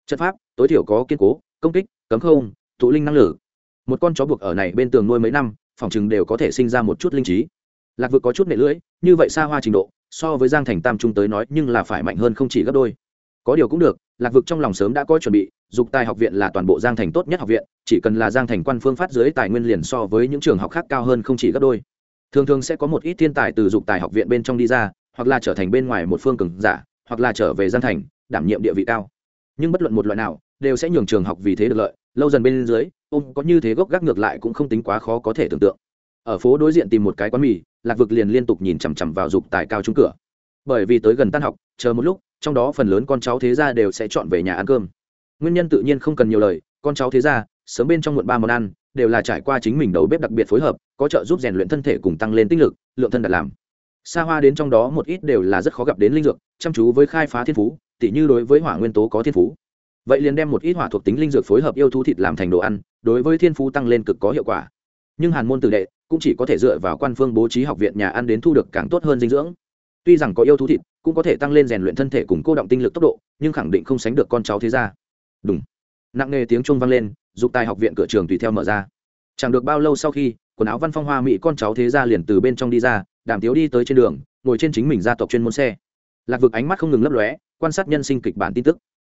Chất pháp, tối thiểu có kiên cố, công kích, cấm không, thụ linh năng lử một con chó buộc ở này bên tường nuôi mấy năm, phòng chừng đều có thể sinh ra một chút linh trí. Lạc vực có chút nệ lưỡi, như vậy xa hoa trình độ, so với giang thành tam trung tới nói nhưng là phải mạnh hơn không chỉ gấp đôi. Có điều cũng được, lạc vực trong lòng sớm đã có chuẩn bị, dục tài học viện là toàn bộ giang thành tốt nhất học viện, chỉ cần là giang thành quan phương phát dưới tài nguyên liền so với những trường học khác cao hơn không chỉ gấp đôi thường thường sẽ có một ít thiên tài từ dục tài học viện bên trong đi ra, hoặc là trở thành bên ngoài một phương cường giả, hoặc là trở về gian thành, đảm nhiệm địa vị cao. Nhưng bất luận một loại nào, đều sẽ nhường trường học vì thế được lợi, lâu dần bên dưới, ông có như thế gốc gác ngược lại cũng không tính quá khó có thể tưởng tượng. Ở phố đối diện tìm một cái quán mì, lạc vực liền liên tục nhìn chằm chằm vào dục tài cao trúng cửa. Bởi vì tới gần tan học, chờ một lúc, trong đó phần lớn con cháu thế gia đều sẽ chọn về nhà ăn cơm. Nguyên nhân tự nhiên không cần nhiều lời, con cháu thế gia sớm bên trong muộn ba món ăn, đều là trải qua chính mình đầu bếp đặc biệt phối hợp, có trợ giúp rèn luyện thân thể cùng tăng lên tinh lực, lượng thân đặt làm. Xa hoa đến trong đó một ít đều là rất khó gặp đến linh dược, chăm chú với khai phá thiên phú, tỉ như đối với hỏa nguyên tố có thiên phú. Vậy liền đem một ít hỏa thuộc tính linh dược phối hợp yêu thú thịt làm thành đồ ăn, đối với thiên phú tăng lên cực có hiệu quả. Nhưng hàn môn tử đệ cũng chỉ có thể dựa vào quan phương bố trí học viện nhà ăn đến thu được càng tốt hơn dinh dưỡng. Tuy rằng có yêu thú thịt, cũng có thể tăng lên rèn luyện thân thể cùng cô động tinh lực tốc độ, nhưng khẳng định không sánh được con cháu thế gia. Đúng nặng nề tiếng chuông vang lên dục tài học viện cửa trường tùy theo mở ra. Chẳng được bao lâu sau khi, quần áo văn phong hoa mỹ con cháu thế gia liền từ bên trong đi ra, đàm tiếu đi tới trên đường, ngồi trên chính mình gia tộc chuyên môn xe. Lạc vực ánh mắt không ngừng lấp lóe, quan sát nhân sinh kịch bản tin tức.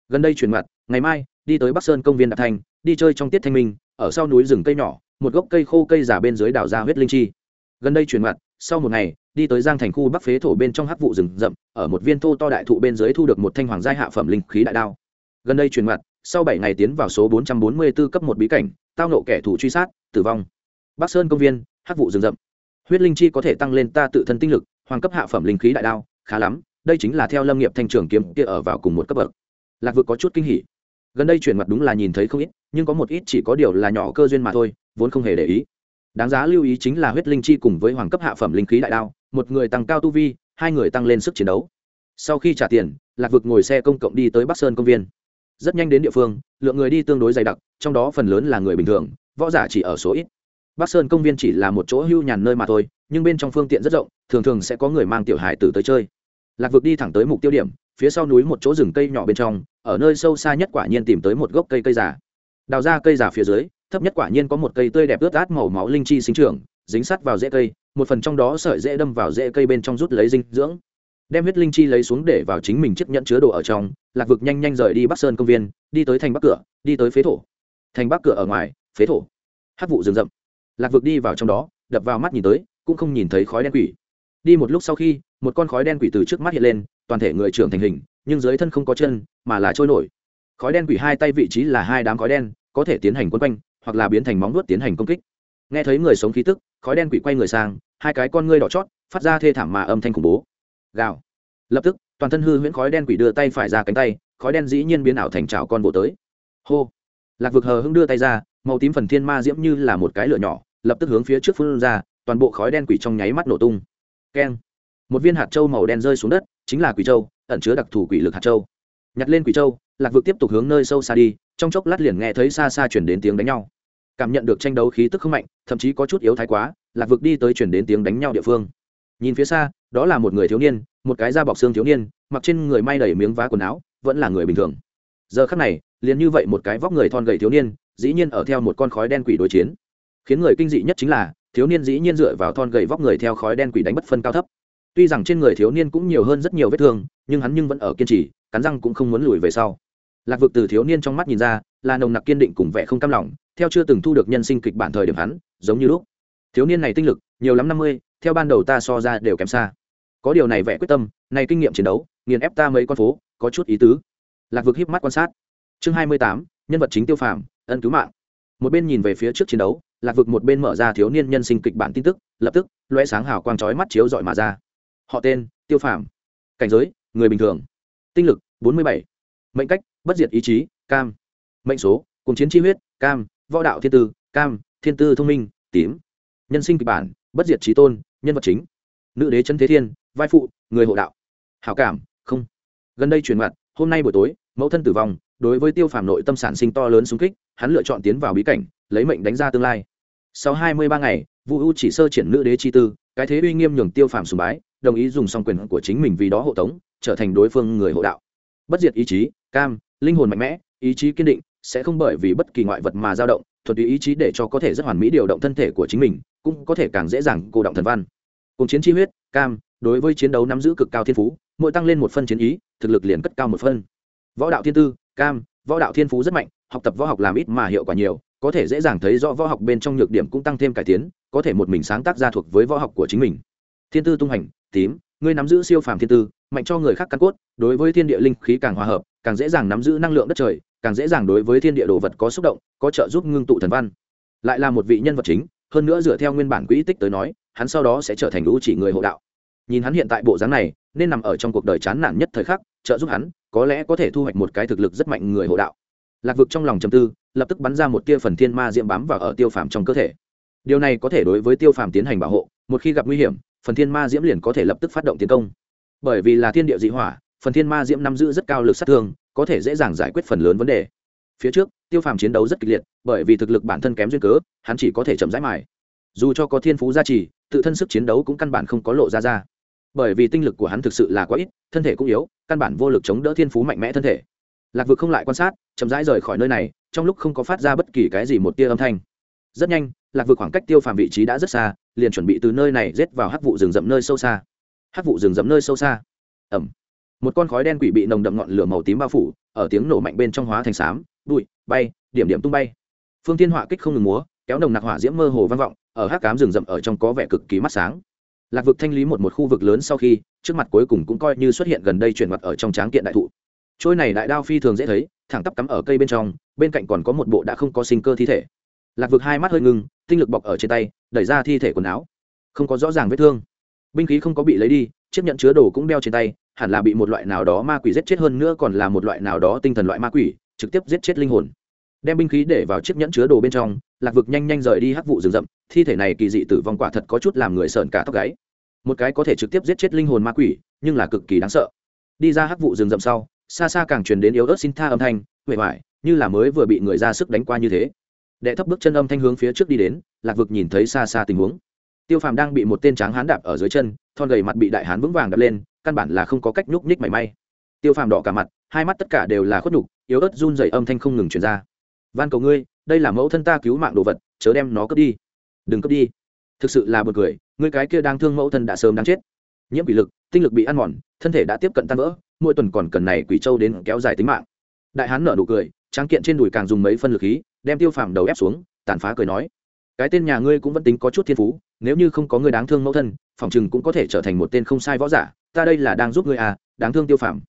Gần đây chuyển mặt, ngày mai, đi tới bắc sơn công viên đạp thành, đi chơi trong tiết thanh minh, ở sau núi rừng cây nhỏ, một gốc cây khô cây giả bên dưới đảo ra huyết linh chi. Gần đây chuyển mặt, sau một ngày, đi tới giang thành khu bắc phế thổ bên trong hắc vụ rừng rậm, ở một viên thô to đại thụ bên dưới thu được một thanh hoàng giai hạ phẩm linh khí đại đao. Gần đây chuyển mặt sau bảy ngày tiến vào số bốn trăm bốn mươi 444 cấp một bí cảnh, tao nộ kẻ thù truy sát, tử vong. Bắc sơn công viên, hắc vụ rừng rậm. Huyết linh chi có thể tăng lên ta tự thân tinh lực, hoàng cấp hạ phẩm linh khí đại đao, khá lắm, đây chính là theo lâm nghiệp thanh trường kiếm kia ở vào cùng một cấp bậc. Lạc vực có chút kinh hỉ. Gần đây chuyển mặt đúng là nhìn thấy không ít, nhưng có một ít chỉ có điều là nhỏ cơ duyên mà thôi, vốn không hề để ý. Đáng giá lưu ý chính là huyết linh chi cùng với hoàng cấp hạ phẩm linh khí đại đao, một người tăng cao tu vi, hai người tăng lên sức chiến đấu. Sau khi trả tiền, lạc vực ngồi xe công cộng đi tới bắc sơn công viên rất nhanh đến địa phương, lượng người đi tương đối dày đặc, trong đó phần lớn là người bình thường, võ giả chỉ ở số ít. Bắc sơn công viên chỉ là một chỗ hưu nhàn nơi mà thôi, nhưng bên trong phương tiện rất rộng, thường thường sẽ có người mang tiểu hải tử tới chơi. Lạc vực đi thẳng tới mục tiêu điểm, phía sau núi một chỗ rừng cây nhỏ bên trong, ở nơi sâu xa nhất quả nhiên tìm tới một gốc cây cây giả đào ra cây giả phía dưới, thấp nhất quả nhiên có một cây tươi đẹp ướt át màu máu linh chi sinh trưởng, dính sắt vào rễ cây, một phần trong đó sợi rễ đâm vào rễ cây bên trong rút lấy dinh dưỡng đem huyết linh chi lấy xuống để vào chính mình chiếc nhẫn chứa đồ ở trong, lạc vực nhanh nhanh rời đi bắc sơn công viên, đi tới thành bắc cửa, đi tới phế thổ. Thành bắc cửa ở ngoài, phế thổ. Hát vụ rừng rậm. Lạc vực đi vào trong đó, đập vào mắt nhìn tới, cũng không nhìn thấy khói đen quỷ. Đi một lúc sau khi, một con khói đen quỷ từ trước mắt hiện lên, toàn thể người trưởng thành hình, nhưng dưới thân không có chân, mà là trôi nổi. Khói đen quỷ hai tay vị trí là hai đám khói đen, có thể tiến hành quân quanh, hoặc là biến thành móng nuốt tiến hành công kích. Nghe thấy người sống khí tức, khói đen quỷ quay người sang, hai cái con ngươi đỏ chót, phát ra thê thảm mà âm thanh khủng bố gào. Lập tức, toàn thân hư huyễn khói đen quỷ đưa tay phải ra cánh tay, khói đen dĩ nhiên biến ảo thành trào con bộ tới. Hô. Lạc vực hờ hưng đưa tay ra, màu tím phần thiên ma diễm như là một cái lửa nhỏ, lập tức hướng phía trước phun ra, toàn bộ khói đen quỷ trong nháy mắt nổ tung. Keng. Một viên hạt trâu màu đen rơi xuống đất, chính là quỷ châu, ẩn chứa đặc thù quỷ lực hạt châu. Nhặt lên quỷ châu, lạc vực tiếp tục hướng nơi sâu xa đi, trong chốc lát liền nghe thấy xa xa chuyển đến tiếng đánh nhau. Cảm nhận được tranh đấu khí tức không mạnh, thậm chí có chút yếu thái quá, lạc vực đi tới chuyển đến tiếng đánh nhau địa phương nhìn phía xa, đó là một người thiếu niên, một cái da bọc xương thiếu niên, mặc trên người may đầy miếng vá quần áo, vẫn là người bình thường. Giờ khắc này, liền như vậy một cái vóc người thon gầy thiếu niên, dĩ nhiên ở theo một con khói đen quỷ đối chiến. Khiến người kinh dị nhất chính là, thiếu niên dĩ nhiên dựa vào thon gầy vóc người theo khói đen quỷ đánh bất phân cao thấp. Tuy rằng trên người thiếu niên cũng nhiều hơn rất nhiều vết thương, nhưng hắn nhưng vẫn ở kiên trì, cắn răng cũng không muốn lùi về sau. Lạc vực từ thiếu niên trong mắt nhìn ra, là nồng nặc kiên định cùng vẻ không cam lòng, theo chưa từng thu được nhân sinh kịch bản thời điểm hắn, giống như lúc thiếu niên này tinh lực, nhiều lắm năm mươi, theo ban đầu ta so ra đều kém xa. Có điều này vẻ quyết tâm, này kinh nghiệm chiến đấu, nghiền ép ta mấy con phố, có chút ý tứ. Lạc vực híp mắt quan sát. Chương hai mươi tám, nhân vật chính tiêu phàm, ân cứu mạng. Một bên nhìn về phía trước chiến đấu, lạc vực một bên mở ra thiếu niên nhân sinh kịch bản tin tức, lập tức loe sáng hào quang chói mắt chiếu dọi mà ra. Họ tên, tiêu phàm. Cảnh giới, người bình thường. Tinh lực, bốn mươi bảy. Mệnh cách, bất diệt ý chí, cam. Mệnh số, cùng chiến chi huyết, cam. Võ đạo thiên tư, cam. Thiên tư thông minh, tím nhân sinh kịch bản, bất diệt trí tôn, nhân vật chính, nữ đế chân thế thiên, vai phụ, người hộ đạo. Hảo cảm, không. Gần đây truyền mặt, hôm nay buổi tối, mẫu thân tử vong, đối với tiêu phàm nội tâm sản sinh to lớn xung kích, hắn lựa chọn tiến vào bí cảnh, lấy mệnh đánh ra tương lai. Sau hai mươi ba ngày, Vu u chỉ sơ triển nữ đế chi tư, cái thế uy nghiêm nhường tiêu phàm sùng bái, đồng ý dùng song quyền của chính mình vì đó hộ tống, trở thành đối phương người hộ đạo. Bất diệt ý chí, cam, linh hồn mạnh mẽ, ý chí kiên định, sẽ không bởi vì bất kỳ ngoại vật mà dao động thuần túy ý chí để cho có thể rất hoàn mỹ điều động thân thể của chính mình, cũng có thể càng dễ dàng cô động thần văn. Cùng chiến chi huyết, cam, đối với chiến đấu nắm giữ cực cao thiên phú, mỗi tăng lên một phân chiến ý, thực lực liền cất cao một phân. Võ đạo thiên tư, cam, võ đạo thiên phú rất mạnh, học tập võ học làm ít mà hiệu quả nhiều, có thể dễ dàng thấy rõ võ học bên trong nhược điểm cũng tăng thêm cải tiến, có thể một mình sáng tác ra thuộc với võ học của chính mình. Thiên tư tung hành, tím, ngươi nắm giữ siêu phàm thiên tư, mạnh cho người khác căn cốt, đối với thiên địa linh khí càng hòa hợp, càng dễ dàng nắm giữ năng lượng đất trời càng dễ dàng đối với thiên địa đồ vật có xúc động, có trợ giúp ngưng tụ thần văn. Lại là một vị nhân vật chính, hơn nữa dựa theo nguyên bản quỹ tích tới nói, hắn sau đó sẽ trở thành lũ chỉ người hộ đạo. Nhìn hắn hiện tại bộ dáng này, nên nằm ở trong cuộc đời chán nản nhất thời khắc, trợ giúp hắn, có lẽ có thể thu hoạch một cái thực lực rất mạnh người hộ đạo. Lạc vực trong lòng trầm tư, lập tức bắn ra một tia phần thiên ma diễm bám vào ở tiêu phàm trong cơ thể. Điều này có thể đối với tiêu phàm tiến hành bảo hộ, một khi gặp nguy hiểm, phần thiên ma diễm liền có thể lập tức phát động tiến công. Bởi vì là thiên địa dị hỏa, phần thiên ma diễm nắm giữ rất cao lực sát thương có thể dễ dàng giải quyết phần lớn vấn đề. Phía trước, tiêu phàm chiến đấu rất kịch liệt, bởi vì thực lực bản thân kém duyên cớ, hắn chỉ có thể chậm rãi mài. Dù cho có thiên phú gia trì, tự thân sức chiến đấu cũng căn bản không có lộ ra ra. Bởi vì tinh lực của hắn thực sự là quá ít, thân thể cũng yếu, căn bản vô lực chống đỡ thiên phú mạnh mẽ thân thể. Lạc vực không lại quan sát, chậm rãi rời khỏi nơi này, trong lúc không có phát ra bất kỳ cái gì một tia âm thanh. Rất nhanh, lạc vực khoảng cách tiêu phàm vị trí đã rất xa, liền chuẩn bị từ nơi này rết vào hắc vụ rừng rậm nơi sâu xa. Hắc vụ rừng rậm nơi sâu xa. Ẩm một con khói đen quỷ bị nồng đậm ngọn lửa màu tím bao phủ, ở tiếng nổ mạnh bên trong hóa thành xám bụi, bay, điểm điểm tung bay. Phương tiên họa kích không ngừng múa, kéo nồng nặc hỏa diễm mơ hồ vang vọng, ở hắc cám rừng rậm ở trong có vẻ cực kỳ mắt sáng. Lạc vực thanh lý một một khu vực lớn sau khi, trước mặt cuối cùng cũng coi như xuất hiện gần đây chuyển mặt ở trong tráng kiện đại thụ. Trôi này đại đao phi thường dễ thấy, thẳng tắp cắm ở cây bên trong, bên cạnh còn có một bộ đã không có sinh cơ thi thể. Lạc vực hai mắt hơi ngưng, tinh lực bọc ở trên tay, đẩy ra thi thể quần áo. Không có rõ ràng vết thương. Binh khí không có bị lấy đi, chiếc nhận chứa đồ cũng đeo trên tay hẳn là bị một loại nào đó ma quỷ giết chết hơn nữa còn là một loại nào đó tinh thần loại ma quỷ, trực tiếp giết chết linh hồn. Đem binh khí để vào chiếc nhẫn chứa đồ bên trong, lạc vực nhanh nhanh rời đi hắc vụ rừng rậm, thi thể này kỳ dị tử vong quả thật có chút làm người sợn cả tóc gáy. Một cái có thể trực tiếp giết chết linh hồn ma quỷ, nhưng là cực kỳ đáng sợ. Đi ra hắc vụ rừng rậm sau, xa xa càng truyền đến yếu ớt xin tha âm thanh, huệ hoại như là mới vừa bị người ra sức đánh qua như thế. Đệ thấp bước chân âm thanh hướng phía trước đi đến, lạc vực nhìn thấy xa xa tình huống. Tiêu phàm đang bị một tên tráng hán đạp ở dưới chân thon gầy mặt bị đại hán vững vàng đập lên, căn bản là không có cách nhúc nhích mảy may. Tiêu phàm đỏ cả mặt, hai mắt tất cả đều là khuất nhục, yếu ớt run dày âm thanh không ngừng truyền ra. Van cầu ngươi, đây là mẫu thân ta cứu mạng đồ vật, chớ đem nó cướp đi. Đừng cướp đi. Thực sự là b u ồ n cười, ngươi cái kia đang thương mẫu thân đã sớm đáng chết. Nhiễm quỷ lực, tinh lực bị ăn mòn, thân thể đã tiếp cận tan vỡ, mỗi tuần còn cần này quỷ châu đến kéo dài tính mạng. Đại hán nở nụ cười, tráng kiện trên đùi càng dùng mấy phân lực khí, đem tiêu phàm đầu ép xuống, tàn phá cười nói cái tên nhà ngươi cũng vẫn tính có chút thiên phú, nếu như không có người đáng thương mẫu thân phòng chừng cũng có thể trở thành một tên không sai võ giả, ta đây là đang giúp ngươi à đáng thương tiêu phàm.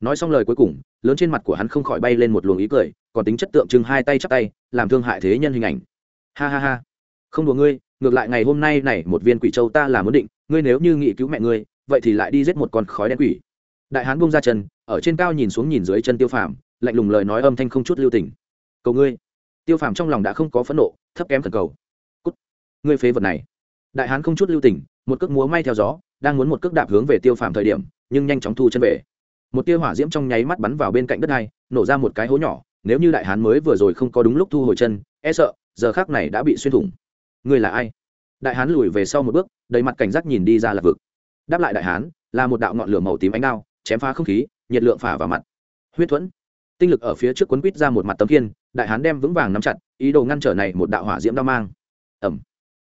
Nói xong lời cuối cùng, lớn trên mặt của hắn không khỏi bay lên một luồng ý cười, còn tính chất tượng trưng hai tay chắp tay, làm thương hại thế nhân hình ảnh. Ha ha ha. Không đùa ngươi, ngược lại ngày hôm nay này một viên quỷ châu ta là muốn định, ngươi nếu như nghị cứu mẹ ngươi, vậy thì lại đi giết một con khói đen quỷ. Đại hán bung ra chân, ở trên cao nhìn xuống nhìn dưới chân tiêu phàm, lạnh lùng lời nói âm thanh không chút lưu tình. Cầu ngươi. Tiêu phàm trong lòng đã không có phẫn nộ, thấp kém thần cầu ngươi phế vật này. Đại hán không chút lưu tình, một cước múa may theo gió, đang muốn một cước đạp hướng về tiêu phàm thời điểm, nhưng nhanh chóng thu chân về. Một tia hỏa diễm trong nháy mắt bắn vào bên cạnh đất này nổ ra một cái hố nhỏ, nếu như đại hán mới vừa rồi không có đúng lúc thu hồi chân e sợ, giờ khác này đã bị xuyên thủng. Ngươi là ai? Đại hán lùi về sau một bước, đầy mặt cảnh giác nhìn đi ra là vực. Đáp lại đại hán, là một đạo ngọn lửa màu tím ánh đao, chém phá không khí, nhiệt lượng phả vào mặt. Huyết thuẫn. Tinh lực ở phía trước quấn quýt ra một mặt tấm kiên đại hán đem vững vàng nắm chặt, ý đồ ngăn trở này một đạo hỏa diễm đao mang. Ẩm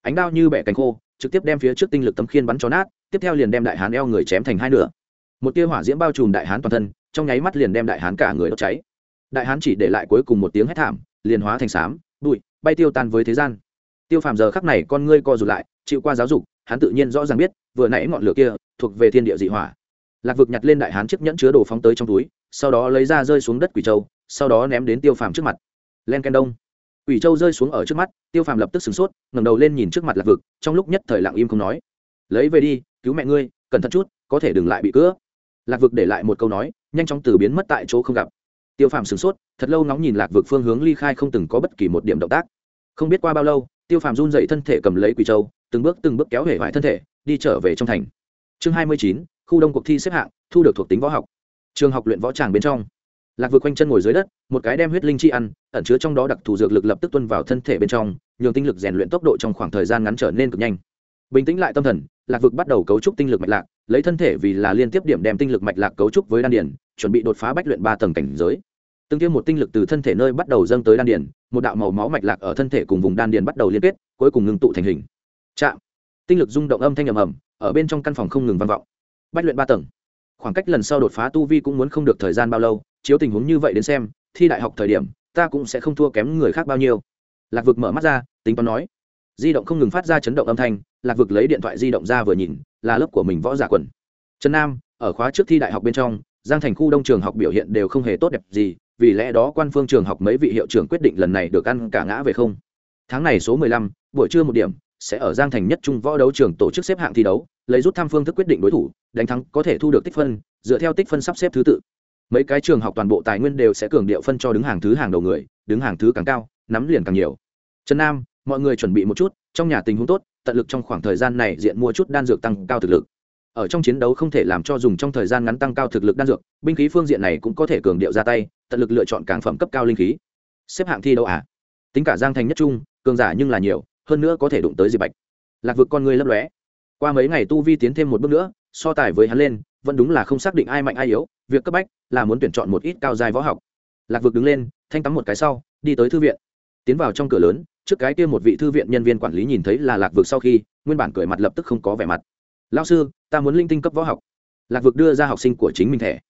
ánh đao như bẻ cánh khô, trực tiếp đem phía trước tinh lực tấm khiên bắn cho nát, tiếp theo liền đem đại hán eo người chém thành hai nửa. Một tia hỏa diễm bao trùm đại hán toàn thân, trong nháy mắt liền đem đại hán cả người đốt cháy. Đại hán chỉ để lại cuối cùng một tiếng hét thảm, liền hóa thành xám bụi, bay tiêu tan với thế gian. Tiêu phàm giờ khắc này con ngươi co rụt lại, chịu qua giáo dục, hắn tự nhiên rõ ràng biết, vừa nãy ngọn lửa kia, thuộc về thiên địa dị hỏa. Lạc vực nhặt lên đại hán chiếc nhẫn chứa đồ phóng tới trong túi, sau đó lấy ra rơi xuống đất quỷ châu, sau đó ném đến tiêu phàm trước mặt. Len ken đông quỷ châu rơi xuống ở trước mắt, tiêu phàm lập tức sửng sốt, ngẩng đầu lên nhìn trước mặt lạc vực, trong lúc nhất thời lặng im không nói. Lấy về đi, cứu mẹ ngươi, cẩn thận chút, có thể đừng lại bị cướp lạc vực để lại một câu nói, nhanh chóng từ biến mất tại chỗ không gặp. Tiêu phàm sửng sốt, thật lâu nóng nhìn lạc vực phương hướng ly khai không từng có bất kỳ một điểm động tác. Không biết qua bao lâu, tiêu phàm run dậy thân thể cầm lấy Quỷ châu, từng bước từng bước kéo về vải thân thể, đi trở về trong thành. Chương hai mươi chín, khu đông cuộc thi xếp hạng, thu được thuộc tính võ học. Trường học luyện võ tràng bên trong lạc vượt quanh chân ngồi dưới đất, một cái đem huyết linh chi ăn, ẩn chứa trong đó đặc thù dược lực lập tức tuân vào thân thể bên trong, nhường tinh lực rèn luyện tốc độ trong khoảng thời gian ngắn trở nên cực nhanh. Bình tĩnh lại tâm thần, lạc vực bắt đầu cấu trúc tinh lực mạch lạc, lấy thân thể vì là liên tiếp điểm đem tinh lực mạch lạc cấu trúc với đan điển chuẩn bị đột phá bách luyện ba tầng cảnh giới. Từng tiêm một tinh lực từ thân thể nơi bắt đầu dâng tới đan điển một đạo màu máu mạch lạc ở thân thể cùng vùng đan điển bắt đầu liên kết, cuối cùng ngưng tụ thành hình. Chạm. Tinh lực rung động âm thanh ầm ầm, ở bên trong căn phòng không ngừng vang vọng. Bách luyện ba tầng khoảng cách lần sau đột phá tu vi cũng muốn không được thời gian bao lâu, chiếu tình huống như vậy đến xem, thi đại học thời điểm, ta cũng sẽ không thua kém người khác bao nhiêu. Lạc vực mở mắt ra, tính toán nói. Di động không ngừng phát ra chấn động âm thanh, lạc vực lấy điện thoại di động ra vừa nhìn, là lớp của mình võ giả quần. Trần nam, ở khóa trước thi đại học bên trong, giang thành khu đông trường học biểu hiện đều không hề tốt đẹp gì, vì lẽ đó quan phương trường học mấy vị hiệu trưởng quyết định lần này được ăn cả ngã về không. Tháng này số mười lăm, buổi trưa một điểm, sẽ ở giang thành nhất trung võ đấu trường tổ chức xếp hạng thi đấu lấy rút thăm phương thức quyết định đối thủ, đánh thắng có thể thu được tích phân, dựa theo tích phân sắp xếp thứ tự. Mấy cái trường học toàn bộ tài nguyên đều sẽ cường điệu phân cho đứng hàng thứ hàng đầu người, đứng hàng thứ càng cao, nắm liền càng nhiều. Trần nam, mọi người chuẩn bị một chút, trong nhà tình huống tốt, tận lực trong khoảng thời gian này diện mua chút đan dược tăng cao thực lực. Ở trong chiến đấu không thể làm cho dùng trong thời gian ngắn tăng cao thực lực đan dược, binh khí phương diện này cũng có thể cường điệu ra tay, tận lực lựa chọn càng phẩm cấp cao linh khí. Xếp hạng thi đấu à? Tính cả giang thành nhất trung, cường giả nhưng là nhiều, hơn nữa có thể đụng tới diệp bạch. Lạc vực con người lấp lóe qua mấy ngày tu vi tiến thêm một bước nữa, so tài với hắn lên, vẫn đúng là không xác định ai mạnh ai yếu, việc cấp bách là muốn tuyển chọn một ít cao dài võ học. Lạc vực đứng lên, thanh tắm một cái sau, đi tới thư viện. Tiến vào trong cửa lớn, trước cái kia một vị thư viện nhân viên quản lý nhìn thấy là lạc vực sau khi, nguyên bản cười mặt lập tức không có vẻ mặt. Lao sư, ta muốn linh tinh cấp võ học. Lạc vực đưa ra học sinh của chính mình thẻ.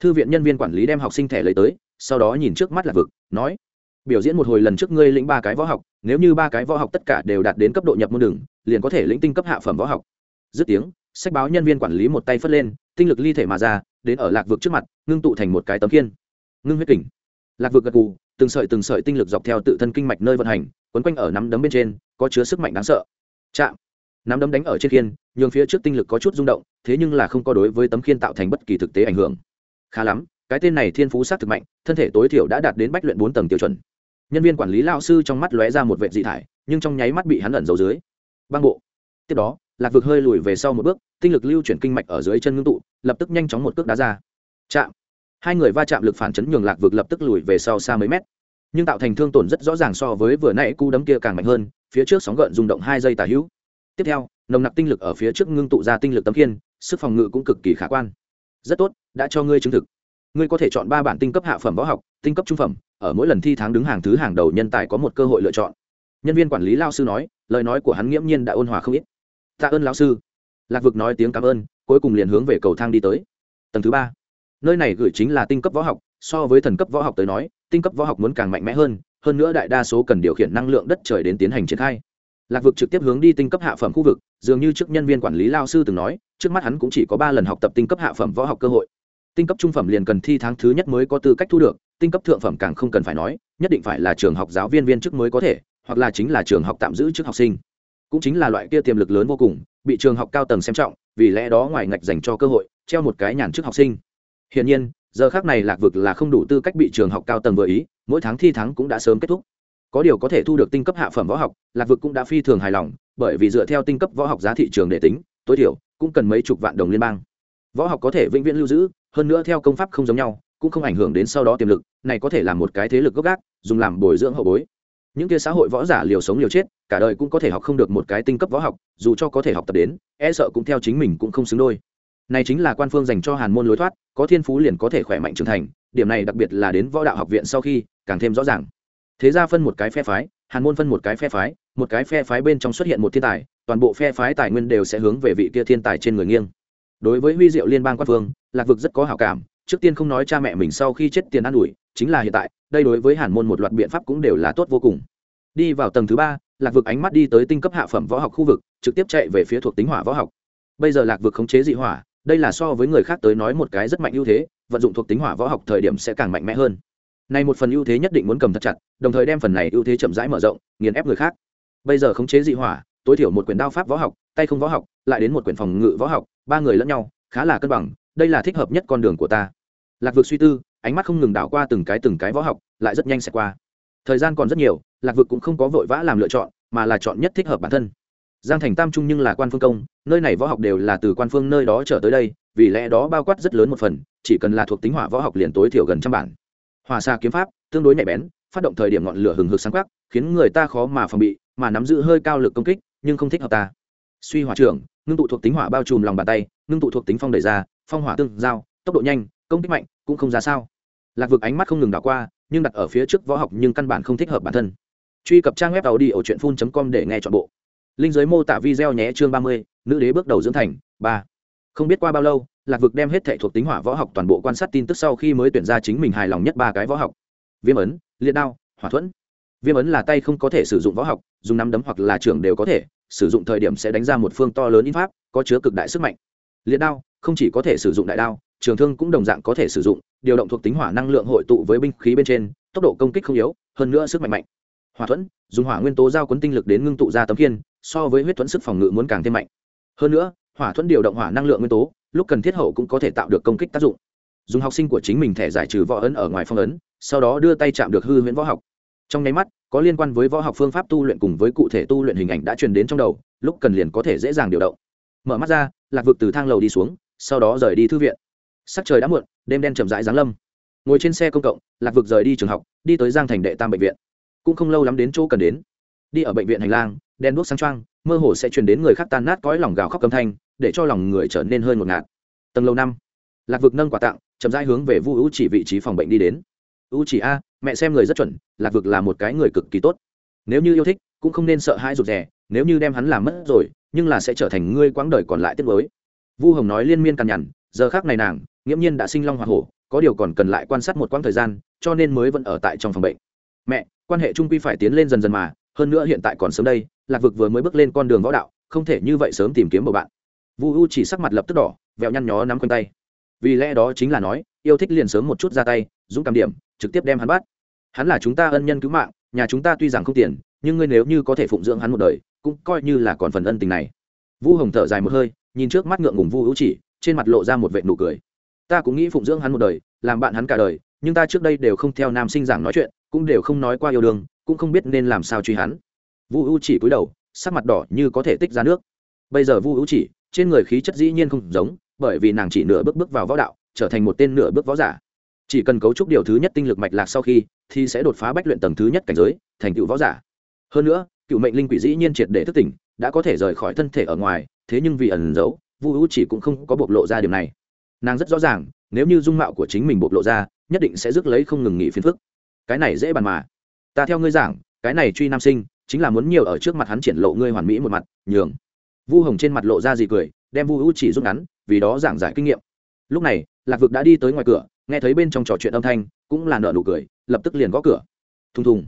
Thư viện nhân viên quản lý đem học sinh thẻ lấy tới, sau đó nhìn trước mắt lạc vực, nói, biểu diễn một hồi lần trước ngươi lĩnh ba cái võ học, nếu như ba cái võ học tất cả đều đạt đến cấp độ nhập môn đường, liền có thể lĩnh tinh cấp hạ phẩm võ học dứt tiếng, sách báo nhân viên quản lý một tay phất lên, tinh lực ly thể mà ra, đến ở lạc vực trước mặt, ngưng tụ thành một cái tấm kiên ngưng huyết kỉnh lạc vực gật cù từng sợi từng sợi tinh lực dọc theo tự thân kinh mạch nơi vận hành, quấn quanh ở nắm đấm bên trên, có chứa sức mạnh đáng sợ. Chạm. Nắm đấm đánh ở trên khiên, nhường phía trước tinh lực có chút rung động, thế nhưng là không có đối với tấm khiên tạo thành bất kỳ thực tế ảnh hưởng. Khá lắm, cái tên này thiên phú sát thực mạnh, thân thể tối thiểu đã đạt đến bách luyện bốn tầng tiêu chuẩn. Nhân viên quản lý lao sư trong mắt lóe ra một vệ dị thải, nhưng trong nháy mắt bị hắn ẩn giấu dưới. Băng bộ. Tiếp đó lạc vực hơi lùi về sau một bước, tinh lực lưu chuyển kinh mạch ở dưới chân ngưng tụ, lập tức nhanh chóng một cước đá ra. Chạm. Hai người va chạm lực phản chấn nhường lạc vực lập tức lùi về sau xa mấy mét. Nhưng tạo thành thương tổn rất rõ ràng so với vừa nãy cú đấm kia càng mạnh hơn, phía trước sóng gợn rung động hai giây tà hữu. Tiếp theo, nồng nặc tinh lực ở phía trước ngưng tụ ra tinh lực tấm kiên sức phòng ngự cũng cực kỳ khả quan. Rất tốt, đã cho ngươi chứng thực. Ngươi có thể chọn ba bản tinh cấp hạ phẩm võ học, tinh cấp trung phẩm, ở mỗi lần thi tháng đứng hàng thứ hàng đầu nhân tài có một cơ hội lựa chọn. Nhân viên quản lý lao sư nói, lời nói của hắn nghiễm nhiên đã ôn hòa không ít tạ ơn lão sư. Lạc vực nói tiếng cảm ơn, cuối cùng liền hướng về cầu thang đi tới. Tầng thứ ba. Nơi này gửi chính là tinh cấp võ học, so với thần cấp võ học tới nói, tinh cấp võ học muốn càng mạnh mẽ hơn hơn nữa đại đa số cần điều khiển năng lượng đất trời đến tiến hành triển khai. Lạc vực trực tiếp hướng đi tinh cấp hạ phẩm khu vực, dường như trước nhân viên quản lý lao sư từng nói, trước mắt hắn cũng chỉ có ba lần học tập tinh cấp hạ phẩm võ học cơ hội. Tinh cấp trung phẩm liền cần thi tháng thứ nhất mới có tư cách thu được, tinh cấp thượng phẩm càng không cần phải nói, nhất định phải là trường học giáo viên viên chức mới có thể, hoặc là chính là trường học tạm giữ trước học sinh cũng chính là loại kia tiềm lực lớn vô cùng, bị trường học cao tầng xem trọng, vì lẽ đó ngoài ngạch dành cho cơ hội, treo một cái nhàn chức học sinh. Hiển nhiên, giờ khác này lạc vực là không đủ tư cách bị trường học cao tầng vừa ý, mỗi tháng thi thắng cũng đã sớm kết thúc. Có điều có thể thu được tinh cấp hạ phẩm võ học, lạc vực cũng đã phi thường hài lòng, bởi vì dựa theo tinh cấp võ học giá thị trường để tính, tối thiểu cũng cần mấy chục vạn đồng liên bang. Võ học có thể vĩnh viễn lưu giữ, hơn nữa theo công pháp không giống nhau, cũng không ảnh hưởng đến sau đó tiềm lực, này có thể là một cái thế lực gốc gác, dùng làm bồi dưỡng hậu bối. Những kia xã hội võ giả liều sống liều chết cả đời cũng có thể học không được một cái tinh cấp võ học, dù cho có thể học tập đến e sợ cũng theo chính mình cũng không xứng đôi. Này chính là quan phương dành cho hàn môn lối thoát, có thiên phú liền có thể khỏe mạnh trưởng thành, điểm này đặc biệt là đến võ đạo học viện sau khi, càng thêm rõ ràng. Thế ra phân một cái phe phái, hàn môn phân một cái phe phái, một cái phe phái bên trong xuất hiện một thiên tài, toàn bộ phe phái tài nguyên đều sẽ hướng về vị kia thiên tài trên người nghiêng. Đối với huy diệu liên bang quan phương, lạc vực rất có hảo cảm, trước tiên không nói cha mẹ mình sau khi chết tiền ăn ủi, chính là hiện tại, đây đối với hàn môn một loạt biện pháp cũng đều là tốt vô cùng. Đi vào tầng thứ ba lạc vực ánh mắt đi tới tinh cấp hạ phẩm võ học khu vực, trực tiếp chạy về phía thuộc tính hỏa võ học. Bây giờ lạc vực khống chế dị hỏa, đây là so với người khác tới nói một cái rất mạnh ưu thế, vận dụng thuộc tính hỏa võ học thời điểm sẽ càng mạnh mẽ hơn. Này một phần ưu thế nhất định muốn cầm thật chặt, đồng thời đem phần này ưu thế chậm rãi mở rộng, nghiền ép người khác. Bây giờ khống chế dị hỏa, tối thiểu một quyển đao pháp võ học, tay không võ học, lại đến một quyển phòng ngự võ học, ba người lẫn nhau, khá là cân bằng, đây là thích hợp nhất con đường của ta. Lạc vực suy tư, ánh mắt không ngừng đảo qua từng cái từng cái võ học, lại rất nhanh sẽ qua thời gian còn rất nhiều, lạc vực cũng không có vội vã làm lựa chọn, mà là chọn nhất thích hợp bản thân. Giang thành tam trung nhưng là quan phương công, nơi này võ học đều là từ quan phương nơi đó trở tới đây, vì lẽ đó bao quát rất lớn một phần, chỉ cần là thuộc tính hỏa võ học liền tối thiểu gần trăm bản. Hòa xa kiếm pháp, tương đối nhạy bén, phát động thời điểm ngọn lửa hừng hực sáng quắc, khiến người ta khó mà phòng bị, mà nắm giữ hơi cao lực công kích, nhưng không thích hợp ta. Suy hỏa trưởng, ngưng tụ thuộc tính hỏa bao trùm lòng bàn tay, ngưng tụ thuộc tính phong đẩy ra, phong hỏa tương giao, tốc độ nhanh, công kích mạnh, cũng không ra sao. Lạc vực ánh mắt không ngừng đảo qua nhưng đặt ở phía trước võ học nhưng căn bản không thích hợp bản thân. Truy cập trang web tàu đi ở truyện phun com để nghe chọn bộ. Linh giới mô tả video nhé, chương ba mươi, nữ đế bước đầu dưỡng thành, ba. Không biết qua bao lâu, lạc vực đem hết thệ thuộc tính hỏa võ học toàn bộ quan sát tin tức sau khi mới tuyển ra chính mình hài lòng nhất ba cái võ học. Viêm ấn, liệt đao, hỏa thuẫn. Viêm ấn là tay không có thể sử dụng võ học, dùng nắm đấm hoặc là trưởng đều có thể, sử dụng thời điểm sẽ đánh ra một phương to lớn in pháp, có chứa cực đại sức mạnh. Liệt đao, không chỉ có thể sử dụng đại đao trường thương cũng đồng dạng có thể sử dụng, điều động thuộc tính hỏa năng lượng hội tụ với binh khí bên trên, tốc độ công kích không yếu, hơn nữa sức mạnh mạnh. Hỏa thuẫn, dùng hỏa nguyên tố giao quấn tinh lực đến ngưng tụ ra tấm kiên so với huyết thuẫn sức phòng ngự muốn càng thêm mạnh. Hơn nữa, hỏa thuẫn điều động hỏa năng lượng nguyên tố, lúc cần thiết hậu cũng có thể tạo được công kích tác dụng. Dùng học sinh của chính mình thẻ giải trừ võ ấn ở ngoài phong ấn, sau đó đưa tay chạm được hư huyễn võ học. Trong nháy mắt, có liên quan với võ học phương pháp tu luyện cùng với cụ thể tu luyện hình ảnh đã truyền đến trong đầu, lúc cần liền có thể dễ dàng điều động. Mở mắt ra, lạc vực từ thang lầu đi xuống, sau đó rời đi thư viện sắc trời đã muộn, đêm đen chậm rãi giáng lâm. Ngồi trên xe công cộng, lạc vực rời đi trường học, đi tới giang thành đệ tam bệnh viện. Cũng không lâu lắm đến chỗ cần đến. Đi ở bệnh viện hành lang đen đuốc sáng trăng mơ hồ sẽ truyền đến người khác tan nát cõi lòng gào khóc âm thanh, để cho lòng người trở nên hơi ngột ngạt. Tầng lâu năm, lạc vực nâng quà tặng, chậm rãi hướng về vu hữu chỉ vị trí phòng bệnh đi đến. U chỉ a, mẹ xem người rất chuẩn, lạc vực là một cái người cực kỳ tốt. Nếu như yêu thích, cũng không nên sợ hãi rụt rè, nếu như đem hắn làm mất rồi, nhưng là sẽ trở thành ngươi quãng đời còn lại tiếc mới. Vu hồng nói liên miên cằn nhằn giờ khác này nàng, nghiễm nhiên đã sinh long hoa hổ, có điều còn cần lại quan sát một quãng thời gian, cho nên mới vẫn ở tại trong phòng bệnh. Mẹ, quan hệ trung quy phải tiến lên dần dần mà, hơn nữa hiện tại còn sớm đây, lạc vực vừa mới bước lên con đường võ đạo, không thể như vậy sớm tìm kiếm bầu bạn. Vu u chỉ sắc mặt lập tức đỏ, vẹo nhăn nhó nắm quanh tay. Vì lẽ đó chính là nói, yêu thích liền sớm một chút ra tay, dũng cảm điểm, trực tiếp đem hắn bắt. Hắn là chúng ta ân nhân cứu mạng, nhà chúng ta tuy rằng không tiền, nhưng ngươi nếu như có thể phụng dưỡng hắn một đời, cũng coi như là còn phần ân tình này. Vu hồng thở dài một hơi, nhìn trước mắt ngượng ngùng vu hữu chỉ trên mặt lộ ra một vệ nụ cười. Ta cũng nghĩ phụng dưỡng hắn một đời, làm bạn hắn cả đời, nhưng ta trước đây đều không theo nam sinh giảng nói chuyện, cũng đều không nói qua yêu đương, cũng không biết nên làm sao truy hắn. Vu U chỉ cúi đầu, sắc mặt đỏ như có thể tích ra nước. Bây giờ vu U chỉ, trên người khí chất dĩ nhiên không giống, bởi vì nàng chỉ nửa bước bước vào võ đạo, trở thành một tên nửa bước võ giả. Chỉ cần cấu trúc điều thứ nhất tinh lực mạch lạc sau khi, thì sẽ đột phá bách luyện tầng thứ nhất cảnh giới, thành tựu võ giả. Hơn nữa, cựu mệnh linh quỷ dĩ nhiên triệt để thức tỉnh, đã có thể rời khỏi thân thể ở ngoài, thế nhưng vì ẩn giấu vu U chỉ cũng không có bộc lộ ra điểm này. Nàng rất rõ ràng, nếu như dung mạo của chính mình bộc lộ ra, nhất định sẽ rước lấy không ngừng nghỉ phiền phức. Cái này dễ bàn mà. Ta theo ngươi giảng, cái này truy nam sinh, chính là muốn nhiều ở trước mặt hắn triển lộ ngươi hoàn mỹ một mặt, nhường. Vu hồng trên mặt lộ ra gì cười, đem vu U chỉ rút ngắn, vì đó giảng giải kinh nghiệm. Lúc này, lạc vực đã đi tới ngoài cửa, nghe thấy bên trong trò chuyện âm thanh, cũng là nợ nụ cười, lập tức liền gõ cửa. Thùng thùng.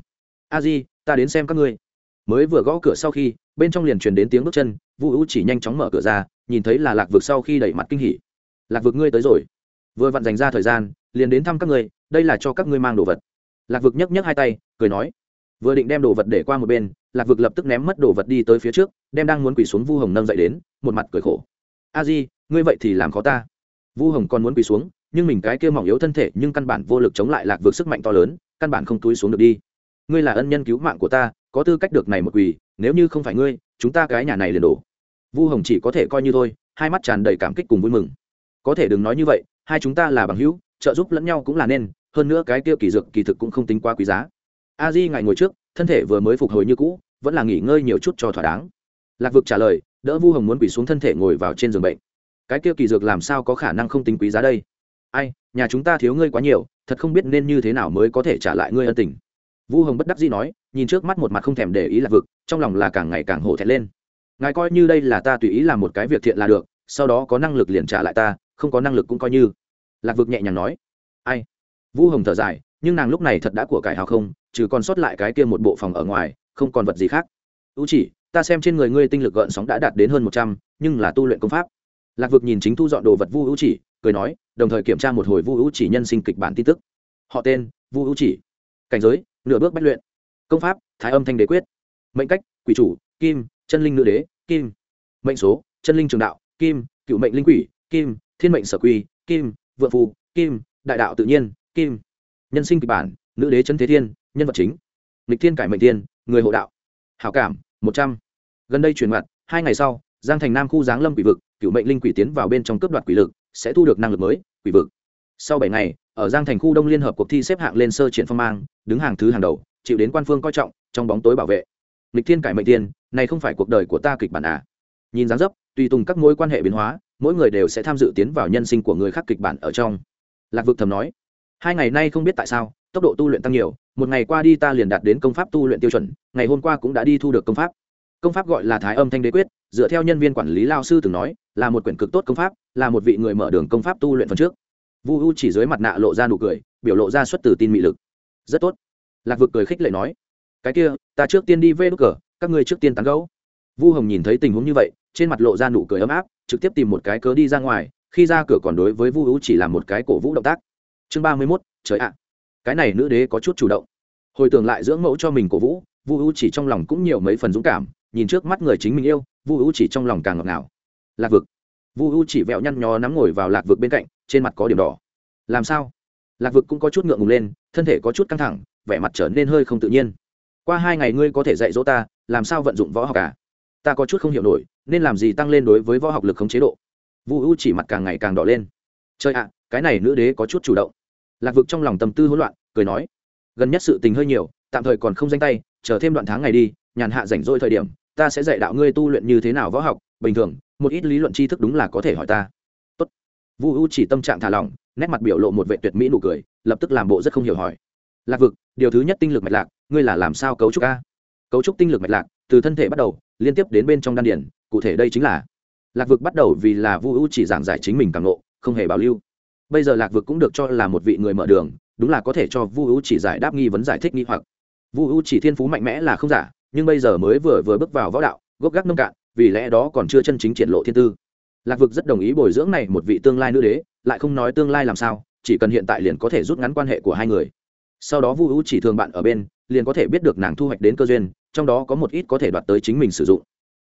A di, ta đến xem các ngươi. Mới vừa gõ cửa sau khi, bên trong liền truyền đến tiếng bước chân, vu U chỉ nhanh chóng mở cửa ra nhìn thấy là lạc vực sau khi đẩy mặt kinh hỉ. Lạc vực ngươi tới rồi. Vừa vặn dành ra thời gian, liền đến thăm các ngươi, đây là cho các ngươi mang đồ vật. Lạc vực nhấc nhấc hai tay, cười nói. Vừa định đem đồ vật để qua một bên, lạc vực lập tức ném mất đồ vật đi tới phía trước, đem đang muốn quỳ xuống vu hồng nâng dậy đến, một mặt cười khổ. A di, ngươi vậy thì làm khó ta. Vu hồng còn muốn quỳ xuống, nhưng mình cái kia mỏng yếu thân thể nhưng căn bản vô lực chống lại lạc vực sức mạnh to lớn, căn bản không túi xuống được đi. Ngươi là ân nhân cứu mạng của ta, có tư cách được này một quỳ, nếu như không phải ngươi, chúng ta cái nhà này liền đổ vu hồng chỉ có thể coi như thôi, hai mắt tràn đầy cảm kích cùng vui mừng. Có thể đừng nói như vậy, hai chúng ta là bằng hữu, trợ giúp lẫn nhau cũng là nên, hơn nữa cái kia kỳ dược kỳ thực cũng không tính quá quý giá. A di ngài ngồi trước, thân thể vừa mới phục hồi như cũ, vẫn là nghỉ ngơi nhiều chút cho thỏa đáng. Lạc vực trả lời, đỡ vu hồng muốn quỳ xuống thân thể ngồi vào trên giường bệnh. Cái kia kỳ dược làm sao có khả năng không tính quý giá đây? Ai, nhà chúng ta thiếu ngươi quá nhiều, thật không biết nên như thế nào mới có thể trả lại ngươi ân tình. Vu hồng bất đắc dĩ nói, nhìn trước mắt một mặt không thèm để ý lạc vực, trong lòng là càng ngày càng hổ thẹn lên ngài coi như đây là ta tùy ý làm một cái việc thiện là được, sau đó có năng lực liền trả lại ta, không có năng lực cũng coi như. Lạc vực nhẹ nhàng nói. Ai? Vu hồng thở dài, nhưng nàng lúc này thật đã của cải hào không, trừ còn sót lại cái kia một bộ phòng ở ngoài, không còn vật gì khác. Ưu chỉ, ta xem trên người ngươi tinh lực gợn sóng đã đạt đến hơn một trăm, nhưng là tu luyện công pháp. Lạc vực nhìn chính thu dọn đồ vật vu hữu chỉ, cười nói, đồng thời kiểm tra một hồi vu hữu chỉ nhân sinh kịch bản tin tức. Họ tên, vu hữu chỉ. Cảnh giới, nửa bước bách luyện. Công pháp, thái âm thanh đế quyết. Mệnh cách, quỷ chủ, kim chân linh nữ đế, kim. Mệnh số, chân linh trường đạo, kim. Cựu mệnh linh quỷ, kim. Thiên mệnh sở quy, kim. Vượng phù kim. Đại đạo tự nhiên, kim. Nhân sinh kịch bản, nữ đế chân thế thiên, nhân vật chính. Lịch thiên cải mệnh thiên, người hộ đạo. Hảo cảm, một trăm. Gần đây truyền mặt, hai ngày sau, giang thành nam khu giáng lâm quỷ vực, cựu mệnh linh quỷ tiến vào bên trong cấp đoạt quỷ lực, sẽ thu được năng lực mới, quỷ vực. Sau bảy ngày, ở giang thành khu đông liên hợp cuộc thi xếp hạng lên sơ triển phong mang, đứng hàng thứ hàng đầu, chịu đến quan phương coi trọng, trong bóng tối bảo vệ lịch thiên cải mệnh tiên, này không phải cuộc đời của ta kịch bản à? Nhìn dáng dấp, tùy tùng các mối quan hệ biến hóa, mỗi người đều sẽ tham dự tiến vào nhân sinh của người khác kịch bản ở trong. Lạc vực thầm nói, hai ngày nay không biết tại sao, tốc độ tu luyện tăng nhiều, một ngày qua đi ta liền đạt đến công pháp tu luyện tiêu chuẩn, ngày hôm qua cũng đã đi thu được công pháp. Công pháp gọi là thái âm thanh đế quyết, dựa theo nhân viên quản lý lao sư từng nói, là một quyển cực tốt công pháp, là một vị người mở đường công pháp tu luyện phần trước. Vu u chỉ dưới mặt nạ lộ ra nụ cười, biểu lộ ra xuất từ tin mị lực. Rất tốt. Lạc vực cười khích lệ nói cái kia, ta trước tiên đi vê đốt cờ, các ngươi trước tiên tán gấu. vu hồng nhìn thấy tình huống như vậy, trên mặt lộ ra nụ cười ấm áp, trực tiếp tìm một cái cớ đi ra ngoài, khi ra cửa còn đối với vu hữu chỉ làm một cái cổ vũ động tác. Chương ba mươi mốt, trời ạ. Cái này nữ đế có chút chủ động. Hồi tưởng lại dưỡng mẫu cho mình cổ vũ, vu hữu chỉ trong lòng cũng nhiều mấy phần dũng cảm, nhìn trước mắt người chính mình yêu, vu hữu chỉ trong lòng càng ngọt ngào. Lạc vực. Vu hữu chỉ vẹo nhăn nhó nắm ngồi vào lạc vực bên cạnh, trên mặt có điểm đỏ. Làm sao? Lạc vực cũng có chút ngượng ngùng lên, thân thể có chút căng thẳng, vẻ mặt trở nên hơi không tự nhiên qua hai ngày ngươi có thể dạy dỗ ta, làm sao vận dụng võ học cả à? ta có chút không hiểu nổi, nên làm gì tăng lên đối với võ học lực không chế độ? Vu u chỉ mặt càng ngày càng đỏ lên. Chơi ạ, cái này nữ đế có chút chủ động. Lạc vực trong lòng tâm tư hỗn loạn, cười nói, gần nhất sự tình hơi nhiều, tạm thời còn không danh tay, chờ thêm đoạn tháng ngày đi, nhàn hạ rảnh rỗi thời điểm, ta sẽ dạy đạo ngươi tu luyện như thế nào võ học, bình thường, một ít lý luận tri thức đúng là có thể hỏi ta. Tốt. vu u chỉ tâm trạng thả lỏng, nét mặt biểu lộ một vệ tuyệt mỹ nụ cười, lập tức làm bộ rất không hiểu hỏi. Lạc vực, điều thứ nhất tinh lực mạch lạc ngươi là làm sao cấu trúc a cấu trúc tinh lực mạch lạc, từ thân thể bắt đầu, liên tiếp đến bên trong đan điển cụ thể đây chính là lạc vực bắt đầu vì là vu u chỉ giảng giải chính mình càng nộ không hề bảo lưu. Bây giờ lạc vực cũng được cho là một vị người mở đường, đúng là có thể cho vu u chỉ giải đáp nghi vấn giải thích nghi hoặc. Vu u chỉ thiên phú mạnh mẽ là không giả, nhưng bây giờ mới vừa vừa bước vào võ đạo, gốc gác nông cạn, vì lẽ đó còn chưa chân chính triển lộ thiên tư. Lạc vực rất đồng ý bồi dưỡng này một vị tương lai nữ đế, lại không nói tương lai làm sao, chỉ cần hiện tại liền có thể rút ngắn quan hệ của hai người. Sau đó vu u chỉ thường bạn ở bên liền có thể biết được nàng thu hoạch đến cơ duyên, trong đó có một ít có thể đoạt tới chính mình sử dụng.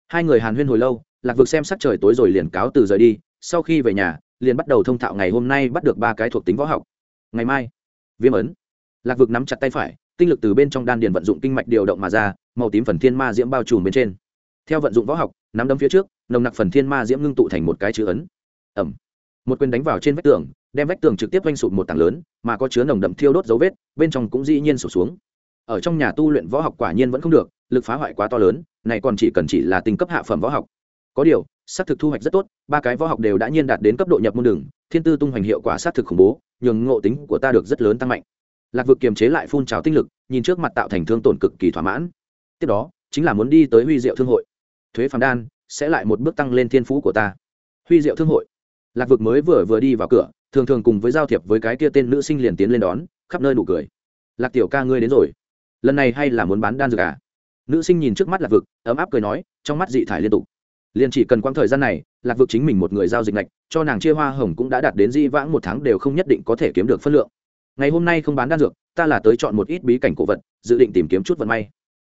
Hai người hàn huyên hồi lâu, lạc vực xem sắc trời tối rồi liền cáo từ rời đi, sau khi về nhà, liền bắt đầu thông thạo ngày hôm nay bắt được ba cái thuộc tính võ học. Ngày mai, viêm ấn. Lạc vực nắm chặt tay phải, tinh lực từ bên trong đan điền vận dụng kinh mạch điều động mà ra, màu tím phần thiên ma diễm bao trùm bên trên. Theo vận dụng võ học, nắm đấm phía trước, nồng nặc phần thiên ma diễm ngưng tụ thành một cái chữ ấn. Ẩm. Một quyền đánh vào trên vách tường, đem vách tường trực tiếp vanh sụt một tảng lớn, mà có chứa nồng đậm thiêu đốt dấu vết, bên trong cũng dĩ nhiên sụp xuống ở trong nhà tu luyện võ học quả nhiên vẫn không được, lực phá hoại quá to lớn, này còn chỉ cần chỉ là tinh cấp hạ phẩm võ học. Có điều, xác thực thu hoạch rất tốt, ba cái võ học đều đã nhiên đạt đến cấp độ nhập môn đường, thiên tư tung hoành hiệu quả xác thực khủng bố, nhường ngộ tính của ta được rất lớn tăng mạnh. Lạc vực kiềm chế lại phun trào tinh lực, nhìn trước mặt tạo thành thương tổn cực kỳ thỏa mãn. Tiếp đó, chính là muốn đi tới huy diệu thương hội. Thuế phàm đan sẽ lại một bước tăng lên thiên phú của ta. Huy diệu thương hội. Lạc vực mới vừa vừa đi vào cửa, thường thường cùng với giao thiệp với cái kia tên nữ sinh liền tiến lên đón, khắp nơi nụ cười. Lạc tiểu ca ngươi đến rồi lần này hay là muốn bán đan dược à? Nữ sinh nhìn trước mắt lạc vực, ấm áp cười nói, trong mắt dị thải liên tục. Liền chỉ cần quãng thời gian này, lạc vực chính mình một người giao dịch lạch cho nàng chia hoa hồng cũng đã đạt đến di vãng một tháng đều không nhất định có thể kiếm được phân lượng. Ngày hôm nay không bán đan dược, ta là tới chọn một ít bí cảnh cổ vật, dự định tìm kiếm chút vận may.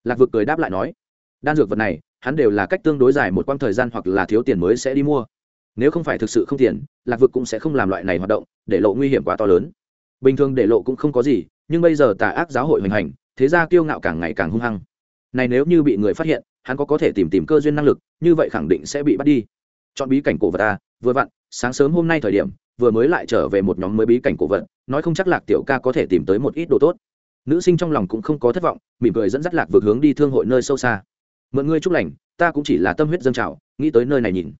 Lạc vực cười đáp lại nói, đan dược vật này, hắn đều là cách tương đối dài một quãng thời gian hoặc là thiếu tiền mới sẽ đi mua. Nếu không phải thực sự không tiền, lạc vực cũng sẽ không làm loại này hoạt động, để lộ nguy hiểm quá to lớn. Bình thường để lộ cũng không có gì, nhưng bây giờ tà ác giáo hội hoành hành thế ra kiêu ngạo càng ngày càng hung hăng. Này nếu như bị người phát hiện, hắn có có thể tìm tìm cơ duyên năng lực, như vậy khẳng định sẽ bị bắt đi. Chọn bí cảnh cổ vật ta vừa vặn, sáng sớm hôm nay thời điểm, vừa mới lại trở về một nhóm mới bí cảnh cổ vật, nói không chắc lạc tiểu ca có thể tìm tới một ít đồ tốt. Nữ sinh trong lòng cũng không có thất vọng, mỉm cười dẫn dắt lạc vượt hướng đi thương hội nơi sâu xa. Mượn ngươi chúc lành, ta cũng chỉ là tâm huyết dân trào, nghĩ tới nơi này nhìn.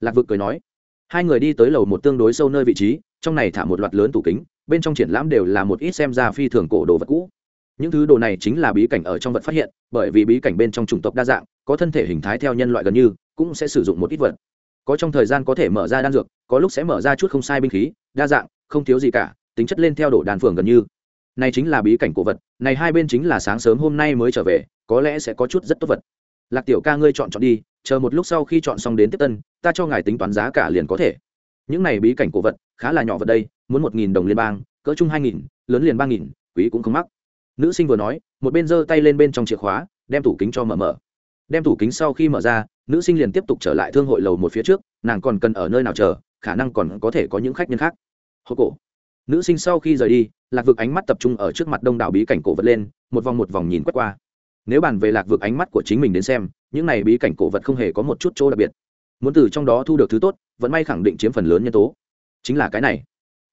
Lạc vực cười nói. Hai người đi tới lầu một tương đối sâu nơi vị trí, trong này thả một loạt lớn tủ kính, bên trong triển lãm đều là một ít xem ra phi thường cổ đồ vật cũ những thứ đồ này chính là bí cảnh ở trong vật phát hiện, bởi vì bí cảnh bên trong chủng tộc đa dạng, có thân thể hình thái theo nhân loại gần như, cũng sẽ sử dụng một ít vật. Có trong thời gian có thể mở ra đan dược, có lúc sẽ mở ra chút không sai binh khí, đa dạng, không thiếu gì cả, tính chất lên theo đổ đàn phường gần như. Này chính là bí cảnh cổ vật, này hai bên chính là sáng sớm hôm nay mới trở về, có lẽ sẽ có chút rất tốt vật. Lạc tiểu ca ngươi chọn chọn đi, chờ một lúc sau khi chọn xong đến tiếp tân, ta cho ngài tính toán giá cả liền có thể. Những này bí cảnh cổ vật, khá là nhỏ vật đây, muốn một nghìn đồng liên bang, cỡ chung hai nghìn, lớn liền ba nghìn, quý cũng không mắc nữ sinh vừa nói, một bên giơ tay lên bên trong chìa khóa, đem tủ kính cho mở mở. Đem tủ kính sau khi mở ra, nữ sinh liền tiếp tục trở lại thương hội lầu một phía trước, nàng còn cần ở nơi nào chờ, khả năng còn có thể có những khách nhân khác. Hô cổ. Nữ sinh sau khi rời đi, lạc vực ánh mắt tập trung ở trước mặt đông đảo bí cảnh cổ vật lên, một vòng một vòng nhìn quét qua. Nếu bàn về lạc vực ánh mắt của chính mình đến xem, những này bí cảnh cổ vật không hề có một chút chỗ đặc biệt. Muốn từ trong đó thu được thứ tốt vẫn may khẳng định chiếm phần lớn nhân tố. Chính là cái này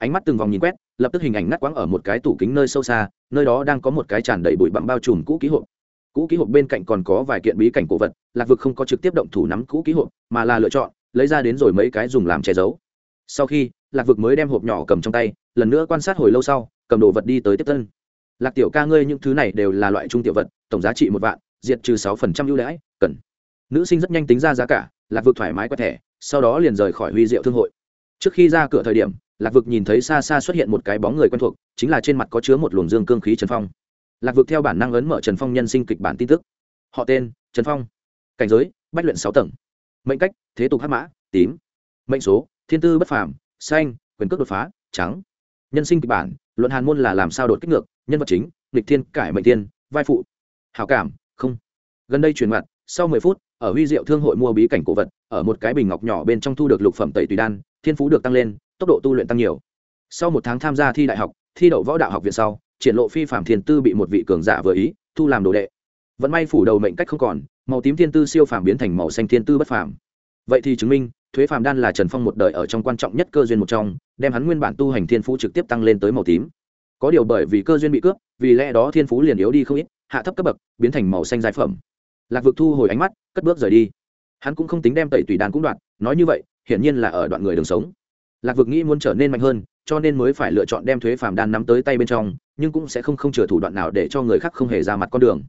ánh mắt từng vòng nhìn quét, lập tức hình ảnh ngắt quãng ở một cái tủ kính nơi sâu xa, nơi đó đang có một cái tràn đầy bụi bặm bao trùm cũ ký hộp. Cũ ký hộp bên cạnh còn có vài kiện bí cảnh cổ vật, lạc vực không có trực tiếp động thủ nắm cũ ký hộp, mà là lựa chọn, lấy ra đến rồi mấy cái dùng làm che giấu. Sau khi, lạc vực mới đem hộp nhỏ cầm trong tay, lần nữa quan sát hồi lâu sau, cầm đồ vật đi tới tiếp tân. Lạc tiểu ca ngươi những thứ này đều là loại trung tiểu vật, tổng giá trị một vạn, diệt trừ sáu phần trăm ưu đãi, cần. Nữ sinh rất nhanh tính ra giá cả, lạc vực thoải mái quét thẻ, sau đó liền rời khỏi huy diệu thương hội. Trước khi ra cửa thời điểm lạc vực nhìn thấy xa xa xuất hiện một cái bóng người quen thuộc, chính là trên mặt có chứa một luồng dương cương khí trần phong. Lạc vực theo bản năng ấn mở trần phong nhân sinh kịch bản tin tức. Họ tên, trần phong. Cảnh giới, bách luyện sáu tầng. Mệnh cách, thế tục hát mã, tím. Mệnh số, thiên tư bất phàm, xanh, quyền cước đột phá, trắng. Nhân sinh kịch bản, luận hàn môn là làm sao đột kích ngược, nhân vật chính lịch thiên, cải mệnh tiên, vai phụ. Hảo cảm, không. Gần đây truyền mặt sau mười phút, ở huy diệu thương hội mua bí cảnh cổ vật, ở một cái bình ngọc nhỏ bên trong thu được lục phẩm tẩy tùy đan, thiên phú được tăng lên tốc độ tu luyện tăng nhiều. Sau một tháng tham gia thi đại học, thi đậu võ đạo học viện sau, triển lộ phi phạm thiên tư bị một vị cường giả vừa ý, thu làm đồ đệ. Vẫn may phủ đầu mệnh cách không còn, màu tím thiên tư siêu phàm biến thành màu xanh thiên tư bất phàm. Vậy thì chứng minh, thuế phàm đan là trần phong một đời ở trong quan trọng nhất cơ duyên một trong, đem hắn nguyên bản tu hành thiên phú trực tiếp tăng lên tới màu tím. Có điều bởi vì cơ duyên bị cướp, vì lẽ đó thiên phú liền yếu đi không ít, hạ thấp cấp bậc, biến thành màu xanh giải phẩm. Lạc vực thu hồi ánh mắt, cất bước rời đi. Hắn cũng không tính đem tẩy tùy đan cũng đoạn, nói như vậy, hiển nhiên là ở đoạn người đường sống lạc vực nghĩ muốn trở nên mạnh hơn, cho nên mới phải lựa chọn đem thuế phàm đan nắm tới tay bên trong, nhưng cũng sẽ không không chừa thủ đoạn nào để cho người khác không hề ra mặt con đường.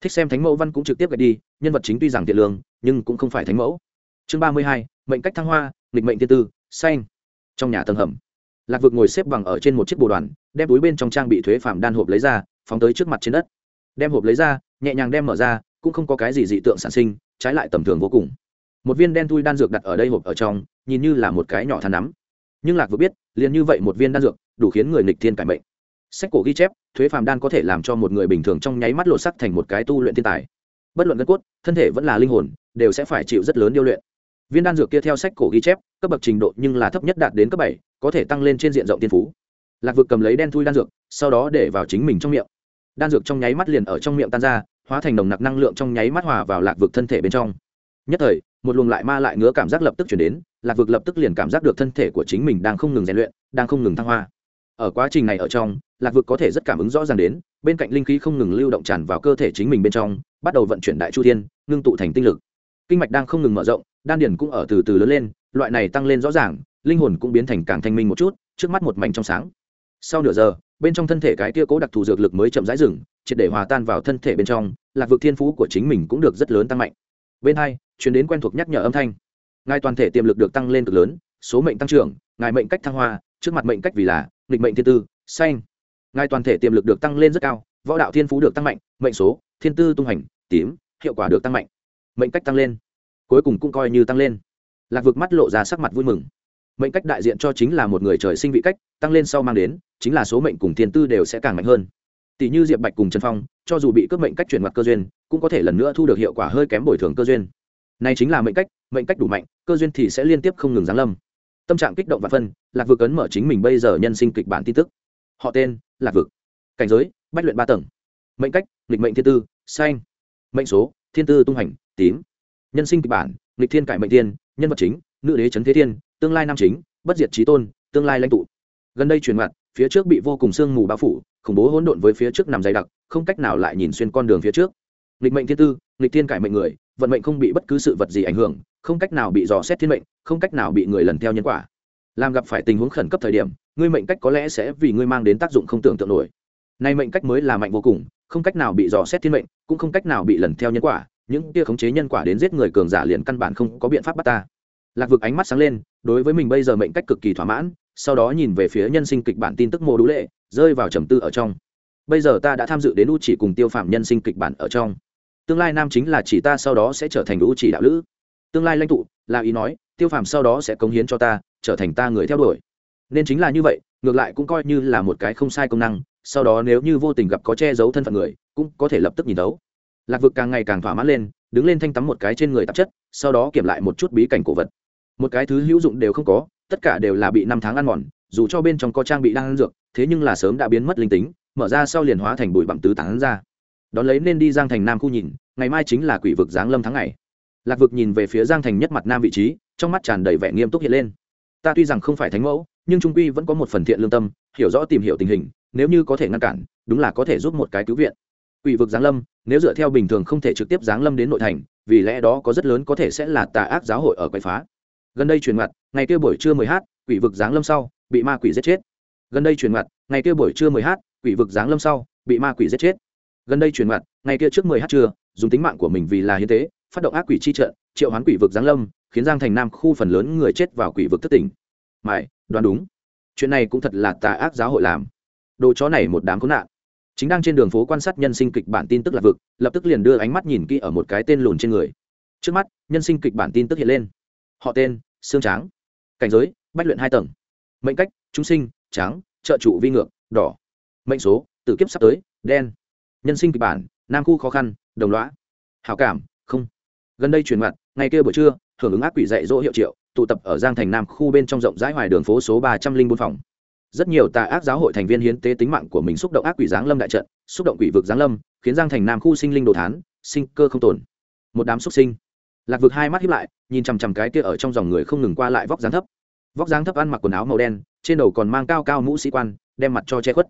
Thích xem thánh mẫu văn cũng trực tiếp gạch đi, nhân vật chính tuy rằng tiện lương, nhưng cũng không phải thánh mẫu. Chương ba mươi hai, mệnh cách thăng hoa, nghịch mệnh tiên tư, xanh. Trong nhà tầng hầm, lạc vực ngồi xếp bằng ở trên một chiếc bồ đoàn, đem túi bên trong trang bị thuế phàm đan hộp lấy ra, phóng tới trước mặt trên đất. Đem hộp lấy ra, nhẹ nhàng đem mở ra, cũng không có cái gì dị tượng sản sinh, trái lại tầm thường vô cùng. Một viên đen thui đan dược đặt ở đây hộp ở trong, nhìn như là một cái nhỏ than nắm nhưng lạc vừa biết, liền như vậy một viên đan dược, đủ khiến người nịch thiên cải mệnh. Sách cổ ghi chép, thuế phàm đan có thể làm cho một người bình thường trong nháy mắt lộ sắc thành một cái tu luyện thiên tài. Bất luận gân cốt, thân thể vẫn là linh hồn, đều sẽ phải chịu rất lớn điêu luyện. Viên đan dược kia theo sách cổ ghi chép, cấp bậc trình độ nhưng là thấp nhất đạt đến cấp bảy, có thể tăng lên trên diện rộng tiên phú. Lạc vực cầm lấy đen thui đan dược, sau đó để vào chính mình trong miệng. Đan dược trong nháy mắt liền ở trong miệng tan ra, hóa thành nồng nặc năng lượng trong nháy mắt hòa vào lạc vực thân thể bên trong. Nhất thời một luồng lại ma lại ngứa cảm giác lập tức chuyển đến, lạc vực lập tức liền cảm giác được thân thể của chính mình đang không ngừng rèn luyện, đang không ngừng thăng hoa. Ở quá trình này ở trong, lạc vực có thể rất cảm ứng rõ ràng đến, bên cạnh linh khí không ngừng lưu động tràn vào cơ thể chính mình bên trong, bắt đầu vận chuyển đại chu thiên, ngưng tụ thành tinh lực. Kinh mạch đang không ngừng mở rộng, đan điển cũng ở từ từ lớn lên, loại này tăng lên rõ ràng, linh hồn cũng biến thành càng thanh minh một chút, trước mắt một mảnh trong sáng. Sau nửa giờ, bên trong thân thể cái tia cố đặc thù dược lực mới chậm rãi rừng triệt để hòa tan vào thân thể bên trong, lạc vực thiên phú của chính mình cũng được rất lớn tăng mạnh bên hai chuyển đến quen thuộc nhắc nhở âm thanh. Ngài toàn thể tiềm lực được tăng lên cực lớn, số mệnh tăng trưởng, ngài mệnh cách thăng hoa, trước mặt mệnh cách vì là, nghịch mệnh thiên tư xanh ngài toàn thể tiềm lực được tăng lên rất cao, võ đạo thiên phú được tăng mạnh, mệnh số, thiên tư tung hành, tím, hiệu quả được tăng mạnh. Mệnh cách tăng lên, cuối cùng cũng coi như tăng lên. Lạc vực mắt lộ ra sắc mặt vui mừng. Mệnh cách đại diện cho chính là một người trời sinh vị cách, tăng lên sau mang đến, chính là số mệnh cùng thiên tư đều sẽ càng mạnh hơn tỷ như diệp bạch cùng trần phong, cho dù bị cướp mệnh cách chuyển mặt cơ duyên, cũng có thể lần nữa thu được hiệu quả hơi kém bồi thường cơ duyên. Này chính là mệnh cách mệnh cách đủ mạnh, cơ duyên thì sẽ liên tiếp không ngừng giáng lâm. Tâm trạng kích động và phân, lạc vực ấn mở chính mình bây giờ nhân sinh kịch bản tin tức. Họ tên, lạc vực. Cảnh giới, bách luyện ba tầng. Mệnh cách lịch mệnh thiên tư, xanh. Mệnh số, thiên tư tung hành, tím. Nhân sinh kịch bản lịch thiên cải mệnh tiên nhân vật chính, nữ đế trấn thế thiên, tương lai nam chính, bất diệt trí tôn, tương lai lãnh tụ. Gần đây truyền mặt, phía trước bị vô cùng sương mù bao phủ khủng bố hỗn độn với phía trước nằm dày đặc, không cách nào lại nhìn xuyên con đường phía trước. Nghịch mệnh thiên tư, nghịch thiên cải mệnh người, vận mệnh không bị bất cứ sự vật gì ảnh hưởng, không cách nào bị dò xét thiên mệnh, không cách nào bị người lần theo nhân quả. Làm gặp phải tình huống khẩn cấp thời điểm, ngươi mệnh cách có lẽ sẽ vì ngươi mang đến tác dụng không tưởng tượng nổi. Nay mệnh cách mới là mạnh vô cùng, không cách nào bị dò xét thiên mệnh, cũng không cách nào bị lần theo nhân quả, những kia khống chế nhân quả đến giết người cường giả liền căn bản không có biện pháp bắt ta. Lạc vực ánh mắt sáng lên, đối với mình bây giờ mệnh cách cực kỳ thỏa mãn, sau đó nhìn về phía nhân sinh kịch bản tin tức mô đũ lệ rơi vào trầm tư ở trong. Bây giờ ta đã tham dự đến u chỉ cùng tiêu phạm nhân sinh kịch bản ở trong. Tương lai nam chính là chỉ ta sau đó sẽ trở thành u chỉ đạo lữ. Tương lai lãnh tụ, là ý nói, tiêu phạm sau đó sẽ cống hiến cho ta, trở thành ta người theo đuổi. Nên chính là như vậy, ngược lại cũng coi như là một cái không sai công năng, sau đó nếu như vô tình gặp có che giấu thân phận người, cũng có thể lập tức nhìn đấu. lạc vực càng ngày càng thỏa mãn lên, đứng lên thanh tắm một cái trên người tạp chất, sau đó kiểm lại một chút bí cảnh cổ vật. Một cái thứ hữu dụng đều không có, tất cả đều là bị năm tháng ăn mòn, dù cho bên trong có trang bị đang ăn dược thế nhưng là sớm đã biến mất linh tính, mở ra sau liền hóa thành bụi bặm tứ tán ra. Đón lấy nên đi giang thành nam khu nhìn, ngày mai chính là quỷ vực giáng lâm tháng ngày. Lạc vực nhìn về phía giang thành nhất mặt nam vị trí, trong mắt tràn đầy vẻ nghiêm túc hiện lên. Ta tuy rằng không phải thánh mẫu, nhưng trung quy vẫn có một phần thiện lương tâm, hiểu rõ tìm hiểu tình hình, nếu như có thể ngăn cản, đúng là có thể giúp một cái cứu viện. Quỷ vực giáng lâm, nếu dựa theo bình thường không thể trực tiếp giáng lâm đến nội thành, vì lẽ đó có rất lớn có thể sẽ là tà ác giáo hội ở quậy phá. Gần đây truyền mặt ngày kia buổi trưa mười h quỷ vực giáng lâm sau, bị ma quỷ giết chết gần đây truyền mặt, ngày kia buổi trưa mười h quỷ vực giáng lâm sau, bị ma quỷ giết chết. Gần đây truyền mặt, ngày kia trước mười h trưa, dùng tính mạng của mình vì là hiến tế, phát động ác quỷ chi trận, triệu hoán quỷ vực giáng lâm, khiến giang thành nam khu phần lớn người chết vào quỷ vực thất tỉnh. Mãi đoán đúng. Chuyện này cũng thật là tà ác giáo hội làm. Đồ chó này một đám khốn nạn. Chính đang trên đường phố quan sát nhân sinh kịch bản tin tức lạc vực, lập tức liền đưa ánh mắt nhìn kỹ ở một cái tên lùn trên người. Trước mắt, nhân sinh kịch bản tin tức hiện lên. Họ tên xương tráng. Cảnh giới, bách luyện hai tầng. Mệnh cách, chúng sinh trắng, trợ trụ vi ngược đỏ. Mệnh số tử kiếp sắp tới đen. Nhân sinh kịch bản nam khu khó khăn đồng loã hảo cảm không. Gần đây truyền mặt ngày kia buổi trưa hưởng ứng ác quỷ dạy dỗ hiệu triệu tụ tập ở giang thành nam khu bên trong rộng rãi hoài đường phố số ba trăm linh bốn phòng. Rất nhiều tà ác giáo hội thành viên hiến tế tính mạng của mình xúc động ác quỷ giáng lâm đại trận xúc động quỷ vực giáng lâm khiến giang thành nam khu sinh linh đồ thán sinh cơ không tồn. Một đám xuất sinh. Lạc vực hai mắt hiếp lại nhìn chằm chằm cái kia ở trong dòng người không ngừng qua lại vóc dáng thấp. Vóc dáng thấp ăn mặc quần áo màu đen trên đầu còn mang cao cao mũ sĩ quan, đem mặt cho che khuất.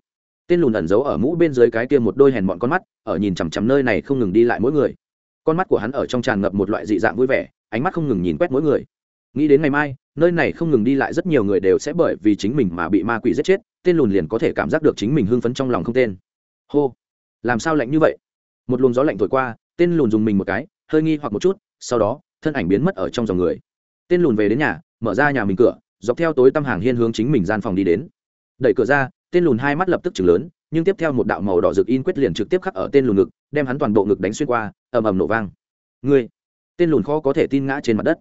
Tên lùn ẩn giấu ở mũ bên dưới cái kia một đôi hèn mọn con mắt, ở nhìn chằm chằm nơi này không ngừng đi lại mỗi người. Con mắt của hắn ở trong tràn ngập một loại dị dạng vui vẻ, ánh mắt không ngừng nhìn quét mỗi người. Nghĩ đến ngày mai, nơi này không ngừng đi lại rất nhiều người đều sẽ bởi vì chính mình mà bị ma quỷ giết chết, tên lùn liền có thể cảm giác được chính mình hưng phấn trong lòng không tên. Hô, làm sao lạnh như vậy? Một luồng gió lạnh thổi qua, tên lùn dùng mình một cái, hơi nghi hoặc một chút, sau đó, thân ảnh biến mất ở trong dòng người. Tên lùn về đến nhà, mở ra nhà mình cửa dọc theo tối tăm hàng hiên hướng chính mình gian phòng đi đến. Đẩy cửa ra, tên lùn hai mắt lập tức chừng lớn, nhưng tiếp theo một đạo màu đỏ rực in quyết liền trực tiếp khắc ở tên lùn ngực, đem hắn toàn bộ ngực đánh xuyên qua, ầm ầm nổ vang. Người tên lùn khó có thể tin ngã trên mặt đất.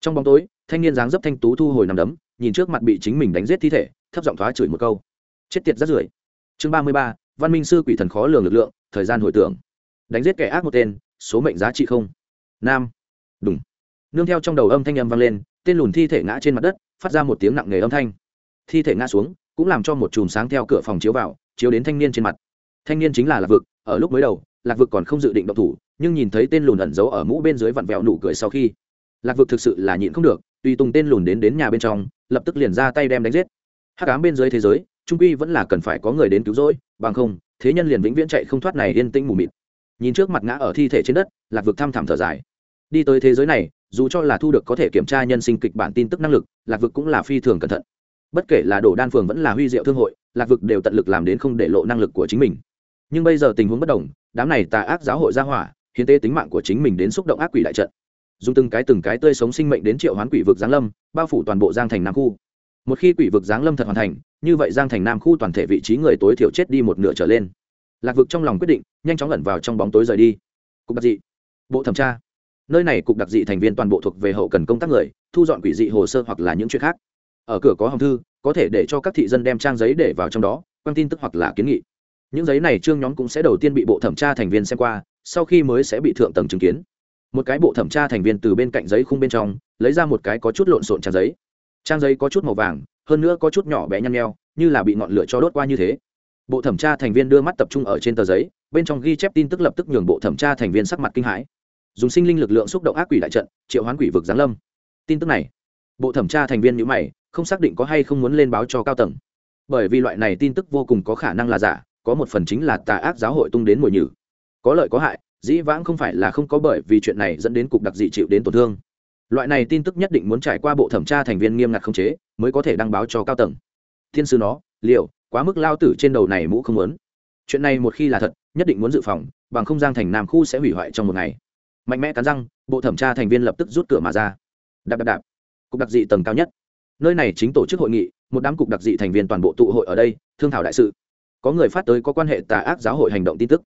Trong bóng tối, thanh niên dáng dấp thanh tú thu hồi nằm đấm, nhìn trước mặt bị chính mình đánh giết thi thể, thấp giọng thoá chửi một câu. Chết tiệt rất rưởi. Chương ba mươi ba, văn minh sư quỷ thần khó lường lực lượng, thời gian hồi tưởng. Đánh giết kẻ ác một tên, số mệnh giá trị không. Nam. Đúng nương theo trong đầu âm thanh âm vang lên tên lùn thi thể ngã trên mặt đất, phát ra một tiếng nặng nề âm thanh. Thi thể ngã xuống, cũng làm cho một chùm sáng theo cửa phòng chiếu vào, chiếu đến thanh niên trên mặt. Thanh niên chính là lạc vực, ở lúc mới đầu, lạc vực còn không dự định động thủ, nhưng nhìn thấy tên lùn ẩn giấu ở mũ bên dưới vặn vẹo nụ cười sau khi, lạc vực thực sự là nhịn không được, tùy tùng tên lùn đến đến nhà bên trong, lập tức liền ra tay đem đánh giết. Hắc ám bên dưới thế giới, trung quy vẫn là cần phải có người đến cứu rỗi, bằng không, thế nhân liền vĩnh viễn chạy không thoát này yên tĩnh mù mịt. Nhìn trước mặt ngã ở thi thể trên đất, lạc vực thăm thẳm thở dài. Đi tới thế giới này dù cho là thu được có thể kiểm tra nhân sinh kịch bản tin tức năng lực, lạc vực cũng là phi thường cẩn thận. Bất kể là đổ đan phường vẫn là huy diệu thương hội, lạc vực đều tận lực làm đến không để lộ năng lực của chính mình. Nhưng bây giờ tình huống bất đồng, đám này tà ác giáo hội ra hỏa, hiến tế tính mạng của chính mình đến xúc động ác quỷ đại trận. Dùng từng cái từng cái tươi sống sinh mệnh đến triệu hoán quỷ vực giáng lâm, bao phủ toàn bộ giang thành nam khu. Một khi quỷ vực giáng lâm thật hoàn thành, như vậy giang thành nam khu toàn thể vị trí người tối thiểu chết đi một nửa trở lên. Lạc vực trong lòng quyết định, nhanh chóng lẩn vào trong bóng tối rời đi. Cục đặc dị. Bộ thẩm tra nơi này cục đặc dị thành viên toàn bộ thuộc về hậu cần công tác người, thu dọn quỷ dị hồ sơ hoặc là những chuyện khác. Ở cửa có hòm thư, có thể để cho các thị dân đem trang giấy để vào trong đó quan tin tức hoặc là kiến nghị. Những giấy này trương nhóm cũng sẽ đầu tiên bị bộ thẩm tra thành viên xem qua, sau khi mới sẽ bị thượng tầng chứng kiến. Một cái bộ thẩm tra thành viên từ bên cạnh giấy khung bên trong, lấy ra một cái có chút lộn xộn trang giấy. Trang giấy có chút màu vàng, hơn nữa có chút nhỏ bé nhăn nheo, như là bị ngọn lửa cho đốt qua như thế. Bộ thẩm tra thành viên đưa mắt tập trung ở trên tờ giấy, bên trong ghi chép tin tức lập tức nhường bộ thẩm tra thành viên sắc mặt kinh hãi dùng sinh linh lực lượng xúc động ác quỷ đại trận, triệu hoán quỷ vực giáng lâm. Tin tức này, bộ thẩm tra thành viên nhữ mày, không xác định có hay không muốn lên báo cho cao tầng. Bởi vì loại này tin tức vô cùng có khả năng là giả, có một phần chính là tà ác giáo hội tung đến mùi nhử. Có lợi có hại, dĩ vãng không phải là không có bởi vì chuyện này dẫn đến cục đặc dị chịu đến tổn thương. Loại này tin tức nhất định muốn trải qua bộ thẩm tra thành viên nghiêm ngặt không chế, mới có thể đăng báo cho cao tầng. Thiên sư nó, liệu, quá mức lao tử trên đầu này mũ không muốn. Chuyện này một khi là thật, nhất định muốn dự phòng, bằng không gian thành nam khu sẽ hủy hoại trong một ngày mạnh mẽ cắn răng, bộ thẩm tra thành viên lập tức rút cửa mà ra. Đạp đạp đạp. Cục đặc dị tầng cao nhất. Nơi này chính tổ chức hội nghị, một đám cục đặc dị thành viên toàn bộ tụ hội ở đây, thương thảo đại sự. Có người phát tới có quan hệ tà ác giáo hội hành động tin tức.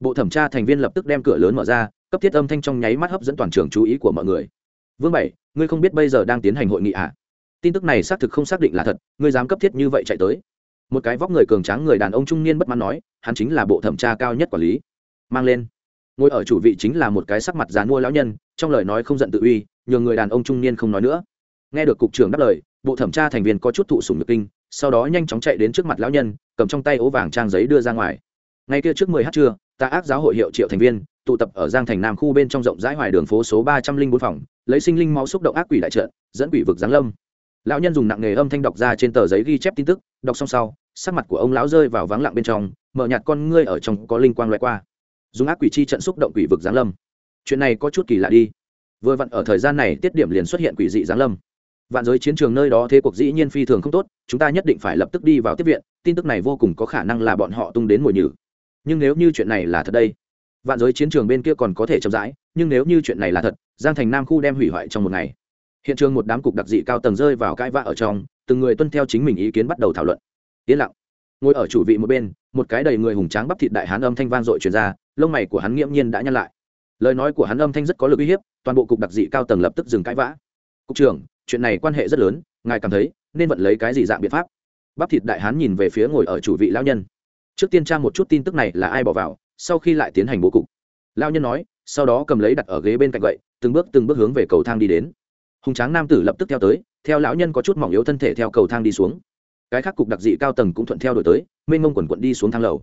Bộ thẩm tra thành viên lập tức đem cửa lớn mở ra, cấp thiết âm thanh trong nháy mắt hấp dẫn toàn trường chú ý của mọi người. Vương bảy, ngươi không biết bây giờ đang tiến hành hội nghị à? tin tức này xác thực không xác định là thật, ngươi dám cấp thiết như vậy chạy tới. Một cái vóc người cường tráng người đàn ông trung niên bất mãn nói, hắn chính là bộ thẩm tra cao nhất quản lý. Mang lên ngồi ở chủ vị chính là một cái sắc mặt dán mua lão nhân, trong lời nói không giận tự uy, nhường người đàn ông trung niên không nói nữa. Nghe được cục trưởng đáp lời, bộ thẩm tra thành viên có chút thụ sùng nhược kinh, sau đó nhanh chóng chạy đến trước mặt lão nhân, cầm trong tay ố vàng trang giấy đưa ra ngoài. Ngay kia trước mười h trưa, ta ác giáo hội hiệu triệu thành viên, tụ tập ở giang thành nam khu bên trong rộng rãi hoài đường phố số ba trăm linh bốn phòng, lấy sinh linh máu xúc động ác quỷ đại trận, dẫn quỷ vực giáng lâm. Lão nhân dùng nặng nghề âm thanh đọc ra trên tờ giấy ghi chép tin tức, đọc xong sau, sắc mặt của ông lão rơi vào vắng lặng bên trong, mở nhạt con ngươi ở trong có linh quang loại qua dùng ác quỷ chi trận xúc động quỷ vực giáng lâm. Chuyện này có chút kỳ lạ đi. Vừa vặn ở thời gian này, tiết điểm liền xuất hiện quỷ dị giáng lâm. Vạn giới chiến trường nơi đó thế cuộc dĩ nhiên phi thường không tốt, chúng ta nhất định phải lập tức đi vào tiếp viện, tin tức này vô cùng có khả năng là bọn họ tung đến mùi nhử. Nhưng nếu như chuyện này là thật đây, vạn giới chiến trường bên kia còn có thể chậm rãi, nhưng nếu như chuyện này là thật, giang thành nam khu đem hủy hoại trong một ngày. Hiện trường một đám cục đặc dị cao tầng rơi vào cãi vã ở trong, từng người tuân theo chính mình ý kiến bắt đầu thảo luận. Yên lặng. Ngồi ở chủ vị một bên, một cái đầy người hùng tráng bắp thịt đại hán âm thanh vang dội truyền ra lông mày của hắn nghiễm nhiên đã nhăn lại. Lời nói của hắn âm thanh rất có lực uy hiếp, toàn bộ cục đặc dị cao tầng lập tức dừng cãi vã. Cục trưởng, chuyện này quan hệ rất lớn, ngài cảm thấy nên vận lấy cái gì dạng biện pháp? Bắp thịt đại hán nhìn về phía ngồi ở chủ vị lão nhân. Trước tiên tra một chút tin tức này là ai bỏ vào, sau khi lại tiến hành bố cục. Lão nhân nói, sau đó cầm lấy đặt ở ghế bên cạnh vậy từng bước từng bước hướng về cầu thang đi đến. Hùng tráng nam tử lập tức theo tới, theo lão nhân có chút mỏng yếu thân thể theo cầu thang đi xuống. Cái khác cục đặc dị cao tầng cũng thuận theo đổi tới, mênh mông quần quận đi xuống thang lầu.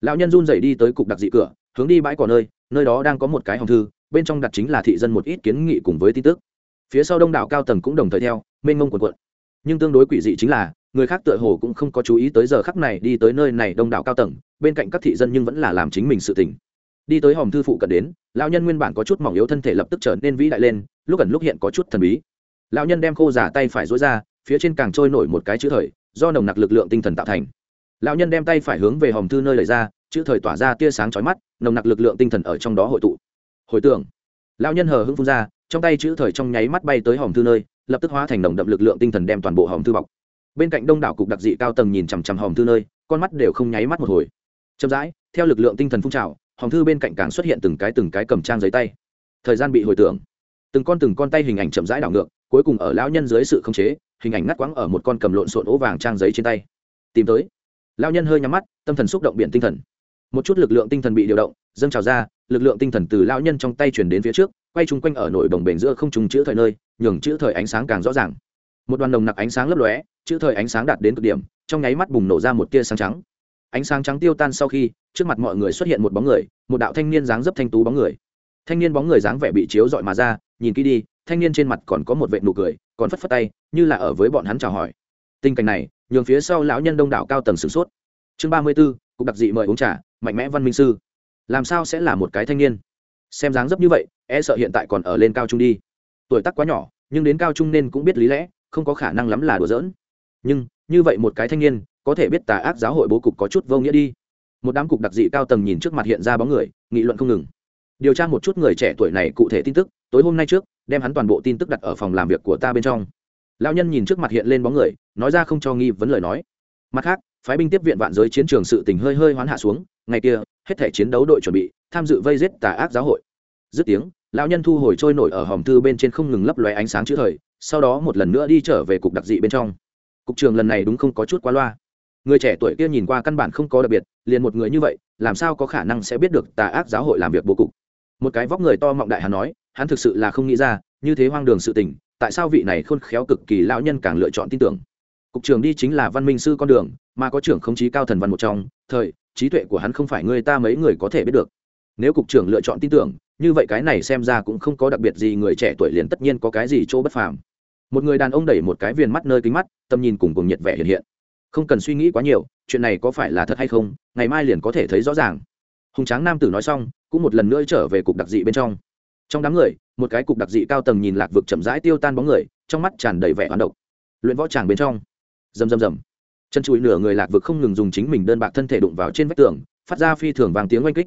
Lão nhân run rẩy đi tới cục đặc dị cửa hướng đi bãi cỏ nơi nơi đó đang có một cái hòm thư, bên trong đặt chính là thị dân một ít kiến nghị cùng với tin tức. Phía sau đông đảo cao tầng cũng đồng thời theo, mênh mông quần quận nhưng tương đối quỷ dị chính là, người khác tựa hồ cũng không có chú ý tới giờ khắc này đi tới nơi này đông đảo cao tầng, bên cạnh các thị dân nhưng vẫn là làm chính mình sự tỉnh. đi tới hòm thư phụ cận đến, lão nhân nguyên bản có chút mỏng yếu thân thể lập tức trở nên vĩ đại lên, lúc ẩn lúc hiện có chút thần bí. Lão nhân đem khô giả tay phải dối ra, phía trên càng trôi nổi một cái chữ thời, do nồng nặc lực lượng tinh thần tạo thành lão nhân đem tay phải hướng về hòm thư nơi lời ra, chữ thời tỏa ra tia sáng chói mắt, nồng nặc lực lượng tinh thần ở trong đó hội tụ. Hồi tưởng, lão nhân hờ hưng phun ra, trong tay chữ thời trong nháy mắt bay tới hòm thư nơi, lập tức hóa thành nồng đậm lực lượng tinh thần đem toàn bộ hòm thư bọc. Bên cạnh đông đảo cục đặc dị cao tầng nhìn chằm chằm hòm thư nơi, con mắt đều không nháy mắt một hồi. Chậm rãi, theo lực lượng tinh thần phun trào hòm thư bên cạnh càng xuất hiện từng cái từng cái cầm trang giấy tay. Thời gian bị hồi tưởng, từng con từng con tay hình ảnh chậm rãi đảo ngược, cuối cùng ở lão nhân dưới sự khống chế, hình ảnh ngắt quãng ở một con cầm lộn xộn ố vàng trang giấy trên tay. Tìm tới lão nhân hơi nhắm mắt, tâm thần xúc động biện tinh thần. Một chút lực lượng tinh thần bị điều động, dâng trào ra, lực lượng tinh thần từ lão nhân trong tay chuyển đến phía trước, quay chung quanh ở nội đồng bền giữa không trùng chữ thời nơi, nhường chữ thời ánh sáng càng rõ ràng. Một đoàn đồng nặc ánh sáng lấp lóe, chữ thời ánh sáng đạt đến cực điểm, trong nháy mắt bùng nổ ra một tia sáng trắng. Ánh sáng trắng tiêu tan sau khi, trước mặt mọi người xuất hiện một bóng người, một đạo thanh niên dáng dấp thanh tú bóng người. Thanh niên bóng người dáng vẻ bị chiếu dọi mà ra, nhìn kỹ đi, thanh niên trên mặt còn có một vệ nụ cười, còn phất phất tay, như là ở với bọn hắn chào hỏi. Tình cảnh này nhường phía sau lão nhân đông đảo cao tầng sửng sốt. Chương ba mươi b ố cục đặc dị mời uống trà, mạnh mẽ văn minh sư. Làm sao sẽ là một cái thanh niên? Xem dáng dấp như vậy e sợ hiện tại còn ở lên cao trung đi. Tuổi tác quá nhỏ, nhưng đến cao trung nên cũng biết lý lẽ, không có khả năng lắm là đùa giỡn. Nhưng, như vậy một cái thanh niên, có thể biết tà ác giáo hội bố cục có chút vô nghĩa đi. Một đám cục đặc dị cao tầng nhìn trước mặt hiện ra bóng người, nghị luận không ngừng. Điều tra một chút người trẻ tuổi này cụ thể tin tức, tối hôm nay trước, đem hắn toàn bộ tin tức đặt ở phòng làm việc của ta bên trong lao nhân nhìn trước mặt hiện lên bóng người, nói ra không cho nghi vấn lời nói. Mặt khác, phái binh tiếp viện vạn giới chiến trường sự tình hơi hơi hoán hạ xuống, ngày kia, hết thể chiến đấu đội chuẩn bị, tham dự vây giết tà ác giáo hội. Dứt tiếng, lão nhân thu hồi trôi nổi ở hòm thư bên trên không ngừng lấp lóe ánh sáng chữ thời, sau đó một lần nữa đi trở về cục đặc dị bên trong. Cục trường lần này đúng không có chút quá loa. Người trẻ tuổi kia nhìn qua căn bản không có đặc biệt, liền một người như vậy, làm sao có khả năng sẽ biết được tà ác giáo hội làm việc bố cục? Một cái vóc người to mọng đại hắn nói, hắn thực sự là không nghĩ ra, như thế hoang đường sự tình tại sao vị này khôn khéo cực kỳ lão nhân càng lựa chọn tin tưởng? Cục trưởng đi chính là văn minh sư con đường, mà có trưởng không chí cao thần văn một trong, thời, trí tuệ của hắn không phải người ta mấy người có thể biết được. Nếu cục trưởng lựa chọn tin tưởng, như vậy cái này xem ra cũng không có đặc biệt gì người trẻ tuổi liền tất nhiên có cái gì chỗ bất phàm. Một người đàn ông đẩy một cái viền mắt nơi kính mắt, tầm nhìn cùng cùng nhiệt vẻ hiện hiện. Không cần suy nghĩ quá nhiều, chuyện này có phải là thật hay không, ngày mai liền có thể thấy rõ ràng. Hùng tráng nam tử nói xong, cũng một lần nữa trở về cục đặc dị bên trong trong đám người, một cái cục đặc dị cao tầng nhìn lạc vực chậm rãi tiêu tan bóng người, trong mắt tràn đầy vẻ hoán độc. Luyện võ tràng bên trong. Rầm rầm rầm. Chân chùi nửa người lạc vực không ngừng dùng chính mình đơn bạc thân thể đụng vào trên vách tường, phát ra phi thường vàng tiếng oanh kích.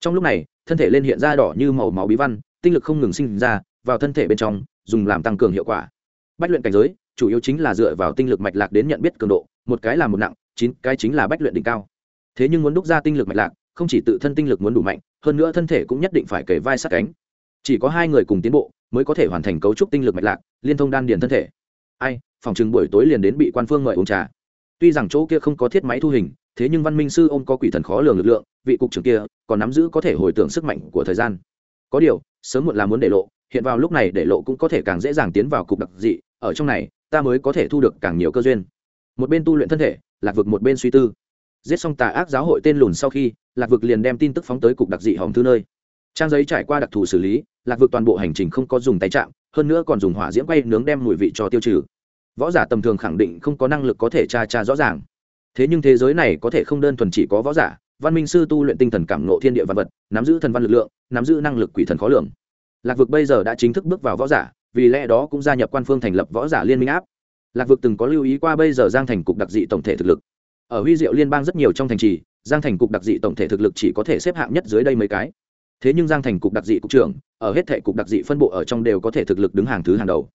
Trong lúc này, thân thể lên hiện ra đỏ như màu máu bí văn, tinh lực không ngừng sinh ra, vào thân thể bên trong, dùng làm tăng cường hiệu quả. Bách luyện cảnh giới, chủ yếu chính là dựa vào tinh lực mạch lạc đến nhận biết cường độ, một cái là một nặng, chín, cái chính là bách luyện đỉnh cao. Thế nhưng muốn đúc ra tinh lực mạch lạc, không chỉ tự thân tinh lực muốn đủ mạnh, hơn nữa thân thể cũng nhất định phải kể vai sát cánh chỉ có hai người cùng tiến bộ, mới có thể hoàn thành cấu trúc tinh lực mạch lạc, liên thông đan điền thân thể. Ai, phòng chừng buổi tối liền đến bị quan phương mời uống trà. Tuy rằng chỗ kia không có thiết máy thu hình, thế nhưng văn minh sư ôm có quỷ thần khó lường lực lượng, vị cục trưởng kia còn nắm giữ có thể hồi tưởng sức mạnh của thời gian. Có điều, sớm muộn là muốn để lộ, hiện vào lúc này để lộ cũng có thể càng dễ dàng tiến vào cục đặc dị, ở trong này, ta mới có thể thu được càng nhiều cơ duyên. Một bên tu luyện thân thể, lạc vực một bên suy tư. Giết xong tà ác giáo hội tên lùn sau khi, lạc vực liền đem tin tức phóng tới cục đặc dị hòm thư nơi trang giấy trải qua đặc thù xử lý, lạc vực toàn bộ hành trình không có dùng tay chạm, hơn nữa còn dùng hỏa diễm quay nướng đem mùi vị cho tiêu trừ. Võ giả tầm thường khẳng định không có năng lực có thể tra tra rõ ràng. Thế nhưng thế giới này có thể không đơn thuần chỉ có võ giả, văn minh sư tu luyện tinh thần cảm nộ thiên địa văn vật, nắm giữ thần văn lực lượng, nắm giữ năng lực quỷ thần khó lường. Lạc vực bây giờ đã chính thức bước vào võ giả, vì lẽ đó cũng gia nhập quan phương thành lập võ giả liên minh áp. Lạc vực từng có lưu ý qua bây giờ giang thành cục đặc dị tổng thể thực lực. Ở huy diệu liên bang rất nhiều trong thành trì, giang thành cục đặc dị tổng thể thực lực chỉ có thể xếp hạng nhất dưới đây mấy cái thế nhưng giang thành cục đặc dị cục trưởng, ở hết thệ cục đặc dị phân bộ ở trong đều có thể thực lực đứng hàng thứ hàng đầu.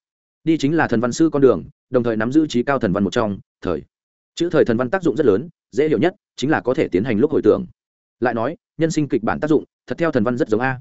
Đi chính là thần văn sư con đường, đồng thời nắm giữ trí cao thần văn một trong, thời. Chữ thời thần văn tác dụng rất lớn, dễ hiểu nhất, chính là có thể tiến hành lúc hồi tưởng. Lại nói, nhân sinh kịch bản tác dụng, thật theo thần văn rất giống a.